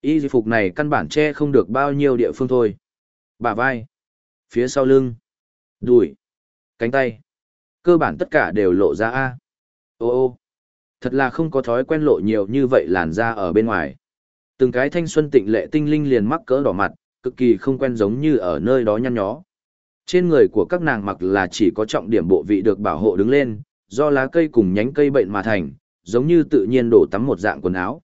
Y phục này căn bản che không được bao nhiêu địa phương thôi. Bả vai, phía sau lưng, đùi, cánh tay. Cơ bản tất cả đều lộ ra A. Ô ô, thật là không có thói quen lộ nhiều như vậy làn da ở bên ngoài. Từng cái thanh xuân tịnh lệ tinh linh liền mắc cỡ đỏ mặt, cực kỳ không quen giống như ở nơi đó nhăn nhó. Trên người của các nàng mặc là chỉ có trọng điểm bộ vị được bảo hộ đứng lên, do lá cây cùng nhánh cây bệnh mà thành, giống như tự nhiên đổ tắm một dạng quần áo.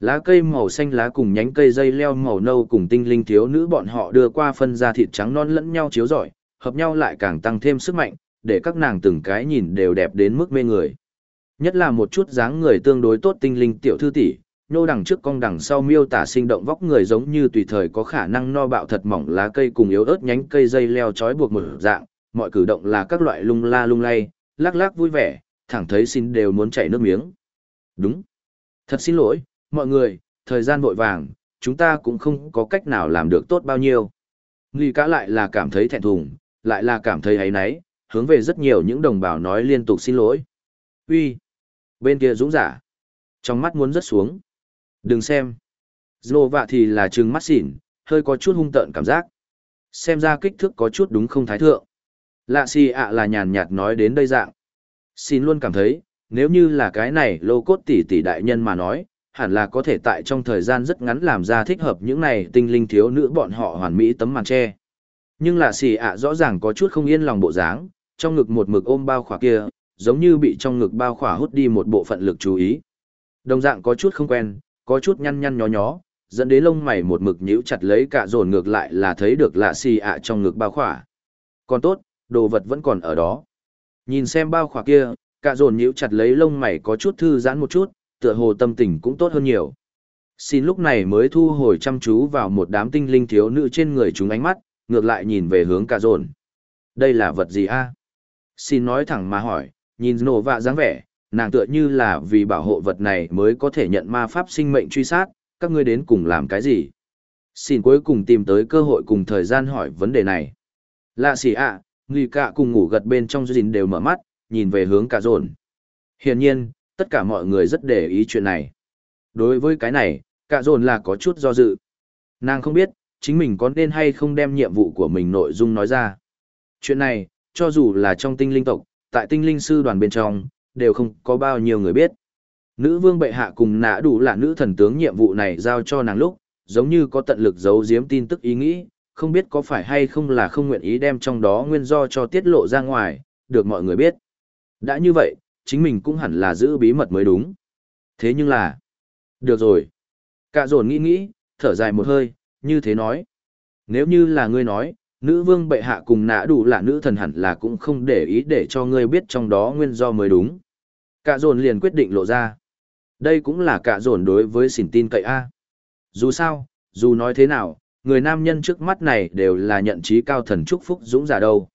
Lá cây màu xanh lá cùng nhánh cây dây leo màu nâu cùng tinh linh thiếu nữ bọn họ đưa qua phân ra thịt trắng non lẫn nhau chiếu rọi, hợp nhau lại càng tăng thêm sức mạnh, để các nàng từng cái nhìn đều đẹp đến mức mê người. Nhất là một chút dáng người tương đối tốt tinh linh tiểu thư tỷ, nô đằng trước cong đằng sau miêu tả sinh động vóc người giống như tùy thời có khả năng no bạo thật mỏng lá cây cùng yếu ớt nhánh cây dây leo trói buộc một dạng, mọi cử động là các loại lung la lung lay, lắc lắc vui vẻ, thẳng thấy xin đều muốn chảy nước miếng. Đúng. Thật xin lỗi, mọi người, thời gian vội vàng, chúng ta cũng không có cách nào làm được tốt bao nhiêu. Nghi cá lại là cảm thấy thẹn thùng, lại là cảm thấy ấy náy, hướng về rất nhiều những đồng bào nói liên tục xin lỗi. Uy, Bên kia dũng giả. Trong mắt muốn rớt xuống. Đừng xem. Dô vạ thì là trừng mắt xỉn, hơi có chút hung tợn cảm giác. Xem ra kích thước có chút đúng không thái thượng. Lạ si ạ là nhàn nhạt nói đến đây dạng. Xin luôn cảm thấy, nếu như là cái này lô cốt tỷ tỷ đại nhân mà nói, hẳn là có thể tại trong thời gian rất ngắn làm ra thích hợp những này tinh linh thiếu nữ bọn họ hoàn mỹ tấm màn tre. Nhưng là xì ạ rõ ràng có chút không yên lòng bộ dáng, trong ngực một mực ôm bao khỏa kia, giống như bị trong ngực bao khỏa hút đi một bộ phận lực chú ý. Đồng dạng có chút không quen, có chút nhăn nhăn nhó nhó, dẫn đến lông mày một mực nhíu chặt lấy cả dồn ngược lại là thấy được lạ xì ạ trong ngực bao khỏa. Còn tốt, đồ vật vẫn còn ở đó. Nhìn xem bao khỏa kia, cả dồn nhíu chặt lấy lông mày có chút thư giãn một chút, tựa hồ tâm tình cũng tốt hơn nhiều. Xin lúc này mới thu hồi chăm chú vào một đám tinh linh thiếu nữ trên người chúng ánh mắt, ngược lại nhìn về hướng cả dồn. Đây là vật gì a? Xin nói thẳng mà hỏi, nhìn nổ vạ dáng vẻ, nàng tựa như là vì bảo hộ vật này mới có thể nhận ma pháp sinh mệnh truy sát, các ngươi đến cùng làm cái gì? Xin cuối cùng tìm tới cơ hội cùng thời gian hỏi vấn đề này. Lạ xỉ ạ, à, người cả cùng ngủ gật bên trong dinh đều mở mắt, nhìn về hướng cả dồn. Hiển nhiên, tất cả mọi người rất để ý chuyện này. Đối với cái này, cả dồn là có chút do dự. Nàng không biết, chính mình có nên hay không đem nhiệm vụ của mình nội dung nói ra. Chuyện này, cho dù là trong tinh linh tộc, tại tinh linh sư đoàn bên trong, đều không có bao nhiêu người biết. Nữ vương bệ hạ cùng nã đủ là nữ thần tướng nhiệm vụ này giao cho nàng lúc, giống như có tận lực giấu giếm tin tức ý nghĩ, không biết có phải hay không là không nguyện ý đem trong đó nguyên do cho tiết lộ ra ngoài, được mọi người biết. Đã như vậy, chính mình cũng hẳn là giữ bí mật mới đúng. Thế nhưng là... Được rồi. Cả dồn nghĩ nghĩ, thở dài một hơi, như thế nói. Nếu như là ngươi nói, nữ vương bệ hạ cùng nã đủ là nữ thần hẳn là cũng không để ý để cho ngươi biết trong đó nguyên do mới đúng. Cả dồn liền quyết định lộ ra. Đây cũng là cả dồn đối với xỉn tin cậy A. Dù sao, dù nói thế nào, người nam nhân trước mắt này đều là nhận trí cao thần chúc phúc dũng giả đâu.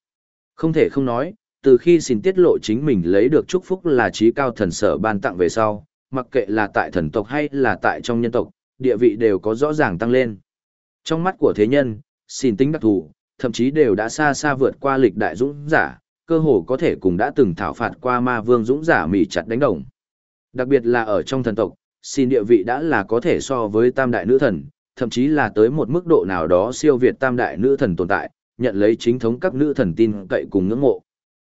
Không thể không nói, từ khi xin tiết lộ chính mình lấy được chúc phúc là trí cao thần sở ban tặng về sau, mặc kệ là tại thần tộc hay là tại trong nhân tộc, địa vị đều có rõ ràng tăng lên. Trong mắt của thế nhân, xin tính đặc thù, thậm chí đều đã xa xa vượt qua lịch đại dũng giả, cơ hồ có thể cùng đã từng thảo phạt qua ma vương dũng giả mỉ chặt đánh đồng. Đặc biệt là ở trong thần tộc, xin địa vị đã là có thể so với tam đại nữ thần, thậm chí là tới một mức độ nào đó siêu việt tam đại nữ thần tồn tại, nhận lấy chính thống các nữ thần tin cậy cùng ngưỡng mộ.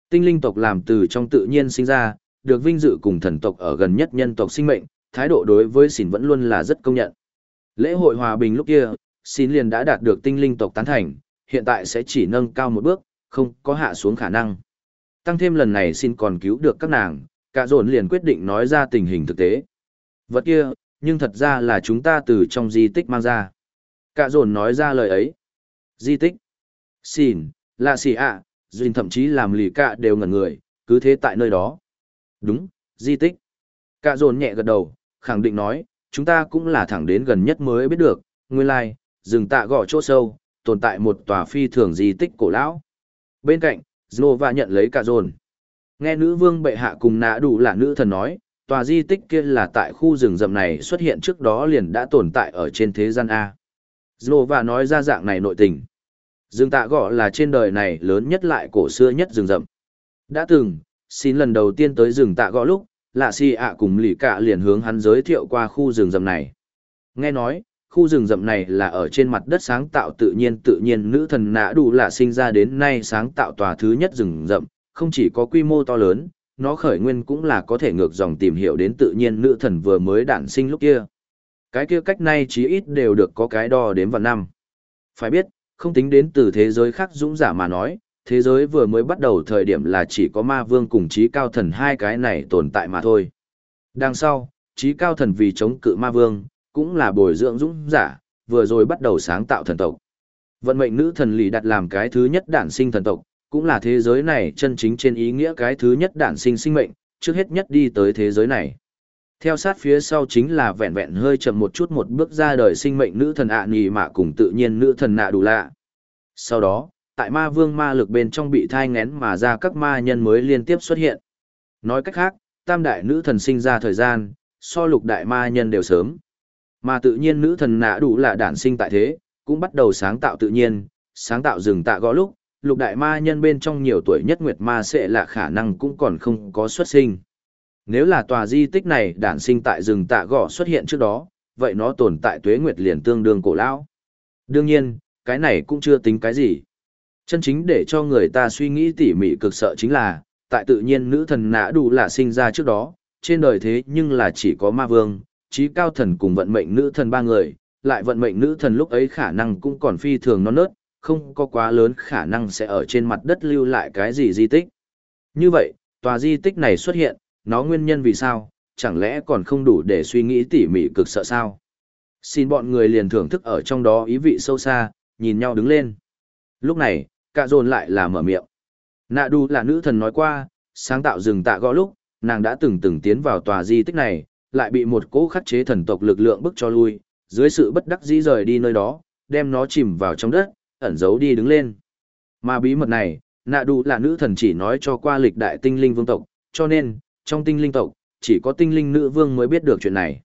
Tinh linh tộc làm từ trong tự nhiên sinh ra, được vinh dự cùng thần tộc ở gần nhất nhân tộc sinh mệnh, thái độ đối với xỉn vẫn luôn là rất công nhận. Lễ hội hòa bình lúc kia, xỉn liền đã đạt được tinh linh tộc tán thành, hiện tại sẽ chỉ nâng cao một bước, không có hạ xuống khả năng. Tăng thêm lần này xin còn cứu được các nàng, cả dồn liền quyết định nói ra tình hình thực tế. Vật kia, nhưng thật ra là chúng ta từ trong di tích mang ra. Cả dồn nói ra lời ấy. Di tích. Xin, là xì ạ, duyên thậm chí làm lì cả đều ngẩn người, cứ thế tại nơi đó. Đúng, di tích. Cả dồn nhẹ gật đầu, khẳng định nói, chúng ta cũng là thẳng đến gần nhất mới biết được, nguyên lai, like, rừng tạ gõ chỗ sâu, tồn tại một tòa phi thường di tích cổ lão. Bên cạnh, Znova nhận lấy cả dồn. Nghe nữ vương bệ hạ cùng nã đủ là nữ thần nói, tòa di tích kia là tại khu rừng rậm này xuất hiện trước đó liền đã tồn tại ở trên thế gian A. Znova nói ra dạng này nội tình. Rừng tạ gõ là trên đời này lớn nhất lại cổ xưa nhất rừng rậm. Đã từng, xin lần đầu tiên tới rừng tạ gõ lúc, lạ si ạ cùng lì cả liền hướng hắn giới thiệu qua khu rừng rậm này. Nghe nói, khu rừng rậm này là ở trên mặt đất sáng tạo tự nhiên tự nhiên nữ thần nã đủ là sinh ra đến nay sáng tạo tòa thứ nhất rừng rậm, không chỉ có quy mô to lớn, nó khởi nguyên cũng là có thể ngược dòng tìm hiểu đến tự nhiên nữ thần vừa mới đản sinh lúc kia. Cái kia cách nay chí ít đều được có cái đo đếm vào năm. Phải biết, không tính đến từ thế giới khác dũng giả mà nói, thế giới vừa mới bắt đầu thời điểm là chỉ có ma vương cùng trí cao thần hai cái này tồn tại mà thôi. Đằng sau, trí cao thần vì chống cự ma vương, cũng là bồi dưỡng dũng giả, vừa rồi bắt đầu sáng tạo thần tộc. Vận mệnh nữ thần lì đặt làm cái thứ nhất đản sinh thần tộc, cũng là thế giới này chân chính trên ý nghĩa cái thứ nhất đản sinh sinh mệnh, trước hết nhất đi tới thế giới này. Theo sát phía sau chính là vẹn vẹn hơi chậm một chút một bước ra đời sinh mệnh nữ thần ạ nì mạ cùng tự nhiên nữ thần nạ đủ lạ. Sau đó, tại ma vương ma lực bên trong bị thai ngén mà ra các ma nhân mới liên tiếp xuất hiện. Nói cách khác, tam đại nữ thần sinh ra thời gian, so lục đại ma nhân đều sớm. Mà tự nhiên nữ thần nạ đủ lạ đản sinh tại thế, cũng bắt đầu sáng tạo tự nhiên, sáng tạo rừng tạ gõ lúc, lục đại ma nhân bên trong nhiều tuổi nhất nguyệt ma sẽ là khả năng cũng còn không có xuất sinh. Nếu là tòa di tích này đản sinh tại rừng tạ gõ xuất hiện trước đó, vậy nó tồn tại tuế nguyệt liền tương đương cổ lão. Đương nhiên, cái này cũng chưa tính cái gì. Chân chính để cho người ta suy nghĩ tỉ mỉ cực sợ chính là, tại tự nhiên nữ thần nã đủ là sinh ra trước đó, trên đời thế nhưng là chỉ có ma vương, trí cao thần cùng vận mệnh nữ thần ba người, lại vận mệnh nữ thần lúc ấy khả năng cũng còn phi thường non nớt, không có quá lớn khả năng sẽ ở trên mặt đất lưu lại cái gì di tích. Như vậy, tòa di tích này xuất hiện, nó nguyên nhân vì sao, chẳng lẽ còn không đủ để suy nghĩ tỉ mỉ cực sợ sao? Xin bọn người liền thưởng thức ở trong đó ý vị sâu xa, nhìn nhau đứng lên. Lúc này, cả dồn lại là mở miệng. Nạ đu là nữ thần nói qua, sáng tạo rừng tạ gõ lúc, nàng đã từng từng tiến vào tòa di tích này, lại bị một cỗ khắc chế thần tộc lực lượng bức cho lui, dưới sự bất đắc dĩ rời đi nơi đó, đem nó chìm vào trong đất, ẩn giấu đi đứng lên. Mà bí mật này, nạ đủ là nữ thần chỉ nói cho qua lịch đại tinh linh vương tộc, cho nên, trong tinh linh tộc, chỉ có tinh linh nữ vương mới biết được chuyện này.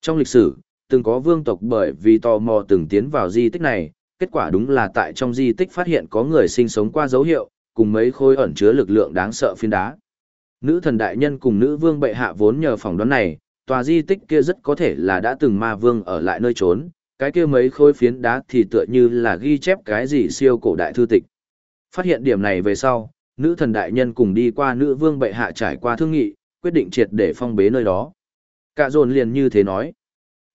Trong lịch sử, từng có vương tộc bởi vì tò mò từng tiến vào di tích này, kết quả đúng là tại trong di tích phát hiện có người sinh sống qua dấu hiệu, cùng mấy khối ẩn chứa lực lượng đáng sợ phiến đá. Nữ thần đại nhân cùng nữ vương bệ hạ vốn nhờ phỏng đoán này, tòa di tích kia rất có thể là đã từng ma vương ở lại nơi trốn, cái kia mấy khối phiến đá thì tựa như là ghi chép cái gì siêu cổ đại thư tịch. Phát hiện điểm này về sau, nữ thần đại nhân cùng đi qua nữ vương bệ hạ trải qua thương nghị, quyết định triệt để phong bế nơi đó. Cả dồn liền như thế nói.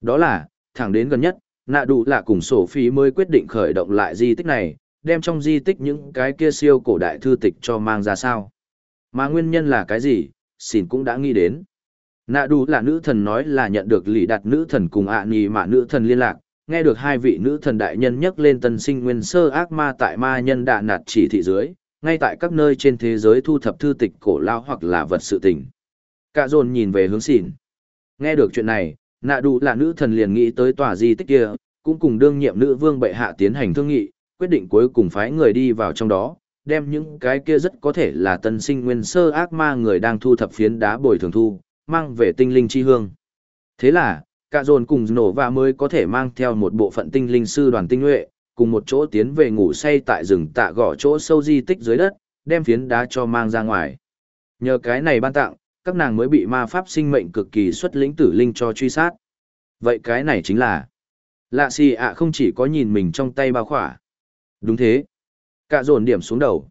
Đó là, thẳng đến gần nhất, nạ đủ là cùng sổ phí mới quyết định khởi động lại di tích này, đem trong di tích những cái kia siêu cổ đại thư tịch cho mang ra sao. Mà nguyên nhân là cái gì, xin cũng đã nghĩ đến. Nạ đủ là nữ thần nói là nhận được lì đặt nữ thần cùng ạ à mà nữ thần liên lạc, nghe được hai vị nữ thần đại nhân nhắc lên tân sinh nguyên sơ ác ma tại ma nhân đạ nạt chỉ thị dưới, ngay tại các nơi trên thế giới thu thập thư tịch cổ lao hoặc là vật sự tình. Cả dồn nhìn về hướng xỉn. Nghe được chuyện này, nạ đủ là nữ thần liền nghĩ tới tòa di tích kia, cũng cùng đương nhiệm nữ vương bệ hạ tiến hành thương nghị, quyết định cuối cùng phái người đi vào trong đó, đem những cái kia rất có thể là tân sinh nguyên sơ ác ma người đang thu thập phiến đá bồi thường thu, mang về tinh linh chi hương. Thế là, cả dồn cùng nổ và mới có thể mang theo một bộ phận tinh linh sư đoàn tinh nhuệ, cùng một chỗ tiến về ngủ say tại rừng tạ gõ chỗ sâu di tích dưới đất, đem phiến đá cho mang ra ngoài. Nhờ cái này ban tặng, các nàng mới bị ma pháp sinh mệnh cực kỳ xuất lĩnh tử linh cho truy sát. Vậy cái này chính là Lạ xì ạ không chỉ có nhìn mình trong tay bao khỏa. Đúng thế. Cả dồn điểm xuống đầu.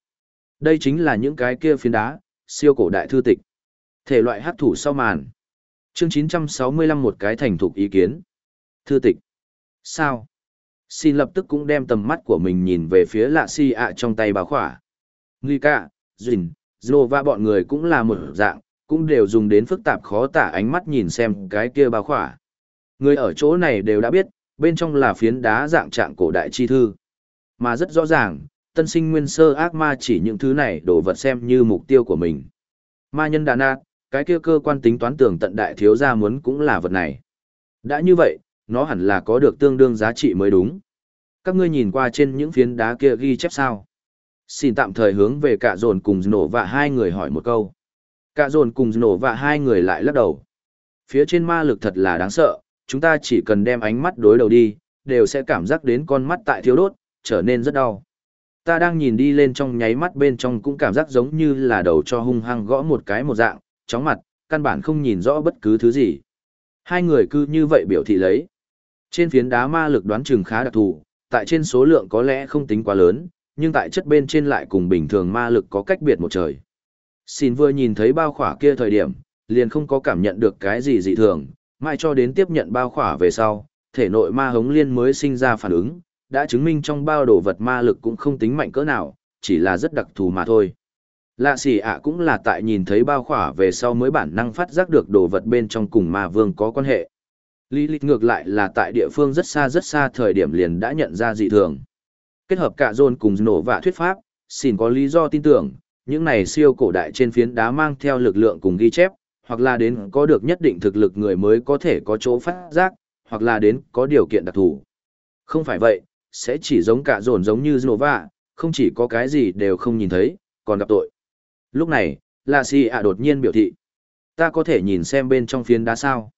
Đây chính là những cái kia phiến đá, siêu cổ đại thư tịch. Thể loại hấp thủ sau màn. Chương 965 một cái thành thục ý kiến. Thư tịch. Sao? Xin lập tức cũng đem tầm mắt của mình nhìn về phía lạ si ạ trong tay báo khỏa. Nguy cả, Dình, Dô và bọn người cũng là một dạng, cũng đều dùng đến phức tạp khó tả ánh mắt nhìn xem cái kia báo khỏa. Người ở chỗ này đều đã biết, bên trong là phiến đá dạng trạng cổ đại chi thư. Mà rất rõ ràng, tân sinh nguyên sơ ác ma chỉ những thứ này đổ vật xem như mục tiêu của mình. Ma nhân đà nạt, cái kia cơ quan tính toán tưởng tận đại thiếu gia muốn cũng là vật này. Đã như vậy, nó hẳn là có được tương đương giá trị mới đúng. Các ngươi nhìn qua trên những phiến đá kia ghi chép sao? Xin tạm thời hướng về cả dồn cùng nổ và hai người hỏi một câu. Cả dồn cùng nổ và hai người lại lắc đầu. Phía trên ma lực thật là đáng sợ, chúng ta chỉ cần đem ánh mắt đối đầu đi, đều sẽ cảm giác đến con mắt tại thiếu đốt, trở nên rất đau. Ta đang nhìn đi lên trong nháy mắt bên trong cũng cảm giác giống như là đầu cho hung hăng gõ một cái một dạng, chóng mặt, căn bản không nhìn rõ bất cứ thứ gì. Hai người cứ như vậy biểu thị lấy. Trên phiến đá ma lực đoán chừng khá đặc thù, tại trên số lượng có lẽ không tính quá lớn, nhưng tại chất bên trên lại cùng bình thường ma lực có cách biệt một trời. Xin vừa nhìn thấy bao khỏa kia thời điểm, liền không có cảm nhận được cái gì dị thường, mai cho đến tiếp nhận bao khỏa về sau, thể nội ma hống liên mới sinh ra phản ứng, đã chứng minh trong bao đồ vật ma lực cũng không tính mạnh cỡ nào, chỉ là rất đặc thù mà thôi. Lạ xỉ ạ cũng là tại nhìn thấy bao khỏa về sau mới bản năng phát giác được đồ vật bên trong cùng ma vương có quan hệ. Lý lịch ngược lại là tại địa phương rất xa rất xa thời điểm liền đã nhận ra dị thường. Kết hợp cả dồn cùng nổ và thuyết pháp, xin có lý do tin tưởng, những này siêu cổ đại trên phiến đá mang theo lực lượng cùng ghi chép, hoặc là đến có được nhất định thực lực người mới có thể có chỗ phát giác, hoặc là đến có điều kiện đặc thù. Không phải vậy, sẽ chỉ giống cả dồn giống như Nova, không chỉ có cái gì đều không nhìn thấy, còn gặp tội. Lúc này, La Si ạ đột nhiên biểu thị. Ta có thể nhìn xem bên trong phiến đá sao.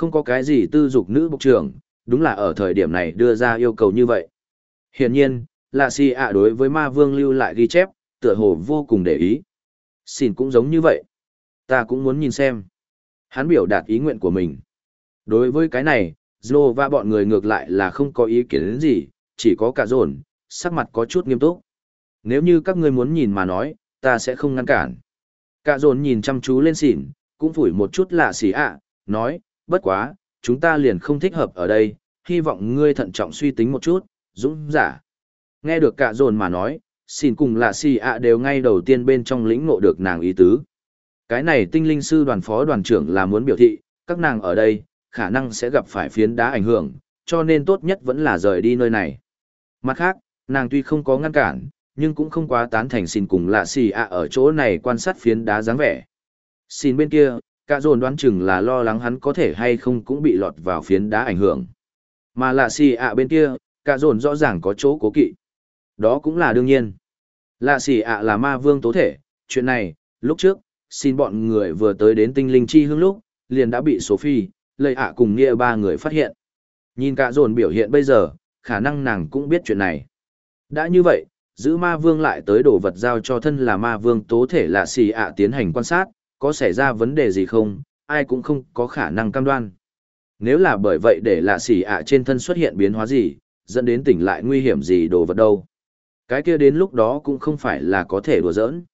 Không có cái gì tư dục nữ bộc trưởng, đúng là ở thời điểm này đưa ra yêu cầu như vậy. Hiển nhiên, là Si ạ đối với ma vương lưu lại ghi chép, tựa hồ vô cùng để ý. Xin cũng giống như vậy. Ta cũng muốn nhìn xem. Hắn biểu đạt ý nguyện của mình. Đối với cái này, Zlo và bọn người ngược lại là không có ý kiến đến gì, chỉ có cả dồn, sắc mặt có chút nghiêm túc. Nếu như các ngươi muốn nhìn mà nói, ta sẽ không ngăn cản. Cả dồn nhìn chăm chú lên xỉn, cũng phủi một chút lạ xỉ ạ, nói, bất quá, chúng ta liền không thích hợp ở đây, hy vọng ngươi thận trọng suy tính một chút, dũng giả. Nghe được cả dồn mà nói, xin cùng lạ xì ạ đều ngay đầu tiên bên trong lĩnh ngộ được nàng ý tứ. Cái này tinh linh sư đoàn phó đoàn trưởng là muốn biểu thị, các nàng ở đây, khả năng sẽ gặp phải phiến đá ảnh hưởng, cho nên tốt nhất vẫn là rời đi nơi này. Mặt khác, nàng tuy không có ngăn cản, nhưng cũng không quá tán thành xin cùng lạ xì ạ ở chỗ này quan sát phiến đá dáng vẻ. Xin bên kia, cả dồn đoán chừng là lo lắng hắn có thể hay không cũng bị lọt vào phiến đá ảnh hưởng. Mà lạ xì ạ bên kia, cả dồn rõ ràng có chỗ cố kỵ. Đó cũng là đương nhiên. Lạ xì ạ là ma vương tố thể, chuyện này, lúc trước, xin bọn người vừa tới đến tinh linh chi hương lúc, liền đã bị Sophie, lây ạ cùng nghĩa ba người phát hiện. Nhìn cả dồn biểu hiện bây giờ, khả năng nàng cũng biết chuyện này. Đã như vậy, giữ ma vương lại tới đồ vật giao cho thân là ma vương tố thể là xì ạ tiến hành quan sát, có xảy ra vấn đề gì không, ai cũng không có khả năng cam đoan. Nếu là bởi vậy để lạ xỉ ạ trên thân xuất hiện biến hóa gì, dẫn đến tỉnh lại nguy hiểm gì đồ vật đâu. Cái kia đến lúc đó cũng không phải là có thể đùa giỡn.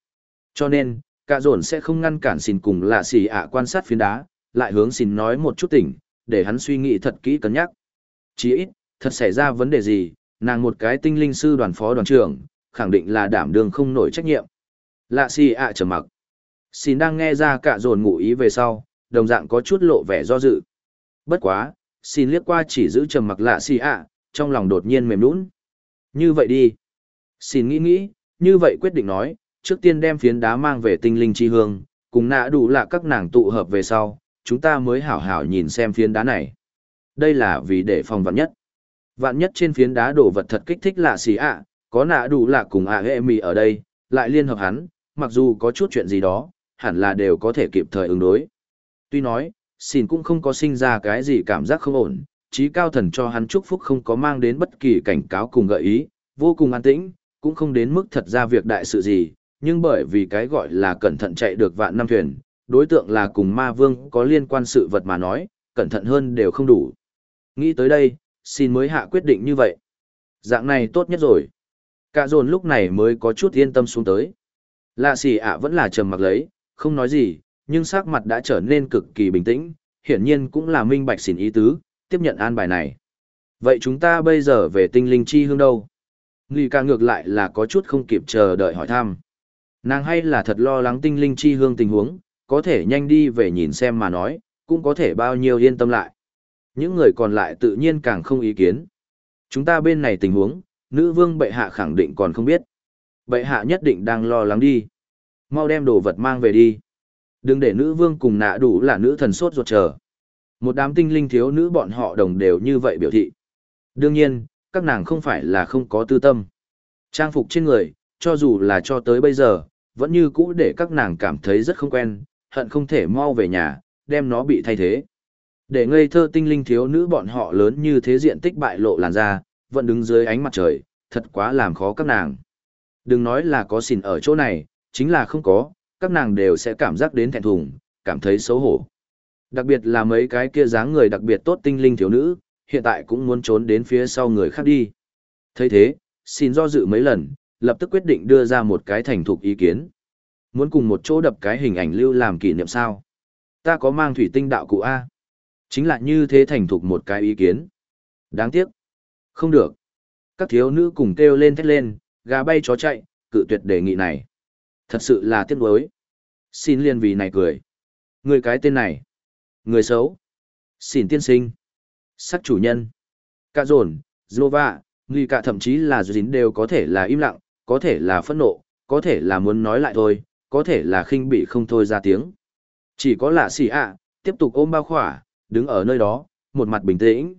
Cho nên, cả dồn sẽ không ngăn cản xin cùng lạ xỉ ạ quan sát phiến đá, lại hướng xin nói một chút tỉnh, để hắn suy nghĩ thật kỹ cân nhắc. Chỉ ít, thật xảy ra vấn đề gì, nàng một cái tinh linh sư đoàn phó đoàn trưởng, khẳng định là đảm đương không nổi trách nhiệm. Lạ xì ạ trở mặc. Xin đang nghe ra cả dồn ngụ ý về sau, đồng dạng có chút lộ vẻ do dự. Bất quá, xin liếc qua chỉ giữ trầm mặc lạ xì ạ, trong lòng đột nhiên mềm nũng. Như vậy đi. Xin nghĩ nghĩ, như vậy quyết định nói, trước tiên đem phiến đá mang về tinh linh chi hương, cùng nạ đủ là các nàng tụ hợp về sau, chúng ta mới hảo hảo nhìn xem phiến đá này. Đây là vì để phòng vạn nhất. Vạn nhất trên phiến đá đổ vật thật kích thích lạ xì ạ, có nạ đủ là cùng ạ hệ mì ở đây, lại liên hợp hắn, mặc dù có chút chuyện gì đó, hẳn là đều có thể kịp thời ứng đối. Tuy nói, xin cũng không có sinh ra cái gì cảm giác không ổn, trí cao thần cho hắn chúc phúc không có mang đến bất kỳ cảnh cáo cùng gợi ý, vô cùng an tĩnh, cũng không đến mức thật ra việc đại sự gì, nhưng bởi vì cái gọi là cẩn thận chạy được vạn năm thuyền, đối tượng là cùng ma vương có liên quan sự vật mà nói, cẩn thận hơn đều không đủ. Nghĩ tới đây, xin mới hạ quyết định như vậy. Dạng này tốt nhất rồi. Cả dồn lúc này mới có chút yên tâm xuống tới. Lạ xì ạ vẫn là trầm mặc lấy, không nói gì, nhưng sắc mặt đã trở nên cực kỳ bình tĩnh, hiển nhiên cũng là minh bạch xỉn ý tứ, tiếp nhận an bài này. Vậy chúng ta bây giờ về tinh linh chi hương đâu? Nghi ca ngược lại là có chút không kịp chờ đợi hỏi thăm. Nàng hay là thật lo lắng tinh linh chi hương tình huống, có thể nhanh đi về nhìn xem mà nói, cũng có thể bao nhiêu yên tâm lại. Những người còn lại tự nhiên càng không ý kiến. Chúng ta bên này tình huống, nữ vương bệ hạ khẳng định còn không biết. Bệ hạ nhất định đang lo lắng đi. Mau đem đồ vật mang về đi. Đừng để nữ vương cùng nạ đủ là nữ thần sốt ruột chờ. Một đám tinh linh thiếu nữ bọn họ đồng đều như vậy biểu thị. Đương nhiên, các nàng không phải là không có tư tâm. Trang phục trên người, cho dù là cho tới bây giờ, vẫn như cũ để các nàng cảm thấy rất không quen, hận không thể mau về nhà, đem nó bị thay thế. Để ngây thơ tinh linh thiếu nữ bọn họ lớn như thế diện tích bại lộ làn da, vẫn đứng dưới ánh mặt trời, thật quá làm khó các nàng. Đừng nói là có xỉn ở chỗ này, chính là không có, các nàng đều sẽ cảm giác đến thẹn thùng, cảm thấy xấu hổ. Đặc biệt là mấy cái kia dáng người đặc biệt tốt tinh linh thiếu nữ, hiện tại cũng muốn trốn đến phía sau người khác đi. thấy thế, xin do dự mấy lần, lập tức quyết định đưa ra một cái thành thục ý kiến. Muốn cùng một chỗ đập cái hình ảnh lưu làm kỷ niệm sao? Ta có mang thủy tinh đạo cụ A. Chính là như thế thành thục một cái ý kiến. Đáng tiếc. Không được. Các thiếu nữ cùng kêu lên thét lên, gà bay chó chạy, cự tuyệt đề nghị này. Thật sự là tiếc nuối. Xin liên vì này cười. Người cái tên này. Người xấu. Xin tiên sinh. Sắc chủ nhân. Cả dồn, Zlova, Người cả thậm chí là dính đều có thể là im lặng, có thể là phẫn nộ, có thể là muốn nói lại thôi, có thể là khinh bị không thôi ra tiếng. Chỉ có lạ xì ạ, tiếp tục ôm bao khỏa, đứng ở nơi đó, một mặt bình tĩnh.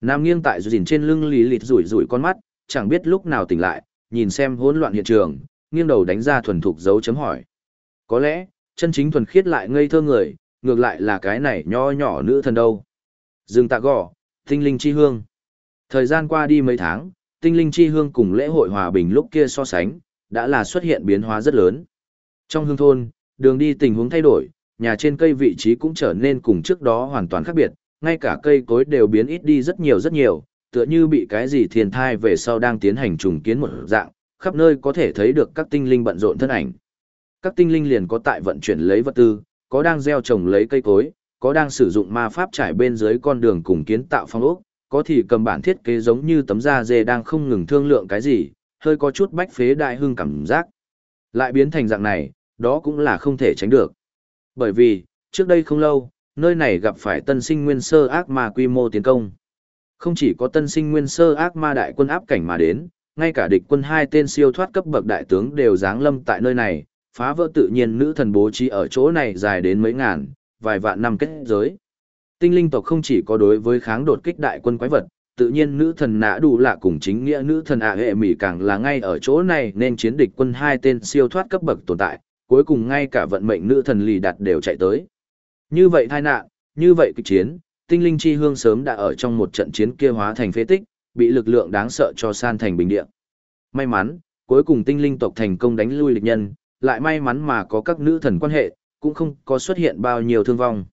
Nam nghiêng tại dìn trên lưng lì lịt rủi rủi con mắt, chẳng biết lúc nào tỉnh lại, nhìn xem hỗn loạn hiện trường, nghiêng đầu đánh ra thuần thục dấu chấm hỏi. Có lẽ, chân chính thuần khiết lại ngây thơ người, ngược lại là cái này nho nhỏ nữ thần đâu. Dương tạ gò, tinh linh chi hương. Thời gian qua đi mấy tháng, tinh linh chi hương cùng lễ hội hòa bình lúc kia so sánh, đã là xuất hiện biến hóa rất lớn. Trong hương thôn, đường đi tình huống thay đổi, nhà trên cây vị trí cũng trở nên cùng trước đó hoàn toàn khác biệt, ngay cả cây cối đều biến ít đi rất nhiều rất nhiều, tựa như bị cái gì thiên thai về sau đang tiến hành trùng kiến một dạng, khắp nơi có thể thấy được các tinh linh bận rộn thân ảnh. Các tinh linh liền có tại vận chuyển lấy vật tư, có đang gieo trồng lấy cây cối, có đang sử dụng ma pháp trải bên dưới con đường cùng kiến tạo phong ốc, có thì cầm bản thiết kế giống như tấm da dê đang không ngừng thương lượng cái gì, hơi có chút bách phế đại hưng cảm giác. Lại biến thành dạng này, đó cũng là không thể tránh được. Bởi vì, trước đây không lâu, nơi này gặp phải tân sinh nguyên sơ ác ma quy mô tiến công. Không chỉ có tân sinh nguyên sơ ác ma đại quân áp cảnh mà đến, ngay cả địch quân hai tên siêu thoát cấp bậc đại tướng đều giáng lâm tại nơi này, phá vỡ tự nhiên nữ thần bố trí ở chỗ này dài đến mấy ngàn, vài vạn năm kết giới. Tinh linh tộc không chỉ có đối với kháng đột kích đại quân quái vật, tự nhiên nữ thần nã đủ lạ cùng chính nghĩa nữ thần ạ hệ mỹ càng là ngay ở chỗ này nên chiến địch quân hai tên siêu thoát cấp bậc tồn tại, cuối cùng ngay cả vận mệnh nữ thần lì đặt đều chạy tới. Như vậy tai nạn, như vậy kịch chiến, tinh linh chi hương sớm đã ở trong một trận chiến kia hóa thành phế tích, bị lực lượng đáng sợ cho san thành bình địa. May mắn, cuối cùng tinh linh tộc thành công đánh lui địch nhân, lại may mắn mà có các nữ thần quan hệ, cũng không có xuất hiện bao nhiêu thương vong.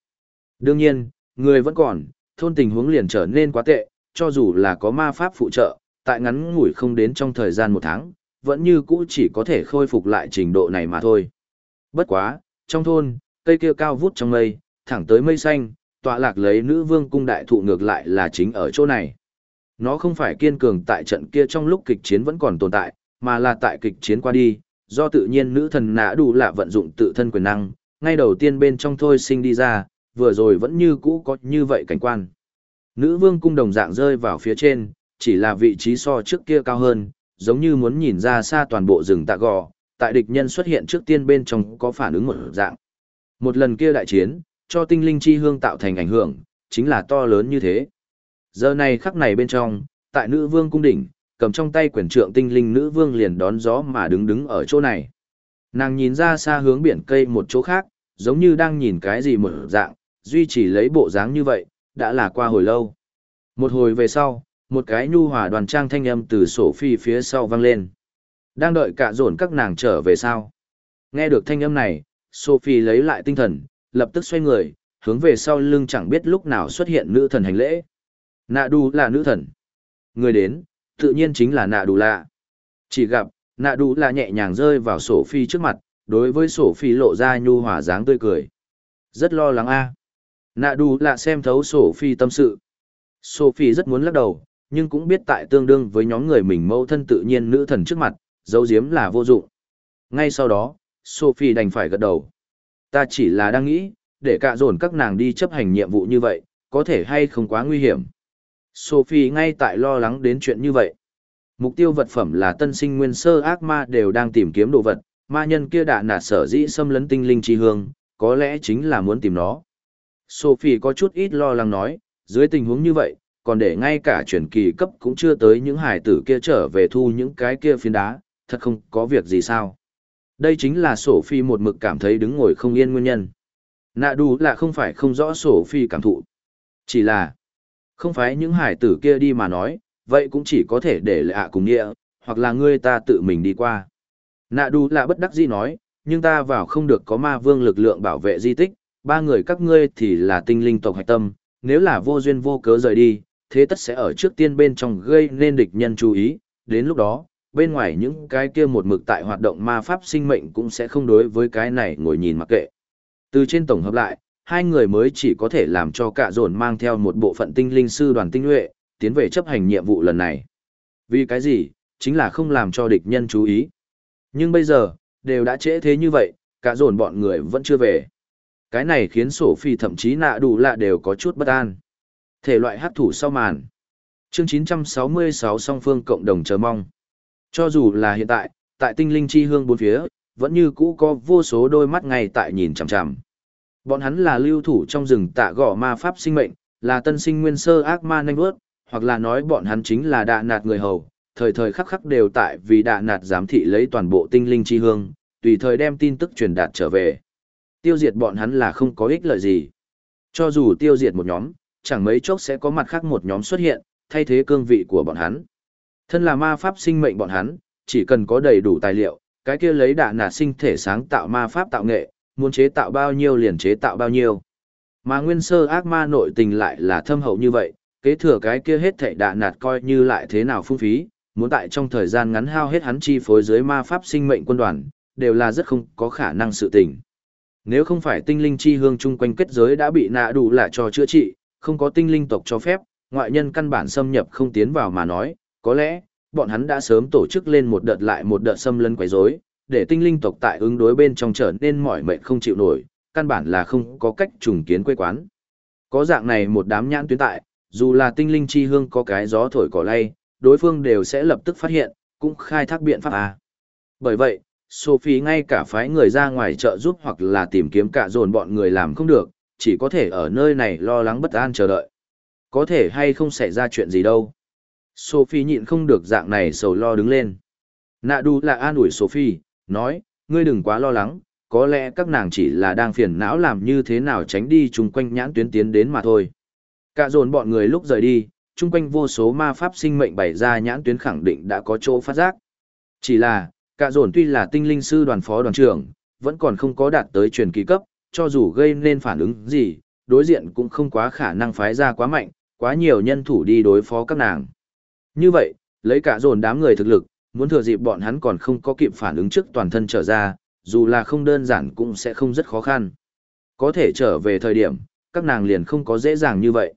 Đương nhiên, người vẫn còn, thôn tình huống liền trở nên quá tệ, cho dù là có ma pháp phụ trợ, tại ngắn ngủi không đến trong thời gian một tháng, vẫn như cũ chỉ có thể khôi phục lại trình độ này mà thôi. Bất quá, trong thôn, cây kia cao vút trong mây, thẳng tới mây xanh, tọa lạc lấy nữ vương cung đại thụ ngược lại là chính ở chỗ này. Nó không phải kiên cường tại trận kia trong lúc kịch chiến vẫn còn tồn tại, mà là tại kịch chiến qua đi, do tự nhiên nữ thần nã đủ lạ vận dụng tự thân quyền năng, ngay đầu tiên bên trong thôi sinh đi ra, vừa rồi vẫn như cũ có như vậy cảnh quan. Nữ vương cung đồng dạng rơi vào phía trên, chỉ là vị trí so trước kia cao hơn, giống như muốn nhìn ra xa toàn bộ rừng tạ gò, tại địch nhân xuất hiện trước tiên bên trong có phản ứng một dạng. Một lần kia đại chiến, cho tinh linh chi hương tạo thành ảnh hưởng, chính là to lớn như thế. Giờ này khắc này bên trong, tại nữ vương cung đỉnh, cầm trong tay quyển trượng tinh linh nữ vương liền đón gió mà đứng đứng ở chỗ này. Nàng nhìn ra xa hướng biển cây một chỗ khác, giống như đang nhìn cái gì một dạng, duy trì lấy bộ dáng như vậy, đã là qua hồi lâu. Một hồi về sau, một cái nhu hòa đoàn trang thanh âm từ sổ phi phía sau vang lên. Đang đợi cả dồn các nàng trở về sao. Nghe được thanh âm này, Sophie lấy lại tinh thần, lập tức xoay người, hướng về sau lưng chẳng biết lúc nào xuất hiện nữ thần hành lễ. Nạ đù là nữ thần. Người đến, tự nhiên chính là nạ đù lạ. Chỉ gặp, nạ đù là nhẹ nhàng rơi vào sổ phi trước mặt, đối với sổ phi lộ ra nhu hòa dáng tươi cười. Rất lo lắng a. Nạ đù lạ xem thấu sổ phi tâm sự. Sổ phi rất muốn lắc đầu, nhưng cũng biết tại tương đương với nhóm người mình mâu thân tự nhiên nữ thần trước mặt, dấu diếm là vô dụng. Ngay sau đó, Sophie đành phải gật đầu. Ta chỉ là đang nghĩ, để cạ dồn các nàng đi chấp hành nhiệm vụ như vậy, có thể hay không quá nguy hiểm. Sophie ngay tại lo lắng đến chuyện như vậy. Mục tiêu vật phẩm là tân sinh nguyên sơ ác ma đều đang tìm kiếm đồ vật, ma nhân kia đã nạt sở dĩ xâm lấn tinh linh chi hương, có lẽ chính là muốn tìm nó. Sophie có chút ít lo lắng nói, dưới tình huống như vậy, còn để ngay cả chuyển kỳ cấp cũng chưa tới những hải tử kia trở về thu những cái kia phiến đá, thật không có việc gì sao. Đây chính là Sophie một mực cảm thấy đứng ngồi không yên nguyên nhân. Nạ đủ là không phải không rõ Sophie cảm thụ. Chỉ là, không phải những hải tử kia đi mà nói, vậy cũng chỉ có thể để lạ cùng nghĩa, hoặc là ngươi ta tự mình đi qua. Nạ đù là bất đắc dĩ nói, nhưng ta vào không được có ma vương lực lượng bảo vệ di tích, ba người các ngươi thì là tinh linh tộc hạch tâm, nếu là vô duyên vô cớ rời đi, thế tất sẽ ở trước tiên bên trong gây nên địch nhân chú ý, đến lúc đó, bên ngoài những cái kia một mực tại hoạt động ma pháp sinh mệnh cũng sẽ không đối với cái này ngồi nhìn mặc kệ. Từ trên tổng hợp lại, hai người mới chỉ có thể làm cho cả dồn mang theo một bộ phận tinh linh sư đoàn tinh nhuệ, tiến về chấp hành nhiệm vụ lần này. Vì cái gì, chính là không làm cho địch nhân chú ý. Nhưng bây giờ, đều đã trễ thế như vậy, cả dồn bọn người vẫn chưa về. Cái này khiến sổ phi thậm chí nạ đủ lạ đều có chút bất an. Thể loại hát thủ sau màn. Chương 966 song phương cộng đồng chờ mong. Cho dù là hiện tại, tại tinh linh chi hương bốn phía, vẫn như cũ có vô số đôi mắt ngay tại nhìn chằm chằm. Bọn hắn là lưu thủ trong rừng tạ gõ ma pháp sinh mệnh, là tân sinh nguyên sơ ác ma nanh bước, hoặc là nói bọn hắn chính là đạ nạt người hầu, thời thời khắc khắc đều tại vì đạ nạt giám thị lấy toàn bộ tinh linh chi hương, tùy thời đem tin tức truyền đạt trở về. Tiêu diệt bọn hắn là không có ích lợi gì. Cho dù tiêu diệt một nhóm, chẳng mấy chốc sẽ có mặt khác một nhóm xuất hiện, thay thế cương vị của bọn hắn. Thân là ma pháp sinh mệnh bọn hắn, chỉ cần có đầy đủ tài liệu, cái kia lấy đạ nạt sinh thể sáng tạo ma pháp tạo nghệ, muốn chế tạo bao nhiêu liền chế tạo bao nhiêu. Mà nguyên sơ ác ma nội tình lại là thâm hậu như vậy, kế thừa cái kia hết thảy đạ nạt coi như lại thế nào phung phí, muốn tại trong thời gian ngắn hao hết hắn chi phối dưới ma pháp sinh mệnh quân đoàn, đều là rất không có khả năng sự tình. Nếu không phải tinh linh chi hương chung quanh kết giới đã bị nạ đủ là cho chữa trị, không có tinh linh tộc cho phép, ngoại nhân căn bản xâm nhập không tiến vào mà nói, có lẽ, bọn hắn đã sớm tổ chức lên một đợt lại một đợt xâm lấn quấy rối, để tinh linh tộc tại ứng đối bên trong trở nên mỏi mệt không chịu nổi, căn bản là không có cách trùng kiến quê quán. Có dạng này một đám nhãn tuyến tại, dù là tinh linh chi hương có cái gió thổi cỏ lay, đối phương đều sẽ lập tức phát hiện, cũng khai thác biện pháp à. Bởi vậy, Sophie ngay cả phái người ra ngoài trợ giúp hoặc là tìm kiếm cả dồn bọn người làm không được, chỉ có thể ở nơi này lo lắng bất an chờ đợi. Có thể hay không xảy ra chuyện gì đâu. Sophie nhịn không được dạng này sầu lo đứng lên. Nạ đu là an ủi Sophie, nói, ngươi đừng quá lo lắng, có lẽ các nàng chỉ là đang phiền não làm như thế nào tránh đi chung quanh nhãn tuyến tiến đến mà thôi. Cả dồn bọn người lúc rời đi, chung quanh vô số ma pháp sinh mệnh bày ra nhãn tuyến khẳng định đã có chỗ phát giác. Chỉ là, cả dồn tuy là tinh linh sư đoàn phó đoàn trưởng, vẫn còn không có đạt tới truyền kỳ cấp, cho dù gây nên phản ứng gì, đối diện cũng không quá khả năng phái ra quá mạnh, quá nhiều nhân thủ đi đối phó các nàng. Như vậy, lấy cả dồn đám người thực lực, muốn thừa dịp bọn hắn còn không có kịp phản ứng trước toàn thân trở ra, dù là không đơn giản cũng sẽ không rất khó khăn. Có thể trở về thời điểm, các nàng liền không có dễ dàng như vậy.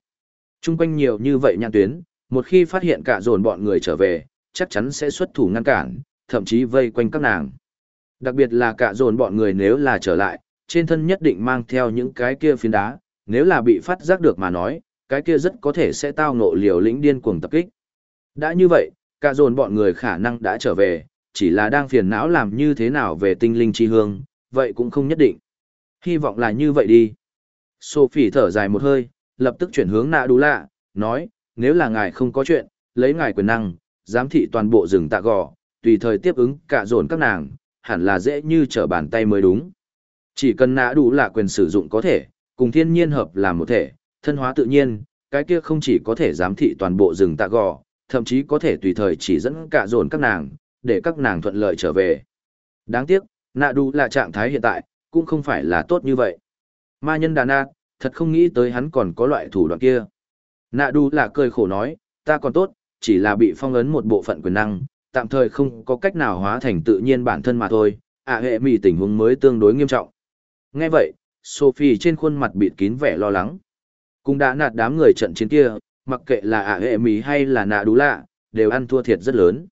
Trung quanh nhiều như vậy nhãn tuyến, một khi phát hiện cả dồn bọn người trở về, chắc chắn sẽ xuất thủ ngăn cản, thậm chí vây quanh các nàng. Đặc biệt là cả dồn bọn người nếu là trở lại, trên thân nhất định mang theo những cái kia phiến đá, nếu là bị phát giác được mà nói, cái kia rất có thể sẽ tao ngộ liều lĩnh điên cuồng tập kích. Đã như vậy, cả dồn bọn người khả năng đã trở về, chỉ là đang phiền não làm như thế nào về tinh linh chi hương, vậy cũng không nhất định. Hy vọng là như vậy đi. Sophie thở dài một hơi, lập tức chuyển hướng nạ đủ lạ, nói, nếu là ngài không có chuyện, lấy ngài quyền năng, giám thị toàn bộ rừng tạ gò, tùy thời tiếp ứng cả dồn các nàng, hẳn là dễ như trở bàn tay mới đúng. Chỉ cần nạ đủ lạ quyền sử dụng có thể, cùng thiên nhiên hợp làm một thể, thân hóa tự nhiên, cái kia không chỉ có thể giám thị toàn bộ rừng tạ gò, thậm chí có thể tùy thời chỉ dẫn cả dồn các nàng, để các nàng thuận lợi trở về. Đáng tiếc, nạ đủ là trạng thái hiện tại, cũng không phải là tốt như vậy. Ma nhân đàn nạt, thật không nghĩ tới hắn còn có loại thủ đoạn kia. Nạ đủ là cười khổ nói, ta còn tốt, chỉ là bị phong ấn một bộ phận quyền năng, tạm thời không có cách nào hóa thành tự nhiên bản thân mà thôi, à hệ mì tình huống mới tương đối nghiêm trọng. Nghe vậy, Sophie trên khuôn mặt bịt kín vẻ lo lắng. Cũng đã nạt đám người trận chiến kia, mặc kệ là ả hệ mì hay là nạ đủ lạ, đều ăn thua thiệt rất lớn.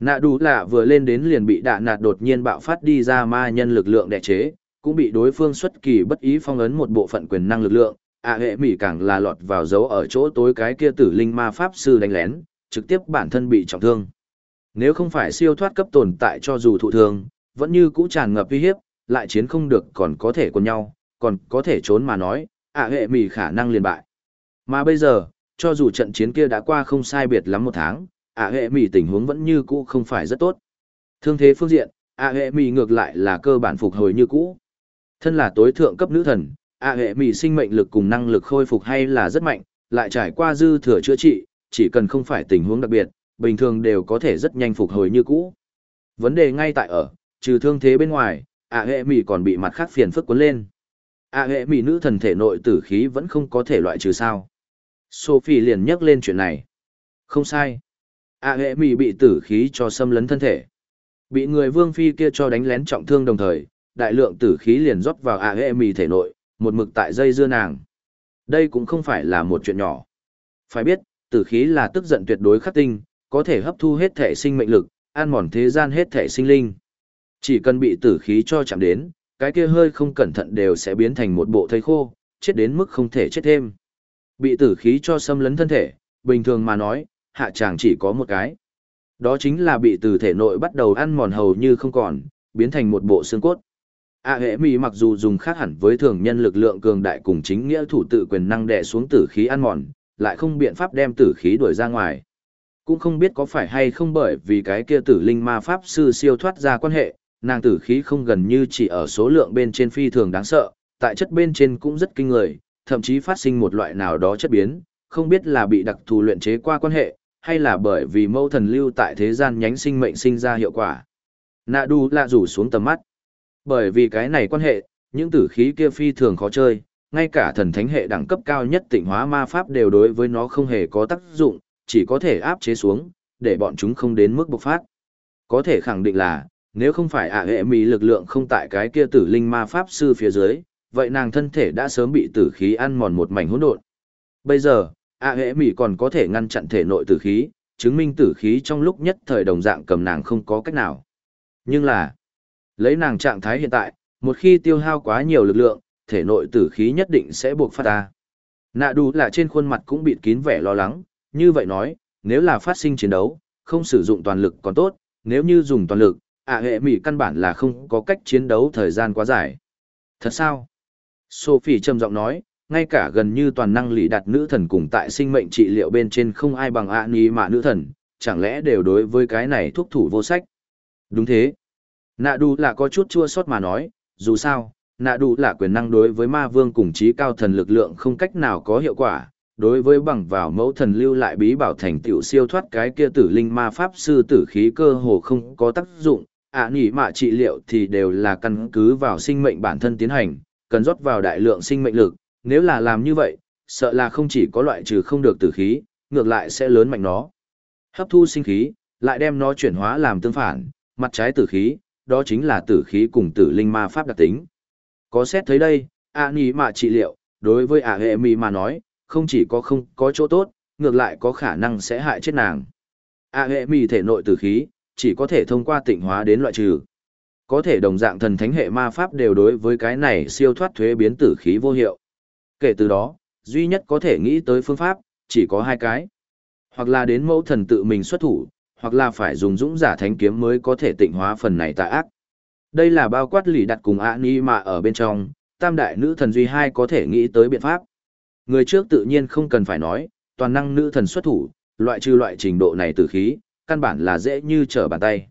Nạ đủ lạ vừa lên đến liền bị đạ nạt đột nhiên bạo phát đi ra ma nhân lực lượng đẻ chế, cũng bị đối phương xuất kỳ bất ý phong ấn một bộ phận quyền năng lực lượng, ả hệ mì càng là lọt vào dấu ở chỗ tối cái kia tử linh ma pháp sư đánh lén, trực tiếp bản thân bị trọng thương. Nếu không phải siêu thoát cấp tồn tại cho dù thụ thương, vẫn như cũ tràn ngập uy hiếp, lại chiến không được còn có thể còn nhau, còn có thể trốn mà nói, ả hệ mì khả năng liền bại. Mà bây giờ, cho dù trận chiến kia đã qua không sai biệt lắm một tháng, ả hệ mì tình huống vẫn như cũ không phải rất tốt. Thương thế phương diện, ả hệ mì ngược lại là cơ bản phục hồi như cũ. Thân là tối thượng cấp nữ thần, ả hệ mì sinh mệnh lực cùng năng lực khôi phục hay là rất mạnh, lại trải qua dư thừa chữa trị, chỉ cần không phải tình huống đặc biệt, bình thường đều có thể rất nhanh phục hồi như cũ. Vấn đề ngay tại ở, trừ thương thế bên ngoài, ạ hệ mì còn bị mặt khác phiền phức cuốn lên. ạ hệ mì nữ thần thể nội tử khí vẫn không có thể loại trừ sao. Sophie liền nhắc lên chuyện này. Không sai. A hệ mì bị tử khí cho xâm lấn thân thể. Bị người vương phi kia cho đánh lén trọng thương đồng thời, đại lượng tử khí liền rót vào A hệ mì thể nội, một mực tại dây dưa nàng. Đây cũng không phải là một chuyện nhỏ. Phải biết, tử khí là tức giận tuyệt đối khắc tinh, có thể hấp thu hết thể sinh mệnh lực, an mòn thế gian hết thể sinh linh. Chỉ cần bị tử khí cho chạm đến, cái kia hơi không cẩn thận đều sẽ biến thành một bộ thây khô, chết đến mức không thể chết thêm. Bị tử khí cho xâm lấn thân thể, bình thường mà nói, hạ chàng chỉ có một cái. Đó chính là bị từ thể nội bắt đầu ăn mòn hầu như không còn, biến thành một bộ xương cốt. A hệ mì mặc dù dùng khác hẳn với thường nhân lực lượng cường đại cùng chính nghĩa thủ tự quyền năng đè xuống tử khí ăn mòn, lại không biện pháp đem tử khí đuổi ra ngoài. Cũng không biết có phải hay không bởi vì cái kia tử linh ma pháp sư siêu thoát ra quan hệ, nàng tử khí không gần như chỉ ở số lượng bên trên phi thường đáng sợ, tại chất bên trên cũng rất kinh người, thậm chí phát sinh một loại nào đó chất biến, không biết là bị đặc thù luyện chế qua quan hệ, hay là bởi vì mâu thần lưu tại thế gian nhánh sinh mệnh sinh ra hiệu quả. Nạ đu lạ rủ xuống tầm mắt. Bởi vì cái này quan hệ, những tử khí kia phi thường khó chơi, ngay cả thần thánh hệ đẳng cấp cao nhất tịnh hóa ma pháp đều đối với nó không hề có tác dụng, chỉ có thể áp chế xuống, để bọn chúng không đến mức bộc phát. Có thể khẳng định là, nếu không phải ạ hệ mì lực lượng không tại cái kia tử linh ma pháp sư phía dưới, vậy nàng thân thể đã sớm bị tử khí ăn mòn một mảnh hỗn độn. Bây giờ, ạ hệ mỹ còn có thể ngăn chặn thể nội tử khí, chứng minh tử khí trong lúc nhất thời đồng dạng cầm nàng không có cách nào. Nhưng là, lấy nàng trạng thái hiện tại, một khi tiêu hao quá nhiều lực lượng, thể nội tử khí nhất định sẽ buộc phát ra. Nạ đủ là trên khuôn mặt cũng bịt kín vẻ lo lắng, như vậy nói, nếu là phát sinh chiến đấu, không sử dụng toàn lực còn tốt, nếu như dùng toàn lực, ạ hệ mỹ căn bản là không có cách chiến đấu thời gian quá dài. Thật sao? Sophie trầm giọng nói, ngay cả gần như toàn năng lì đặt nữ thần cùng tại sinh mệnh trị liệu bên trên không ai bằng ạ ni mà nữ thần, chẳng lẽ đều đối với cái này thuốc thủ vô sách? Đúng thế. Nạ Đu là có chút chua sót mà nói, dù sao, nạ Đu là quyền năng đối với ma vương cùng trí cao thần lực lượng không cách nào có hiệu quả, đối với bằng vào mẫu thần lưu lại bí bảo thành tựu siêu thoát cái kia tử linh ma pháp sư tử khí cơ hồ không có tác dụng, ạ à, nghỉ mạ trị liệu thì đều là căn cứ vào sinh mệnh bản thân tiến hành, cần rót vào đại lượng sinh mệnh lực, nếu là làm như vậy, sợ là không chỉ có loại trừ không được tử khí, ngược lại sẽ lớn mạnh nó. Hấp thu sinh khí, lại đem nó chuyển hóa làm tương phản, mặt trái tử khí, đó chính là tử khí cùng tử linh ma pháp đặc tính. Có xét thấy đây, ạ à, nghỉ trị liệu, đối với ạ hệ mì mà nói, không chỉ có không có chỗ tốt, ngược lại có khả năng sẽ hại chết nàng. ạ hệ mì thể nội tử khí, chỉ có thể thông qua tịnh hóa đến loại trừ. Có thể đồng dạng thần thánh hệ ma pháp đều đối với cái này siêu thoát thuế biến tử khí vô hiệu. Kể từ đó, duy nhất có thể nghĩ tới phương pháp, chỉ có hai cái. Hoặc là đến mẫu thần tự mình xuất thủ, hoặc là phải dùng dũng giả thánh kiếm mới có thể tịnh hóa phần này tà ác. Đây là bao quát lì đặt cùng ạ ni mà ở bên trong, tam đại nữ thần duy hai có thể nghĩ tới biện pháp. Người trước tự nhiên không cần phải nói, toàn năng nữ thần xuất thủ, loại trừ loại trình độ này tử khí, căn bản là dễ như trở bàn tay.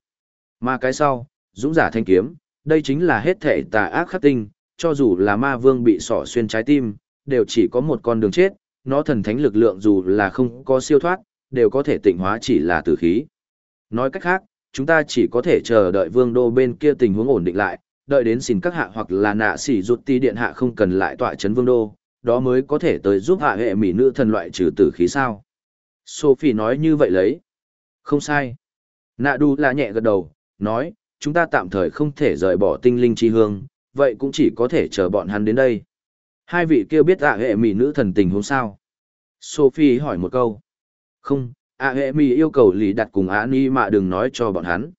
Mà cái sau, dũng giả thanh kiếm, đây chính là hết thể tà ác khắc tinh, cho dù là ma vương bị sỏ xuyên trái tim, đều chỉ có một con đường chết, nó thần thánh lực lượng dù là không có siêu thoát, đều có thể tịnh hóa chỉ là tử khí. Nói cách khác, chúng ta chỉ có thể chờ đợi vương đô bên kia tình huống ổn định lại, đợi đến xin các hạ hoặc là nạ sỉ rụt ti điện hạ không cần lại tọa chấn vương đô, đó mới có thể tới giúp hạ hệ mỹ nữ thần loại trừ tử khí sao. Sophie nói như vậy lấy. Không sai. Nạ đu là nhẹ gật đầu, nói, chúng ta tạm thời không thể rời bỏ tinh linh chi hương, vậy cũng chỉ có thể chờ bọn hắn đến đây. Hai vị kia biết ạ hệ mỹ nữ thần tình hôm sao? Sophie hỏi một câu. Không, ạ hệ mỹ yêu cầu lý đặt cùng ạ ni mà đừng nói cho bọn hắn.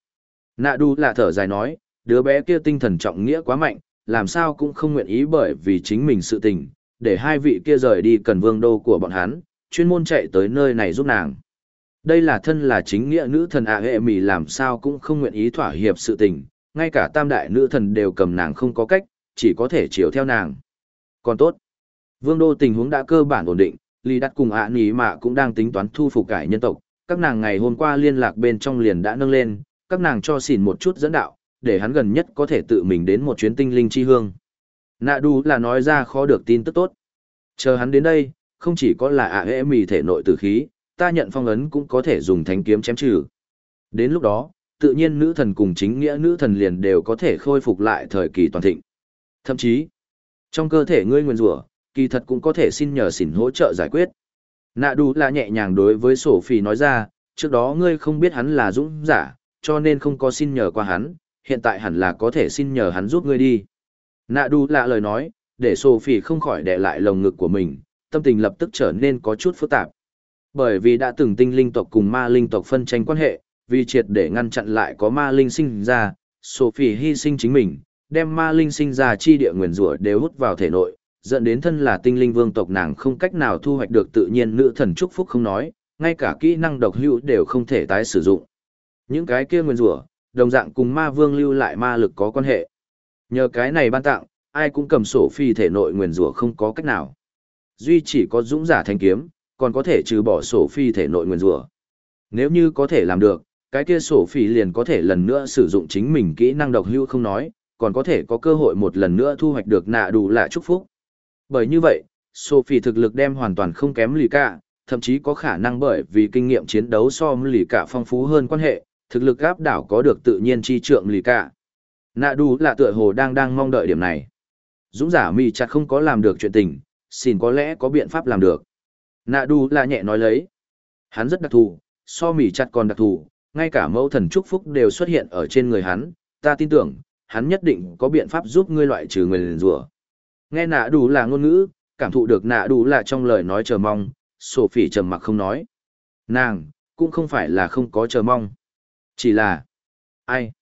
Nạ đu là thở dài nói, đứa bé kia tinh thần trọng nghĩa quá mạnh, làm sao cũng không nguyện ý bởi vì chính mình sự tình, để hai vị kia rời đi cần vương đô của bọn hắn, chuyên môn chạy tới nơi này giúp nàng. Đây là thân là chính nghĩa nữ thần ạ hệ mì làm sao cũng không nguyện ý thỏa hiệp sự tình, ngay cả tam đại nữ thần đều cầm nàng không có cách, chỉ có thể chiều theo nàng. Còn tốt, vương đô tình huống đã cơ bản ổn định, Lý Đắt cùng ạ à nỉ mạ cũng đang tính toán thu phục cải nhân tộc, các nàng ngày hôm qua liên lạc bên trong liền đã nâng lên, các nàng cho xỉn một chút dẫn đạo, để hắn gần nhất có thể tự mình đến một chuyến tinh linh chi hương. Nạ đu là nói ra khó được tin tức tốt. Chờ hắn đến đây, không chỉ có là ạ hệ mì thể nội tử khí, ta nhận phong ấn cũng có thể dùng thánh kiếm chém trừ. Đến lúc đó, tự nhiên nữ thần cùng chính nghĩa nữ thần liền đều có thể khôi phục lại thời kỳ toàn thịnh. Thậm chí, trong cơ thể ngươi nguyên rủa, kỳ thật cũng có thể xin nhờ xỉn hỗ trợ giải quyết. Nạ đủ là nhẹ nhàng đối với sổ phì nói ra, trước đó ngươi không biết hắn là dũng giả, cho nên không có xin nhờ qua hắn, hiện tại hẳn là có thể xin nhờ hắn giúp ngươi đi. Nạ đủ là lời nói, để sổ phì không khỏi đè lại lồng ngực của mình, tâm tình lập tức trở nên có chút phức tạp. Bởi vì đã từng tinh linh tộc cùng ma linh tộc phân tranh quan hệ, vì triệt để ngăn chặn lại có ma linh sinh ra, Sophie hy sinh chính mình, đem ma linh sinh ra chi địa nguyền rủa đều hút vào thể nội, dẫn đến thân là tinh linh vương tộc nàng không cách nào thu hoạch được tự nhiên nữ thần chúc phúc không nói, ngay cả kỹ năng độc hữu đều không thể tái sử dụng. Những cái kia nguyền rủa, đồng dạng cùng ma vương lưu lại ma lực có quan hệ. Nhờ cái này ban tặng, ai cũng cầm sổ phi thể nội nguyền rủa không có cách nào. Duy chỉ có dũng giả thanh kiếm, còn có thể trừ bỏ sổ phi thể nội nguyên rủa. Nếu như có thể làm được, cái kia sổ phi liền có thể lần nữa sử dụng chính mình kỹ năng độc hữu không nói, còn có thể có cơ hội một lần nữa thu hoạch được nạ đủ lạ chúc phúc. Bởi như vậy, sổ phi thực lực đem hoàn toàn không kém lì cả, thậm chí có khả năng bởi vì kinh nghiệm chiến đấu so với lì cả phong phú hơn quan hệ, thực lực áp đảo có được tự nhiên chi trượng lì cả. Nạ đủ là tựa hồ đang đang mong đợi điểm này. Dũng giả mì chặt không có làm được chuyện tình, xin có lẽ có biện pháp làm được. Nạ đủ là nhẹ nói lấy. Hắn rất đặc thù, so mỉ chặt còn đặc thù, ngay cả mẫu thần chúc phúc đều xuất hiện ở trên người hắn, ta tin tưởng, hắn nhất định có biện pháp giúp ngươi loại trừ người liền rùa. Nghe nạ đủ là ngôn ngữ, cảm thụ được nạ đủ là trong lời nói chờ mong, Sophie trầm mặc không nói. Nàng, cũng không phải là không có chờ mong. Chỉ là, ai?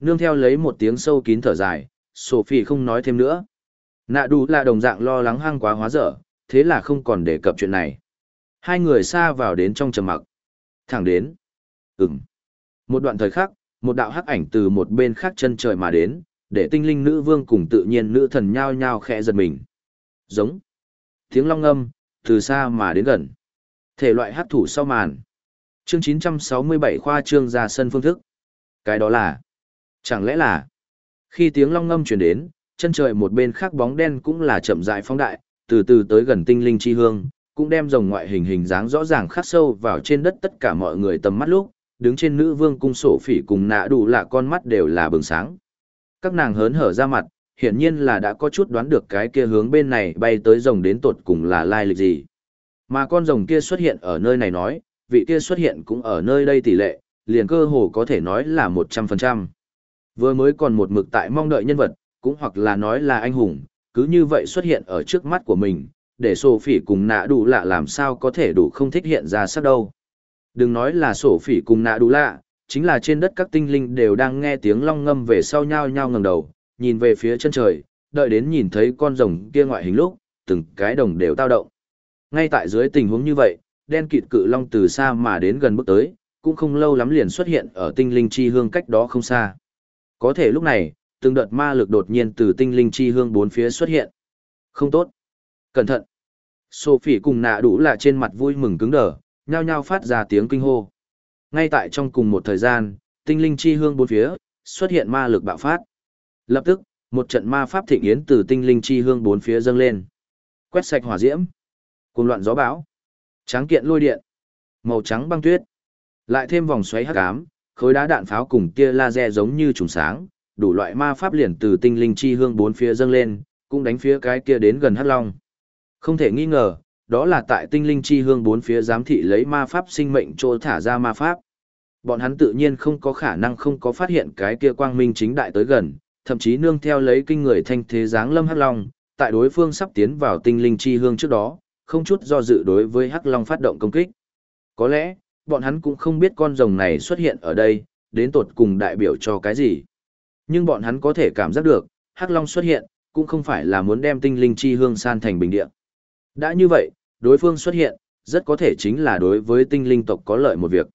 Nương theo lấy một tiếng sâu kín thở dài, Sophie không nói thêm nữa. Nạ đủ là đồng dạng lo lắng hăng quá hóa dở, thế là không còn đề cập chuyện này. Hai người xa vào đến trong trầm mặc. Thẳng đến. Ừm. Một đoạn thời khắc, một đạo hắc ảnh từ một bên khác chân trời mà đến, để tinh linh nữ vương cùng tự nhiên nữ thần nhao nhao khẽ giật mình. Giống. Tiếng long âm, từ xa mà đến gần. Thể loại hắc thủ sau màn. Chương 967 khoa trương ra sân phương thức. Cái đó là. Chẳng lẽ là. Khi tiếng long ngâm truyền đến, chân trời một bên khác bóng đen cũng là chậm rãi phóng đại, từ từ tới gần tinh linh chi hương, cũng đem rồng ngoại hình hình dáng rõ ràng khắc sâu vào trên đất tất cả mọi người tầm mắt lúc, đứng trên nữ vương cung sổ phỉ cùng nạ đủ lạ con mắt đều là bừng sáng. Các nàng hớn hở ra mặt, hiển nhiên là đã có chút đoán được cái kia hướng bên này bay tới rồng đến tột cùng là lai lịch gì. Mà con rồng kia xuất hiện ở nơi này nói, vị kia xuất hiện cũng ở nơi đây tỷ lệ, liền cơ hồ có thể nói là 100%. Vừa mới còn một mực tại mong đợi nhân vật, cũng hoặc là nói là anh hùng, cứ như vậy xuất hiện ở trước mắt của mình, để sổ phỉ cùng nạ đủ lạ làm sao có thể đủ không thích hiện ra sắc đâu. Đừng nói là sổ phỉ cùng nạ đủ lạ, chính là trên đất các tinh linh đều đang nghe tiếng long ngâm về sau nhau nhau ngẩng đầu, nhìn về phía chân trời, đợi đến nhìn thấy con rồng kia ngoại hình lúc, từng cái đồng đều tao động. Ngay tại dưới tình huống như vậy, đen kịt cự long từ xa mà đến gần bước tới, cũng không lâu lắm liền xuất hiện ở tinh linh chi hương cách đó không xa. Có thể lúc này, từng đợt ma lực đột nhiên từ tinh linh chi hương bốn phía xuất hiện. Không tốt. Cẩn thận. Sophie cùng nạ đủ là trên mặt vui mừng cứng đờ, nhao nhao phát ra tiếng kinh hô. Ngay tại trong cùng một thời gian, tinh linh chi hương bốn phía, xuất hiện ma lực bạo phát. Lập tức, một trận ma pháp thịnh yến từ tinh linh chi hương bốn phía dâng lên. Quét sạch hỏa diễm, cùng loạn gió bão, tráng kiện lôi điện, màu trắng băng tuyết. Lại thêm vòng xoáy hắc ám, khối đá đạn pháo cùng tia laser giống như trùng sáng, đủ loại ma pháp liền từ tinh linh chi hương bốn phía dâng lên, cũng đánh phía cái kia đến gần hắc long. Không thể nghi ngờ, đó là tại tinh linh chi hương bốn phía giám thị lấy ma pháp sinh mệnh trô thả ra ma pháp. Bọn hắn tự nhiên không có khả năng không có phát hiện cái kia quang minh chính đại tới gần, thậm chí nương theo lấy kinh người thanh thế giáng lâm hắc long, tại đối phương sắp tiến vào tinh linh chi hương trước đó, không chút do dự đối với hắc long phát động công kích. Có lẽ, bọn hắn cũng không biết con rồng này xuất hiện ở đây, đến tột cùng đại biểu cho cái gì. Nhưng bọn hắn có thể cảm giác được, hắc long xuất hiện, cũng không phải là muốn đem tinh linh chi hương san thành bình địa. Đã như vậy, đối phương xuất hiện, rất có thể chính là đối với tinh linh tộc có lợi một việc.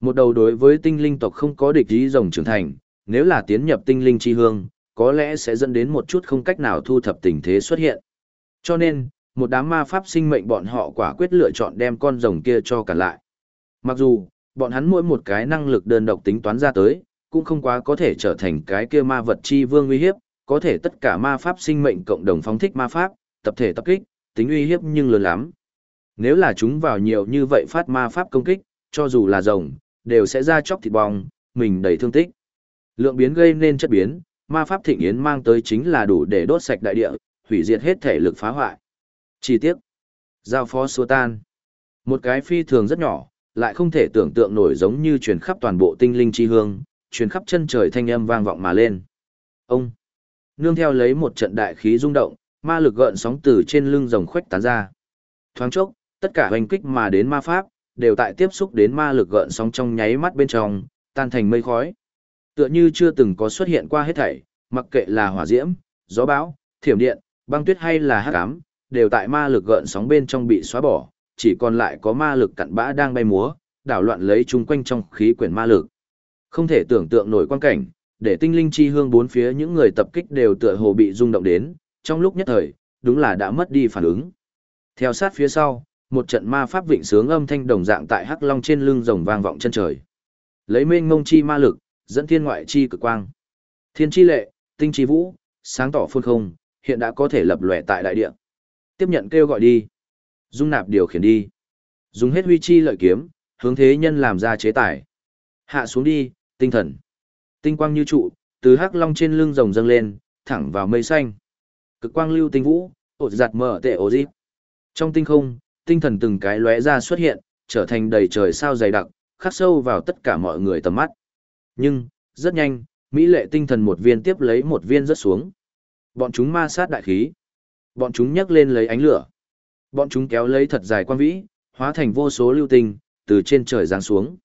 Một đầu đối với tinh linh tộc không có địch ý rồng trưởng thành, nếu là tiến nhập tinh linh chi hương, có lẽ sẽ dẫn đến một chút không cách nào thu thập tình thế xuất hiện. Cho nên, một đám ma pháp sinh mệnh bọn họ quả quyết lựa chọn đem con rồng kia cho cả lại. Mặc dù, bọn hắn mỗi một cái năng lực đơn độc tính toán ra tới, cũng không quá có thể trở thành cái kia ma vật chi vương uy hiếp, có thể tất cả ma pháp sinh mệnh cộng đồng phóng thích ma pháp, tập thể tập kích, tính uy hiếp nhưng lớn lắm. Nếu là chúng vào nhiều như vậy phát ma pháp công kích, cho dù là rồng, đều sẽ ra chóc thịt bong, mình đầy thương tích. Lượng biến gây nên chất biến, ma pháp thịnh yến mang tới chính là đủ để đốt sạch đại địa, hủy diệt hết thể lực phá hoại. Chi tiết. Giao phó xua tan. Một cái phi thường rất nhỏ, lại không thể tưởng tượng nổi giống như truyền khắp toàn bộ tinh linh chi hương, truyền khắp chân trời thanh âm vang vọng mà lên. Ông, nương theo lấy một trận đại khí rung động, ma lực gợn sóng từ trên lưng rồng khuếch tán ra. Thoáng chốc, tất cả hoành kích mà đến ma pháp, đều tại tiếp xúc đến ma lực gợn sóng trong nháy mắt bên trong, tan thành mây khói. Tựa như chưa từng có xuất hiện qua hết thảy, mặc kệ là hỏa diễm, gió bão, thiểm điện, băng tuyết hay là hắc ám, đều tại ma lực gợn sóng bên trong bị xóa bỏ, chỉ còn lại có ma lực cặn bã đang bay múa, đảo loạn lấy chung quanh trong khí quyển ma lực. Không thể tưởng tượng nổi quan cảnh, để tinh linh chi hương bốn phía những người tập kích đều tựa hồ bị rung động đến, trong lúc nhất thời, đúng là đã mất đi phản ứng. Theo sát phía sau, một trận ma pháp vịnh sướng âm thanh đồng dạng tại hắc long trên lưng rồng vang vọng chân trời. Lấy mênh ngông chi ma lực, dẫn thiên ngoại chi cực quang. Thiên chi lệ, tinh chi vũ, sáng tỏ phương không, hiện đã có thể lập lòe tại đại địa. Tiếp nhận kêu gọi đi. Dung nạp điều khiển đi. Dùng hết huy chi lợi kiếm, hướng thế nhân làm ra chế tải. Hạ xuống đi, tinh thần. Tinh quang như trụ, từ hắc long trên lưng rồng dâng lên, thẳng vào mây xanh. Cực quang lưu tinh vũ, ột giặt mở tệ ổ dịp. Trong tinh không, tinh thần từng cái lóe ra xuất hiện, trở thành đầy trời sao dày đặc, khắc sâu vào tất cả mọi người tầm mắt. Nhưng, rất nhanh, Mỹ lệ tinh thần một viên tiếp lấy một viên rớt xuống. Bọn chúng ma sát đại khí. Bọn chúng nhấc lên lấy ánh lửa. Bọn chúng kéo lấy thật dài quan vĩ, hóa thành vô số lưu tinh, từ trên trời giáng xuống.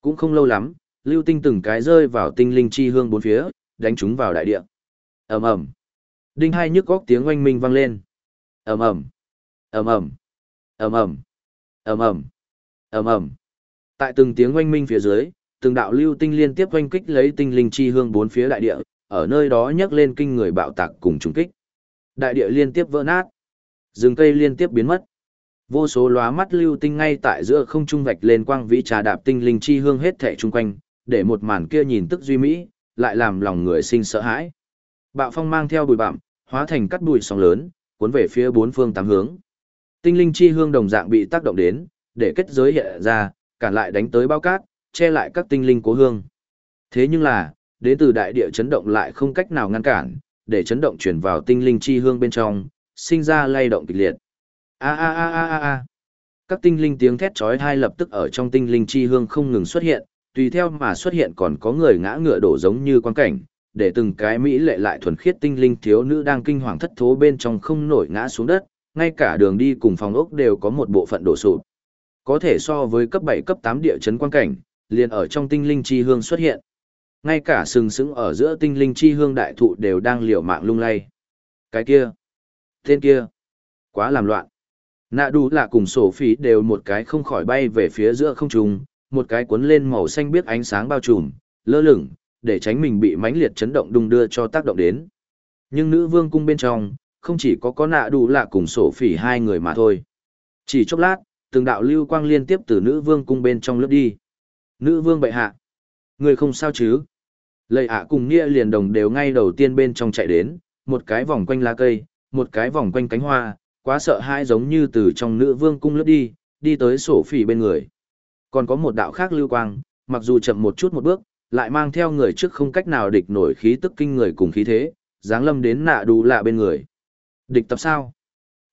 Cũng không lâu lắm, lưu tinh từng cái rơi vào tinh linh chi hương bốn phía, đánh chúng vào đại địa. ầm ầm, đinh hai nhức góc tiếng oanh minh vang lên. ầm ầm, ầm ầm, ầm ầm, ầm ầm, ầm ầm. Tại từng tiếng oanh minh phía dưới, từng đạo lưu tinh liên tiếp oanh kích lấy tinh linh chi hương bốn phía đại địa, ở nơi đó nhấc lên kinh người bạo tạc cùng trùng kích. Đại địa liên tiếp vỡ nát, rừng cây liên tiếp biến mất. Vô số lóa mắt lưu tinh ngay tại giữa không trung vạch lên quang vĩ trà đạp tinh linh chi hương hết thảy chung quanh, để một màn kia nhìn tức duy mỹ, lại làm lòng người sinh sợ hãi. Bạo phong mang theo bụi bặm, hóa thành cắt bụi sóng lớn, cuốn về phía bốn phương tám hướng. Tinh linh chi hương đồng dạng bị tác động đến, để kết giới hiện ra, cản lại đánh tới bao cát, che lại các tinh linh cố hương. Thế nhưng là, đến từ đại địa chấn động lại không cách nào ngăn cản, để chấn động chuyển vào tinh linh chi hương bên trong, sinh ra lay động kịch liệt. A a a a a a. Các tinh linh tiếng thét chói tai lập tức ở trong tinh linh chi hương không ngừng xuất hiện, tùy theo mà xuất hiện còn có người ngã ngựa đổ giống như quan cảnh, để từng cái mỹ lệ lại thuần khiết tinh linh thiếu nữ đang kinh hoàng thất thố bên trong không nổi ngã xuống đất, ngay cả đường đi cùng phòng ốc đều có một bộ phận đổ sụp. Có thể so với cấp 7 cấp 8 địa chấn quan cảnh, liền ở trong tinh linh chi hương xuất hiện. Ngay cả sừng sững ở giữa tinh linh chi hương đại thụ đều đang liều mạng lung lay. Cái kia, tên kia, quá làm loạn. Nạ đủ là cùng sổ phí đều một cái không khỏi bay về phía giữa không trung, một cái cuốn lên màu xanh biếc ánh sáng bao trùm, lơ lửng, để tránh mình bị mãnh liệt chấn động đung đưa cho tác động đến. Nhưng nữ vương cung bên trong, không chỉ có có nạ đủ lạ cùng sổ phỉ hai người mà thôi. Chỉ chốc lát, từng đạo lưu quang liên tiếp từ nữ vương cung bên trong lướt đi. Nữ vương bệ hạ. Người không sao chứ? Lầy ạ cùng nghĩa liền đồng đều ngay đầu tiên bên trong chạy đến, một cái vòng quanh lá cây, một cái vòng quanh cánh hoa, quá sợ hãi giống như từ trong nữ vương cung lướt đi, đi tới sổ phỉ bên người. Còn có một đạo khác lưu quang, mặc dù chậm một chút một bước, lại mang theo người trước không cách nào địch nổi khí tức kinh người cùng khí thế, dáng lâm đến nạ đủ lạ bên người. Địch tập sao?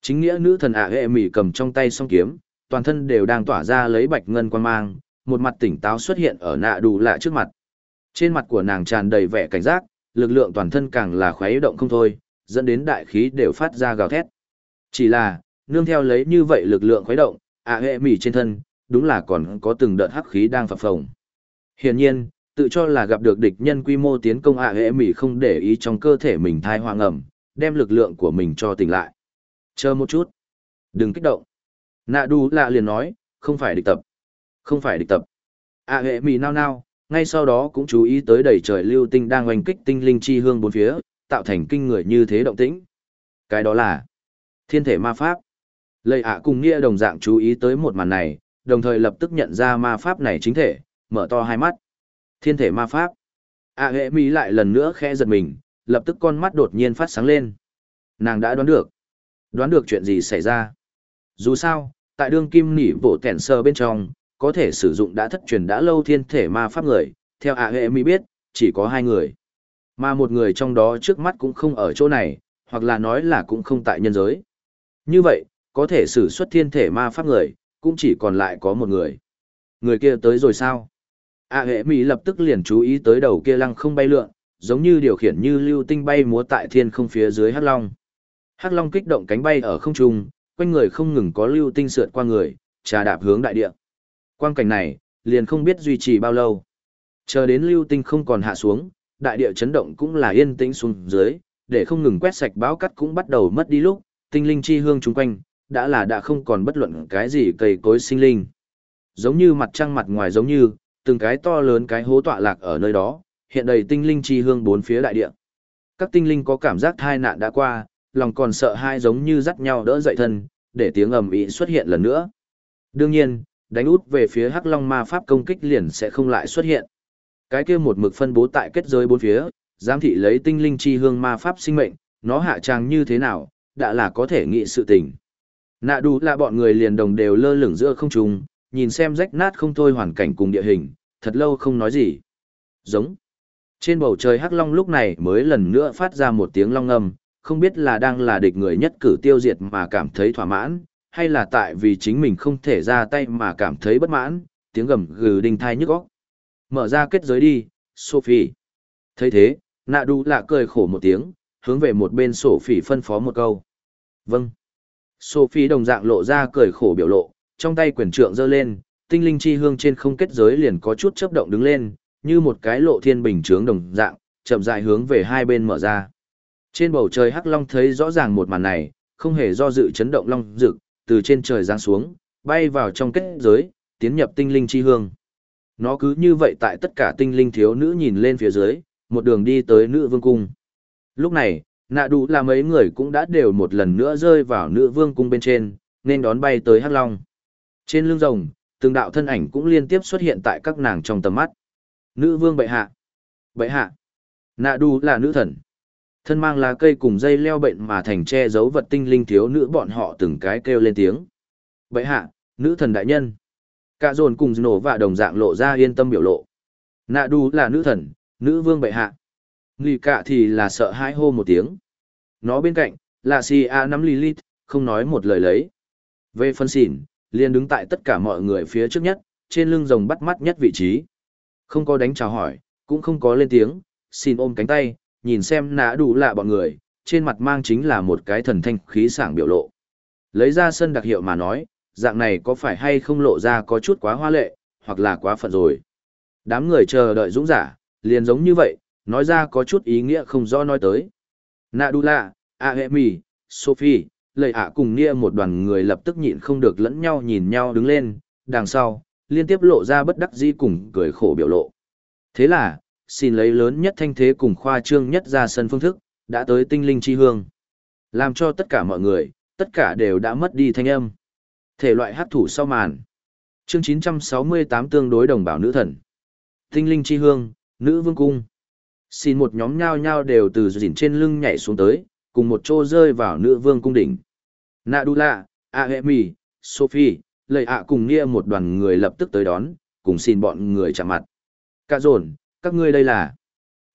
Chính nghĩa nữ thần ạ hệ mỉ cầm trong tay song kiếm, toàn thân đều đang tỏa ra lấy bạch ngân quan mang, một mặt tỉnh táo xuất hiện ở nạ đủ lạ trước mặt. Trên mặt của nàng tràn đầy vẻ cảnh giác, lực lượng toàn thân càng là khuấy động không thôi, dẫn đến đại khí đều phát ra gào thét. Chỉ là, nương theo lấy như vậy lực lượng khuấy động, ạ hệ mỉ trên thân, đúng là còn có từng đợt hắc khí đang phập phồng. Hiển nhiên, tự cho là gặp được địch nhân quy mô tiến công ạ hệ mỉ không để ý trong cơ thể mình thai hoang ẩm, đem lực lượng của mình cho tỉnh lại. Chờ một chút. Đừng kích động. Nạ đu lạ liền nói, không phải địch tập. Không phải địch tập. ạ hệ mỉ nao nao, ngay sau đó cũng chú ý tới đầy trời lưu tinh đang oanh kích tinh linh chi hương bốn phía, tạo thành kinh người như thế động tĩnh. Cái đó là thiên thể ma pháp. Lây ạ cùng nghĩa đồng dạng chú ý tới một màn này, đồng thời lập tức nhận ra ma pháp này chính thể, mở to hai mắt. Thiên thể ma pháp. A hệ mỹ lại lần nữa khẽ giật mình, lập tức con mắt đột nhiên phát sáng lên. Nàng đã đoán được. Đoán được chuyện gì xảy ra. Dù sao, tại đương kim nỉ bộ kẻn sơ bên trong, có thể sử dụng đã thất truyền đã lâu thiên thể ma pháp người, theo A hệ mỹ biết, chỉ có hai người. Mà một người trong đó trước mắt cũng không ở chỗ này, hoặc là nói là cũng không tại nhân giới. Như vậy, có thể sử xuất thiên thể ma pháp người, cũng chỉ còn lại có một người. Người kia tới rồi sao? A hệ mỹ lập tức liền chú ý tới đầu kia lăng không bay lượn, giống như điều khiển như lưu tinh bay múa tại thiên không phía dưới hắc long. Hắc long kích động cánh bay ở không trung, quanh người không ngừng có lưu tinh sượt qua người, trà đạp hướng đại địa. Quang cảnh này, liền không biết duy trì bao lâu. Chờ đến lưu tinh không còn hạ xuống, đại địa chấn động cũng là yên tĩnh xuống dưới, để không ngừng quét sạch báo cắt cũng bắt đầu mất đi lúc, tinh linh chi hương chung quanh, đã là đã không còn bất luận cái gì cây cối sinh linh. Giống như mặt trăng mặt ngoài giống như, từng cái to lớn cái hố tọa lạc ở nơi đó, hiện đầy tinh linh chi hương bốn phía đại địa. Các tinh linh có cảm giác thai nạn đã qua, lòng còn sợ hai giống như dắt nhau đỡ dậy thân, để tiếng ầm ĩ xuất hiện lần nữa. Đương nhiên, đánh út về phía Hắc Long ma pháp công kích liền sẽ không lại xuất hiện. Cái kia một mực phân bố tại kết giới bốn phía, giám thị lấy tinh linh chi hương ma pháp sinh mệnh, nó hạ trang như thế nào, đã là có thể nghị sự tình. Nạ đủ là bọn người liền đồng đều lơ lửng giữa không trung, nhìn xem rách nát không thôi hoàn cảnh cùng địa hình, thật lâu không nói gì. Giống. Trên bầu trời hắc long lúc này mới lần nữa phát ra một tiếng long ngâm, không biết là đang là địch người nhất cử tiêu diệt mà cảm thấy thỏa mãn, hay là tại vì chính mình không thể ra tay mà cảm thấy bất mãn, tiếng gầm gừ đinh thai nhức óc. Mở ra kết giới đi, Sophie. thấy thế, nạ đu lạ cười khổ một tiếng, hướng về một bên Sophie phân phó một câu. Vâng. Sophie đồng dạng lộ ra cười khổ biểu lộ, trong tay quyển trượng giơ lên, tinh linh chi hương trên không kết giới liền có chút chớp động đứng lên, như một cái lộ thiên bình chướng đồng dạng, chậm rãi hướng về hai bên mở ra. Trên bầu trời Hắc Long thấy rõ ràng một màn này, không hề do dự chấn động long rực, từ trên trời giáng xuống, bay vào trong kết giới, tiến nhập tinh linh chi hương. Nó cứ như vậy tại tất cả tinh linh thiếu nữ nhìn lên phía dưới, một đường đi tới nữ vương cung. Lúc này, nạ đủ là mấy người cũng đã đều một lần nữa rơi vào nữ vương cung bên trên, nên đón bay tới Hắc Long. Trên lưng rồng, từng đạo thân ảnh cũng liên tiếp xuất hiện tại các nàng trong tầm mắt. Nữ vương bệ hạ. Bệ hạ. Nạ đu là nữ thần. Thân mang lá cây cùng dây leo bệnh mà thành che giấu vật tinh linh thiếu nữ bọn họ từng cái kêu lên tiếng. Bệ hạ, nữ thần đại nhân. Cả dồn cùng nổ và đồng dạng lộ ra yên tâm biểu lộ. Nạ đu là nữ thần, nữ vương bệ hạ. Nghi cạ thì là sợ hãi hô một tiếng. Nó bên cạnh, là si a nắm Lilith, không nói một lời lấy. Về phân xỉn, liền đứng tại tất cả mọi người phía trước nhất, trên lưng rồng bắt mắt nhất vị trí. Không có đánh chào hỏi, cũng không có lên tiếng, xin ôm cánh tay, nhìn xem nã đủ lạ bọn người, trên mặt mang chính là một cái thần thanh khí sảng biểu lộ. Lấy ra sân đặc hiệu mà nói, dạng này có phải hay không lộ ra có chút quá hoa lệ, hoặc là quá phận rồi. Đám người chờ đợi dũng giả, liền giống như vậy, nói ra có chút ý nghĩa không rõ nói tới. Nạ Đu Lạ, Sophie, lời ạ cùng nia một đoàn người lập tức nhịn không được lẫn nhau nhìn nhau đứng lên, đằng sau, liên tiếp lộ ra bất đắc dĩ cùng cười khổ biểu lộ. Thế là, xin lấy lớn nhất thanh thế cùng khoa trương nhất ra sân phương thức, đã tới tinh linh chi hương. Làm cho tất cả mọi người, tất cả đều đã mất đi thanh âm. Thể loại hát thủ sau màn. Chương 968 tương đối đồng bào nữ thần. Tinh linh chi hương, nữ vương cung. Xin một nhóm nhao nhao đều từ dìn trên lưng nhảy xuống tới, cùng một chỗ rơi vào nữ vương cung đỉnh. Nadula, Aemi, Sophie, Lầy ạ cùng Nia một đoàn người lập tức tới đón, cùng xin bọn người chạm mặt. Cả dồn, các ngươi đây là...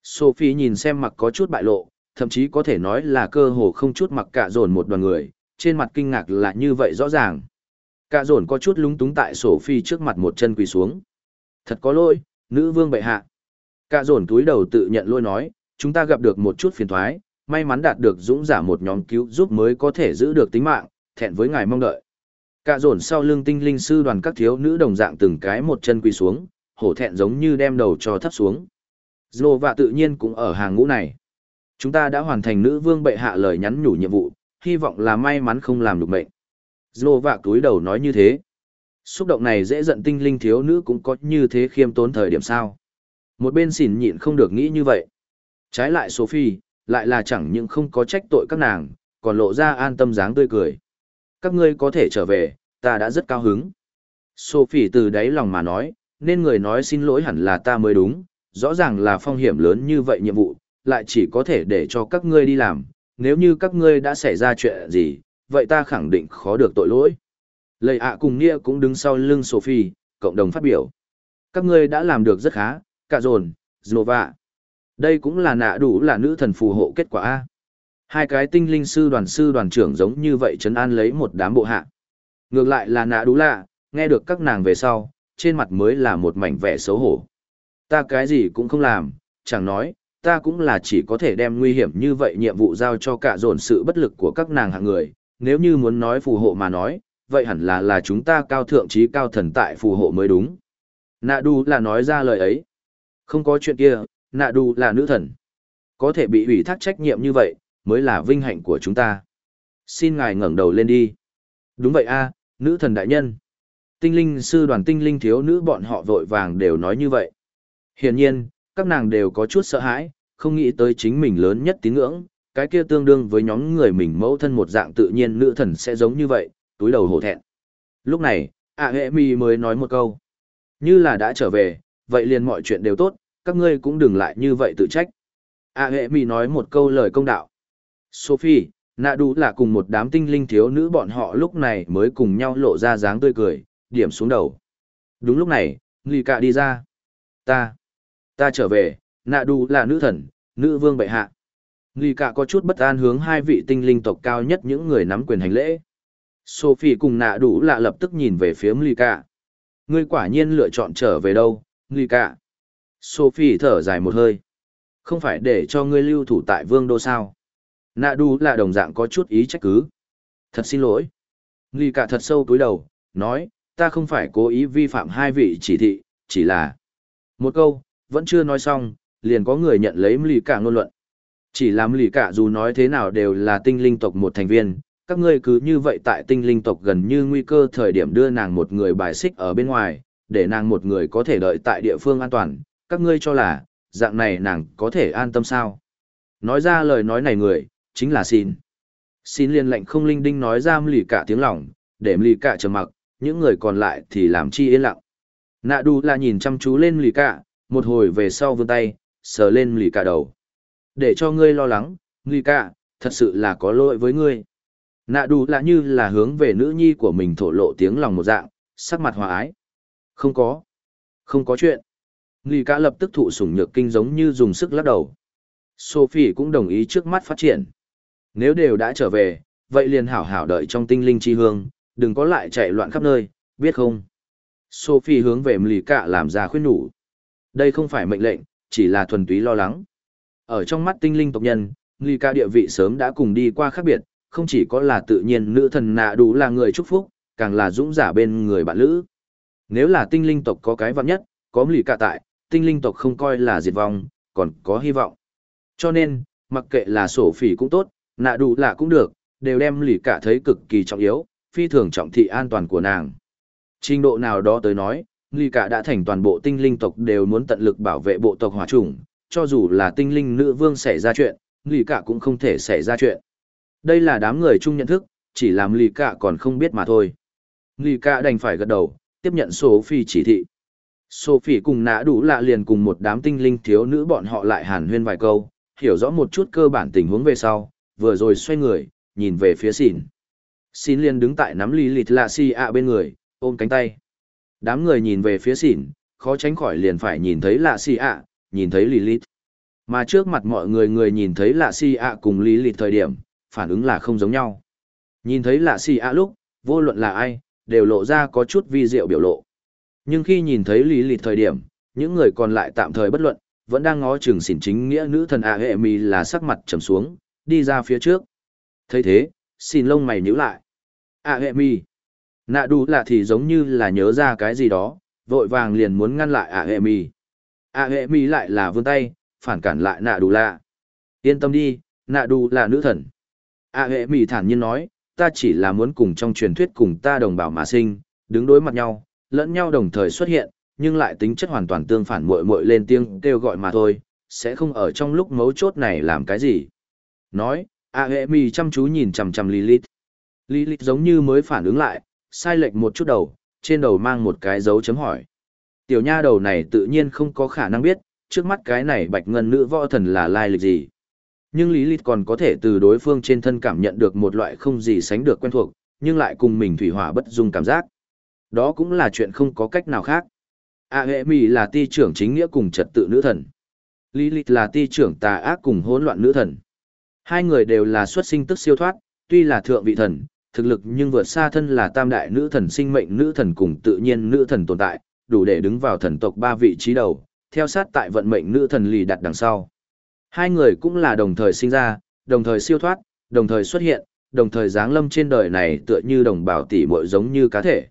Sophie nhìn xem mặc có chút bại lộ, thậm chí có thể nói là cơ hồ không chút mặc cả dồn một đoàn người, trên mặt kinh ngạc là như vậy rõ ràng. Cả dồn có chút lúng túng tại Sophie trước mặt một chân quỳ xuống. Thật có lỗi, nữ vương bệ hạ. Cả dồn túi đầu tự nhận lôi nói, chúng ta gặp được một chút phiền thoái, may mắn đạt được dũng giả một nhóm cứu giúp mới có thể giữ được tính mạng, thẹn với ngài mong đợi. Cả dồn sau lưng tinh linh sư đoàn các thiếu nữ đồng dạng từng cái một chân quỳ xuống, hổ thẹn giống như đem đầu cho thấp xuống. Dô và tự nhiên cũng ở hàng ngũ này. Chúng ta đã hoàn thành nữ vương bệ hạ lời nhắn nhủ nhiệm vụ, hy vọng là may mắn không làm được mệnh. Dô và túi đầu nói như thế. Xúc động này dễ giận tinh linh thiếu nữ cũng có như thế khiêm tốn thời điểm sao. Một bên xỉn nhịn không được nghĩ như vậy. Trái lại Sophie, lại là chẳng những không có trách tội các nàng, còn lộ ra an tâm dáng tươi cười. Các ngươi có thể trở về, ta đã rất cao hứng. Sophie từ đáy lòng mà nói, nên người nói xin lỗi hẳn là ta mới đúng, rõ ràng là phong hiểm lớn như vậy nhiệm vụ, lại chỉ có thể để cho các ngươi đi làm, nếu như các ngươi đã xảy ra chuyện gì, vậy ta khẳng định khó được tội lỗi. Lời ạ cùng Nia cũng đứng sau lưng Sophie, cộng đồng phát biểu. Các ngươi đã làm được rất khá, cả dồn, vạ, Đây cũng là nạ đủ là nữ thần phù hộ kết quả A. Hai cái tinh linh sư đoàn sư đoàn trưởng giống như vậy trấn an lấy một đám bộ hạ. Ngược lại là nạ đủ lạ, nghe được các nàng về sau, trên mặt mới là một mảnh vẻ xấu hổ. Ta cái gì cũng không làm, chẳng nói, ta cũng là chỉ có thể đem nguy hiểm như vậy nhiệm vụ giao cho cả dồn sự bất lực của các nàng hạng người, nếu như muốn nói phù hộ mà nói, vậy hẳn là là chúng ta cao thượng trí cao thần tại phù hộ mới đúng. Nạ đu là nói ra lời ấy. Không có chuyện kia, nạ đu là nữ thần. Có thể bị ủy thác trách nhiệm như vậy, mới là vinh hạnh của chúng ta. Xin ngài ngẩng đầu lên đi. Đúng vậy a, nữ thần đại nhân. Tinh linh sư đoàn tinh linh thiếu nữ bọn họ vội vàng đều nói như vậy. Hiển nhiên, các nàng đều có chút sợ hãi, không nghĩ tới chính mình lớn nhất tín ngưỡng, cái kia tương đương với nhóm người mình mẫu thân một dạng tự nhiên nữ thần sẽ giống như vậy, túi đầu hổ thẹn. Lúc này, ạ hệ mi mới nói một câu. Như là đã trở về, vậy liền mọi chuyện đều tốt, các ngươi cũng đừng lại như vậy tự trách. ạ hệ mì nói một câu lời công đạo. Sophie, nạ đủ là cùng một đám tinh linh thiếu nữ bọn họ lúc này mới cùng nhau lộ ra dáng tươi cười, điểm xuống đầu. Đúng lúc này, Lì Cạ đi ra. Ta, ta trở về, nạ đủ là nữ thần, nữ vương bệ hạ. Lì Cạ có chút bất an hướng hai vị tinh linh tộc cao nhất những người nắm quyền hành lễ. Sophie cùng nạ đủ là lập tức nhìn về phía Lì Cạ. Ngươi quả nhiên lựa chọn trở về đâu, Lì Cạ. Sophie thở dài một hơi. Không phải để cho ngươi lưu thủ tại vương đô sao. Nạ đu là đồng dạng có chút ý trách cứ. Thật xin lỗi. Nghi cả thật sâu túi đầu, nói, ta không phải cố ý vi phạm hai vị chỉ thị, chỉ là... Một câu, vẫn chưa nói xong, liền có người nhận lấy lì cả ngôn luận. Chỉ làm lì cả dù nói thế nào đều là tinh linh tộc một thành viên, các ngươi cứ như vậy tại tinh linh tộc gần như nguy cơ thời điểm đưa nàng một người bài xích ở bên ngoài, để nàng một người có thể đợi tại địa phương an toàn, các ngươi cho là, dạng này nàng có thể an tâm sao. Nói ra lời nói này người, chính là xin. Xin liên lệnh không linh đinh nói ra lì cả tiếng lòng, để lì cả trầm mặc, những người còn lại thì làm chi yên lặng. Nạ đu là nhìn chăm chú lên lì cả, một hồi về sau vươn tay, sờ lên lì cả đầu. Để cho ngươi lo lắng, lì cả, thật sự là có lỗi với ngươi. Nạ đu là như là hướng về nữ nhi của mình thổ lộ tiếng lòng một dạng, sắc mặt hòa ái. Không có. Không có chuyện. Lì cả lập tức thụ sủng nhược kinh giống như dùng sức lắc đầu. Sophie cũng đồng ý trước mắt phát triển. Nếu đều đã trở về, vậy liền hảo hảo đợi trong tinh linh chi hương, đừng có lại chạy loạn khắp nơi, biết không? Sophie hướng về lì cả làm ra khuyên nhủ. Đây không phải mệnh lệnh, chỉ là thuần túy lo lắng. Ở trong mắt tinh linh tộc nhân, lì cả địa vị sớm đã cùng đi qua khác biệt, không chỉ có là tự nhiên nữ thần nạ đủ là người chúc phúc, càng là dũng giả bên người bạn lữ. Nếu là tinh linh tộc có cái vạn nhất, có lì cả tại, tinh linh tộc không coi là diệt vong, còn có hy vọng. Cho nên, mặc kệ là sổ phỉ cũng tốt, nạ đủ là cũng được, đều đem lì cả thấy cực kỳ trọng yếu, phi thường trọng thị an toàn của nàng. Trình độ nào đó tới nói, Ly Cả đã thành toàn bộ tinh linh tộc đều muốn tận lực bảo vệ bộ tộc hỏa chủng, cho dù là tinh linh nữ vương xảy ra chuyện, Ly Cả cũng không thể xảy ra chuyện. Đây là đám người chung nhận thức, chỉ làm Ly Cả còn không biết mà thôi. Ly Cả đành phải gật đầu, tiếp nhận sổ phỉ chỉ thị. Sophie cùng nã đủ lạ liền cùng một đám tinh linh thiếu nữ bọn họ lại hàn huyên vài câu, hiểu rõ một chút cơ bản tình huống về sau, vừa rồi xoay người, nhìn về phía xỉn. Xin liền đứng tại nắm lý lịt lạ si ạ bên người, ôm cánh tay. Đám người nhìn về phía xỉn, khó tránh khỏi liền phải nhìn thấy lạ si ạ, nhìn thấy Lilith. Mà trước mặt mọi người người nhìn thấy lạ si ạ cùng lịt thời điểm, phản ứng là không giống nhau. Nhìn thấy lạ si ạ lúc, vô luận là ai, đều lộ ra có chút vi diệu biểu lộ. Nhưng khi nhìn thấy lý lịch thời điểm, những người còn lại tạm thời bất luận, vẫn đang ngó chừng xỉn chính nghĩa nữ thần A hệ mi là sắc mặt trầm xuống, đi ra phía trước. thấy thế, xin lông mày nhíu lại. A hệ mi. Nạ đủ là thì giống như là nhớ ra cái gì đó, vội vàng liền muốn ngăn lại A hệ mi. A hệ mi lại là vươn tay, phản cản lại nạ đủ lạ. Yên tâm đi, nạ đủ là nữ thần. A hệ mi thản nhiên nói, ta chỉ là muốn cùng trong truyền thuyết cùng ta đồng bào mà sinh, đứng đối mặt nhau, lẫn nhau đồng thời xuất hiện, nhưng lại tính chất hoàn toàn tương phản muội muội lên tiếng kêu gọi mà thôi, sẽ không ở trong lúc mấu chốt này làm cái gì. Nói, a hệ mì chăm chú nhìn chằm chằm lilith. Lilith giống như mới phản ứng lại sai lệch một chút đầu trên đầu mang một cái dấu chấm hỏi. Tiểu nha đầu này tự nhiên không có khả năng biết trước mắt cái này bạch ngân nữ võ thần là lai lịch gì. Nhưng lý còn có thể từ đối phương trên thân cảm nhận được một loại không gì sánh được quen thuộc nhưng lại cùng mình thủy hỏa bất dung cảm giác đó cũng là chuyện không có cách nào khác a hệ mỹ là ti trưởng chính nghĩa cùng trật tự nữ thần lý lịch là ti trưởng tà ác cùng hỗn loạn nữ thần Hai người đều là xuất sinh tức siêu thoát, tuy là thượng vị thần, thực lực nhưng vượt xa thân là tam đại nữ thần sinh mệnh nữ thần cùng tự nhiên nữ thần tồn tại, đủ để đứng vào thần tộc ba vị trí đầu, theo sát tại vận mệnh nữ thần lì đặt đằng sau. Hai người cũng là đồng thời sinh ra, đồng thời siêu thoát, đồng thời xuất hiện, đồng thời giáng lâm trên đời này tựa như đồng bào tỷ muội giống như cá thể.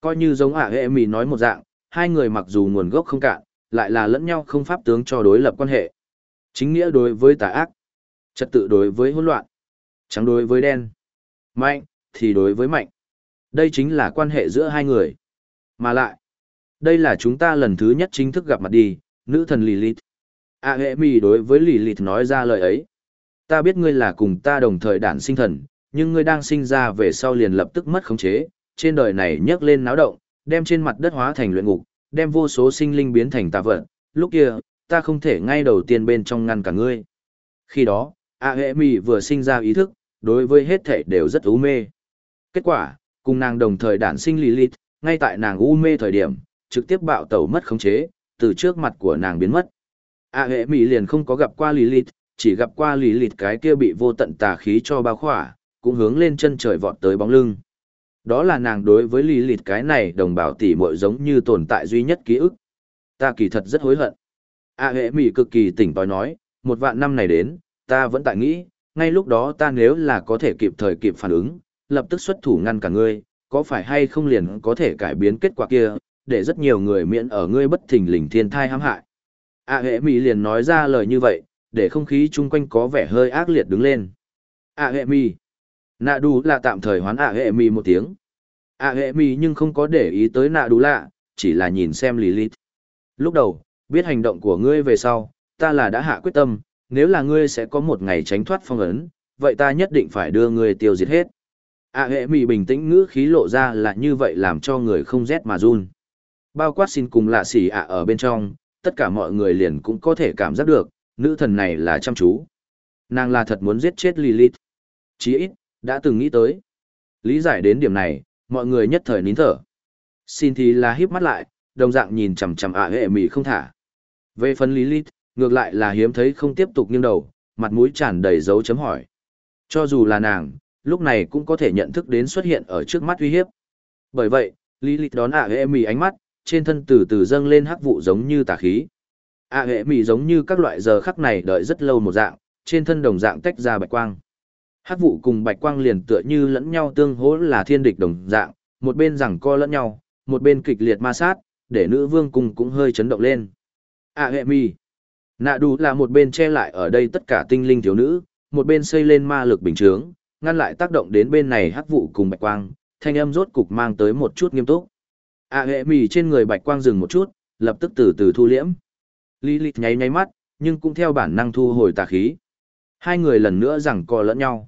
Coi như giống ả hệ mì nói một dạng, hai người mặc dù nguồn gốc không cạn, lại là lẫn nhau không pháp tướng cho đối lập quan hệ. Chính nghĩa đối với tà ác, trật tự đối với hỗn loạn, trắng đối với đen, mạnh thì đối với mạnh. Đây chính là quan hệ giữa hai người. Mà lại, đây là chúng ta lần thứ nhất chính thức gặp mặt đi, nữ thần Lilith. A hệ mì đối với Lilith nói ra lời ấy. Ta biết ngươi là cùng ta đồng thời đản sinh thần, nhưng ngươi đang sinh ra về sau liền lập tức mất khống chế, trên đời này nhấc lên náo động, đem trên mặt đất hóa thành luyện ngục, đem vô số sinh linh biến thành tà vật. Lúc kia, ta không thể ngay đầu tiên bên trong ngăn cả ngươi. Khi đó, A hệ mì vừa sinh ra ý thức, đối với hết thể đều rất u mê. Kết quả, cùng nàng đồng thời đản sinh Lilith, ngay tại nàng u mê thời điểm, trực tiếp bạo tẩu mất khống chế, từ trước mặt của nàng biến mất. A hệ mỹ liền không có gặp qua Lilith, chỉ gặp qua Lilith cái kia bị vô tận tà khí cho bao khỏa, cũng hướng lên chân trời vọt tới bóng lưng. Đó là nàng đối với Lilith cái này đồng bào tỷ muội giống như tồn tại duy nhất ký ức. Ta kỳ thật rất hối hận. A hệ mỹ cực kỳ tỉnh tòi nói, một vạn năm này đến, ta vẫn tại nghĩ, ngay lúc đó ta nếu là có thể kịp thời kịp phản ứng, lập tức xuất thủ ngăn cả ngươi, có phải hay không liền có thể cải biến kết quả kia, để rất nhiều người miễn ở ngươi bất thình lình thiên thai hãm hại. A hệ mỹ liền nói ra lời như vậy, để không khí chung quanh có vẻ hơi ác liệt đứng lên. A hệ mỹ. Nạ đủ là tạm thời hoán A hệ Mi một tiếng. A hệ Mi nhưng không có để ý tới nạ đủ lạ, chỉ là nhìn xem Lilith. Lúc đầu, biết hành động của ngươi về sau, ta là đã hạ quyết tâm, nếu là ngươi sẽ có một ngày tránh thoát phong ấn, vậy ta nhất định phải đưa ngươi tiêu diệt hết. A hệ Mi bình tĩnh ngữ khí lộ ra là như vậy làm cho người không rét mà run. Bao quát xin cùng lạ xỉ ạ ở bên trong, tất cả mọi người liền cũng có thể cảm giác được, nữ thần này là chăm chú. Nàng là thật muốn giết chết Lilith. Chí ít, đã từng nghĩ tới. Lý giải đến điểm này, mọi người nhất thời nín thở. Xin thì là híp mắt lại, đồng dạng nhìn chằm chằm ạ hệ mỉ không thả. Về phần Lilith, ngược lại là hiếm thấy không tiếp tục nghiêng đầu, mặt mũi tràn đầy dấu chấm hỏi. Cho dù là nàng, lúc này cũng có thể nhận thức đến xuất hiện ở trước mắt uy hiếp. Bởi vậy, Lilith đón ạ hệ mỉ ánh mắt, trên thân từ từ dâng lên hắc vụ giống như tà khí. A hệ mị giống như các loại giờ khắc này đợi rất lâu một dạng, trên thân đồng dạng tách ra bạch quang. Hắc vụ cùng bạch quang liền tựa như lẫn nhau tương hỗ là thiên địch đồng dạng, một bên rằng co lẫn nhau, một bên kịch liệt ma sát, để nữ vương cùng cũng hơi chấn động lên. A hệ mi. Nạ đủ là một bên che lại ở đây tất cả tinh linh thiếu nữ, một bên xây lên ma lực bình chướng, ngăn lại tác động đến bên này hắc vụ cùng bạch quang, thanh âm rốt cục mang tới một chút nghiêm túc. A hệ mì trên người bạch quang dừng một chút, lập tức từ từ thu liễm. Lilith nháy nháy mắt, nhưng cũng theo bản năng thu hồi tà khí. Hai người lần nữa rằng co lẫn nhau.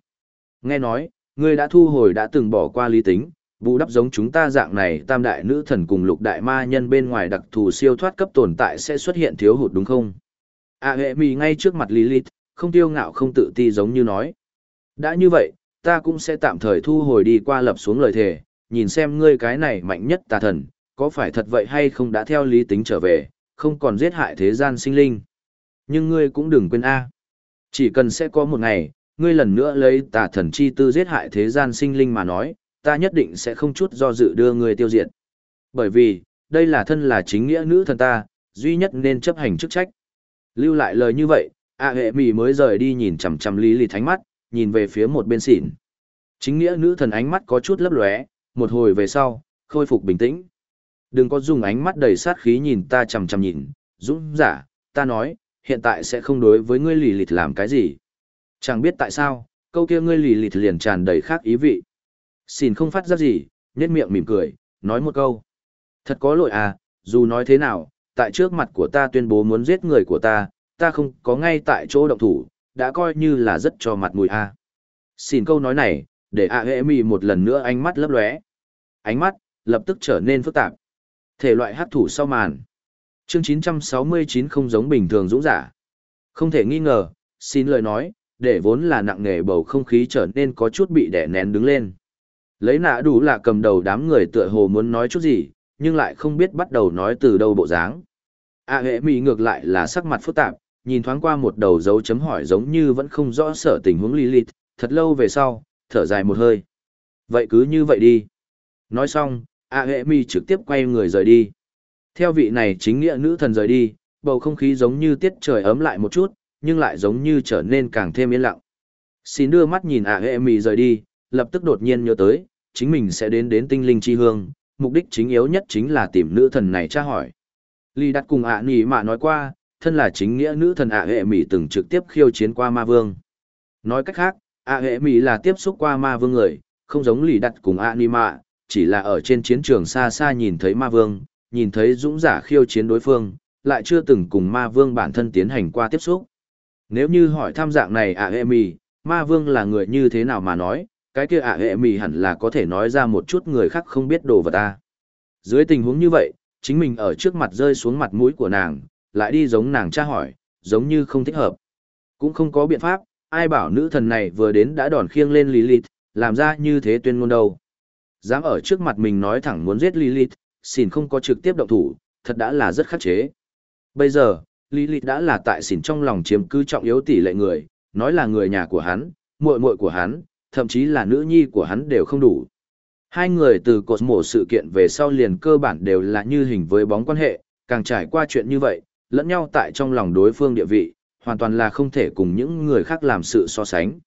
Nghe nói, ngươi đã thu hồi đã từng bỏ qua lý tính, vụ đắp giống chúng ta dạng này tam đại nữ thần cùng lục đại ma nhân bên ngoài đặc thù siêu thoát cấp tồn tại sẽ xuất hiện thiếu hụt đúng không? A hệ mì ngay trước mặt Lilith, không tiêu ngạo không tự ti giống như nói. Đã như vậy, ta cũng sẽ tạm thời thu hồi đi qua lập xuống lời thề, nhìn xem ngươi cái này mạnh nhất tà thần, có phải thật vậy hay không đã theo lý tính trở về, không còn giết hại thế gian sinh linh. Nhưng ngươi cũng đừng quên A. Chỉ cần sẽ có một ngày, ngươi lần nữa lấy tà thần chi tư giết hại thế gian sinh linh mà nói, ta nhất định sẽ không chút do dự đưa ngươi tiêu diệt. Bởi vì, đây là thân là chính nghĩa nữ thần ta, duy nhất nên chấp hành chức trách. Lưu lại lời như vậy, A hệ mì mới rời đi nhìn chằm chằm lý lì thánh mắt, nhìn về phía một bên xỉn. Chính nghĩa nữ thần ánh mắt có chút lấp lóe, một hồi về sau, khôi phục bình tĩnh. Đừng có dùng ánh mắt đầy sát khí nhìn ta chằm chằm nhìn, dũng giả, ta nói, hiện tại sẽ không đối với ngươi lì lịt làm cái gì. Chẳng biết tại sao, câu kia ngươi lì lịt liền tràn đầy khác ý vị. Xin không phát ra gì, nhét miệng mỉm cười, nói một câu. Thật có lỗi à, dù nói thế nào, tại trước mặt của ta tuyên bố muốn giết người của ta, ta không có ngay tại chỗ động thủ, đã coi như là rất cho mặt mũi. À. Xin câu nói này, để a hệ mì một lần nữa ánh mắt lấp lóe ánh mắt lập tức trở nên phức tạp thể loại hát thủ sau màn chương 969 không giống bình thường dũng giả không thể nghi ngờ xin lời nói để vốn là nặng nề bầu không khí trở nên có chút bị đè nén đứng lên lấy nạ đủ là cầm đầu đám người tựa hồ muốn nói chút gì nhưng lại không biết bắt đầu nói từ đâu bộ dáng a hệ mỹ ngược lại là sắc mặt phức tạp nhìn thoáng qua một đầu dấu chấm hỏi giống như vẫn không rõ sở tình huống Lilith, thật lâu về sau, thở dài một hơi. Vậy cứ như vậy đi. Nói xong, A hệ mì trực tiếp quay người rời đi. Theo vị này chính nghĩa nữ thần rời đi, bầu không khí giống như tiết trời ấm lại một chút, nhưng lại giống như trở nên càng thêm yên lặng. Xin đưa mắt nhìn A hệ mì rời đi, lập tức đột nhiên nhớ tới, chính mình sẽ đến đến tinh linh chi hương, mục đích chính yếu nhất chính là tìm nữ thần này tra hỏi. Ly đặt cùng ạ nỉ mà nói qua, thân là chính nghĩa nữ thần ạ hệ mì từng trực tiếp khiêu chiến qua ma vương. Nói cách khác, ạ hệ mì là tiếp xúc qua ma vương người, không giống lì đặt cùng ạ nỉ mạ, chỉ là ở trên chiến trường xa xa nhìn thấy ma vương, nhìn thấy dũng giả khiêu chiến đối phương, lại chưa từng cùng ma vương bản thân tiến hành qua tiếp xúc. Nếu như hỏi tham dạng này ạ hệ mì, ma vương là người như thế nào mà nói, cái kia ạ hệ mì hẳn là có thể nói ra một chút người khác không biết đồ vật ta. Dưới tình huống như vậy, chính mình ở trước mặt rơi xuống mặt mũi của nàng, lại đi giống nàng tra hỏi, giống như không thích hợp. Cũng không có biện pháp, ai bảo nữ thần này vừa đến đã đòn khiêng lên Lilith, làm ra như thế tuyên ngôn đâu. Dám ở trước mặt mình nói thẳng muốn giết Lilith, xin không có trực tiếp động thủ, thật đã là rất khắc chế. Bây giờ, Lý Lilith đã là tại xỉn trong lòng chiếm cứ trọng yếu tỷ lệ người, nói là người nhà của hắn, muội muội của hắn, thậm chí là nữ nhi của hắn đều không đủ. Hai người từ cột mổ sự kiện về sau liền cơ bản đều là như hình với bóng quan hệ, càng trải qua chuyện như vậy, lẫn nhau tại trong lòng đối phương địa vị, hoàn toàn là không thể cùng những người khác làm sự so sánh.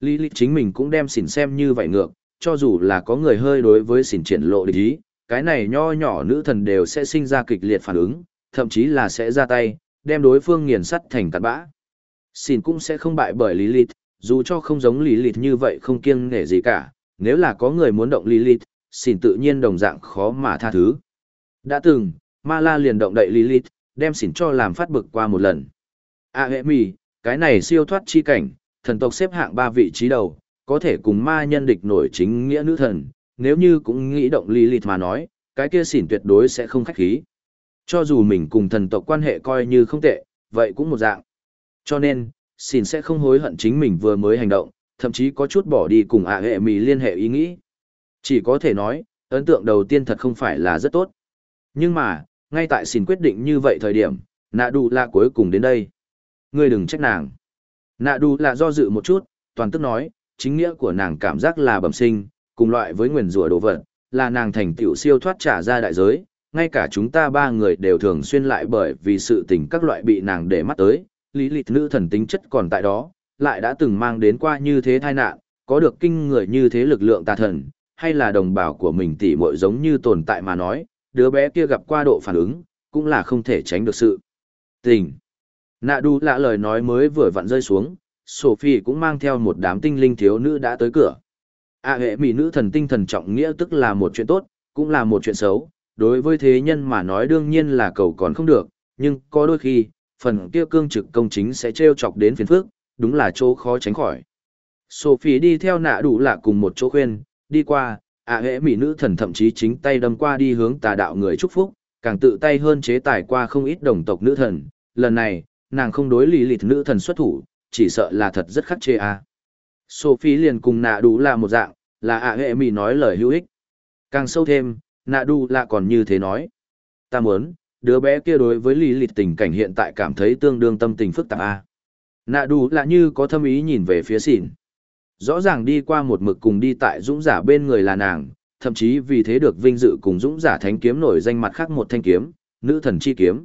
Lý lịch chính mình cũng đem xỉn xem như vậy ngược, cho dù là có người hơi đối với xỉn triển lộ địch ý, cái này nho nhỏ nữ thần đều sẽ sinh ra kịch liệt phản ứng, thậm chí là sẽ ra tay, đem đối phương nghiền sắt thành cát bã. Xỉn cũng sẽ không bại bởi Lý dù cho không giống Lý như vậy không kiêng nể gì cả, nếu là có người muốn động Lilith, xỉn tự nhiên đồng dạng khó mà tha thứ. Đã từng, Ma La liền động đậy Lilith, đem xỉn cho làm phát bực qua một lần. À hệ mì, cái này siêu thoát chi cảnh, thần tộc xếp hạng ba vị trí đầu, có thể cùng ma nhân địch nổi chính nghĩa nữ thần, nếu như cũng nghĩ động Lilith mà nói, cái kia xỉn tuyệt đối sẽ không khách khí. Cho dù mình cùng thần tộc quan hệ coi như không tệ, vậy cũng một dạng. Cho nên, xin sẽ không hối hận chính mình vừa mới hành động, thậm chí có chút bỏ đi cùng ạ hệ mì liên hệ ý nghĩ. Chỉ có thể nói, ấn tượng đầu tiên thật không phải là rất tốt. Nhưng mà, ngay tại xin quyết định như vậy thời điểm, nạ đủ là cuối cùng đến đây. Ngươi đừng trách nàng. Nạ đủ là do dự một chút, toàn tức nói, chính nghĩa của nàng cảm giác là bẩm sinh, cùng loại với nguyền rủa đồ vật, là nàng thành tựu siêu thoát trả ra đại giới, ngay cả chúng ta ba người đều thường xuyên lại bởi vì sự tình các loại bị nàng để mắt tới, lý lịch nữ thần tính chất còn tại đó, lại đã từng mang đến qua như thế tai nạn, có được kinh người như thế lực lượng tà thần, hay là đồng bào của mình tỉ muội giống như tồn tại mà nói, đứa bé kia gặp qua độ phản ứng, cũng là không thể tránh được sự. Tình. Nạ đu lạ lời nói mới vừa vặn rơi xuống, Sophie cũng mang theo một đám tinh linh thiếu nữ đã tới cửa. À hệ mỹ nữ thần tinh thần trọng nghĩa tức là một chuyện tốt, cũng là một chuyện xấu, đối với thế nhân mà nói đương nhiên là cầu còn không được, nhưng có đôi khi, phần kia cương trực công chính sẽ treo chọc đến phiền phức, đúng là chỗ khó tránh khỏi. Sophie đi theo nạ đủ lạ cùng một chỗ khuyên, đi qua, ạ à hệ mỹ nữ thần thậm chí chính tay đâm qua đi hướng tà đạo người chúc phúc, càng tự tay hơn chế tài qua không ít đồng tộc nữ thần. Lần này, nàng không đối lý lịt nữ thần xuất thủ, chỉ sợ là thật rất khắc chê a. À. Sophie liền cùng nạ đủ là một dạng, là ạ à hệ mỹ nói lời hữu ích. Càng sâu thêm, nạ đu là còn như thế nói. Ta muốn, đứa bé kia đối với lý lịch tình cảnh hiện tại cảm thấy tương đương tâm tình phức tạp a. Nạ đu là như có thâm ý nhìn về phía xỉn. Rõ ràng đi qua một mực cùng đi tại dũng giả bên người là nàng, thậm chí vì thế được vinh dự cùng dũng giả thánh kiếm nổi danh mặt khác một thanh kiếm, nữ thần chi kiếm.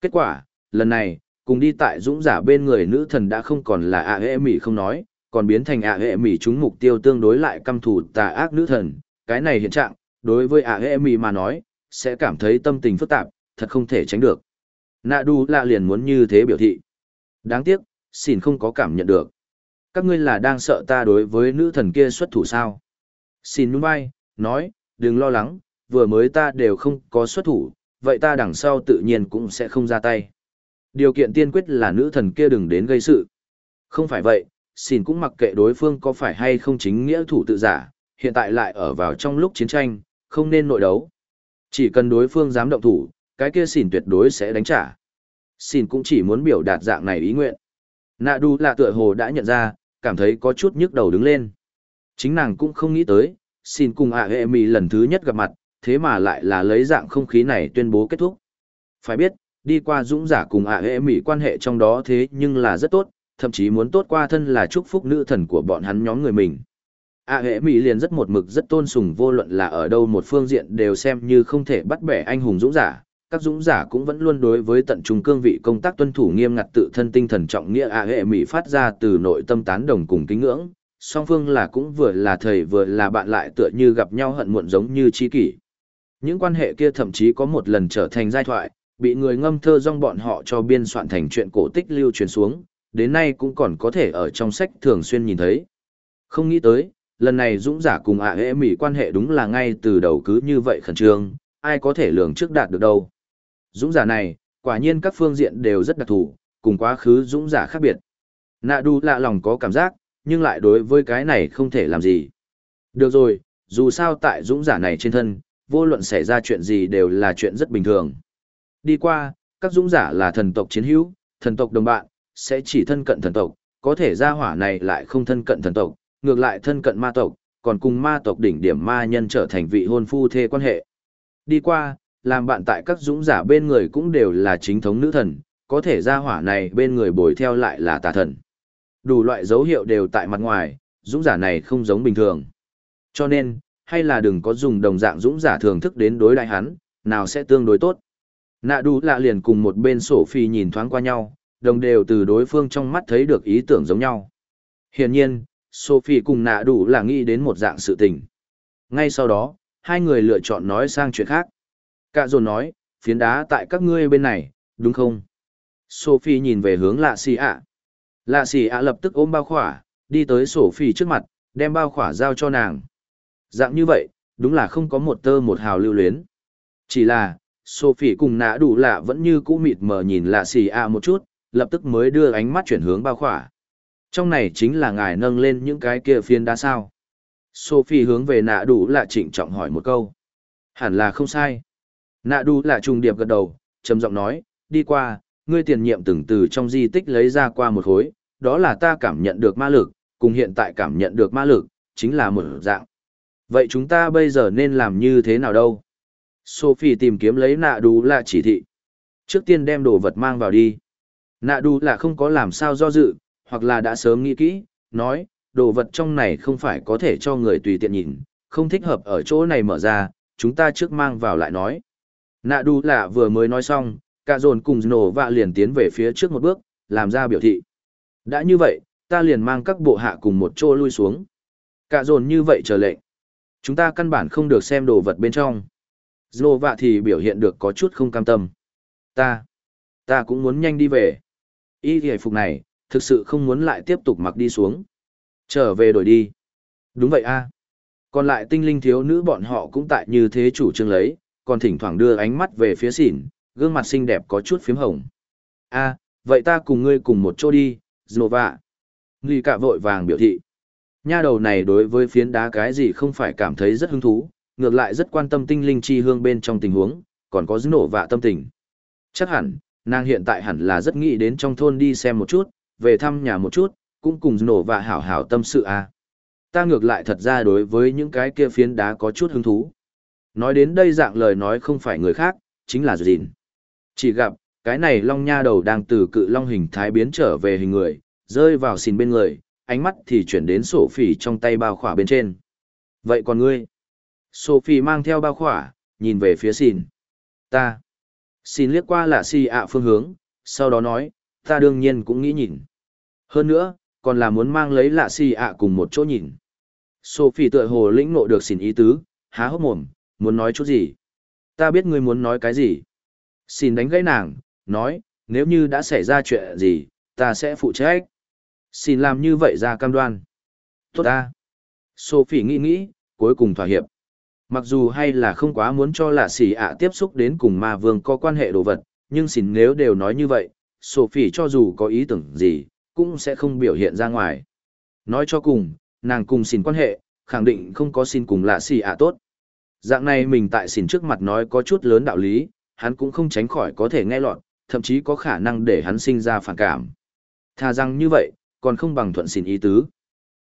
Kết quả, lần này, cùng đi tại dũng giả bên người nữ thần đã không còn là ạ hệ mỉ không nói, còn biến thành ạ hệ mỉ chúng mục tiêu tương đối lại căm thù tà ác nữ thần. Cái này hiện trạng, đối với ạ hệ mỹ mà nói, sẽ cảm thấy tâm tình phức tạp, thật không thể tránh được. Nạ đu lạ liền muốn như thế biểu thị. Đáng tiếc, xin không có cảm nhận được. Các ngươi là đang sợ ta đối với nữ thần kia xuất thủ sao? Xin nhún vai, nói, đừng lo lắng, vừa mới ta đều không có xuất thủ, vậy ta đằng sau tự nhiên cũng sẽ không ra tay. Điều kiện tiên quyết là nữ thần kia đừng đến gây sự. Không phải vậy, xin cũng mặc kệ đối phương có phải hay không chính nghĩa thủ tự giả, hiện tại lại ở vào trong lúc chiến tranh, không nên nội đấu. Chỉ cần đối phương dám động thủ, cái kia xỉn tuyệt đối sẽ đánh trả. Xỉn cũng chỉ muốn biểu đạt dạng này ý nguyện. Nạ đu là tựa hồ đã nhận ra, cảm thấy có chút nhức đầu đứng lên. Chính nàng cũng không nghĩ tới, xỉn cùng ạ hệ mì lần thứ nhất gặp mặt, thế mà lại là lấy dạng không khí này tuyên bố kết thúc. Phải biết, đi qua dũng giả cùng ạ hệ mì quan hệ trong đó thế nhưng là rất tốt, thậm chí muốn tốt qua thân là chúc phúc nữ thần của bọn hắn nhóm người mình. A hệ Mỹ liền rất một mực rất tôn sùng vô luận là ở đâu một phương diện đều xem như không thể bắt bẻ anh hùng dũng giả. Các dũng giả cũng vẫn luôn đối với tận trung cương vị công tác tuân thủ nghiêm ngặt tự thân tinh thần trọng nghĩa A hệ Mỹ phát ra từ nội tâm tán đồng cùng kính ngưỡng. Song phương là cũng vừa là thầy vừa là bạn lại tựa như gặp nhau hận muộn giống như chi kỷ. Những quan hệ kia thậm chí có một lần trở thành giai thoại, bị người ngâm thơ rong bọn họ cho biên soạn thành chuyện cổ tích lưu truyền xuống, đến nay cũng còn có thể ở trong sách thường xuyên nhìn thấy. Không nghĩ tới, lần này dũng giả cùng ạ à mỹ quan hệ đúng là ngay từ đầu cứ như vậy khẩn trương, ai có thể lường trước đạt được đâu. Dũng giả này, quả nhiên các phương diện đều rất đặc thù, cùng quá khứ dũng giả khác biệt. Nạ đu lạ lòng có cảm giác, nhưng lại đối với cái này không thể làm gì. Được rồi, dù sao tại dũng giả này trên thân, vô luận xảy ra chuyện gì đều là chuyện rất bình thường. Đi qua, các dũng giả là thần tộc chiến hữu, thần tộc đồng bạn, sẽ chỉ thân cận thần tộc, có thể ra hỏa này lại không thân cận thần tộc, ngược lại thân cận ma tộc, còn cùng ma tộc đỉnh điểm ma nhân trở thành vị hôn phu thê quan hệ. Đi qua, làm bạn tại các dũng giả bên người cũng đều là chính thống nữ thần, có thể ra hỏa này bên người bồi theo lại là tà thần. Đủ loại dấu hiệu đều tại mặt ngoài, dũng giả này không giống bình thường. Cho nên, hay là đừng có dùng đồng dạng dũng giả thường thức đến đối đại hắn, nào sẽ tương đối tốt. Nạ đủ lạ liền cùng một bên sổ phi nhìn thoáng qua nhau, đồng đều từ đối phương trong mắt thấy được ý tưởng giống nhau. Hiển nhiên, Sophie cùng nạ đủ là nghĩ đến một dạng sự tình. Ngay sau đó, hai người lựa chọn nói sang chuyện khác. Cả dồn nói, phiến đá tại các ngươi bên này, đúng không? Sophie nhìn về hướng lạ xì ạ. Lạ xì ạ lập tức ôm bao khỏa, đi tới Sophie trước mặt, đem bao khỏa giao cho nàng. Dạng như vậy, đúng là không có một tơ một hào lưu luyến. Chỉ là, Sophie cùng nạ đủ lạ vẫn như cũ mịt mờ nhìn lạ xì ạ một chút, lập tức mới đưa ánh mắt chuyển hướng bao khỏa. Trong này chính là ngài nâng lên những cái kia phiến đá sao. Sophie hướng về nạ đủ lạ trịnh trọng hỏi một câu. Hẳn là không sai. Nạ đủ lạ trùng điệp gật đầu, trầm giọng nói, đi qua, ngươi tiền nhiệm từng từ trong di tích lấy ra qua một khối, đó là ta cảm nhận được ma lực, cùng hiện tại cảm nhận được ma lực, chính là một dạng. Vậy chúng ta bây giờ nên làm như thế nào đâu? Sophie tìm kiếm lấy nạ đủ lạ chỉ thị. Trước tiên đem đồ vật mang vào đi. Nạ đủ là không có làm sao do dự, hoặc là đã sớm nghĩ kỹ, nói, đồ vật trong này không phải có thể cho người tùy tiện nhìn, không thích hợp ở chỗ này mở ra, chúng ta trước mang vào lại nói. Nạ đủ là vừa mới nói xong, cả dồn cùng nổ vạ liền tiến về phía trước một bước, làm ra biểu thị. Đã như vậy, ta liền mang các bộ hạ cùng một chỗ lui xuống. Cả dồn như vậy chờ lệnh. Chúng ta căn bản không được xem đồ vật bên trong. Dô vạ thì biểu hiện được có chút không cam tâm. Ta, ta cũng muốn nhanh đi về. Y hề phục này, thực sự không muốn lại tiếp tục mặc đi xuống. Trở về đổi đi. Đúng vậy a. Còn lại tinh linh thiếu nữ bọn họ cũng tại như thế chủ trương lấy, còn thỉnh thoảng đưa ánh mắt về phía xỉn, gương mặt xinh đẹp có chút phím hồng. a vậy ta cùng ngươi cùng một chỗ đi, Znova. Nghi cả vội vàng biểu thị. Nha đầu này đối với phiến đá cái gì không phải cảm thấy rất hứng thú, ngược lại rất quan tâm tinh linh chi hương bên trong tình huống, còn có nổ vạ tâm tình. Chắc hẳn, nàng hiện tại hẳn là rất nghĩ đến trong thôn đi xem một chút, về thăm nhà một chút, cũng cùng nổ và hảo hảo tâm sự à. Ta ngược lại thật ra đối với những cái kia phiến đá có chút hứng thú. Nói đến đây dạng lời nói không phải người khác, chính là Dìn. Chỉ gặp, cái này long nha đầu đang từ cự long hình thái biến trở về hình người, rơi vào xìn bên người, ánh mắt thì chuyển đến sổ phỉ trong tay bao khỏa bên trên. Vậy còn ngươi? Sổ phỉ mang theo bao khỏa, nhìn về phía xìn. Ta. Xin liếc qua là si ạ phương hướng, sau đó nói, ta đương nhiên cũng nghĩ nhìn. Hơn nữa, còn là muốn mang lấy lạ si ạ cùng một chỗ nhìn. Sophie tựa hồ lĩnh ngộ được xin ý tứ, há hốc mồm, muốn nói chút gì. Ta biết ngươi muốn nói cái gì. Xin đánh gãy nàng, nói, nếu như đã xảy ra chuyện gì, ta sẽ phụ trách. Xin làm như vậy ra cam đoan. Tốt ta. Sophie nghĩ nghĩ, cuối cùng thỏa hiệp. Mặc dù hay là không quá muốn cho lạ xỉ ạ tiếp xúc đến cùng ma vương có quan hệ đồ vật, nhưng xin nếu đều nói như vậy, Sophie cho dù có ý tưởng gì, cũng sẽ không biểu hiện ra ngoài. Nói cho cùng, nàng cùng xin quan hệ, khẳng định không có xin cùng lạ xì ạ tốt. Dạng này mình tại xin trước mặt nói có chút lớn đạo lý, hắn cũng không tránh khỏi có thể nghe lọt, thậm chí có khả năng để hắn sinh ra phản cảm. Thà rằng như vậy, còn không bằng thuận xin ý tứ.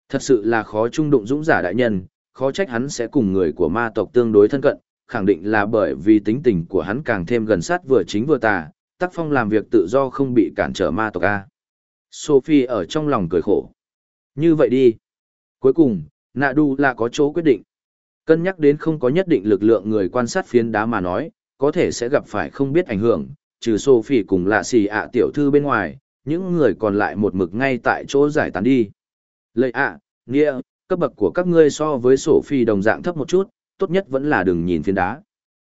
Thật sự là khó trung đụng dũng giả đại nhân, khó trách hắn sẽ cùng người của ma tộc tương đối thân cận, khẳng định là bởi vì tính tình của hắn càng thêm gần sát vừa chính vừa tà, tác phong làm việc tự do không bị cản trở ma tộc A. Sophie ở trong lòng cười khổ. Như vậy đi. Cuối cùng, nạ đu là có chỗ quyết định. Cân nhắc đến không có nhất định lực lượng người quan sát phiến đá mà nói, có thể sẽ gặp phải không biết ảnh hưởng, trừ Sophie cùng lạ xì ạ tiểu thư bên ngoài, những người còn lại một mực ngay tại chỗ giải tán đi. lạy ạ, nghĩa, cấp bậc của các ngươi so với Sophie đồng dạng thấp một chút, tốt nhất vẫn là đừng nhìn phiến đá.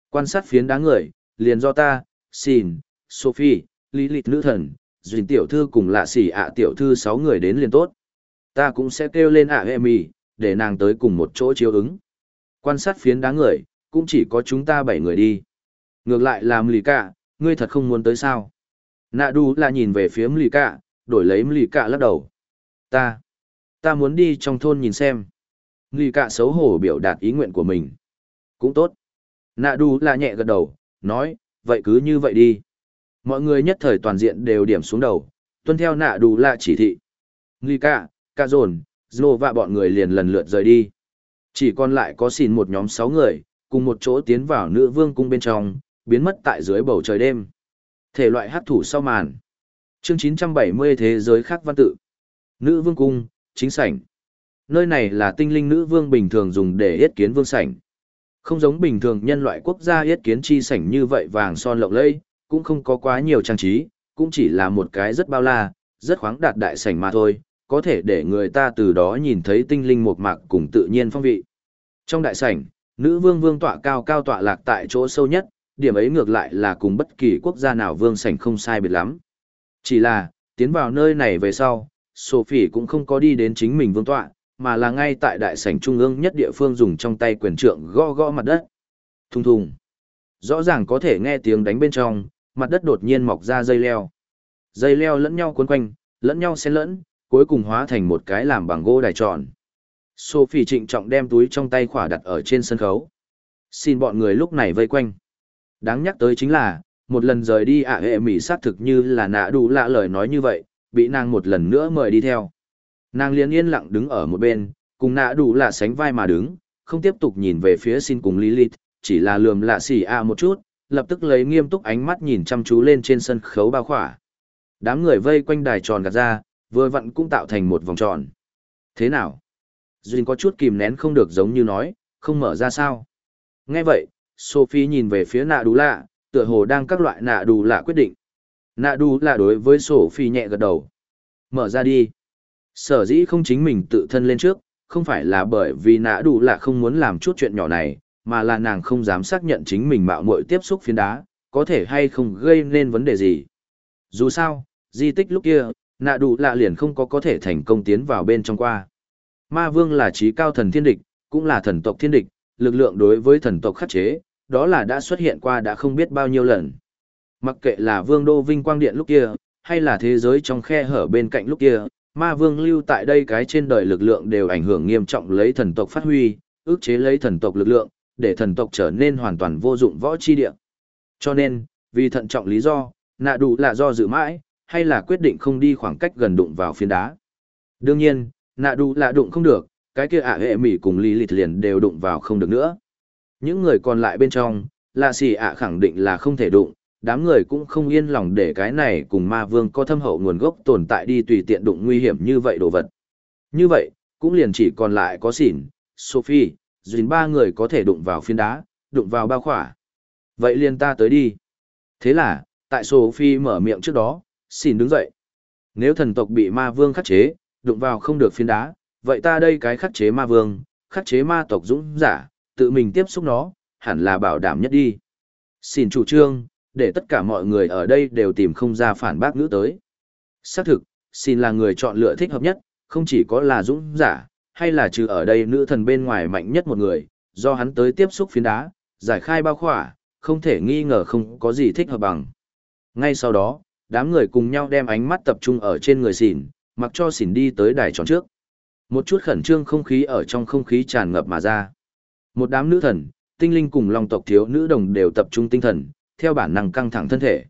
Quan sát phiến đá người, liền do ta, xin, Sophie, Lilith nữ thần, duyên tiểu thư cùng lạ xỉ ạ tiểu thư sáu người đến liền tốt. Ta cũng sẽ kêu lên ạ à để nàng tới cùng một chỗ chiếu ứng. Quan sát phiến đá người, cũng chỉ có chúng ta bảy người đi. Ngược lại làm lì cả, ngươi thật không muốn tới sao. Nạ đu là nhìn về phía lì cả, đổi lấy lì cả lắc đầu. Ta, ta muốn đi trong thôn nhìn xem. Lì cả xấu hổ biểu đạt ý nguyện của mình. Cũng tốt. Nạ đu là nhẹ gật đầu, nói, vậy cứ như vậy đi. Mọi người nhất thời toàn diện đều điểm xuống đầu, tuân theo nạ đủ lạ chỉ thị. Nghi ca, ca dồn, dô và bọn người liền lần lượt rời đi. Chỉ còn lại có xin một nhóm sáu người, cùng một chỗ tiến vào nữ vương cung bên trong, biến mất tại dưới bầu trời đêm. Thể loại hát thủ sau màn. Chương 970 Thế giới khác văn tự. Nữ vương cung, chính sảnh. Nơi này là tinh linh nữ vương bình thường dùng để yết kiến vương sảnh. Không giống bình thường nhân loại quốc gia yết kiến chi sảnh như vậy vàng son lộng lẫy, cũng không có quá nhiều trang trí, cũng chỉ là một cái rất bao la, rất khoáng đạt đại sảnh mà thôi, có thể để người ta từ đó nhìn thấy tinh linh một mạc cùng tự nhiên phong vị. Trong đại sảnh, nữ vương vương tọa cao cao tọa lạc tại chỗ sâu nhất, điểm ấy ngược lại là cùng bất kỳ quốc gia nào vương sảnh không sai biệt lắm. Chỉ là, tiến vào nơi này về sau, Sophie cũng không có đi đến chính mình vương tọa, mà là ngay tại đại sảnh trung ương nhất địa phương dùng trong tay quyền trượng gõ gõ mặt đất. Thùng thùng. Rõ ràng có thể nghe tiếng đánh bên trong, mặt đất đột nhiên mọc ra dây leo. Dây leo lẫn nhau cuốn quanh, lẫn nhau xen lẫn, cuối cùng hóa thành một cái làm bằng gỗ đài tròn. Sophie trịnh trọng đem túi trong tay khỏa đặt ở trên sân khấu. Xin bọn người lúc này vây quanh. Đáng nhắc tới chính là, một lần rời đi ạ hệ mỹ xác thực như là nạ đủ lạ lời nói như vậy, bị nàng một lần nữa mời đi theo. Nàng liền yên lặng đứng ở một bên, cùng nạ đủ lạ sánh vai mà đứng, không tiếp tục nhìn về phía xin cùng Lilith, chỉ là lườm lạ xỉ ạ một chút, lập tức lấy nghiêm túc ánh mắt nhìn chăm chú lên trên sân khấu bao khỏa. Đám người vây quanh đài tròn gạt ra, vừa vặn cũng tạo thành một vòng tròn. Thế nào? Duyên có chút kìm nén không được giống như nói, không mở ra sao. Nghe vậy, Sophie nhìn về phía nạ đủ lạ, tựa hồ đang các loại nạ đủ lạ quyết định. Nạ đủ lạ đối với Sophie nhẹ gật đầu. Mở ra đi. Sở dĩ không chính mình tự thân lên trước, không phải là bởi vì nạ đủ lạ không muốn làm chút chuyện nhỏ này, mà là nàng không dám xác nhận chính mình mạo muội tiếp xúc phiến đá, có thể hay không gây nên vấn đề gì. Dù sao, di tích lúc kia, nạ đủ lạ liền không có có thể thành công tiến vào bên trong qua. Ma vương là trí cao thần thiên địch, cũng là thần tộc thiên địch, lực lượng đối với thần tộc khắc chế, đó là đã xuất hiện qua đã không biết bao nhiêu lần. Mặc kệ là vương đô vinh quang điện lúc kia, hay là thế giới trong khe hở bên cạnh lúc kia, ma vương lưu tại đây cái trên đời lực lượng đều ảnh hưởng nghiêm trọng lấy thần tộc phát huy, ước chế lấy thần tộc lực lượng, để thần tộc trở nên hoàn toàn vô dụng võ chi địa. Cho nên, vì thận trọng lý do, nạ đủ là do dự mãi, hay là quyết định không đi khoảng cách gần đụng vào phiến đá. Đương nhiên, nạ đủ là đụng không được, cái kia ả hệ mỉ cùng lý lịch liền đều đụng vào không được nữa. Những người còn lại bên trong, lạ xì ạ khẳng định là không thể đụng, đám người cũng không yên lòng để cái này cùng ma vương có thâm hậu nguồn gốc tồn tại đi tùy tiện đụng nguy hiểm như vậy đồ vật. Như vậy, cũng liền chỉ còn lại có xỉn, Sophie, dùn ba người có thể đụng vào phiến đá, đụng vào bao khỏa. Vậy liền ta tới đi. Thế là, tại Sophie mở miệng trước đó, xin đứng dậy. Nếu thần tộc bị ma vương khắc chế, đụng vào không được phiến đá, vậy ta đây cái khắc chế ma vương, khắc chế ma tộc dũng giả, tự mình tiếp xúc nó, hẳn là bảo đảm nhất đi. Xin chủ trương, để tất cả mọi người ở đây đều tìm không ra phản bác ngữ tới. Xác thực, xin là người chọn lựa thích hợp nhất, không chỉ có là dũng giả, hay là trừ ở đây nữ thần bên ngoài mạnh nhất một người, do hắn tới tiếp xúc phiến đá, giải khai bao khỏa, không thể nghi ngờ không có gì thích hợp bằng. Ngay sau đó, đám người cùng nhau đem ánh mắt tập trung ở trên người xỉn, mặc cho xỉn đi tới đài tròn trước. Một chút khẩn trương không khí ở trong không khí tràn ngập mà ra. Một đám nữ thần, tinh linh cùng lòng tộc thiếu nữ đồng đều tập trung tinh thần, theo bản năng căng thẳng thân thể.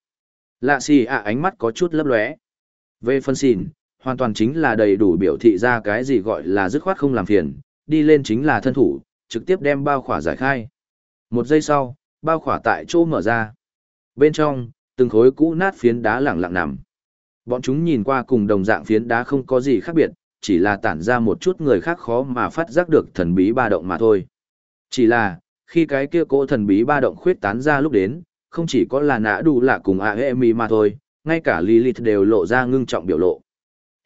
Lạ xì ạ ánh mắt có chút lấp lóe. Về phân xỉn, hoàn toàn chính là đầy đủ biểu thị ra cái gì gọi là dứt khoát không làm phiền, đi lên chính là thân thủ, trực tiếp đem bao khỏa giải khai. Một giây sau, bao khỏa tại chỗ mở ra. Bên trong, từng khối cũ nát phiến đá lẳng lặng nằm. Bọn chúng nhìn qua cùng đồng dạng phiến đá không có gì khác biệt, chỉ là tản ra một chút người khác khó mà phát giác được thần bí ba động mà thôi. Chỉ là, khi cái kia cỗ thần bí ba động khuyết tán ra lúc đến, không chỉ có là nã đủ lạ cùng Aemi mà thôi, ngay cả Lilith đều lộ ra ngưng trọng biểu lộ.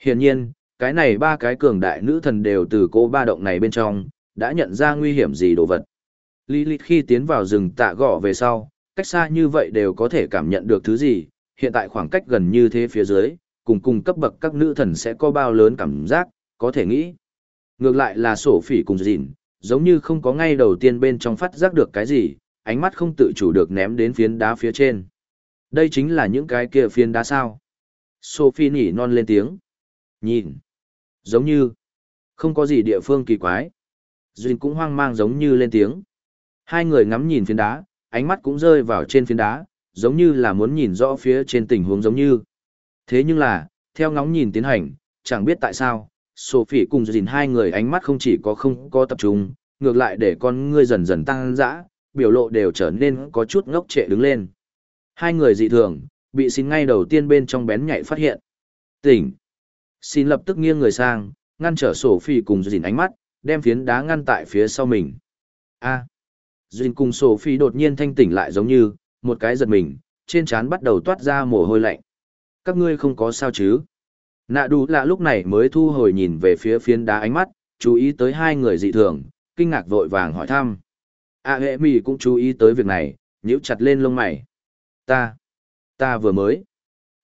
Hiển nhiên, cái này ba cái cường đại nữ thần đều từ cô ba động này bên trong, đã nhận ra nguy hiểm gì đồ vật. Lilith khi tiến vào rừng tạ gõ về sau, cách xa như vậy đều có thể cảm nhận được thứ gì, hiện tại khoảng cách gần như thế phía dưới, cùng cùng cấp bậc các nữ thần sẽ có bao lớn cảm giác, có thể nghĩ. Ngược lại là sổ phỉ cùng dịn, giống như không có ngay đầu tiên bên trong phát giác được cái gì, ánh mắt không tự chủ được ném đến phiến đá phía trên. Đây chính là những cái kia phiến đá sao. Sophie nỉ non lên tiếng. Nhìn. Giống như. Không có gì địa phương kỳ quái. Duyên cũng hoang mang giống như lên tiếng. Hai người ngắm nhìn phiến đá, ánh mắt cũng rơi vào trên phiến đá, giống như là muốn nhìn rõ phía trên tình huống giống như. Thế nhưng là, theo ngóng nhìn tiến hành, chẳng biết tại sao, Sophie cùng dìn hai người ánh mắt không chỉ có không có tập trung, ngược lại để con ngươi dần dần tăng dã, biểu lộ đều trở nên có chút ngốc trệ đứng lên. Hai người dị thường, bị xin ngay đầu tiên bên trong bén nhạy phát hiện. Tỉnh. Xin lập tức nghiêng người sang, ngăn trở Sophie cùng dìn ánh mắt, đem phiến đá ngăn tại phía sau mình. A. À. Dìn cùng Phi đột nhiên thanh tỉnh lại giống như, một cái giật mình, trên trán bắt đầu toát ra mồ hôi lạnh. Các ngươi không có sao chứ? Nạ đủ lạ lúc này mới thu hồi nhìn về phía phiến đá ánh mắt, chú ý tới hai người dị thường, kinh ngạc vội vàng hỏi thăm. A hệ mì cũng chú ý tới việc này, nhíu chặt lên lông mày. Ta, ta vừa mới.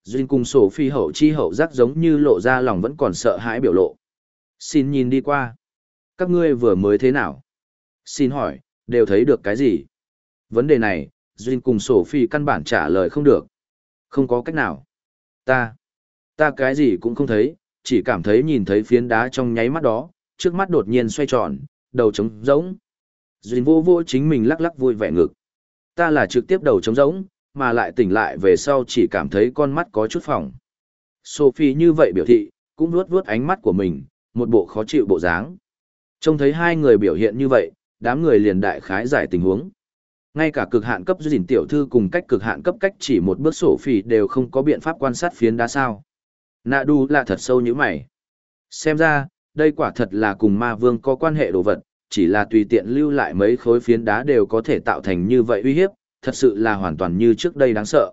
Duyên cùng sổ phi hậu chi hậu giác giống như lộ ra lòng vẫn còn sợ hãi biểu lộ. Xin nhìn đi qua. Các ngươi vừa mới thế nào? Xin hỏi, đều thấy được cái gì? Vấn đề này, Duyên cùng sổ phi căn bản trả lời không được. Không có cách nào. Ta, ta cái gì cũng không thấy, chỉ cảm thấy nhìn thấy phiến đá trong nháy mắt đó, trước mắt đột nhiên xoay tròn, đầu trống rỗng. Duyên vô vô chính mình lắc lắc vui vẻ ngực. Ta là trực tiếp đầu trống rỗng, mà lại tỉnh lại về sau chỉ cảm thấy con mắt có chút phỏng. Sophie như vậy biểu thị, cũng vuốt vuốt ánh mắt của mình, một bộ khó chịu bộ dáng. Trông thấy hai người biểu hiện như vậy, đám người liền đại khái giải tình huống. Ngay cả cực hạn cấp dình tiểu thư cùng cách cực hạn cấp cách chỉ một bước Sophie đều không có biện pháp quan sát phiến đá sao. Nạ đu là thật sâu như mày. Xem ra, đây quả thật là cùng ma vương có quan hệ đồ vật, chỉ là tùy tiện lưu lại mấy khối phiến đá đều có thể tạo thành như vậy uy hiếp, thật sự là hoàn toàn như trước đây đáng sợ.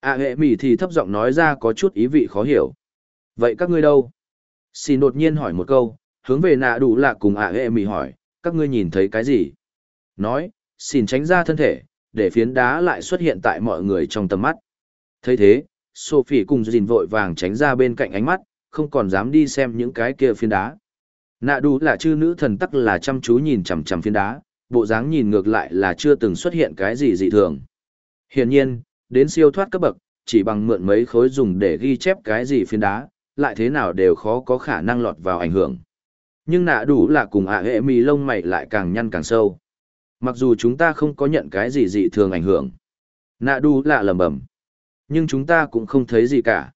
À hệ mỉ thì thấp giọng nói ra có chút ý vị khó hiểu. Vậy các ngươi đâu? Xin đột nhiên hỏi một câu, hướng về nạ đủ lạ cùng à hệ mỉ hỏi, các ngươi nhìn thấy cái gì? Nói, xin tránh ra thân thể, để phiến đá lại xuất hiện tại mọi người trong tầm mắt. thấy thế, Sophie cùng dìn vội vàng tránh ra bên cạnh ánh mắt, không còn dám đi xem những cái kia phiến đá. Nạ đủ lạ chư nữ thần tắc là chăm chú nhìn chằm chằm phiến đá, bộ dáng nhìn ngược lại là chưa từng xuất hiện cái gì dị thường. Hiển nhiên, đến siêu thoát cấp bậc, chỉ bằng mượn mấy khối dùng để ghi chép cái gì phiến đá, lại thế nào đều khó có khả năng lọt vào ảnh hưởng. Nhưng nạ đủ là cùng ạ hệ mì lông mày lại càng nhăn càng sâu. Mặc dù chúng ta không có nhận cái gì dị thường ảnh hưởng. Nạ đủ là lầm bẩm Nhưng chúng ta cũng không thấy gì cả.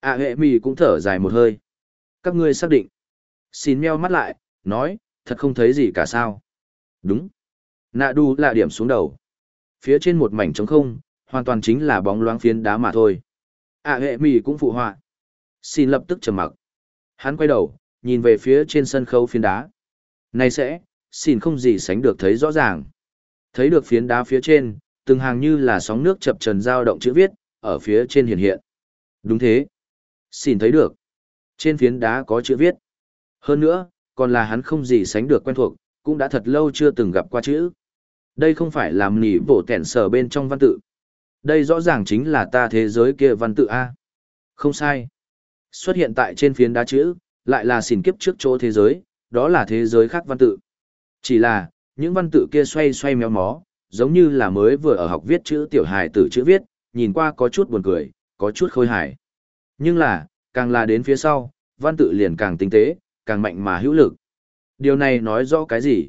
ạ hệ mì cũng thở dài một hơi. Các ngươi xác định. Xin meo mắt lại, nói, thật không thấy gì cả sao. Đúng. Nạ đu là điểm xuống đầu. Phía trên một mảnh trống không, hoàn toàn chính là bóng loáng phiến đá mà thôi. À hệ mì cũng phụ họa. Xin lập tức trầm mặc. Hắn quay đầu, nhìn về phía trên sân khấu phiến đá. Này sẽ, xin không gì sánh được thấy rõ ràng. Thấy được phiến đá phía trên, từng hàng như là sóng nước chập trần dao động chữ viết, ở phía trên hiện hiện. Đúng thế. Xin thấy được. Trên phiến đá có chữ viết. Hơn nữa, còn là hắn không gì sánh được quen thuộc, cũng đã thật lâu chưa từng gặp qua chữ. Đây không phải làm nỉ bổ tẻn sở bên trong văn tự. Đây rõ ràng chính là ta thế giới kia văn tự A. Không sai. Xuất hiện tại trên phiến đá chữ, lại là xỉn kiếp trước chỗ thế giới, đó là thế giới khác văn tự. Chỉ là, những văn tự kia xoay xoay méo mó, giống như là mới vừa ở học viết chữ tiểu hài tử chữ viết, nhìn qua có chút buồn cười, có chút khôi hài. Nhưng là, càng là đến phía sau, văn tự liền càng tinh tế, càng mạnh mà hữu lực. Điều này nói rõ cái gì?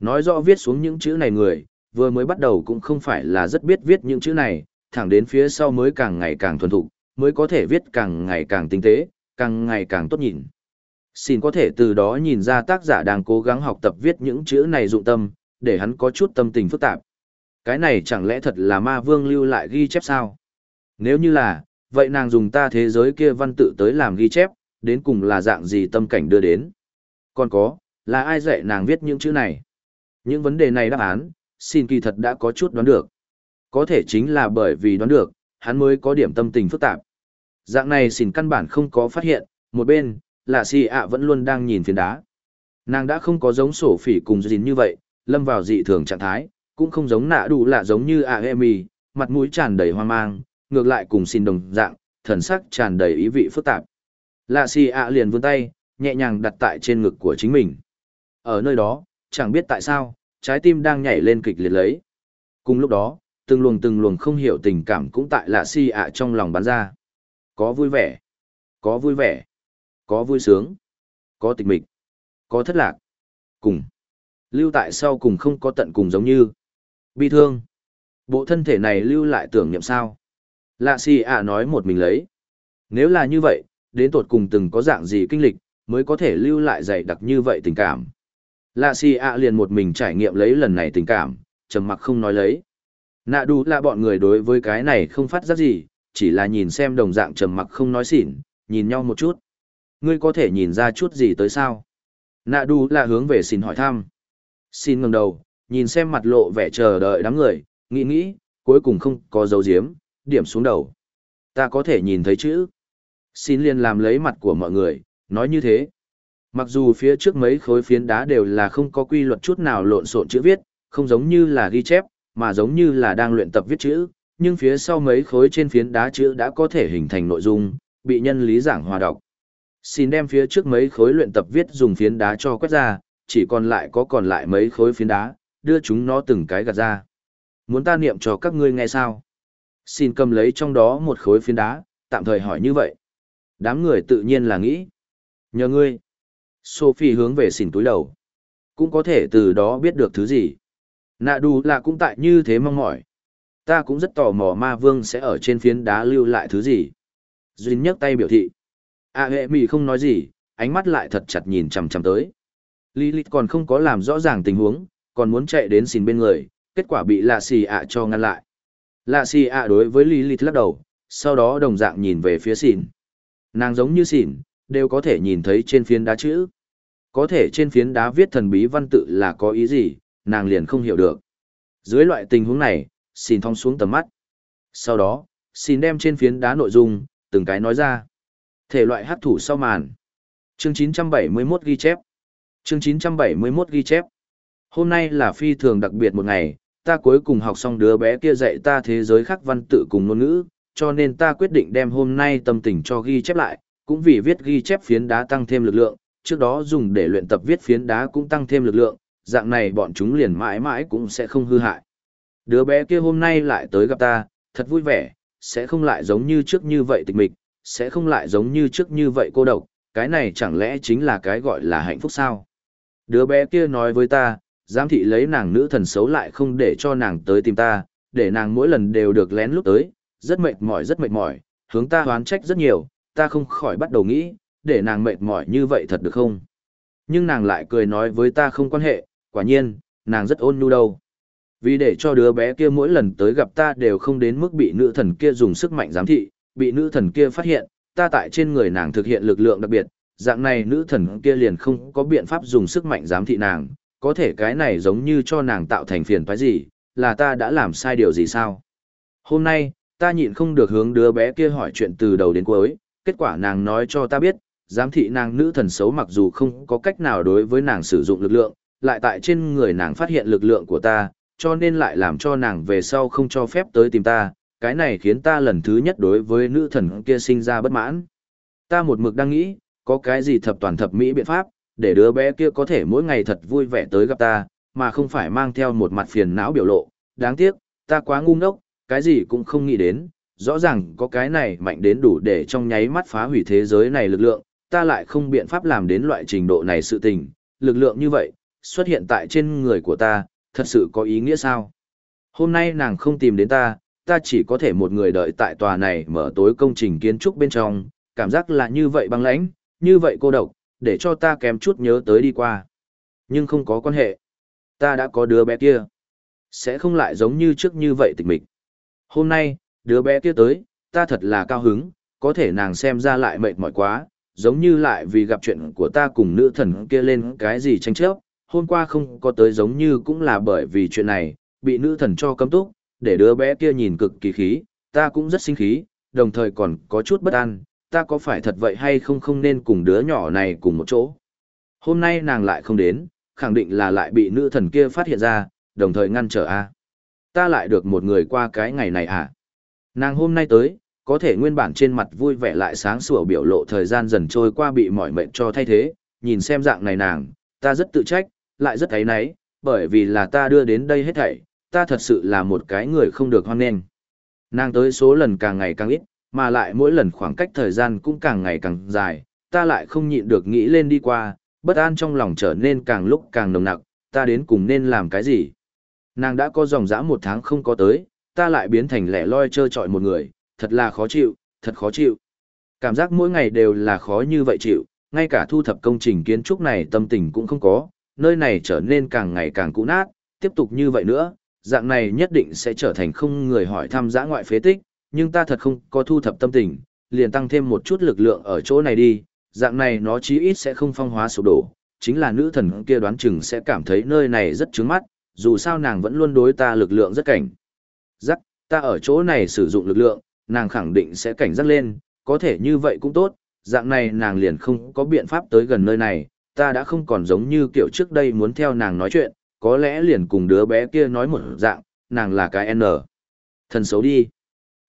Nói rõ viết xuống những chữ này người, vừa mới bắt đầu cũng không phải là rất biết viết những chữ này, thẳng đến phía sau mới càng ngày càng thuần thục, mới có thể viết càng ngày càng tinh tế, càng ngày càng tốt nhìn. Xin có thể từ đó nhìn ra tác giả đang cố gắng học tập viết những chữ này dụng tâm, để hắn có chút tâm tình phức tạp. Cái này chẳng lẽ thật là ma vương lưu lại ghi chép sao? Nếu như là, vậy nàng dùng ta thế giới kia văn tự tới làm ghi chép, đến cùng là dạng gì tâm cảnh đưa đến. Còn có, là ai dạy nàng viết những chữ này? Những vấn đề này đáp án, xin kỳ thật đã có chút đoán được. Có thể chính là bởi vì đoán được, hắn mới có điểm tâm tình phức tạp. Dạng này xin căn bản không có phát hiện, một bên, là si ạ vẫn luôn đang nhìn phiến đá. Nàng đã không có giống sổ phỉ cùng dìn như vậy, lâm vào dị thường trạng thái, cũng không giống nạ đủ lạ giống như ạ à mặt mũi tràn đầy hoang mang, ngược lại cùng xin đồng dạng, thần sắc tràn đầy ý vị phức tạp. Lạ si ạ liền vươn tay, nhẹ nhàng đặt tại trên ngực của chính mình. Ở nơi đó, chẳng biết tại sao, trái tim đang nhảy lên kịch liệt lấy. Cùng lúc đó, từng luồng từng luồng không hiểu tình cảm cũng tại lạ si ạ trong lòng bắn ra. Có vui vẻ, có vui vẻ, có vui sướng, có tịch mịch, có thất lạc. Cùng. Lưu tại sau cùng không có tận cùng giống như. Bi thương. Bộ thân thể này lưu lại tưởng niệm sao. Lạ si ạ nói một mình lấy. Nếu là như vậy, đến tột cùng từng có dạng gì kinh lịch, mới có thể lưu lại dày đặc như vậy tình cảm. Lạ xì ạ liền một mình trải nghiệm lấy lần này tình cảm, trầm mặc không nói lấy. Nạ đủ là bọn người đối với cái này không phát giác gì, chỉ là nhìn xem đồng dạng trầm mặc không nói xỉn, nhìn nhau một chút. Ngươi có thể nhìn ra chút gì tới sao? Nạ đủ là hướng về xin hỏi thăm. Xin ngẩng đầu, nhìn xem mặt lộ vẻ chờ đợi đám người, nghĩ nghĩ, cuối cùng không có dấu diếm, điểm xuống đầu. Ta có thể nhìn thấy chữ. Xin liền làm lấy mặt của mọi người, nói như thế. Mặc dù phía trước mấy khối phiến đá đều là không có quy luật chút nào lộn xộn chữ viết, không giống như là ghi chép, mà giống như là đang luyện tập viết chữ, nhưng phía sau mấy khối trên phiến đá chữ đã có thể hình thành nội dung, bị nhân lý giảng hòa đọc. Xin đem phía trước mấy khối luyện tập viết dùng phiến đá cho quét ra, chỉ còn lại có còn lại mấy khối phiến đá, đưa chúng nó từng cái gạt ra. Muốn ta niệm cho các ngươi nghe sao? Xin cầm lấy trong đó một khối phiến đá, tạm thời hỏi như vậy. Đám người tự nhiên là nghĩ. Nhờ ngươi. Sophie hướng về xỉn túi đầu. Cũng có thể từ đó biết được thứ gì. Nạ đù là cũng tại như thế mong mỏi. Ta cũng rất tò mò ma vương sẽ ở trên phiến đá lưu lại thứ gì. Duyên nhấc tay biểu thị. À hệ mì không nói gì, ánh mắt lại thật chặt nhìn chằm chằm tới. Lilith còn không có làm rõ ràng tình huống, còn muốn chạy đến xin bên người, kết quả bị lạ xì ạ cho ngăn lại. Lạ xì ạ đối với Lilith lắc đầu, sau đó đồng dạng nhìn về phía xỉn. Nàng giống như xỉn, đều có thể nhìn thấy trên phiến đá chữ. Có thể trên phiến đá viết thần bí văn tự là có ý gì, nàng liền không hiểu được. Dưới loại tình huống này, xin thong xuống tầm mắt. Sau đó, xin đem trên phiến đá nội dung, từng cái nói ra. Thể loại hát thủ sau màn. Chương 971 ghi chép. Chương 971 ghi chép. Hôm nay là phi thường đặc biệt một ngày, ta cuối cùng học xong đứa bé kia dạy ta thế giới khác văn tự cùng ngôn ngữ, cho nên ta quyết định đem hôm nay tâm tình cho ghi chép lại, cũng vì viết ghi chép phiến đá tăng thêm lực lượng, trước đó dùng để luyện tập viết phiến đá cũng tăng thêm lực lượng, dạng này bọn chúng liền mãi mãi cũng sẽ không hư hại. Đứa bé kia hôm nay lại tới gặp ta, thật vui vẻ, sẽ không lại giống như trước như vậy tịch mịch, sẽ không lại giống như trước như vậy cô độc, cái này chẳng lẽ chính là cái gọi là hạnh phúc sao? Đứa bé kia nói với ta, giám thị lấy nàng nữ thần xấu lại không để cho nàng tới tìm ta, để nàng mỗi lần đều được lén lúc tới, rất mệt mỏi rất mệt mỏi, hướng ta hoán trách rất nhiều, ta không khỏi bắt đầu nghĩ, để nàng mệt mỏi như vậy thật được không? Nhưng nàng lại cười nói với ta không quan hệ, quả nhiên, nàng rất ôn nhu đâu. Vì để cho đứa bé kia mỗi lần tới gặp ta đều không đến mức bị nữ thần kia dùng sức mạnh giám thị, bị nữ thần kia phát hiện, ta tại trên người nàng thực hiện lực lượng đặc biệt, dạng này nữ thần kia liền không có biện pháp dùng sức mạnh giám thị nàng, có thể cái này giống như cho nàng tạo thành phiền phải gì, là ta đã làm sai điều gì sao? Hôm nay, ta nhịn không được hướng đứa bé kia hỏi chuyện từ đầu đến cuối, kết quả nàng nói cho ta biết, giám thị nàng nữ thần xấu mặc dù không có cách nào đối với nàng sử dụng lực lượng, lại tại trên người nàng phát hiện lực lượng của ta, cho nên lại làm cho nàng về sau không cho phép tới tìm ta, cái này khiến ta lần thứ nhất đối với nữ thần kia sinh ra bất mãn. Ta một mực đang nghĩ, có cái gì thập toàn thập mỹ biện pháp, để đứa bé kia có thể mỗi ngày thật vui vẻ tới gặp ta, mà không phải mang theo một mặt phiền não biểu lộ. Đáng tiếc, ta quá ngu ngốc, cái gì cũng không nghĩ đến, rõ ràng có cái này mạnh đến đủ để trong nháy mắt phá hủy thế giới này lực lượng, ta lại không biện pháp làm đến loại trình độ này sự tình, lực lượng như vậy, xuất hiện tại trên người của ta, thật sự có ý nghĩa sao? Hôm nay nàng không tìm đến ta, ta chỉ có thể một người đợi tại tòa này mở tối công trình kiến trúc bên trong, cảm giác là như vậy băng lãnh, như vậy cô độc, để cho ta kém chút nhớ tới đi qua. Nhưng không có quan hệ. Ta đã có đứa bé kia. Sẽ không lại giống như trước như vậy tịch mịch. Hôm nay, đứa bé kia tới, ta thật là cao hứng, có thể nàng xem ra lại mệt mỏi quá, giống như lại vì gặp chuyện của ta cùng nữ thần kia lên cái gì tranh chấp, hôm qua không có tới giống như cũng là bởi vì chuyện này, bị nữ thần cho cấm túc, để đứa bé kia nhìn cực kỳ khí, ta cũng rất sinh khí, đồng thời còn có chút bất an, ta có phải thật vậy hay không không nên cùng đứa nhỏ này cùng một chỗ. Hôm nay nàng lại không đến, khẳng định là lại bị nữ thần kia phát hiện ra, đồng thời ngăn trở a. Ta lại được một người qua cái ngày này à? Nàng hôm nay tới, có thể nguyên bản trên mặt vui vẻ lại sáng sủa biểu lộ thời gian dần trôi qua bị mỏi mệt cho thay thế, nhìn xem dạng này nàng, ta rất tự trách, lại rất thấy náy, bởi vì là ta đưa đến đây hết thảy, ta thật sự là một cái người không được hoan nghênh. Nàng tới số lần càng ngày càng ít, mà lại mỗi lần khoảng cách thời gian cũng càng ngày càng dài, ta lại không nhịn được nghĩ lên đi qua, bất an trong lòng trở nên càng lúc càng nồng nặc, ta đến cùng nên làm cái gì. Nàng đã có dòng dã một tháng không có tới, ta lại biến thành lẻ loi trơ trọi một người, thật là khó chịu, thật khó chịu. Cảm giác mỗi ngày đều là khó như vậy chịu, ngay cả thu thập công trình kiến trúc này tâm tình cũng không có, nơi này trở nên càng ngày càng cũ nát, tiếp tục như vậy nữa, dạng này nhất định sẽ trở thành không người hỏi thăm giã ngoại phế tích, nhưng ta thật không có thu thập tâm tình, liền tăng thêm một chút lực lượng ở chỗ này đi, dạng này nó chí ít sẽ không phong hóa sụp đổ, chính là nữ thần kia đoán chừng sẽ cảm thấy nơi này rất trướng mắt, dù sao nàng vẫn luôn đối ta lực lượng rất cảnh. Giác, ta ở chỗ này sử dụng lực lượng, nàng khẳng định sẽ cảnh giác lên, có thể như vậy cũng tốt, dạng này nàng liền không có biện pháp tới gần nơi này, ta đã không còn giống như kiểu trước đây muốn theo nàng nói chuyện, có lẽ liền cùng đứa bé kia nói một dạng, nàng là cái N. Thần xấu đi.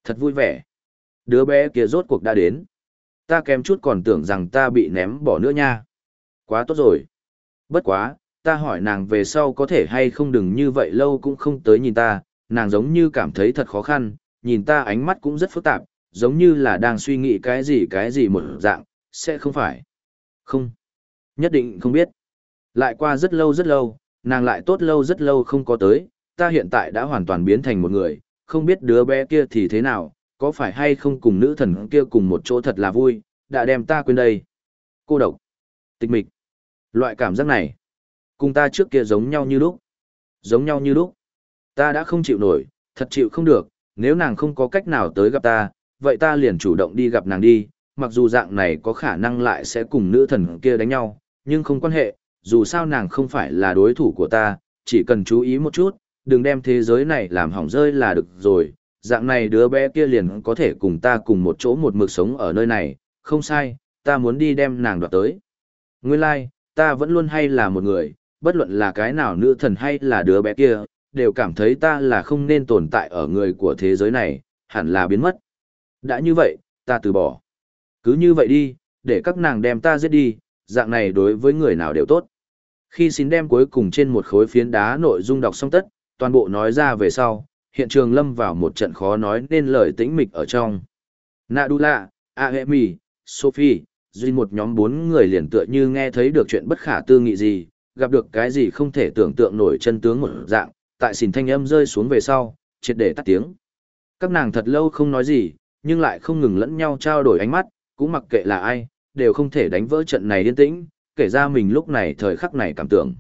Thật vui vẻ. Đứa bé kia rốt cuộc đã đến. Ta kém chút còn tưởng rằng ta bị ném bỏ nữa nha. Quá tốt rồi. Bất quá, ta hỏi nàng về sau có thể hay không đừng như vậy lâu cũng không tới nhìn ta, nàng giống như cảm thấy thật khó khăn, nhìn ta ánh mắt cũng rất phức tạp, giống như là đang suy nghĩ cái gì cái gì một dạng, sẽ không phải. Không. Nhất định không biết. Lại qua rất lâu rất lâu, nàng lại tốt lâu rất lâu không có tới, ta hiện tại đã hoàn toàn biến thành một người, không biết đứa bé kia thì thế nào, có phải hay không cùng nữ thần kia cùng một chỗ thật là vui, đã đem ta quên đây. Cô độc, tịch mịch, loại cảm giác này, cùng ta trước kia giống nhau như lúc, giống nhau như lúc. Ta đã không chịu nổi, thật chịu không được, nếu nàng không có cách nào tới gặp ta, vậy ta liền chủ động đi gặp nàng đi, mặc dù dạng này có khả năng lại sẽ cùng nữ thần kia đánh nhau, nhưng không quan hệ, dù sao nàng không phải là đối thủ của ta, chỉ cần chú ý một chút, đừng đem thế giới này làm hỏng rơi là được rồi, dạng này đứa bé kia liền có thể cùng ta cùng một chỗ một mực sống ở nơi này, không sai, ta muốn đi đem nàng đoạt tới. Nguyên lai, like, ta vẫn luôn hay là một người, bất luận là cái nào nữ thần hay là đứa bé kia, đều cảm thấy ta là không nên tồn tại ở người của thế giới này, hẳn là biến mất. Đã như vậy, ta từ bỏ. Cứ như vậy đi, để các nàng đem ta giết đi, dạng này đối với người nào đều tốt. Khi xin đem cuối cùng trên một khối phiến đá nội dung đọc xong tất, toàn bộ nói ra về sau, hiện trường lâm vào một trận khó nói nên lời tĩnh mịch ở trong. Nadula, Aemi, Sophie, duy một nhóm bốn người liền tựa như nghe thấy được chuyện bất khả tư nghị gì, gặp được cái gì không thể tưởng tượng nổi chân tướng một dạng, tại xỉn thanh âm rơi xuống về sau, triệt để tắt tiếng. Các nàng thật lâu không nói gì, nhưng lại không ngừng lẫn nhau trao đổi ánh mắt, cũng mặc kệ là ai, đều không thể đánh vỡ trận này yên tĩnh, kể ra mình lúc này thời khắc này cảm tưởng.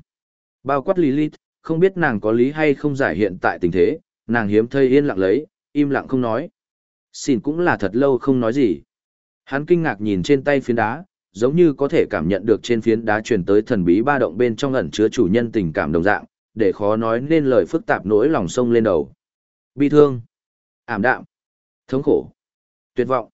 Bao quát Lilith, không biết nàng có lý hay không giải hiện tại tình thế, nàng hiếm thây yên lặng lấy, im lặng không nói. Xin cũng là thật lâu không nói gì. Hắn kinh ngạc nhìn trên tay phiến đá, giống như có thể cảm nhận được trên phiến đá truyền tới thần bí ba động bên trong ẩn chứa chủ nhân tình cảm đồng dạng, để khó nói nên lời phức tạp nỗi lòng sông lên đầu. Bi thương, ảm đạm, thống khổ, tuyệt vọng.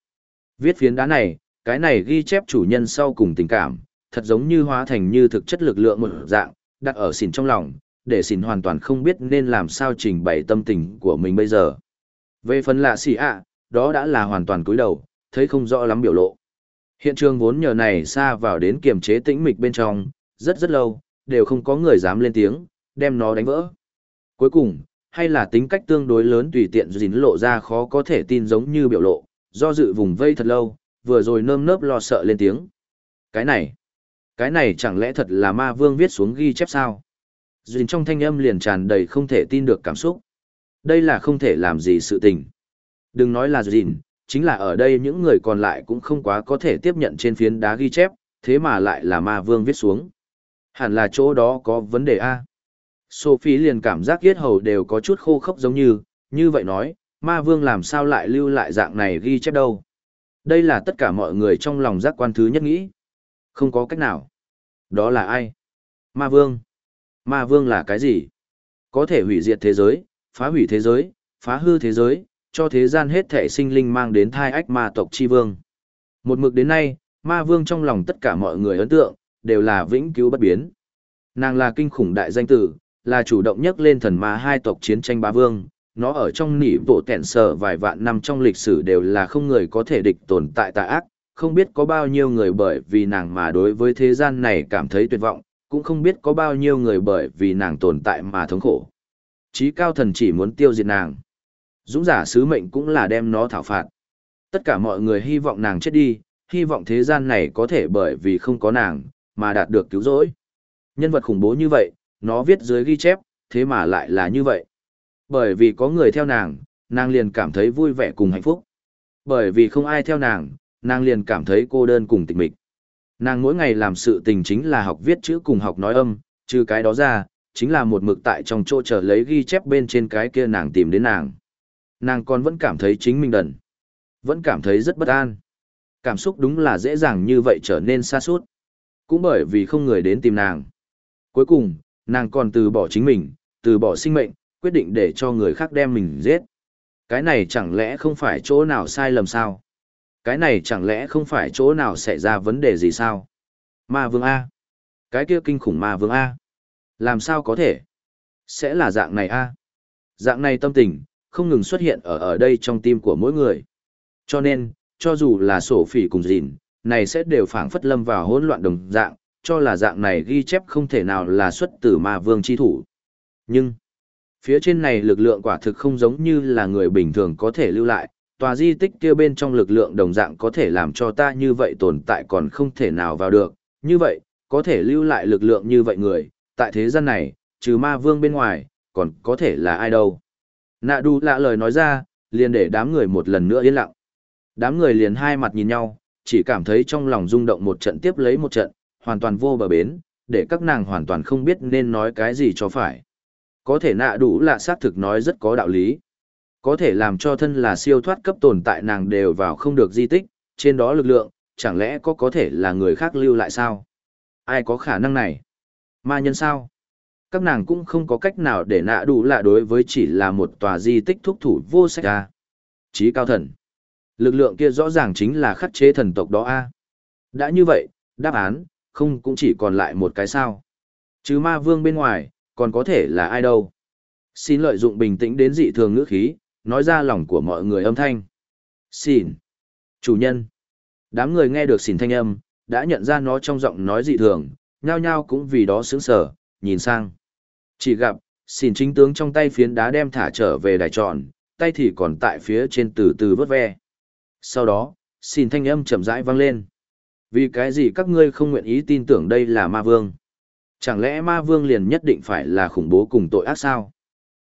Viết phiến đá này, cái này ghi chép chủ nhân sau cùng tình cảm, thật giống như hóa thành như thực chất lực lượng một dạng, đặt ở xỉn trong lòng, để xỉn hoàn toàn không biết nên làm sao trình bày tâm tình của mình bây giờ. Về phần lạ xỉ ạ, đó đã là hoàn toàn cúi đầu, thấy không rõ lắm biểu lộ. Hiện trường vốn nhờ này xa vào đến kiềm chế tĩnh mịch bên trong, rất rất lâu, đều không có người dám lên tiếng, đem nó đánh vỡ. Cuối cùng, hay là tính cách tương đối lớn tùy tiện dính lộ ra khó có thể tin giống như biểu lộ, do dự vùng vây thật lâu, vừa rồi nơm nớp lo sợ lên tiếng. Cái này, cái này chẳng lẽ thật là ma vương viết xuống ghi chép sao? Duyên trong thanh âm liền tràn đầy không thể tin được cảm xúc. Đây là không thể làm gì sự tình. Đừng nói là Duyên, chính là ở đây những người còn lại cũng không quá có thể tiếp nhận trên phiến đá ghi chép, thế mà lại là ma vương viết xuống. Hẳn là chỗ đó có vấn đề A. Sophie liền cảm giác yết hầu đều có chút khô khốc giống như, như vậy nói, ma vương làm sao lại lưu lại dạng này ghi chép đâu. Đây là tất cả mọi người trong lòng giác quan thứ nhất nghĩ. Không có cách nào. Đó là ai? Ma vương. Ma vương là cái gì? Có thể hủy diệt thế giới, phá hủy thế giới, phá hư thế giới, cho thế gian hết thể sinh linh mang đến thai ách ma tộc chi vương. Một mực đến nay, ma vương trong lòng tất cả mọi người ấn tượng, đều là vĩnh cứu bất biến. Nàng là kinh khủng đại danh tử, là chủ động nhất lên thần ma hai tộc chiến tranh ba vương. Nó ở trong nỉ bộ kẹn sở vài vạn năm trong lịch sử đều là không người có thể địch tồn tại tà ác, không biết có bao nhiêu người bởi vì nàng mà đối với thế gian này cảm thấy tuyệt vọng, cũng không biết có bao nhiêu người bởi vì nàng tồn tại mà thống khổ. Chí cao thần chỉ muốn tiêu diệt nàng. Dũng giả sứ mệnh cũng là đem nó thảo phạt. Tất cả mọi người hy vọng nàng chết đi, hy vọng thế gian này có thể bởi vì không có nàng, mà đạt được cứu rỗi. Nhân vật khủng bố như vậy, nó viết dưới ghi chép, thế mà lại là như vậy. Bởi vì có người theo nàng, nàng liền cảm thấy vui vẻ cùng hạnh phúc. Bởi vì không ai theo nàng, nàng liền cảm thấy cô đơn cùng tịch mịch. Nàng mỗi ngày làm sự tình chính là học viết chữ cùng học nói âm, trừ cái đó ra, chính là một mực tại trong chỗ chờ lấy ghi chép bên trên cái kia nàng tìm đến nàng. Nàng còn vẫn cảm thấy chính mình đần. Vẫn cảm thấy rất bất an. Cảm xúc đúng là dễ dàng như vậy trở nên xa suốt. Cũng bởi vì không người đến tìm nàng. Cuối cùng, nàng còn từ bỏ chính mình, từ bỏ sinh mệnh, quyết định để cho người khác đem mình giết. Cái này chẳng lẽ không phải chỗ nào sai lầm sao? Cái này chẳng lẽ không phải chỗ nào xảy ra vấn đề gì sao? Ma vương A. Cái kia kinh khủng ma vương A. Làm sao có thể? Sẽ là dạng này A. Dạng này tâm tình, không ngừng xuất hiện ở ở đây trong tim của mỗi người. Cho nên, cho dù là sổ phỉ cùng gìn, này sẽ đều phảng phất lâm vào hỗn loạn đồng dạng, cho là dạng này ghi chép không thể nào là xuất từ ma vương chi thủ. Nhưng, phía trên này lực lượng quả thực không giống như là người bình thường có thể lưu lại, tòa di tích kia bên trong lực lượng đồng dạng có thể làm cho ta như vậy tồn tại còn không thể nào vào được, như vậy, có thể lưu lại lực lượng như vậy người, tại thế gian này, trừ ma vương bên ngoài, còn có thể là ai đâu. Nạ đu lạ lời nói ra, liền để đám người một lần nữa yên lặng. Đám người liền hai mặt nhìn nhau, chỉ cảm thấy trong lòng rung động một trận tiếp lấy một trận, hoàn toàn vô bờ bến, để các nàng hoàn toàn không biết nên nói cái gì cho phải. Có thể nạ đủ lạ xác thực nói rất có đạo lý. Có thể làm cho thân là siêu thoát cấp tồn tại nàng đều vào không được di tích, trên đó lực lượng, chẳng lẽ có có thể là người khác lưu lại sao? Ai có khả năng này? Ma nhân sao? Các nàng cũng không có cách nào để nạ đủ lạ đối với chỉ là một tòa di tích thúc thủ vô sách ra. Chí cao thần. Lực lượng kia rõ ràng chính là khắc chế thần tộc đó a. Đã như vậy, đáp án, không cũng chỉ còn lại một cái sao. Chứ ma vương bên ngoài, còn có thể là ai đâu. Xin lợi dụng bình tĩnh đến dị thường ngữ khí, nói ra lòng của mọi người âm thanh. Xin. Chủ nhân. Đám người nghe được xin thanh âm, đã nhận ra nó trong giọng nói dị thường, nhao nhao cũng vì đó sướng sở, nhìn sang. Chỉ gặp, xin chính tướng trong tay phiến đá đem thả trở về đài tròn, tay thì còn tại phía trên từ từ vớt ve. Sau đó, xin thanh âm chậm rãi vang lên. Vì cái gì các ngươi không nguyện ý tin tưởng đây là ma vương? Chẳng lẽ ma vương liền nhất định phải là khủng bố cùng tội ác sao?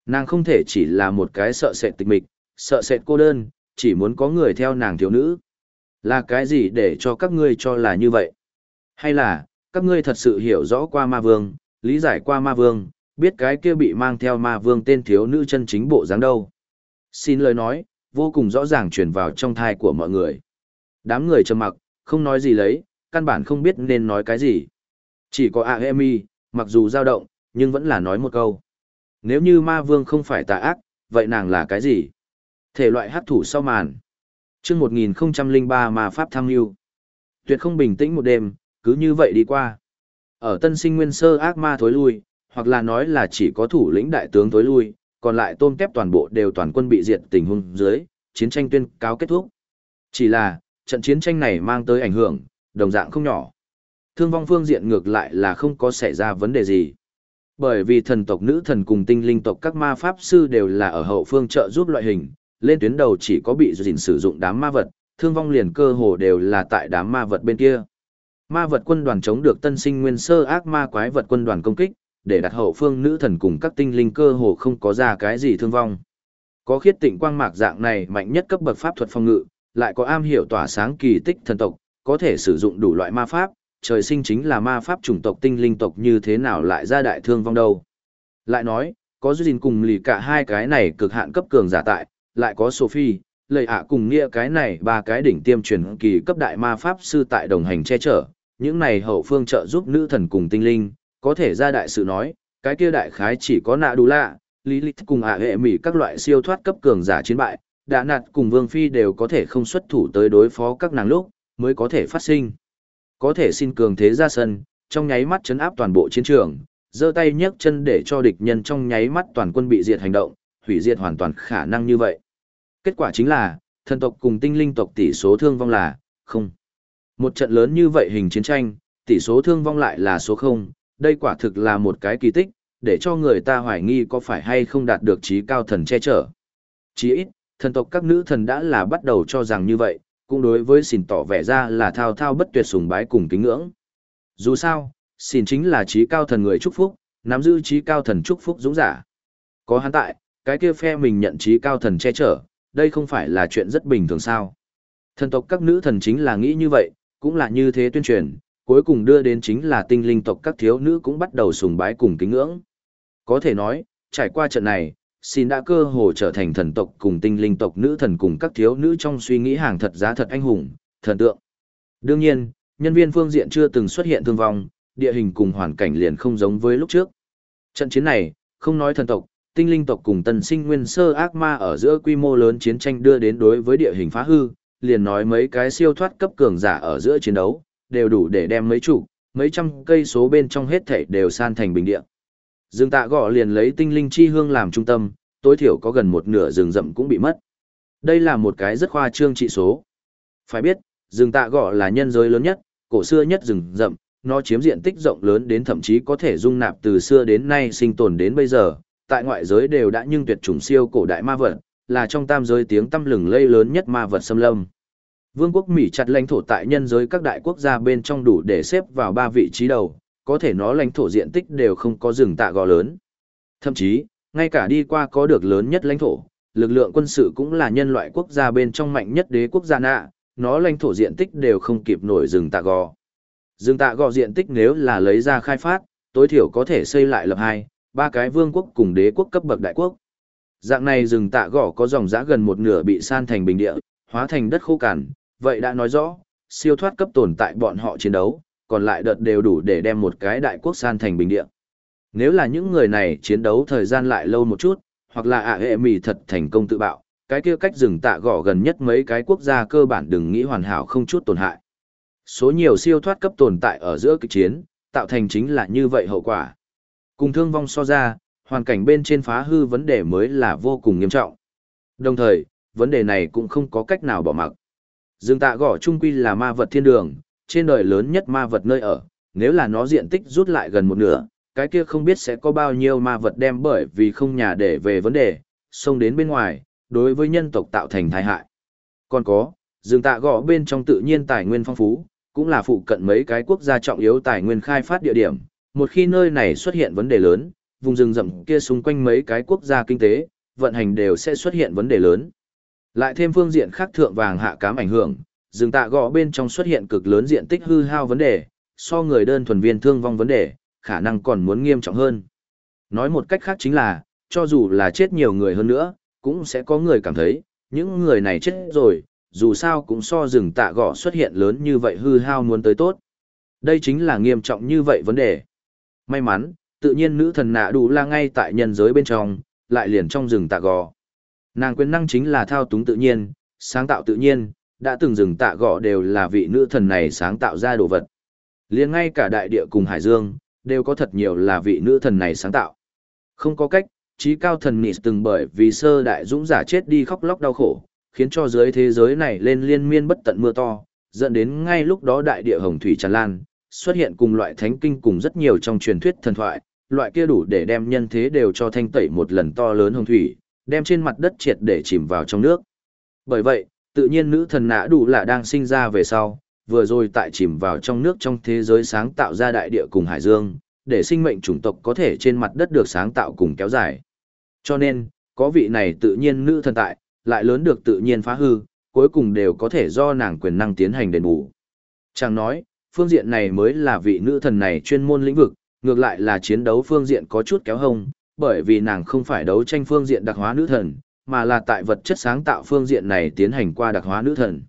Nàng không thể chỉ là một cái sợ sệt tịch mịch, sợ sệt cô đơn, chỉ muốn có người theo nàng thiếu nữ. Là cái gì để cho các ngươi cho là như vậy? Hay là, các ngươi thật sự hiểu rõ qua ma vương, lý giải qua ma vương, biết cái kia bị mang theo ma vương tên thiếu nữ chân chính bộ dáng đâu? Xin lời nói, vô cùng rõ ràng truyền vào trong thai của mọi người. Đám người trầm mặc, không nói gì lấy, căn bản không biết nên nói cái gì. Chỉ có Aemi, mặc dù dao động, nhưng vẫn là nói một câu. Nếu như ma vương không phải tà ác, vậy nàng là cái gì? Thể loại hắc thủ sau màn. chương 1003 ma pháp tham yêu. Tuyệt không bình tĩnh một đêm, cứ như vậy đi qua. Ở tân sinh nguyên sơ ác ma thối lui, hoặc là nói là chỉ có thủ lĩnh đại tướng thối lui, còn lại tôm kép toàn bộ đều toàn quân bị diệt tình huống dưới, chiến tranh tuyên cáo kết thúc. Chỉ là, trận chiến tranh này mang tới ảnh hưởng, đồng dạng không nhỏ. Thương vong phương diện ngược lại là không có xảy ra vấn đề gì. Bởi vì thần tộc nữ thần cùng tinh linh tộc các ma pháp sư đều là ở hậu phương trợ giúp loại hình, lên tuyến đầu chỉ có bị dình sử dụng đám ma vật, thương vong liền cơ hồ đều là tại đám ma vật bên kia. Ma vật quân đoàn chống được tân sinh nguyên sơ ác ma quái vật quân đoàn công kích, để đặt hậu phương nữ thần cùng các tinh linh cơ hồ không có ra cái gì thương vong. Có khiết tịnh quang mạc dạng này mạnh nhất cấp bậc pháp thuật phòng ngự, lại có am hiểu tỏa sáng kỳ tích thần tộc, có thể sử dụng đủ loại ma pháp, trời sinh chính là ma pháp chủng tộc tinh linh tộc như thế nào lại ra đại thương vong đâu. Lại nói, có duyên cùng lì cả hai cái này cực hạn cấp cường giả tại, lại có Sophie, lời ạ cùng nghĩa cái này ba cái đỉnh tiêm truyền kỳ cấp đại ma pháp sư tại đồng hành che chở, những này hậu phương trợ giúp nữ thần cùng tinh linh, có thể ra đại sự nói, cái kia đại khái chỉ có nạ đủ lạ, Lilith cùng ạ hệ mỹ các loại siêu thoát cấp cường giả chiến bại, đã nạt cùng Vương Phi đều có thể không xuất thủ tới đối phó các nàng lúc, mới có thể phát sinh. Có thể xin cường thế ra sân, trong nháy mắt chấn áp toàn bộ chiến trường, giơ tay nhấc chân để cho địch nhân trong nháy mắt toàn quân bị diệt hành động, hủy diệt hoàn toàn khả năng như vậy. Kết quả chính là, thần tộc cùng tinh linh tộc tỷ số thương vong là, không. Một trận lớn như vậy hình chiến tranh, tỷ số thương vong lại là số không đây quả thực là một cái kỳ tích, để cho người ta hoài nghi có phải hay không đạt được trí cao thần che chở. chí ít, thần tộc các nữ thần đã là bắt đầu cho rằng như vậy, cũng đối với xỉn tỏ vẻ ra là thao thao bất tuyệt sùng bái cùng kính ngưỡng. Dù sao, xỉn chính là trí cao thần người chúc phúc, nắm giữ trí cao thần chúc phúc dũng giả. Có hắn tại, cái kia phe mình nhận trí cao thần che chở, đây không phải là chuyện rất bình thường sao. Thần tộc các nữ thần chính là nghĩ như vậy, cũng là như thế tuyên truyền, cuối cùng đưa đến chính là tinh linh tộc các thiếu nữ cũng bắt đầu sùng bái cùng kính ngưỡng. Có thể nói, trải qua trận này, xin đã cơ hồ trở thành thần tộc cùng tinh linh tộc nữ thần cùng các thiếu nữ trong suy nghĩ hàng thật giá thật anh hùng, thần tượng. Đương nhiên, nhân viên phương diện chưa từng xuất hiện thương vong, địa hình cùng hoàn cảnh liền không giống với lúc trước. Trận chiến này, không nói thần tộc, tinh linh tộc cùng tần sinh nguyên sơ ác ma ở giữa quy mô lớn chiến tranh đưa đến đối với địa hình phá hư, liền nói mấy cái siêu thoát cấp cường giả ở giữa chiến đấu, đều đủ để đem mấy chủ, mấy trăm cây số bên trong hết thảy đều san thành bình địa. Dương tạ gõ liền lấy tinh linh chi hương làm trung tâm, tối thiểu có gần một nửa rừng rậm cũng bị mất. Đây là một cái rất khoa trương trị số. Phải biết, rừng tạ gõ là nhân giới lớn nhất, cổ xưa nhất rừng rậm, nó chiếm diện tích rộng lớn đến thậm chí có thể dung nạp từ xưa đến nay sinh tồn đến bây giờ, tại ngoại giới đều đã nhưng tuyệt chủng siêu cổ đại ma vật, là trong tam giới tiếng tăm lừng lây lớn nhất ma vật xâm lâm. Vương quốc Mỹ chặt lãnh thổ tại nhân giới các đại quốc gia bên trong đủ để xếp vào ba vị trí đầu, có thể nó lãnh thổ diện tích đều không có rừng tạ gò lớn. Thậm chí, ngay cả đi qua có được lớn nhất lãnh thổ, lực lượng quân sự cũng là nhân loại quốc gia bên trong mạnh nhất đế quốc gia nạ, nó lãnh thổ diện tích đều không kịp nổi rừng tạ gò. Rừng tạ gò diện tích nếu là lấy ra khai phát, tối thiểu có thể xây lại lập hai, ba cái vương quốc cùng đế quốc cấp bậc đại quốc. Dạng này rừng tạ gò có dòng giã gần một nửa bị san thành bình địa, hóa thành đất khô cằn, vậy đã nói rõ, siêu thoát cấp tồn tại bọn họ chiến đấu, còn lại đợt đều đủ để đem một cái đại quốc san thành bình địa. Nếu là những người này chiến đấu thời gian lại lâu một chút, hoặc là ạ hệ mì thật thành công tự bạo, cái kia cách rừng tạ gỏ gần nhất mấy cái quốc gia cơ bản đừng nghĩ hoàn hảo không chút tổn hại. Số nhiều siêu thoát cấp tồn tại ở giữa kịch chiến, tạo thành chính là như vậy hậu quả. Cùng thương vong so ra, hoàn cảnh bên trên phá hư vấn đề mới là vô cùng nghiêm trọng. Đồng thời, vấn đề này cũng không có cách nào bỏ mặc. Dương tạ gõ trung quy là ma vật thiên đường, trên đời lớn nhất ma vật nơi ở, nếu là nó diện tích rút lại gần một nửa, cái kia không biết sẽ có bao nhiêu ma vật đem bởi vì không nhà để về vấn đề, xông đến bên ngoài, đối với nhân tộc tạo thành tai hại. Còn có, rừng tạ gõ bên trong tự nhiên tài nguyên phong phú, cũng là phụ cận mấy cái quốc gia trọng yếu tài nguyên khai phát địa điểm, một khi nơi này xuất hiện vấn đề lớn, vùng rừng rậm kia xung quanh mấy cái quốc gia kinh tế, vận hành đều sẽ xuất hiện vấn đề lớn. Lại thêm phương diện khác thượng vàng hạ cám ảnh hưởng, rừng tạ gõ bên trong xuất hiện cực lớn diện tích hư hao vấn đề, so người đơn thuần viên thương vong vấn đề, khả năng còn muốn nghiêm trọng hơn. Nói một cách khác chính là, cho dù là chết nhiều người hơn nữa, cũng sẽ có người cảm thấy, những người này chết rồi, dù sao cũng so rừng tạ gõ xuất hiện lớn như vậy hư hao muốn tới tốt. Đây chính là nghiêm trọng như vậy vấn đề. May mắn, tự nhiên nữ thần nạ đủ là ngay tại nhân giới bên trong, lại liền trong rừng tạ gò. Nàng quyền năng chính là thao túng tự nhiên, sáng tạo tự nhiên, đã từng rừng tạ gọ đều là vị nữ thần này sáng tạo ra đồ vật. liền ngay cả đại địa cùng hải dương, đều có thật nhiều là vị nữ thần này sáng tạo. Không có cách, trí cao thần nị từng bởi vì sơ đại dũng giả chết đi khóc lóc đau khổ, khiến cho dưới thế giới này lên liên miên bất tận mưa to, dẫn đến ngay lúc đó đại địa hồng thủy tràn lan, xuất hiện cùng loại thánh kinh cùng rất nhiều trong truyền thuyết thần thoại, loại kia đủ để đem nhân thế đều cho thanh tẩy một lần to lớn hồng thủy, đem trên mặt đất triệt để chìm vào trong nước. Bởi vậy, tự nhiên nữ thần nã đủ là đang sinh ra về sau, vừa rồi tại chìm vào trong nước trong thế giới sáng tạo ra đại địa cùng hải dương, để sinh mệnh chủng tộc có thể trên mặt đất được sáng tạo cùng kéo dài. Cho nên, có vị này tự nhiên nữ thần tại, lại lớn được tự nhiên phá hư, cuối cùng đều có thể do nàng quyền năng tiến hành đền bù. Chàng nói, phương diện này mới là vị nữ thần này chuyên môn lĩnh vực, ngược lại là chiến đấu phương diện có chút kéo hông, bởi vì nàng không phải đấu tranh phương diện đặc hóa nữ thần, mà là tại vật chất sáng tạo phương diện này tiến hành qua đặc hóa nữ thần.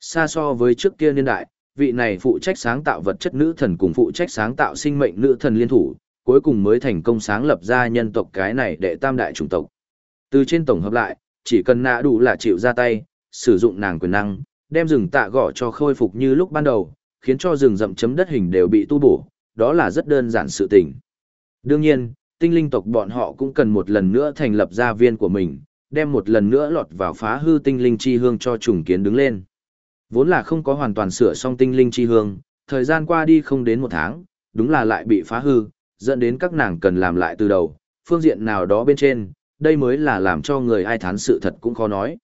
Xa so với trước kia niên đại, vị này phụ trách sáng tạo vật chất nữ thần cùng phụ trách sáng tạo sinh mệnh nữ thần liên thủ, cuối cùng mới thành công sáng lập ra nhân tộc cái này để tam đại chủng tộc. Từ trên tổng hợp lại, chỉ cần nạ đủ là chịu ra tay, sử dụng nàng quyền năng, đem rừng tạ gõ cho khôi phục như lúc ban đầu, khiến cho rừng rậm chấm đất hình đều bị tu bổ, đó là rất đơn giản sự tình. Đương nhiên, tinh linh tộc bọn họ cũng cần một lần nữa thành lập gia viên của mình, đem một lần nữa lọt vào phá hư tinh linh chi hương cho trùng kiến đứng lên. Vốn là không có hoàn toàn sửa xong tinh linh chi hương, thời gian qua đi không đến một tháng, đúng là lại bị phá hư, dẫn đến các nàng cần làm lại từ đầu, phương diện nào đó bên trên, đây mới là làm cho người ai thán sự thật cũng khó nói.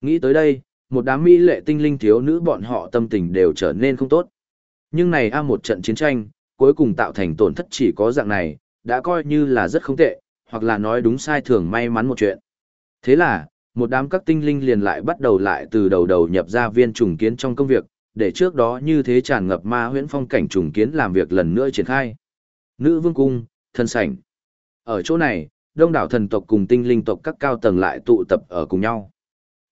Nghĩ tới đây, một đám mỹ lệ tinh linh thiếu nữ bọn họ tâm tình đều trở nên không tốt. Nhưng này a một trận chiến tranh, cuối cùng tạo thành tổn thất chỉ có dạng này, đã coi như là rất không tệ, hoặc là nói đúng sai thường may mắn một chuyện. Thế là, một đám các tinh linh liền lại bắt đầu lại từ đầu đầu nhập ra viên trùng kiến trong công việc, để trước đó như thế tràn ngập ma huyễn phong cảnh trùng kiến làm việc lần nữa triển khai. Nữ vương cung, thân sảnh. Ở chỗ này, đông đảo thần tộc cùng tinh linh tộc các cao tầng lại tụ tập ở cùng nhau.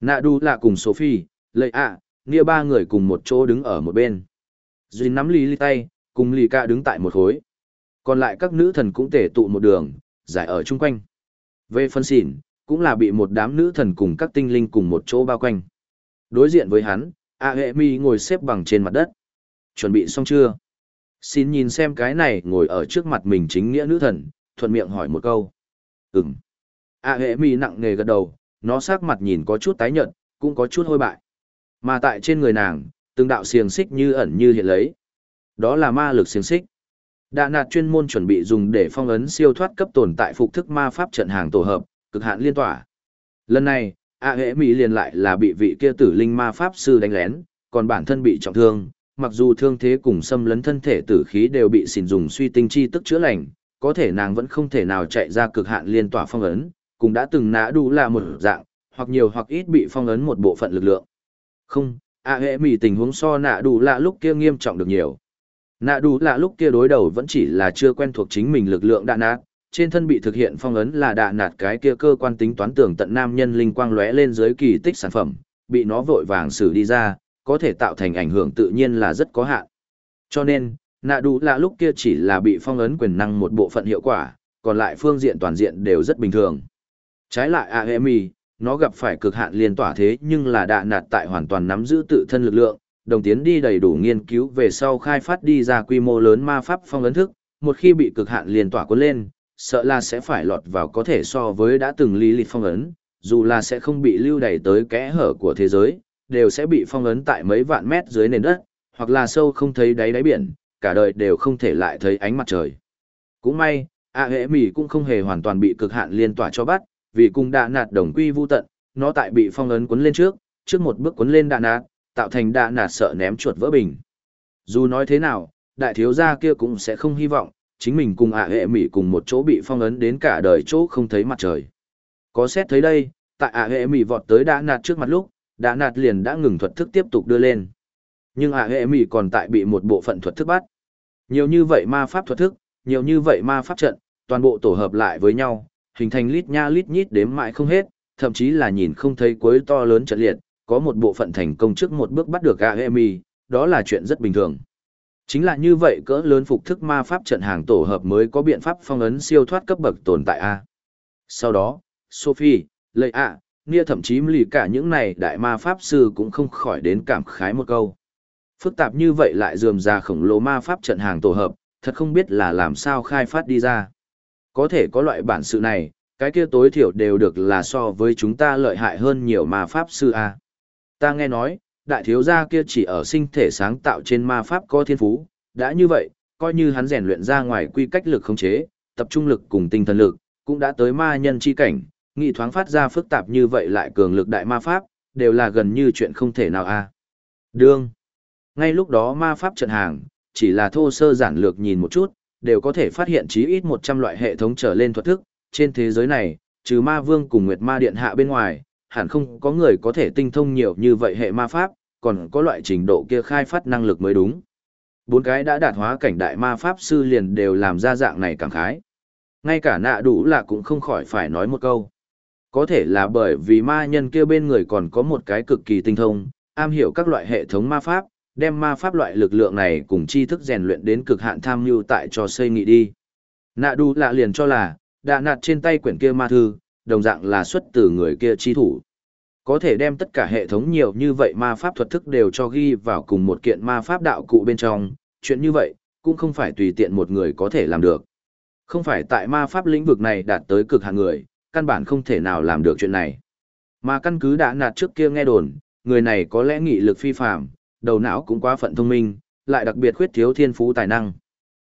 Nạ đu là cùng Sophie, lợi ạ, à, nghĩa ba người cùng một chỗ đứng ở một bên. Duy nắm lý ly tay, cùng lì ca đứng tại một khối. Còn lại các nữ thần cũng tể tụ một đường, giải ở chung quanh. Về phân xỉn, cũng là bị một đám nữ thần cùng các tinh linh cùng một chỗ bao quanh. Đối diện với hắn, A Hệ Mi ngồi xếp bằng trên mặt đất. Chuẩn bị xong chưa? Xin nhìn xem cái này ngồi ở trước mặt mình chính nghĩa nữ thần, thuận miệng hỏi một câu. Ừm. A Hệ Mi nặng nề gật đầu, nó sắc mặt nhìn có chút tái nhợt, cũng có chút hôi bại. Mà tại trên người nàng, từng đạo xiềng xích như ẩn như hiện lấy. Đó là ma lực xiềng xích. Đạ nạt chuyên môn chuẩn bị dùng để phong ấn siêu thoát cấp tồn tại phục thức ma pháp trận hàng tổ hợp, cực hạn liên tỏa. Lần này, A Hệ Mỹ liền lại là bị vị kia tử linh ma pháp sư đánh lén, còn bản thân bị trọng thương, mặc dù thương thế cùng xâm lấn thân thể tử khí đều bị xỉn dùng suy tinh chi tức chữa lành, có thể nàng vẫn không thể nào chạy ra cực hạn liên tỏa phong ấn, cũng đã từng nã đủ là một dạng, hoặc nhiều hoặc ít bị phong ấn một bộ phận lực lượng. Không, A Hệ Mỹ tình huống so nã đủ là lúc kia nghiêm trọng được nhiều. Nạ đủ là lúc kia đối đầu vẫn chỉ là chưa quen thuộc chính mình lực lượng đạn nát, trên thân bị thực hiện phong ấn là đạ nạt cái kia cơ quan tính toán tưởng tận nam nhân linh quang lóe lên dưới kỳ tích sản phẩm, bị nó vội vàng xử đi ra, có thể tạo thành ảnh hưởng tự nhiên là rất có hạn. Cho nên, nạ đủ là lúc kia chỉ là bị phong ấn quyền năng một bộ phận hiệu quả, còn lại phương diện toàn diện đều rất bình thường. Trái lại AMI, nó gặp phải cực hạn liên tỏa thế nhưng là đạ nạt tại hoàn toàn nắm giữ tự thân lực lượng, đồng tiến đi đầy đủ nghiên cứu về sau khai phát đi ra quy mô lớn ma pháp phong ấn thức, một khi bị cực hạn liên tỏa cuốn lên, sợ là sẽ phải lọt vào có thể so với đã từng lý lịch phong ấn, dù là sẽ không bị lưu đẩy tới kẽ hở của thế giới, đều sẽ bị phong ấn tại mấy vạn mét dưới nền đất, hoặc là sâu không thấy đáy đáy biển, cả đời đều không thể lại thấy ánh mặt trời. Cũng may, A hệ mỉ cũng không hề hoàn toàn bị cực hạn liên tỏa cho bắt, vì cung đã nạt đồng quy vu tận, nó tại bị phong ấn cuốn lên trước, trước một bước cuốn lên đạn nạt, tạo thành đạn nạt sợ ném chuột vỡ bình. Dù nói thế nào, đại thiếu gia kia cũng sẽ không hy vọng, chính mình cùng ạ hệ mỹ cùng một chỗ bị phong ấn đến cả đời chỗ không thấy mặt trời. Có xét thấy đây, tại ạ hệ mỹ vọt tới đã nạt trước mặt lúc, đã nạt liền đã ngừng thuật thức tiếp tục đưa lên. Nhưng ạ hệ mỹ còn tại bị một bộ phận thuật thức bắt. Nhiều như vậy ma pháp thuật thức, nhiều như vậy ma pháp trận, toàn bộ tổ hợp lại với nhau, hình thành lít nha lít nhít đếm mãi không hết, thậm chí là nhìn không thấy cuối to lớn trận liệt, có một bộ phận thành công trước một bước bắt được Aemi, đó là chuyện rất bình thường. Chính là như vậy cỡ lớn phục thức ma pháp trận hàng tổ hợp mới có biện pháp phong ấn siêu thoát cấp bậc tồn tại A. Sau đó, Sophie, Lệ ạ, Nia thậm chí lì cả những này đại ma pháp sư cũng không khỏi đến cảm khái một câu. Phức tạp như vậy lại dườm ra khổng lồ ma pháp trận hàng tổ hợp, thật không biết là làm sao khai phát đi ra. Có thể có loại bản sự này, cái kia tối thiểu đều được là so với chúng ta lợi hại hơn nhiều ma pháp sư A. Ta nghe nói, đại thiếu gia kia chỉ ở sinh thể sáng tạo trên ma pháp có thiên phú, đã như vậy, coi như hắn rèn luyện ra ngoài quy cách lực khống chế, tập trung lực cùng tinh thần lực, cũng đã tới ma nhân chi cảnh, nghị thoáng phát ra phức tạp như vậy lại cường lực đại ma pháp, đều là gần như chuyện không thể nào a. À. Đương. Ngay lúc đó ma pháp trận hàng, chỉ là thô sơ giản lược nhìn một chút, đều có thể phát hiện chí ít 100 loại hệ thống trở lên thuật thức, trên thế giới này, trừ ma vương cùng nguyệt ma điện hạ bên ngoài, hẳn không có người có thể tinh thông nhiều như vậy hệ ma pháp, còn có loại trình độ kia khai phát năng lực mới đúng. Bốn cái đã đạt hóa cảnh đại ma pháp sư liền đều làm ra dạng này cảm khái. Ngay cả nạ đủ là cũng không khỏi phải nói một câu. Có thể là bởi vì ma nhân kia bên người còn có một cái cực kỳ tinh thông, am hiểu các loại hệ thống ma pháp, đem ma pháp loại lực lượng này cùng tri thức rèn luyện đến cực hạn tham mưu tại cho xây nghị đi. Nạ đủ lạ liền cho là, đã nạt trên tay quyển kia ma thư, đồng dạng là xuất từ người kia chi thủ. Có thể đem tất cả hệ thống nhiều như vậy ma pháp thuật thức đều cho ghi vào cùng một kiện ma pháp đạo cụ bên trong, chuyện như vậy, cũng không phải tùy tiện một người có thể làm được. Không phải tại ma pháp lĩnh vực này đạt tới cực hạn người, căn bản không thể nào làm được chuyện này. Mà căn cứ đã nạt trước kia nghe đồn, người này có lẽ nghị lực phi phàm, đầu não cũng quá phận thông minh, lại đặc biệt khuyết thiếu thiên phú tài năng.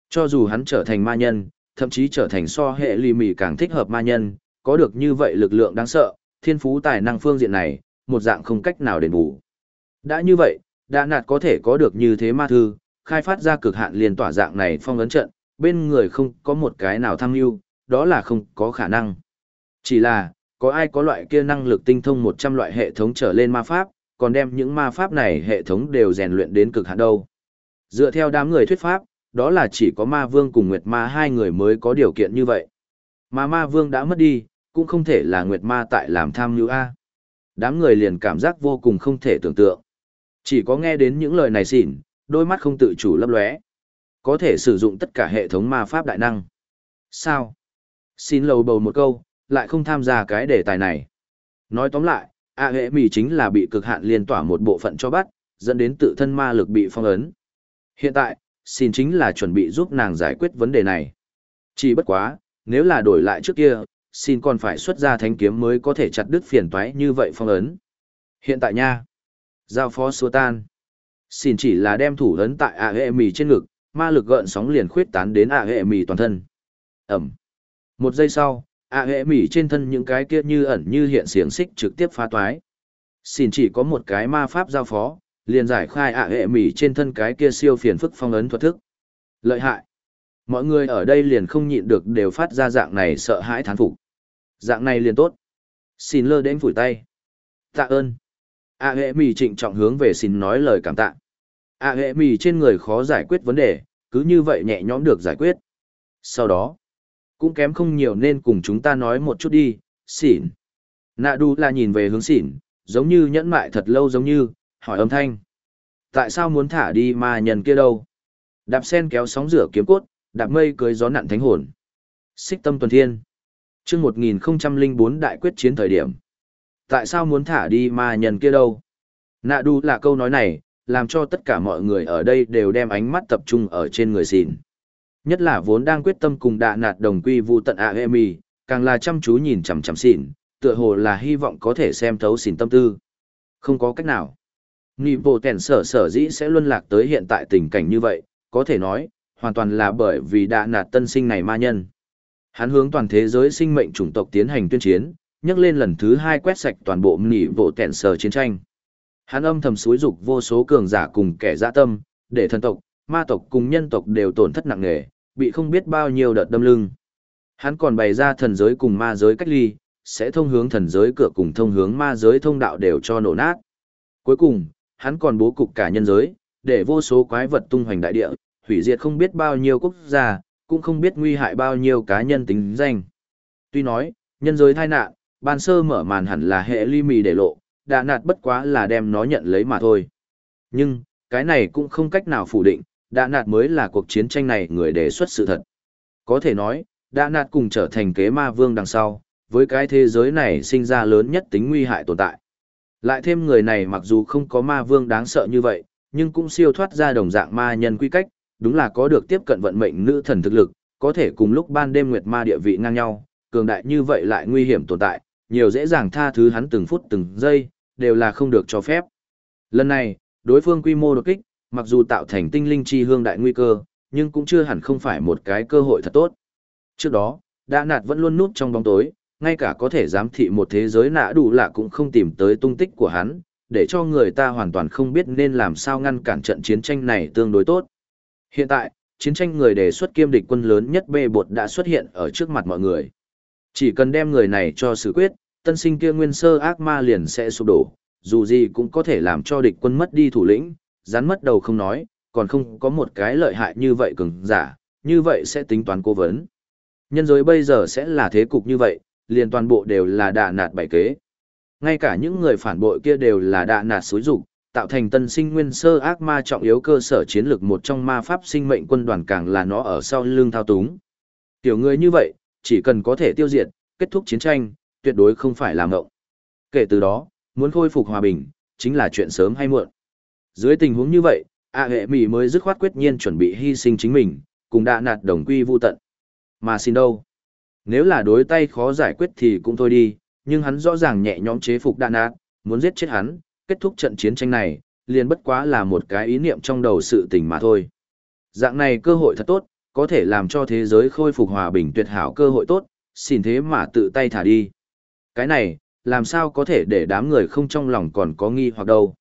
Cho dù hắn trở thành ma nhân, thậm chí trở thành so hệ lì mì càng thích hợp ma nhân, có được như vậy lực lượng đáng sợ, thiên phú tài năng phương diện này, một dạng không cách nào đền bù. Đã như vậy, đã nạt có thể có được như thế ma thư, khai phát ra cực hạn liền tỏa dạng này phong ấn trận, bên người không có một cái nào tham mưu, đó là không có khả năng. Chỉ là, có ai có loại kia năng lực tinh thông 100 loại hệ thống trở lên ma pháp, còn đem những ma pháp này hệ thống đều rèn luyện đến cực hạn đâu. Dựa theo đám người thuyết pháp, đó là chỉ có ma vương cùng nguyệt ma hai người mới có điều kiện như vậy. Mà ma vương đã mất đi, cũng không thể là nguyệt ma tại làm tham như A. Đám người liền cảm giác vô cùng không thể tưởng tượng. Chỉ có nghe đến những lời này xỉn, đôi mắt không tự chủ lấp lóe. Có thể sử dụng tất cả hệ thống ma pháp đại năng. Sao? Xin lầu bầu một câu, lại không tham gia cái đề tài này. Nói tóm lại, A hệ mì chính là bị cực hạn liên tỏa một bộ phận cho bắt, dẫn đến tự thân ma lực bị phong ấn. Hiện tại, xin chính là chuẩn bị giúp nàng giải quyết vấn đề này. Chỉ bất quá, nếu là đổi lại trước kia, xin còn phải xuất ra thánh kiếm mới có thể chặt đứt phiền toái như vậy phong ấn. Hiện tại nha, giao phó xua tan. Xin chỉ là đem thủ ấn tại A hệ mì trên ngực, ma lực gợn sóng liền khuyết tán đến A hệ mì toàn thân. Ẩm. Một giây sau, A hệ mì trên thân những cái kia như ẩn như hiện xiềng xích trực tiếp phá toái. Xin chỉ có một cái ma pháp giao phó, liền giải khai ạ hệ mỉ trên thân cái kia siêu phiền phức phong ấn thuật thức. Lợi hại. Mọi người ở đây liền không nhịn được đều phát ra dạng này sợ hãi thán phục. Dạng này liền tốt. Xin lơ đến phủi tay. Tạ ơn. a hệ mỉ trịnh trọng hướng về xin nói lời cảm tạ. a hệ mỉ trên người khó giải quyết vấn đề, cứ như vậy nhẹ nhõm được giải quyết. Sau đó, cũng kém không nhiều nên cùng chúng ta nói một chút đi, xỉn. Nạ đu là nhìn về hướng xỉn, giống như nhẫn mại thật lâu giống như, hỏi âm thanh. Tại sao muốn thả đi mà nhân kia đâu? Đạp sen kéo sóng rửa kiếm cốt, đạp mây cưới gió nặn thánh hồn. Xích tâm tuần thiên chương 1004 đại quyết chiến thời điểm. Tại sao muốn thả đi ma nhân kia đâu? Nạ đu là câu nói này, làm cho tất cả mọi người ở đây đều đem ánh mắt tập trung ở trên người xỉn. Nhất là vốn đang quyết tâm cùng đạ nạt đồng quy vu tận Aemi, càng là chăm chú nhìn chằm chằm xỉn, tựa hồ là hy vọng có thể xem thấu xỉn tâm tư. Không có cách nào. Nị bộ tèn sở sở dĩ sẽ luân lạc tới hiện tại tình cảnh như vậy, có thể nói, hoàn toàn là bởi vì đạ nạt tân sinh này ma nhân. Hắn hướng toàn thế giới sinh mệnh chủng tộc tiến hành tuyên chiến, nhắc lên lần thứ hai quét sạch toàn bộ nị bộ tẹn sở chiến tranh. Hắn âm thầm xúi dục vô số cường giả cùng kẻ dã tâm, để thần tộc, ma tộc cùng nhân tộc đều tổn thất nặng nề, bị không biết bao nhiêu đợt đâm lưng. Hắn còn bày ra thần giới cùng ma giới cách ly, sẽ thông hướng thần giới cửa cùng thông hướng ma giới thông đạo đều cho nổ nát. Cuối cùng, hắn còn bố cục cả nhân giới, để vô số quái vật tung hoành đại địa, hủy diệt không biết bao nhiêu quốc gia, cũng không biết nguy hại bao nhiêu cá nhân tính danh. Tuy nói, nhân giới thai nạn, ban sơ mở màn hẳn là hệ ly mì để lộ, đã nạt bất quá là đem nó nhận lấy mà thôi. Nhưng, cái này cũng không cách nào phủ định, đã nạt mới là cuộc chiến tranh này người đề xuất sự thật. Có thể nói, đã nạt cùng trở thành kế ma vương đằng sau, với cái thế giới này sinh ra lớn nhất tính nguy hại tồn tại. Lại thêm người này mặc dù không có ma vương đáng sợ như vậy, nhưng cũng siêu thoát ra đồng dạng ma nhân quy cách, đúng là có được tiếp cận vận mệnh nữ thần thực lực, có thể cùng lúc ban đêm nguyệt ma địa vị ngang nhau, cường đại như vậy lại nguy hiểm tồn tại, nhiều dễ dàng tha thứ hắn từng phút từng giây, đều là không được cho phép. Lần này, đối phương quy mô đột kích, mặc dù tạo thành tinh linh chi hương đại nguy cơ, nhưng cũng chưa hẳn không phải một cái cơ hội thật tốt. Trước đó, đã nạt vẫn luôn núp trong bóng tối, ngay cả có thể giám thị một thế giới nạ đủ lạ cũng không tìm tới tung tích của hắn, để cho người ta hoàn toàn không biết nên làm sao ngăn cản trận chiến tranh này tương đối tốt. Hiện tại, chiến tranh người đề xuất kiêm địch quân lớn nhất bê bột đã xuất hiện ở trước mặt mọi người. Chỉ cần đem người này cho xử quyết, tân sinh kia nguyên sơ ác ma liền sẽ sụp đổ, dù gì cũng có thể làm cho địch quân mất đi thủ lĩnh, rắn mất đầu không nói, còn không có một cái lợi hại như vậy cứng, giả, như vậy sẽ tính toán cố vấn. Nhân giới bây giờ sẽ là thế cục như vậy, liền toàn bộ đều là đạ nạt bảy kế. Ngay cả những người phản bội kia đều là đạ nạt xối dục tạo thành tân sinh nguyên sơ ác ma trọng yếu cơ sở chiến lược một trong ma pháp sinh mệnh quân đoàn càng là nó ở sau lưng thao túng. Tiểu người như vậy, chỉ cần có thể tiêu diệt, kết thúc chiến tranh, tuyệt đối không phải làm mộng. Kể từ đó, muốn khôi phục hòa bình, chính là chuyện sớm hay muộn. Dưới tình huống như vậy, A hệ mỹ mới dứt khoát quyết nhiên chuẩn bị hy sinh chính mình, cùng đã nạt đồng quy vu tận. Mà xin đâu? Nếu là đối tay khó giải quyết thì cũng thôi đi, nhưng hắn rõ ràng nhẹ nhõm chế phục đạn nạt, muốn giết chết hắn, kết thúc trận chiến tranh này, liền bất quá là một cái ý niệm trong đầu sự tình mà thôi. Dạng này cơ hội thật tốt, có thể làm cho thế giới khôi phục hòa bình tuyệt hảo cơ hội tốt, xin thế mà tự tay thả đi. Cái này, làm sao có thể để đám người không trong lòng còn có nghi hoặc đâu.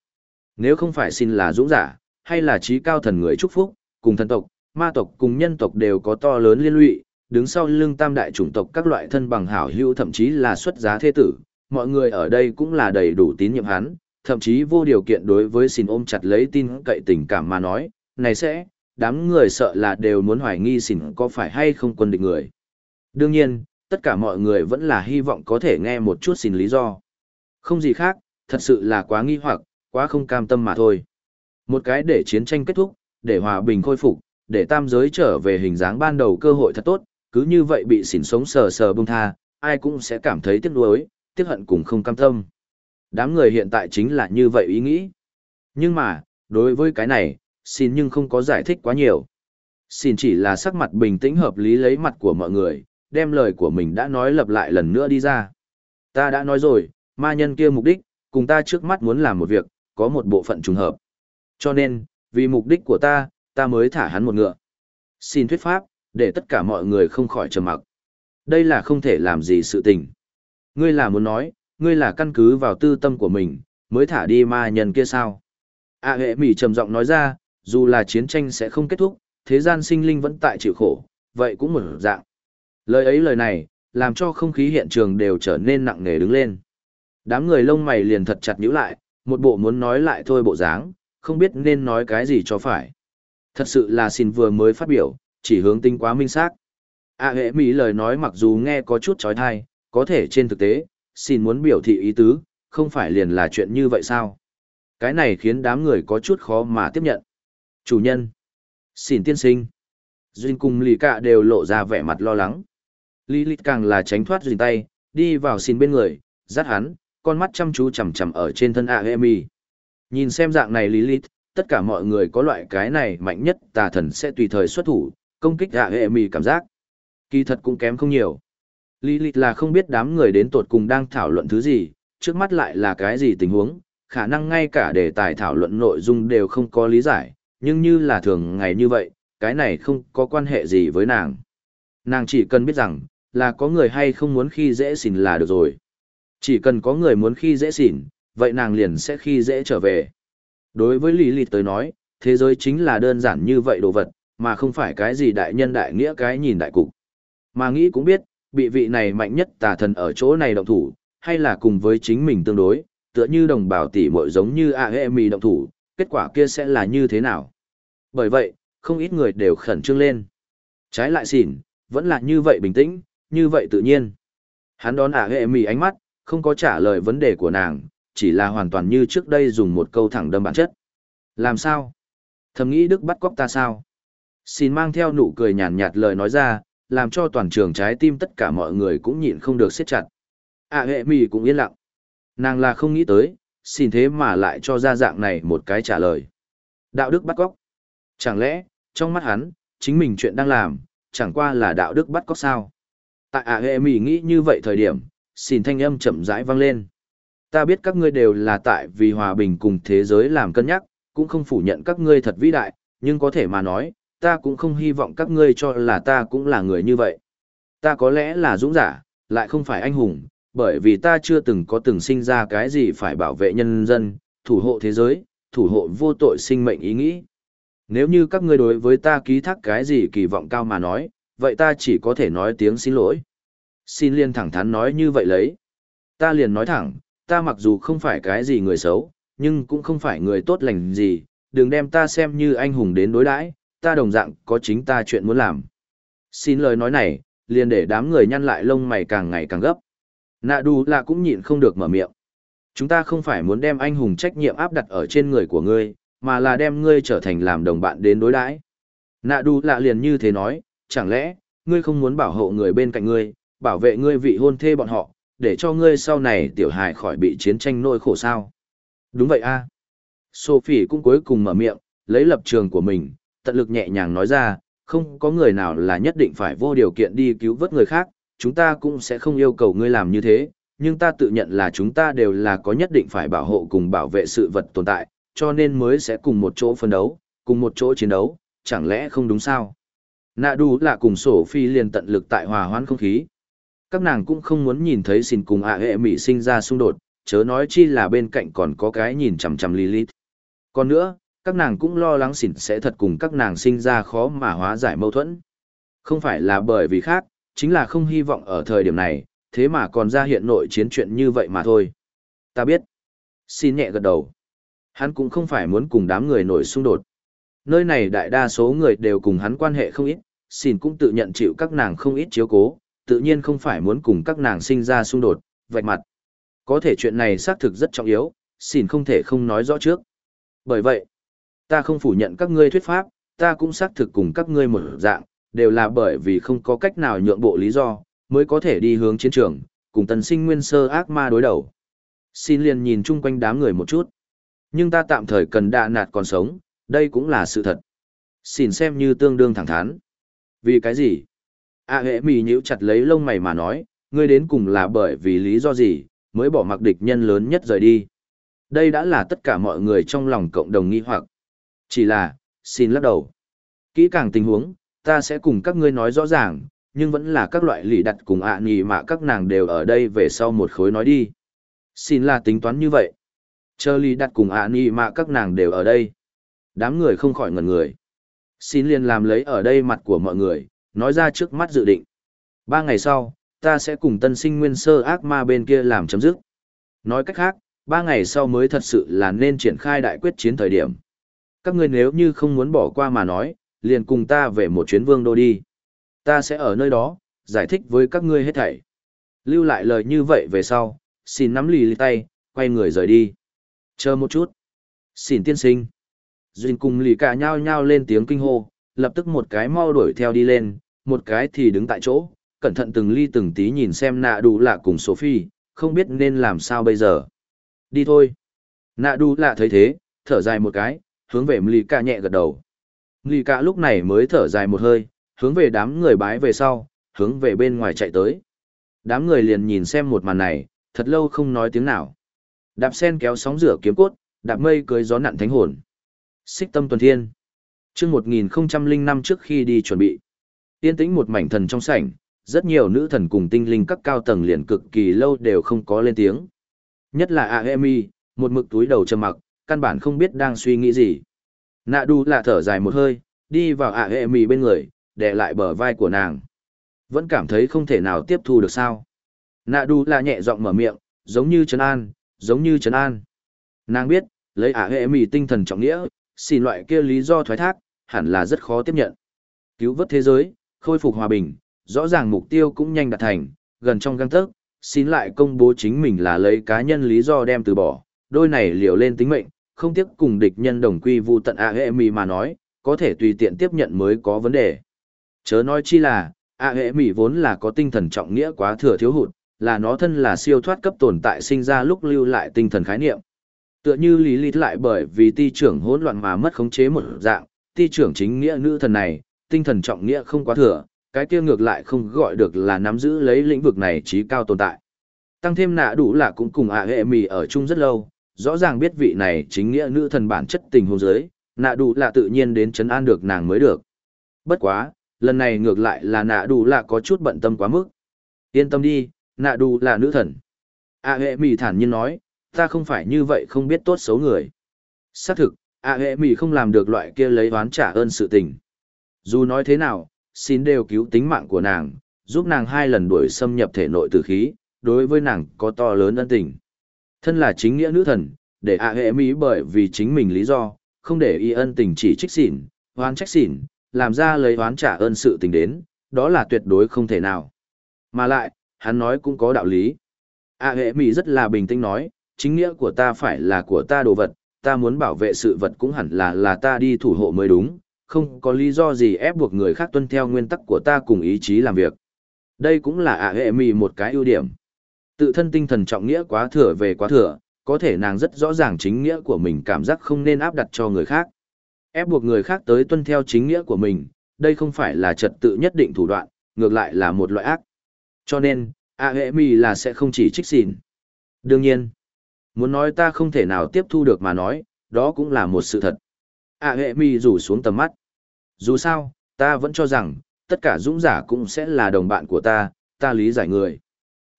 Nếu không phải xin là dũng giả, hay là trí cao thần người chúc phúc, cùng thần tộc, ma tộc cùng nhân tộc đều có to lớn liên lụy, đứng sau lưng tam đại chủng tộc các loại thân bằng hảo hữu thậm chí là xuất giá thế tử, mọi người ở đây cũng là đầy đủ tín nhiệm hắn, thậm chí vô điều kiện đối với xin ôm chặt lấy tin cậy tình cảm mà nói, này sẽ, đám người sợ là đều muốn hoài nghi xin có phải hay không quân địch người. Đương nhiên, tất cả mọi người vẫn là hy vọng có thể nghe một chút xin lý do. Không gì khác, thật sự là quá nghi hoặc, quá không cam tâm mà thôi. Một cái để chiến tranh kết thúc, để hòa bình khôi phục, để tam giới trở về hình dáng ban đầu cơ hội thật tốt, cứ như vậy bị xỉn sống sờ sờ bông tha, ai cũng sẽ cảm thấy tiếc nuối, tiếc hận cùng không cam tâm. Đám người hiện tại chính là như vậy ý nghĩ. Nhưng mà, đối với cái này, xin nhưng không có giải thích quá nhiều. Xin chỉ là sắc mặt bình tĩnh hợp lý lấy mặt của mọi người, đem lời của mình đã nói lặp lại lần nữa đi ra. Ta đã nói rồi, ma nhân kia mục đích, cùng ta trước mắt muốn làm một việc, có một bộ phận trùng hợp. Cho nên, vì mục đích của ta, ta mới thả hắn một ngựa. Xin thuyết pháp, để tất cả mọi người không khỏi trầm mặc. Đây là không thể làm gì sự tình. Ngươi là muốn nói, ngươi là căn cứ vào tư tâm của mình, mới thả đi ma nhân kia sao? A hệ mỉ trầm giọng nói ra, dù là chiến tranh sẽ không kết thúc, thế gian sinh linh vẫn tại chịu khổ, vậy cũng một dạng. Lời ấy lời này, làm cho không khí hiện trường đều trở nên nặng nề đứng lên. Đám người lông mày liền thật chặt nhíu lại, một bộ muốn nói lại thôi bộ dáng, không biết nên nói cái gì cho phải. Thật sự là xin vừa mới phát biểu, chỉ hướng tinh quá minh xác. A hệ mỹ lời nói mặc dù nghe có chút trói thai, có thể trên thực tế, xin muốn biểu thị ý tứ, không phải liền là chuyện như vậy sao? Cái này khiến đám người có chút khó mà tiếp nhận. Chủ nhân, xin tiên sinh. Duyên cùng lì cả đều lộ ra vẻ mặt lo lắng. Lý Lilith càng là tránh thoát dùn tay, đi vào xin bên người, dắt hắn, con mắt chăm chú chằm chằm ở trên thân Aemi. Nhìn xem dạng này Lý Lilith, tất cả mọi người có loại cái này mạnh nhất tà thần sẽ tùy thời xuất thủ, công kích Aemi cảm giác. Kỳ thật cũng kém không nhiều. Lý Lilith là không biết đám người đến tột cùng đang thảo luận thứ gì, trước mắt lại là cái gì tình huống, khả năng ngay cả đề tài thảo luận nội dung đều không có lý giải, nhưng như là thường ngày như vậy, cái này không có quan hệ gì với nàng. Nàng chỉ cần biết rằng, là có người hay không muốn khi dễ xỉn là được rồi. Chỉ cần có người muốn khi dễ xỉn, vậy nàng liền sẽ khi dễ trở về. Đối với Lý Lịt tới nói, thế giới chính là đơn giản như vậy đồ vật, mà không phải cái gì đại nhân đại nghĩa cái nhìn đại cục. Mà nghĩ cũng biết, bị vị này mạnh nhất tà thần ở chỗ này động thủ, hay là cùng với chính mình tương đối, tựa như đồng bào tỷ muội giống như Aemi động thủ, kết quả kia sẽ là như thế nào. Bởi vậy, không ít người đều khẩn trương lên. Trái lại xỉn, vẫn là như vậy bình tĩnh, như vậy tự nhiên. Hắn đón ả hệ mì ánh mắt, không có trả lời vấn đề của nàng, chỉ là hoàn toàn như trước đây dùng một câu thẳng đâm bản chất. Làm sao? Thầm nghĩ Đức bắt cóc ta sao? Xin mang theo nụ cười nhàn nhạt lời nói ra, làm cho toàn trường trái tim tất cả mọi người cũng nhịn không được siết chặt. À hệ mì cũng yên lặng. Nàng là không nghĩ tới, xin thế mà lại cho ra dạng này một cái trả lời. Đạo đức bắt cóc. Chẳng lẽ, trong mắt hắn, chính mình chuyện đang làm, chẳng qua là đạo đức bắt cóc sao. Tại à hệ mì nghĩ như vậy thời điểm, xin thanh âm chậm rãi vang lên. Ta biết các ngươi đều là tại vì hòa bình cùng thế giới làm cân nhắc, cũng không phủ nhận các ngươi thật vĩ đại, nhưng có thể mà nói, ta cũng không hy vọng các ngươi cho là ta cũng là người như vậy. Ta có lẽ là dũng giả, lại không phải anh hùng, bởi vì ta chưa từng có từng sinh ra cái gì phải bảo vệ nhân dân, thủ hộ thế giới, thủ hộ vô tội sinh mệnh ý nghĩ. Nếu như các ngươi đối với ta ký thác cái gì kỳ vọng cao mà nói, vậy ta chỉ có thể nói tiếng xin lỗi. Xin liên thẳng thắn nói như vậy lấy. Ta liền nói thẳng, ta mặc dù không phải cái gì người xấu, nhưng cũng không phải người tốt lành gì, đừng đem ta xem như anh hùng đến đối đãi, ta đồng dạng có chính ta chuyện muốn làm. Xin lời nói này, liền để đám người nhăn lại lông mày càng ngày càng gấp. Nạ đù là cũng nhịn không được mở miệng. Chúng ta không phải muốn đem anh hùng trách nhiệm áp đặt ở trên người của ngươi, mà là đem ngươi trở thành làm đồng bạn đến đối đãi. Nạ đù lạ liền như thế nói, chẳng lẽ, ngươi không muốn bảo hộ người bên cạnh ngươi, bảo vệ ngươi vị hôn thê bọn họ, để cho ngươi sau này tiểu hài khỏi bị chiến tranh nỗi khổ sao. Đúng vậy a. Sophie cũng cuối cùng mở miệng, lấy lập trường của mình, tận lực nhẹ nhàng nói ra, không có người nào là nhất định phải vô điều kiện đi cứu vớt người khác, chúng ta cũng sẽ không yêu cầu ngươi làm như thế, nhưng ta tự nhận là chúng ta đều là có nhất định phải bảo hộ cùng bảo vệ sự vật tồn tại, cho nên mới sẽ cùng một chỗ phân đấu, cùng một chỗ chiến đấu, chẳng lẽ không đúng sao? Nạ đủ là cùng sổ phi liền tận lực tại hòa hoãn không khí. Các nàng cũng không muốn nhìn thấy xin cùng ạ hệ mỹ sinh ra xung đột, chớ nói chi là bên cạnh còn có cái nhìn chằm chằm Lilith. Còn nữa, các nàng cũng lo lắng xỉn sẽ thật cùng các nàng sinh ra khó mà hóa giải mâu thuẫn. Không phải là bởi vì khác, chính là không hy vọng ở thời điểm này, thế mà còn ra hiện nội chiến chuyện như vậy mà thôi. Ta biết. Xin nhẹ gật đầu. Hắn cũng không phải muốn cùng đám người nổi xung đột. Nơi này đại đa số người đều cùng hắn quan hệ không ít, xin cũng tự nhận chịu các nàng không ít chiếu cố, tự nhiên không phải muốn cùng các nàng sinh ra xung đột, vạch mặt. Có thể chuyện này xác thực rất trọng yếu, xin không thể không nói rõ trước. Bởi vậy, ta không phủ nhận các ngươi thuyết pháp, ta cũng xác thực cùng các ngươi một dạng, đều là bởi vì không có cách nào nhượng bộ lý do, mới có thể đi hướng chiến trường, cùng tần sinh nguyên sơ ác ma đối đầu. Xin liền nhìn chung quanh đám người một chút. Nhưng ta tạm thời cần đạ nạt còn sống, đây cũng là sự thật. Xin xem như tương đương thẳng thắn. Vì cái gì? A hệ mì nhíu chặt lấy lông mày mà nói, ngươi đến cùng là bởi vì lý do gì, mới bỏ mặc địch nhân lớn nhất rời đi. Đây đã là tất cả mọi người trong lòng cộng đồng nghi hoặc. Chỉ là, xin lắc đầu. Kỹ càng tình huống, ta sẽ cùng các ngươi nói rõ ràng, nhưng vẫn là các loại lì đặt cùng ạ à nhì mà các nàng đều ở đây về sau một khối nói đi. Xin là tính toán như vậy. Chờ lì đặt cùng ạ à nhì mà các nàng đều ở đây. Đám người không khỏi ngẩn người. Xin liền làm lấy ở đây mặt của mọi người, nói ra trước mắt dự định. Ba ngày sau, ta sẽ cùng tân sinh nguyên sơ ác ma bên kia làm chấm dứt. Nói cách khác, ba ngày sau mới thật sự là nên triển khai đại quyết chiến thời điểm. Các ngươi nếu như không muốn bỏ qua mà nói, liền cùng ta về một chuyến vương đô đi. Ta sẽ ở nơi đó, giải thích với các ngươi hết thảy. Lưu lại lời như vậy về sau, xin nắm lì lì tay, quay người rời đi. Chờ một chút. Xin tiên sinh. Duyên cùng lì cả nhao nhao lên tiếng kinh hô, lập tức một cái mau đuổi theo đi lên, một cái thì đứng tại chỗ, cẩn thận từng ly từng tí nhìn xem nạ đủ lạ cùng Sophie, không biết nên làm sao bây giờ. Đi thôi. Nạ đủ lạ thấy thế, thở dài một cái, hướng về Mli Cả nhẹ gật đầu. Mli Cả lúc này mới thở dài một hơi, hướng về đám người bái về sau, hướng về bên ngoài chạy tới. Đám người liền nhìn xem một màn này, thật lâu không nói tiếng nào. Đạp sen kéo sóng rửa kiếm cốt, đạp mây cưới gió nặn thánh hồn. Xích tâm tuần thiên. Trước 1005 trước khi đi chuẩn bị. Tiên tĩnh một mảnh thần trong sảnh, rất nhiều nữ thần cùng tinh linh các cao tầng liền cực kỳ lâu đều không có lên tiếng. Nhất là Aemi, một mực túi đầu trầm mặc, căn bản không biết đang suy nghĩ gì. Nạ đu là thở dài một hơi, đi vào Aemi bên người, để lại bờ vai của nàng. Vẫn cảm thấy không thể nào tiếp thu được sao. Nạ đu là nhẹ giọng mở miệng, giống như trấn an, giống như trấn an. Nàng biết, lấy Aemi tinh thần trọng nghĩa, xin loại kia lý do thoái thác, hẳn là rất khó tiếp nhận. Cứu vớt thế giới, khôi phục hòa bình, rõ ràng mục tiêu cũng nhanh đạt thành, gần trong găng tấc, xin lại công bố chính mình là lấy cá nhân lý do đem từ bỏ, đôi này liều lên tính mệnh, không tiếc cùng địch nhân đồng quy vu tận AEMI mà nói, có thể tùy tiện tiếp nhận mới có vấn đề. Chớ nói chi là, AEMI vốn là có tinh thần trọng nghĩa quá thừa thiếu hụt, là nó thân là siêu thoát cấp tồn tại sinh ra lúc lưu lại tinh thần khái niệm. Tựa như lý lý lại bởi vì ti trưởng hỗn loạn mà mất khống chế một dạng, ti trưởng chính nghĩa nữ thần này, tinh thần trọng nghĩa không quá thừa, cái kia ngược lại không gọi được là nắm giữ lấy lĩnh vực này trí cao tồn tại. Tăng thêm nạ đủ là cũng cùng ạ hệ mì ở chung rất lâu, rõ ràng biết vị này chính nghĩa nữ thần bản chất tình hôn giới, nạ đủ là tự nhiên đến chấn an được nàng mới được. Bất quá, lần này ngược lại là nạ đủ là có chút bận tâm quá mức. Yên tâm đi, nạ đủ là nữ thần. A hệ mì thản nhiên nói, ta không phải như vậy không biết tốt xấu người. Xác thực, A hệ mì không làm được loại kia lấy oán trả ơn sự tình. Dù nói thế nào, xin đều cứu tính mạng của nàng, giúp nàng hai lần đuổi xâm nhập thể nội tử khí, đối với nàng có to lớn ân tình. Thân là chính nghĩa nữ thần, để ạ hệ mỹ bởi vì chính mình lý do, không để y ân tình chỉ trích xỉn, hoán trách xỉn, làm ra lấy hoán trả ơn sự tình đến, đó là tuyệt đối không thể nào. Mà lại, hắn nói cũng có đạo lý. A hệ mỹ rất là bình tĩnh nói, chính nghĩa của ta phải là của ta đồ vật, ta muốn bảo vệ sự vật cũng hẳn là là ta đi thủ hộ mới đúng, không có lý do gì ép buộc người khác tuân theo nguyên tắc của ta cùng ý chí làm việc. Đây cũng là A hệ mì một cái ưu điểm. Tự thân tinh thần trọng nghĩa quá thừa về quá thừa, có thể nàng rất rõ ràng chính nghĩa của mình cảm giác không nên áp đặt cho người khác. Ép buộc người khác tới tuân theo chính nghĩa của mình, đây không phải là trật tự nhất định thủ đoạn, ngược lại là một loại ác. Cho nên, A hệ mì là sẽ không chỉ trích xìn. Đương nhiên, muốn nói ta không thể nào tiếp thu được mà nói, đó cũng là một sự thật. A hệ mì rủ xuống tầm mắt. Dù sao, ta vẫn cho rằng, tất cả dũng giả cũng sẽ là đồng bạn của ta, ta lý giải người.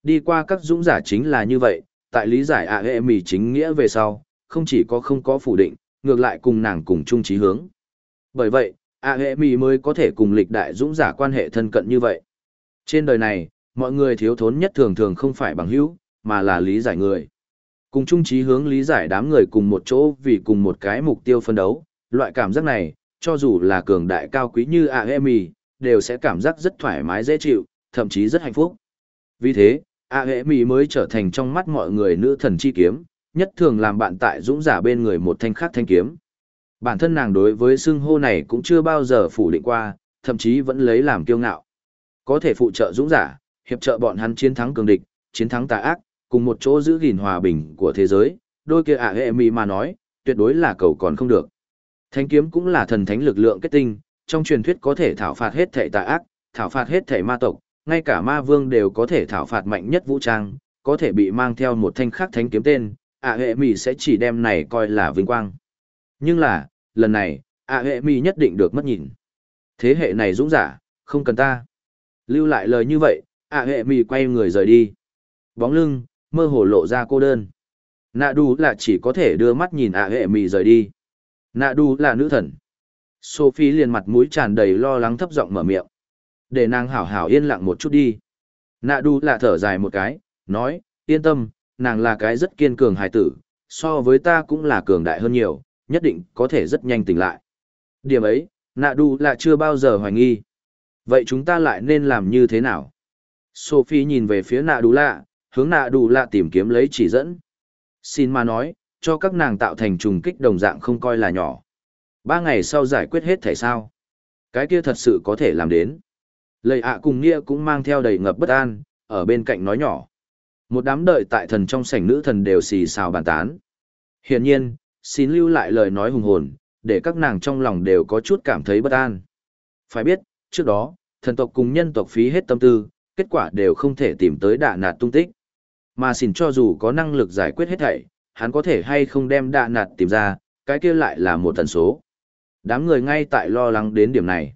Đi qua các dũng giả chính là như vậy, tại lý giải A hệ mì chính nghĩa về sau, không chỉ có không có phủ định, ngược lại cùng nàng cùng chung trí hướng. Bởi vậy, A hệ mì mới có thể cùng lịch đại dũng giả quan hệ thân cận như vậy. Trên đời này, mọi người thiếu thốn nhất thường thường không phải bằng hữu, mà là lý giải người. Cùng chung trí hướng lý giải đám người cùng một chỗ vì cùng một cái mục tiêu phân đấu, loại cảm giác này, cho dù là cường đại cao quý như AEMI, đều sẽ cảm giác rất thoải mái dễ chịu, thậm chí rất hạnh phúc. Vì thế, a hệ mỹ mới trở thành trong mắt mọi người nữ thần chi kiếm, nhất thường làm bạn tại dũng giả bên người một thanh khác thanh kiếm. Bản thân nàng đối với xưng hô này cũng chưa bao giờ phủ định qua, thậm chí vẫn lấy làm kiêu ngạo. Có thể phụ trợ dũng giả, hiệp trợ bọn hắn chiến thắng cường địch, chiến thắng tà ác, cùng một chỗ giữ gìn hòa bình của thế giới, đôi kia ạ hệ mì mà nói, tuyệt đối là cầu còn không được. Thánh kiếm cũng là thần thánh lực lượng kết tinh, trong truyền thuyết có thể thảo phạt hết thảy tà ác, thảo phạt hết thảy ma tộc, ngay cả ma vương đều có thể thảo phạt mạnh nhất vũ trang, có thể bị mang theo một thanh khắc thánh kiếm tên, ạ hệ mì sẽ chỉ đem này coi là vinh quang. Nhưng là, lần này, ạ hệ mì nhất định được mất nhìn. Thế hệ này dũng giả, không cần ta. Lưu lại lời như vậy, ạ hệ mì quay người rời đi. Bóng lưng, mơ hồ lộ ra cô đơn. Nạ đu là chỉ có thể đưa mắt nhìn ạ hệ mì rời đi. Nạ đu là nữ thần. Sophie liền mặt mũi tràn đầy lo lắng thấp giọng mở miệng. Để nàng hảo hảo yên lặng một chút đi. Nạ đu là thở dài một cái, nói, yên tâm, nàng là cái rất kiên cường hài tử, so với ta cũng là cường đại hơn nhiều, nhất định có thể rất nhanh tỉnh lại. Điểm ấy, nạ đu là chưa bao giờ hoài nghi. Vậy chúng ta lại nên làm như thế nào? Sophie nhìn về phía nạ Đu lạ, hướng nạ Đu lạ tìm kiếm lấy chỉ dẫn. Xin mà nói, cho các nàng tạo thành trùng kích đồng dạng không coi là nhỏ. Ba ngày sau giải quyết hết thể sao. Cái kia thật sự có thể làm đến. Lầy ạ cùng Nghĩa cũng mang theo đầy ngập bất an, ở bên cạnh nói nhỏ. Một đám đợi tại thần trong sảnh nữ thần đều xì xào bàn tán. Hiển nhiên, xin lưu lại lời nói hùng hồn, để các nàng trong lòng đều có chút cảm thấy bất an. Phải biết, trước đó, thần tộc cùng nhân tộc phí hết tâm tư, kết quả đều không thể tìm tới đạ nạt tung tích. Mà xin cho dù có năng lực giải quyết hết thảy, hắn có thể hay không đem đạ nạt tìm ra, cái kia lại là một tần số. Đám người ngay tại lo lắng đến điểm này.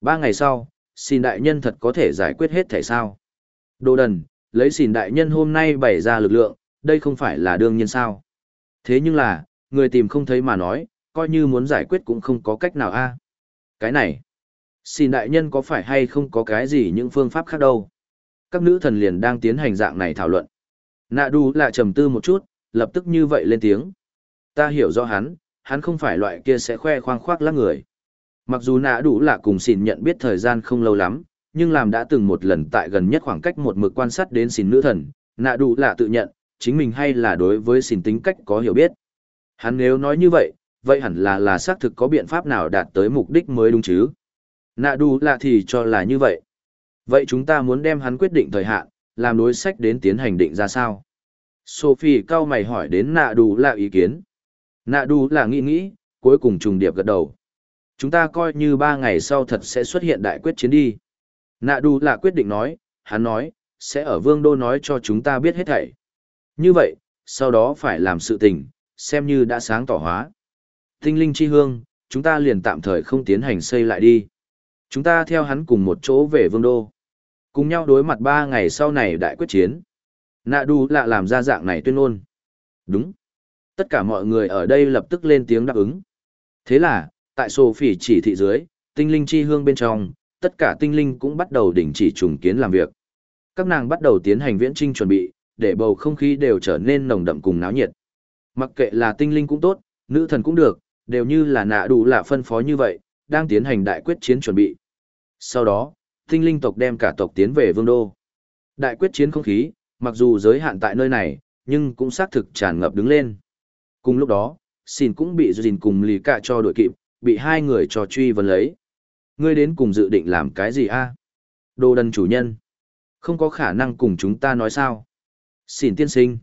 Ba ngày sau, xin đại nhân thật có thể giải quyết hết thể sao. Đồ đần, lấy xin đại nhân hôm nay bày ra lực lượng, đây không phải là đương nhiên sao. Thế nhưng là, người tìm không thấy mà nói, coi như muốn giải quyết cũng không có cách nào a. Cái này, xin đại nhân có phải hay không có cái gì những phương pháp khác đâu các nữ thần liền đang tiến hành dạng này thảo luận. Nạ đu lại trầm tư một chút, lập tức như vậy lên tiếng. Ta hiểu rõ hắn, hắn không phải loại kia sẽ khoe khoang khoác lác người. Mặc dù nạ đủ là cùng xỉn nhận biết thời gian không lâu lắm, nhưng làm đã từng một lần tại gần nhất khoảng cách một mực quan sát đến xỉn nữ thần, nạ đủ là tự nhận, chính mình hay là đối với xỉn tính cách có hiểu biết. Hắn nếu nói như vậy, vậy hẳn là là xác thực có biện pháp nào đạt tới mục đích mới đúng chứ. Nạ đủ là thì cho là như vậy. Vậy chúng ta muốn đem hắn quyết định thời hạn, làm đối sách đến tiến hành định ra sao? Sophie cao mày hỏi đến nạ đủ là ý kiến. Nạ đủ là nghĩ nghĩ, cuối cùng trùng điệp gật đầu. Chúng ta coi như ba ngày sau thật sẽ xuất hiện đại quyết chiến đi. Nạ Đu là quyết định nói, hắn nói, sẽ ở vương đô nói cho chúng ta biết hết thảy. Như vậy, sau đó phải làm sự tình, xem như đã sáng tỏ hóa. Tinh linh chi hương, chúng ta liền tạm thời không tiến hành xây lại đi. Chúng ta theo hắn cùng một chỗ về vương đô. Cùng nhau đối mặt ba ngày sau này đại quyết chiến. Nạ đu lạ làm ra dạng này tuyên ngôn. Đúng. Tất cả mọi người ở đây lập tức lên tiếng đáp ứng. Thế là, tại sổ phỉ chỉ thị dưới, tinh linh chi hương bên trong, tất cả tinh linh cũng bắt đầu đình chỉ trùng kiến làm việc. Các nàng bắt đầu tiến hành viễn trinh chuẩn bị, để bầu không khí đều trở nên nồng đậm cùng náo nhiệt. Mặc kệ là tinh linh cũng tốt, nữ thần cũng được, đều như là nạ đủ là phân phó như vậy, đang tiến hành đại quyết chiến chuẩn bị. Sau đó, tinh linh tộc đem cả tộc tiến về vương đô. Đại quyết chiến không khí, Mặc dù giới hạn tại nơi này, nhưng cũng xác thực tràn ngập đứng lên. Cùng lúc đó, xin cũng bị dình cùng lì cả cho đội kịp, bị hai người cho truy vấn lấy. Ngươi đến cùng dự định làm cái gì a? Đồ đần chủ nhân. Không có khả năng cùng chúng ta nói sao. Xin tiên sinh.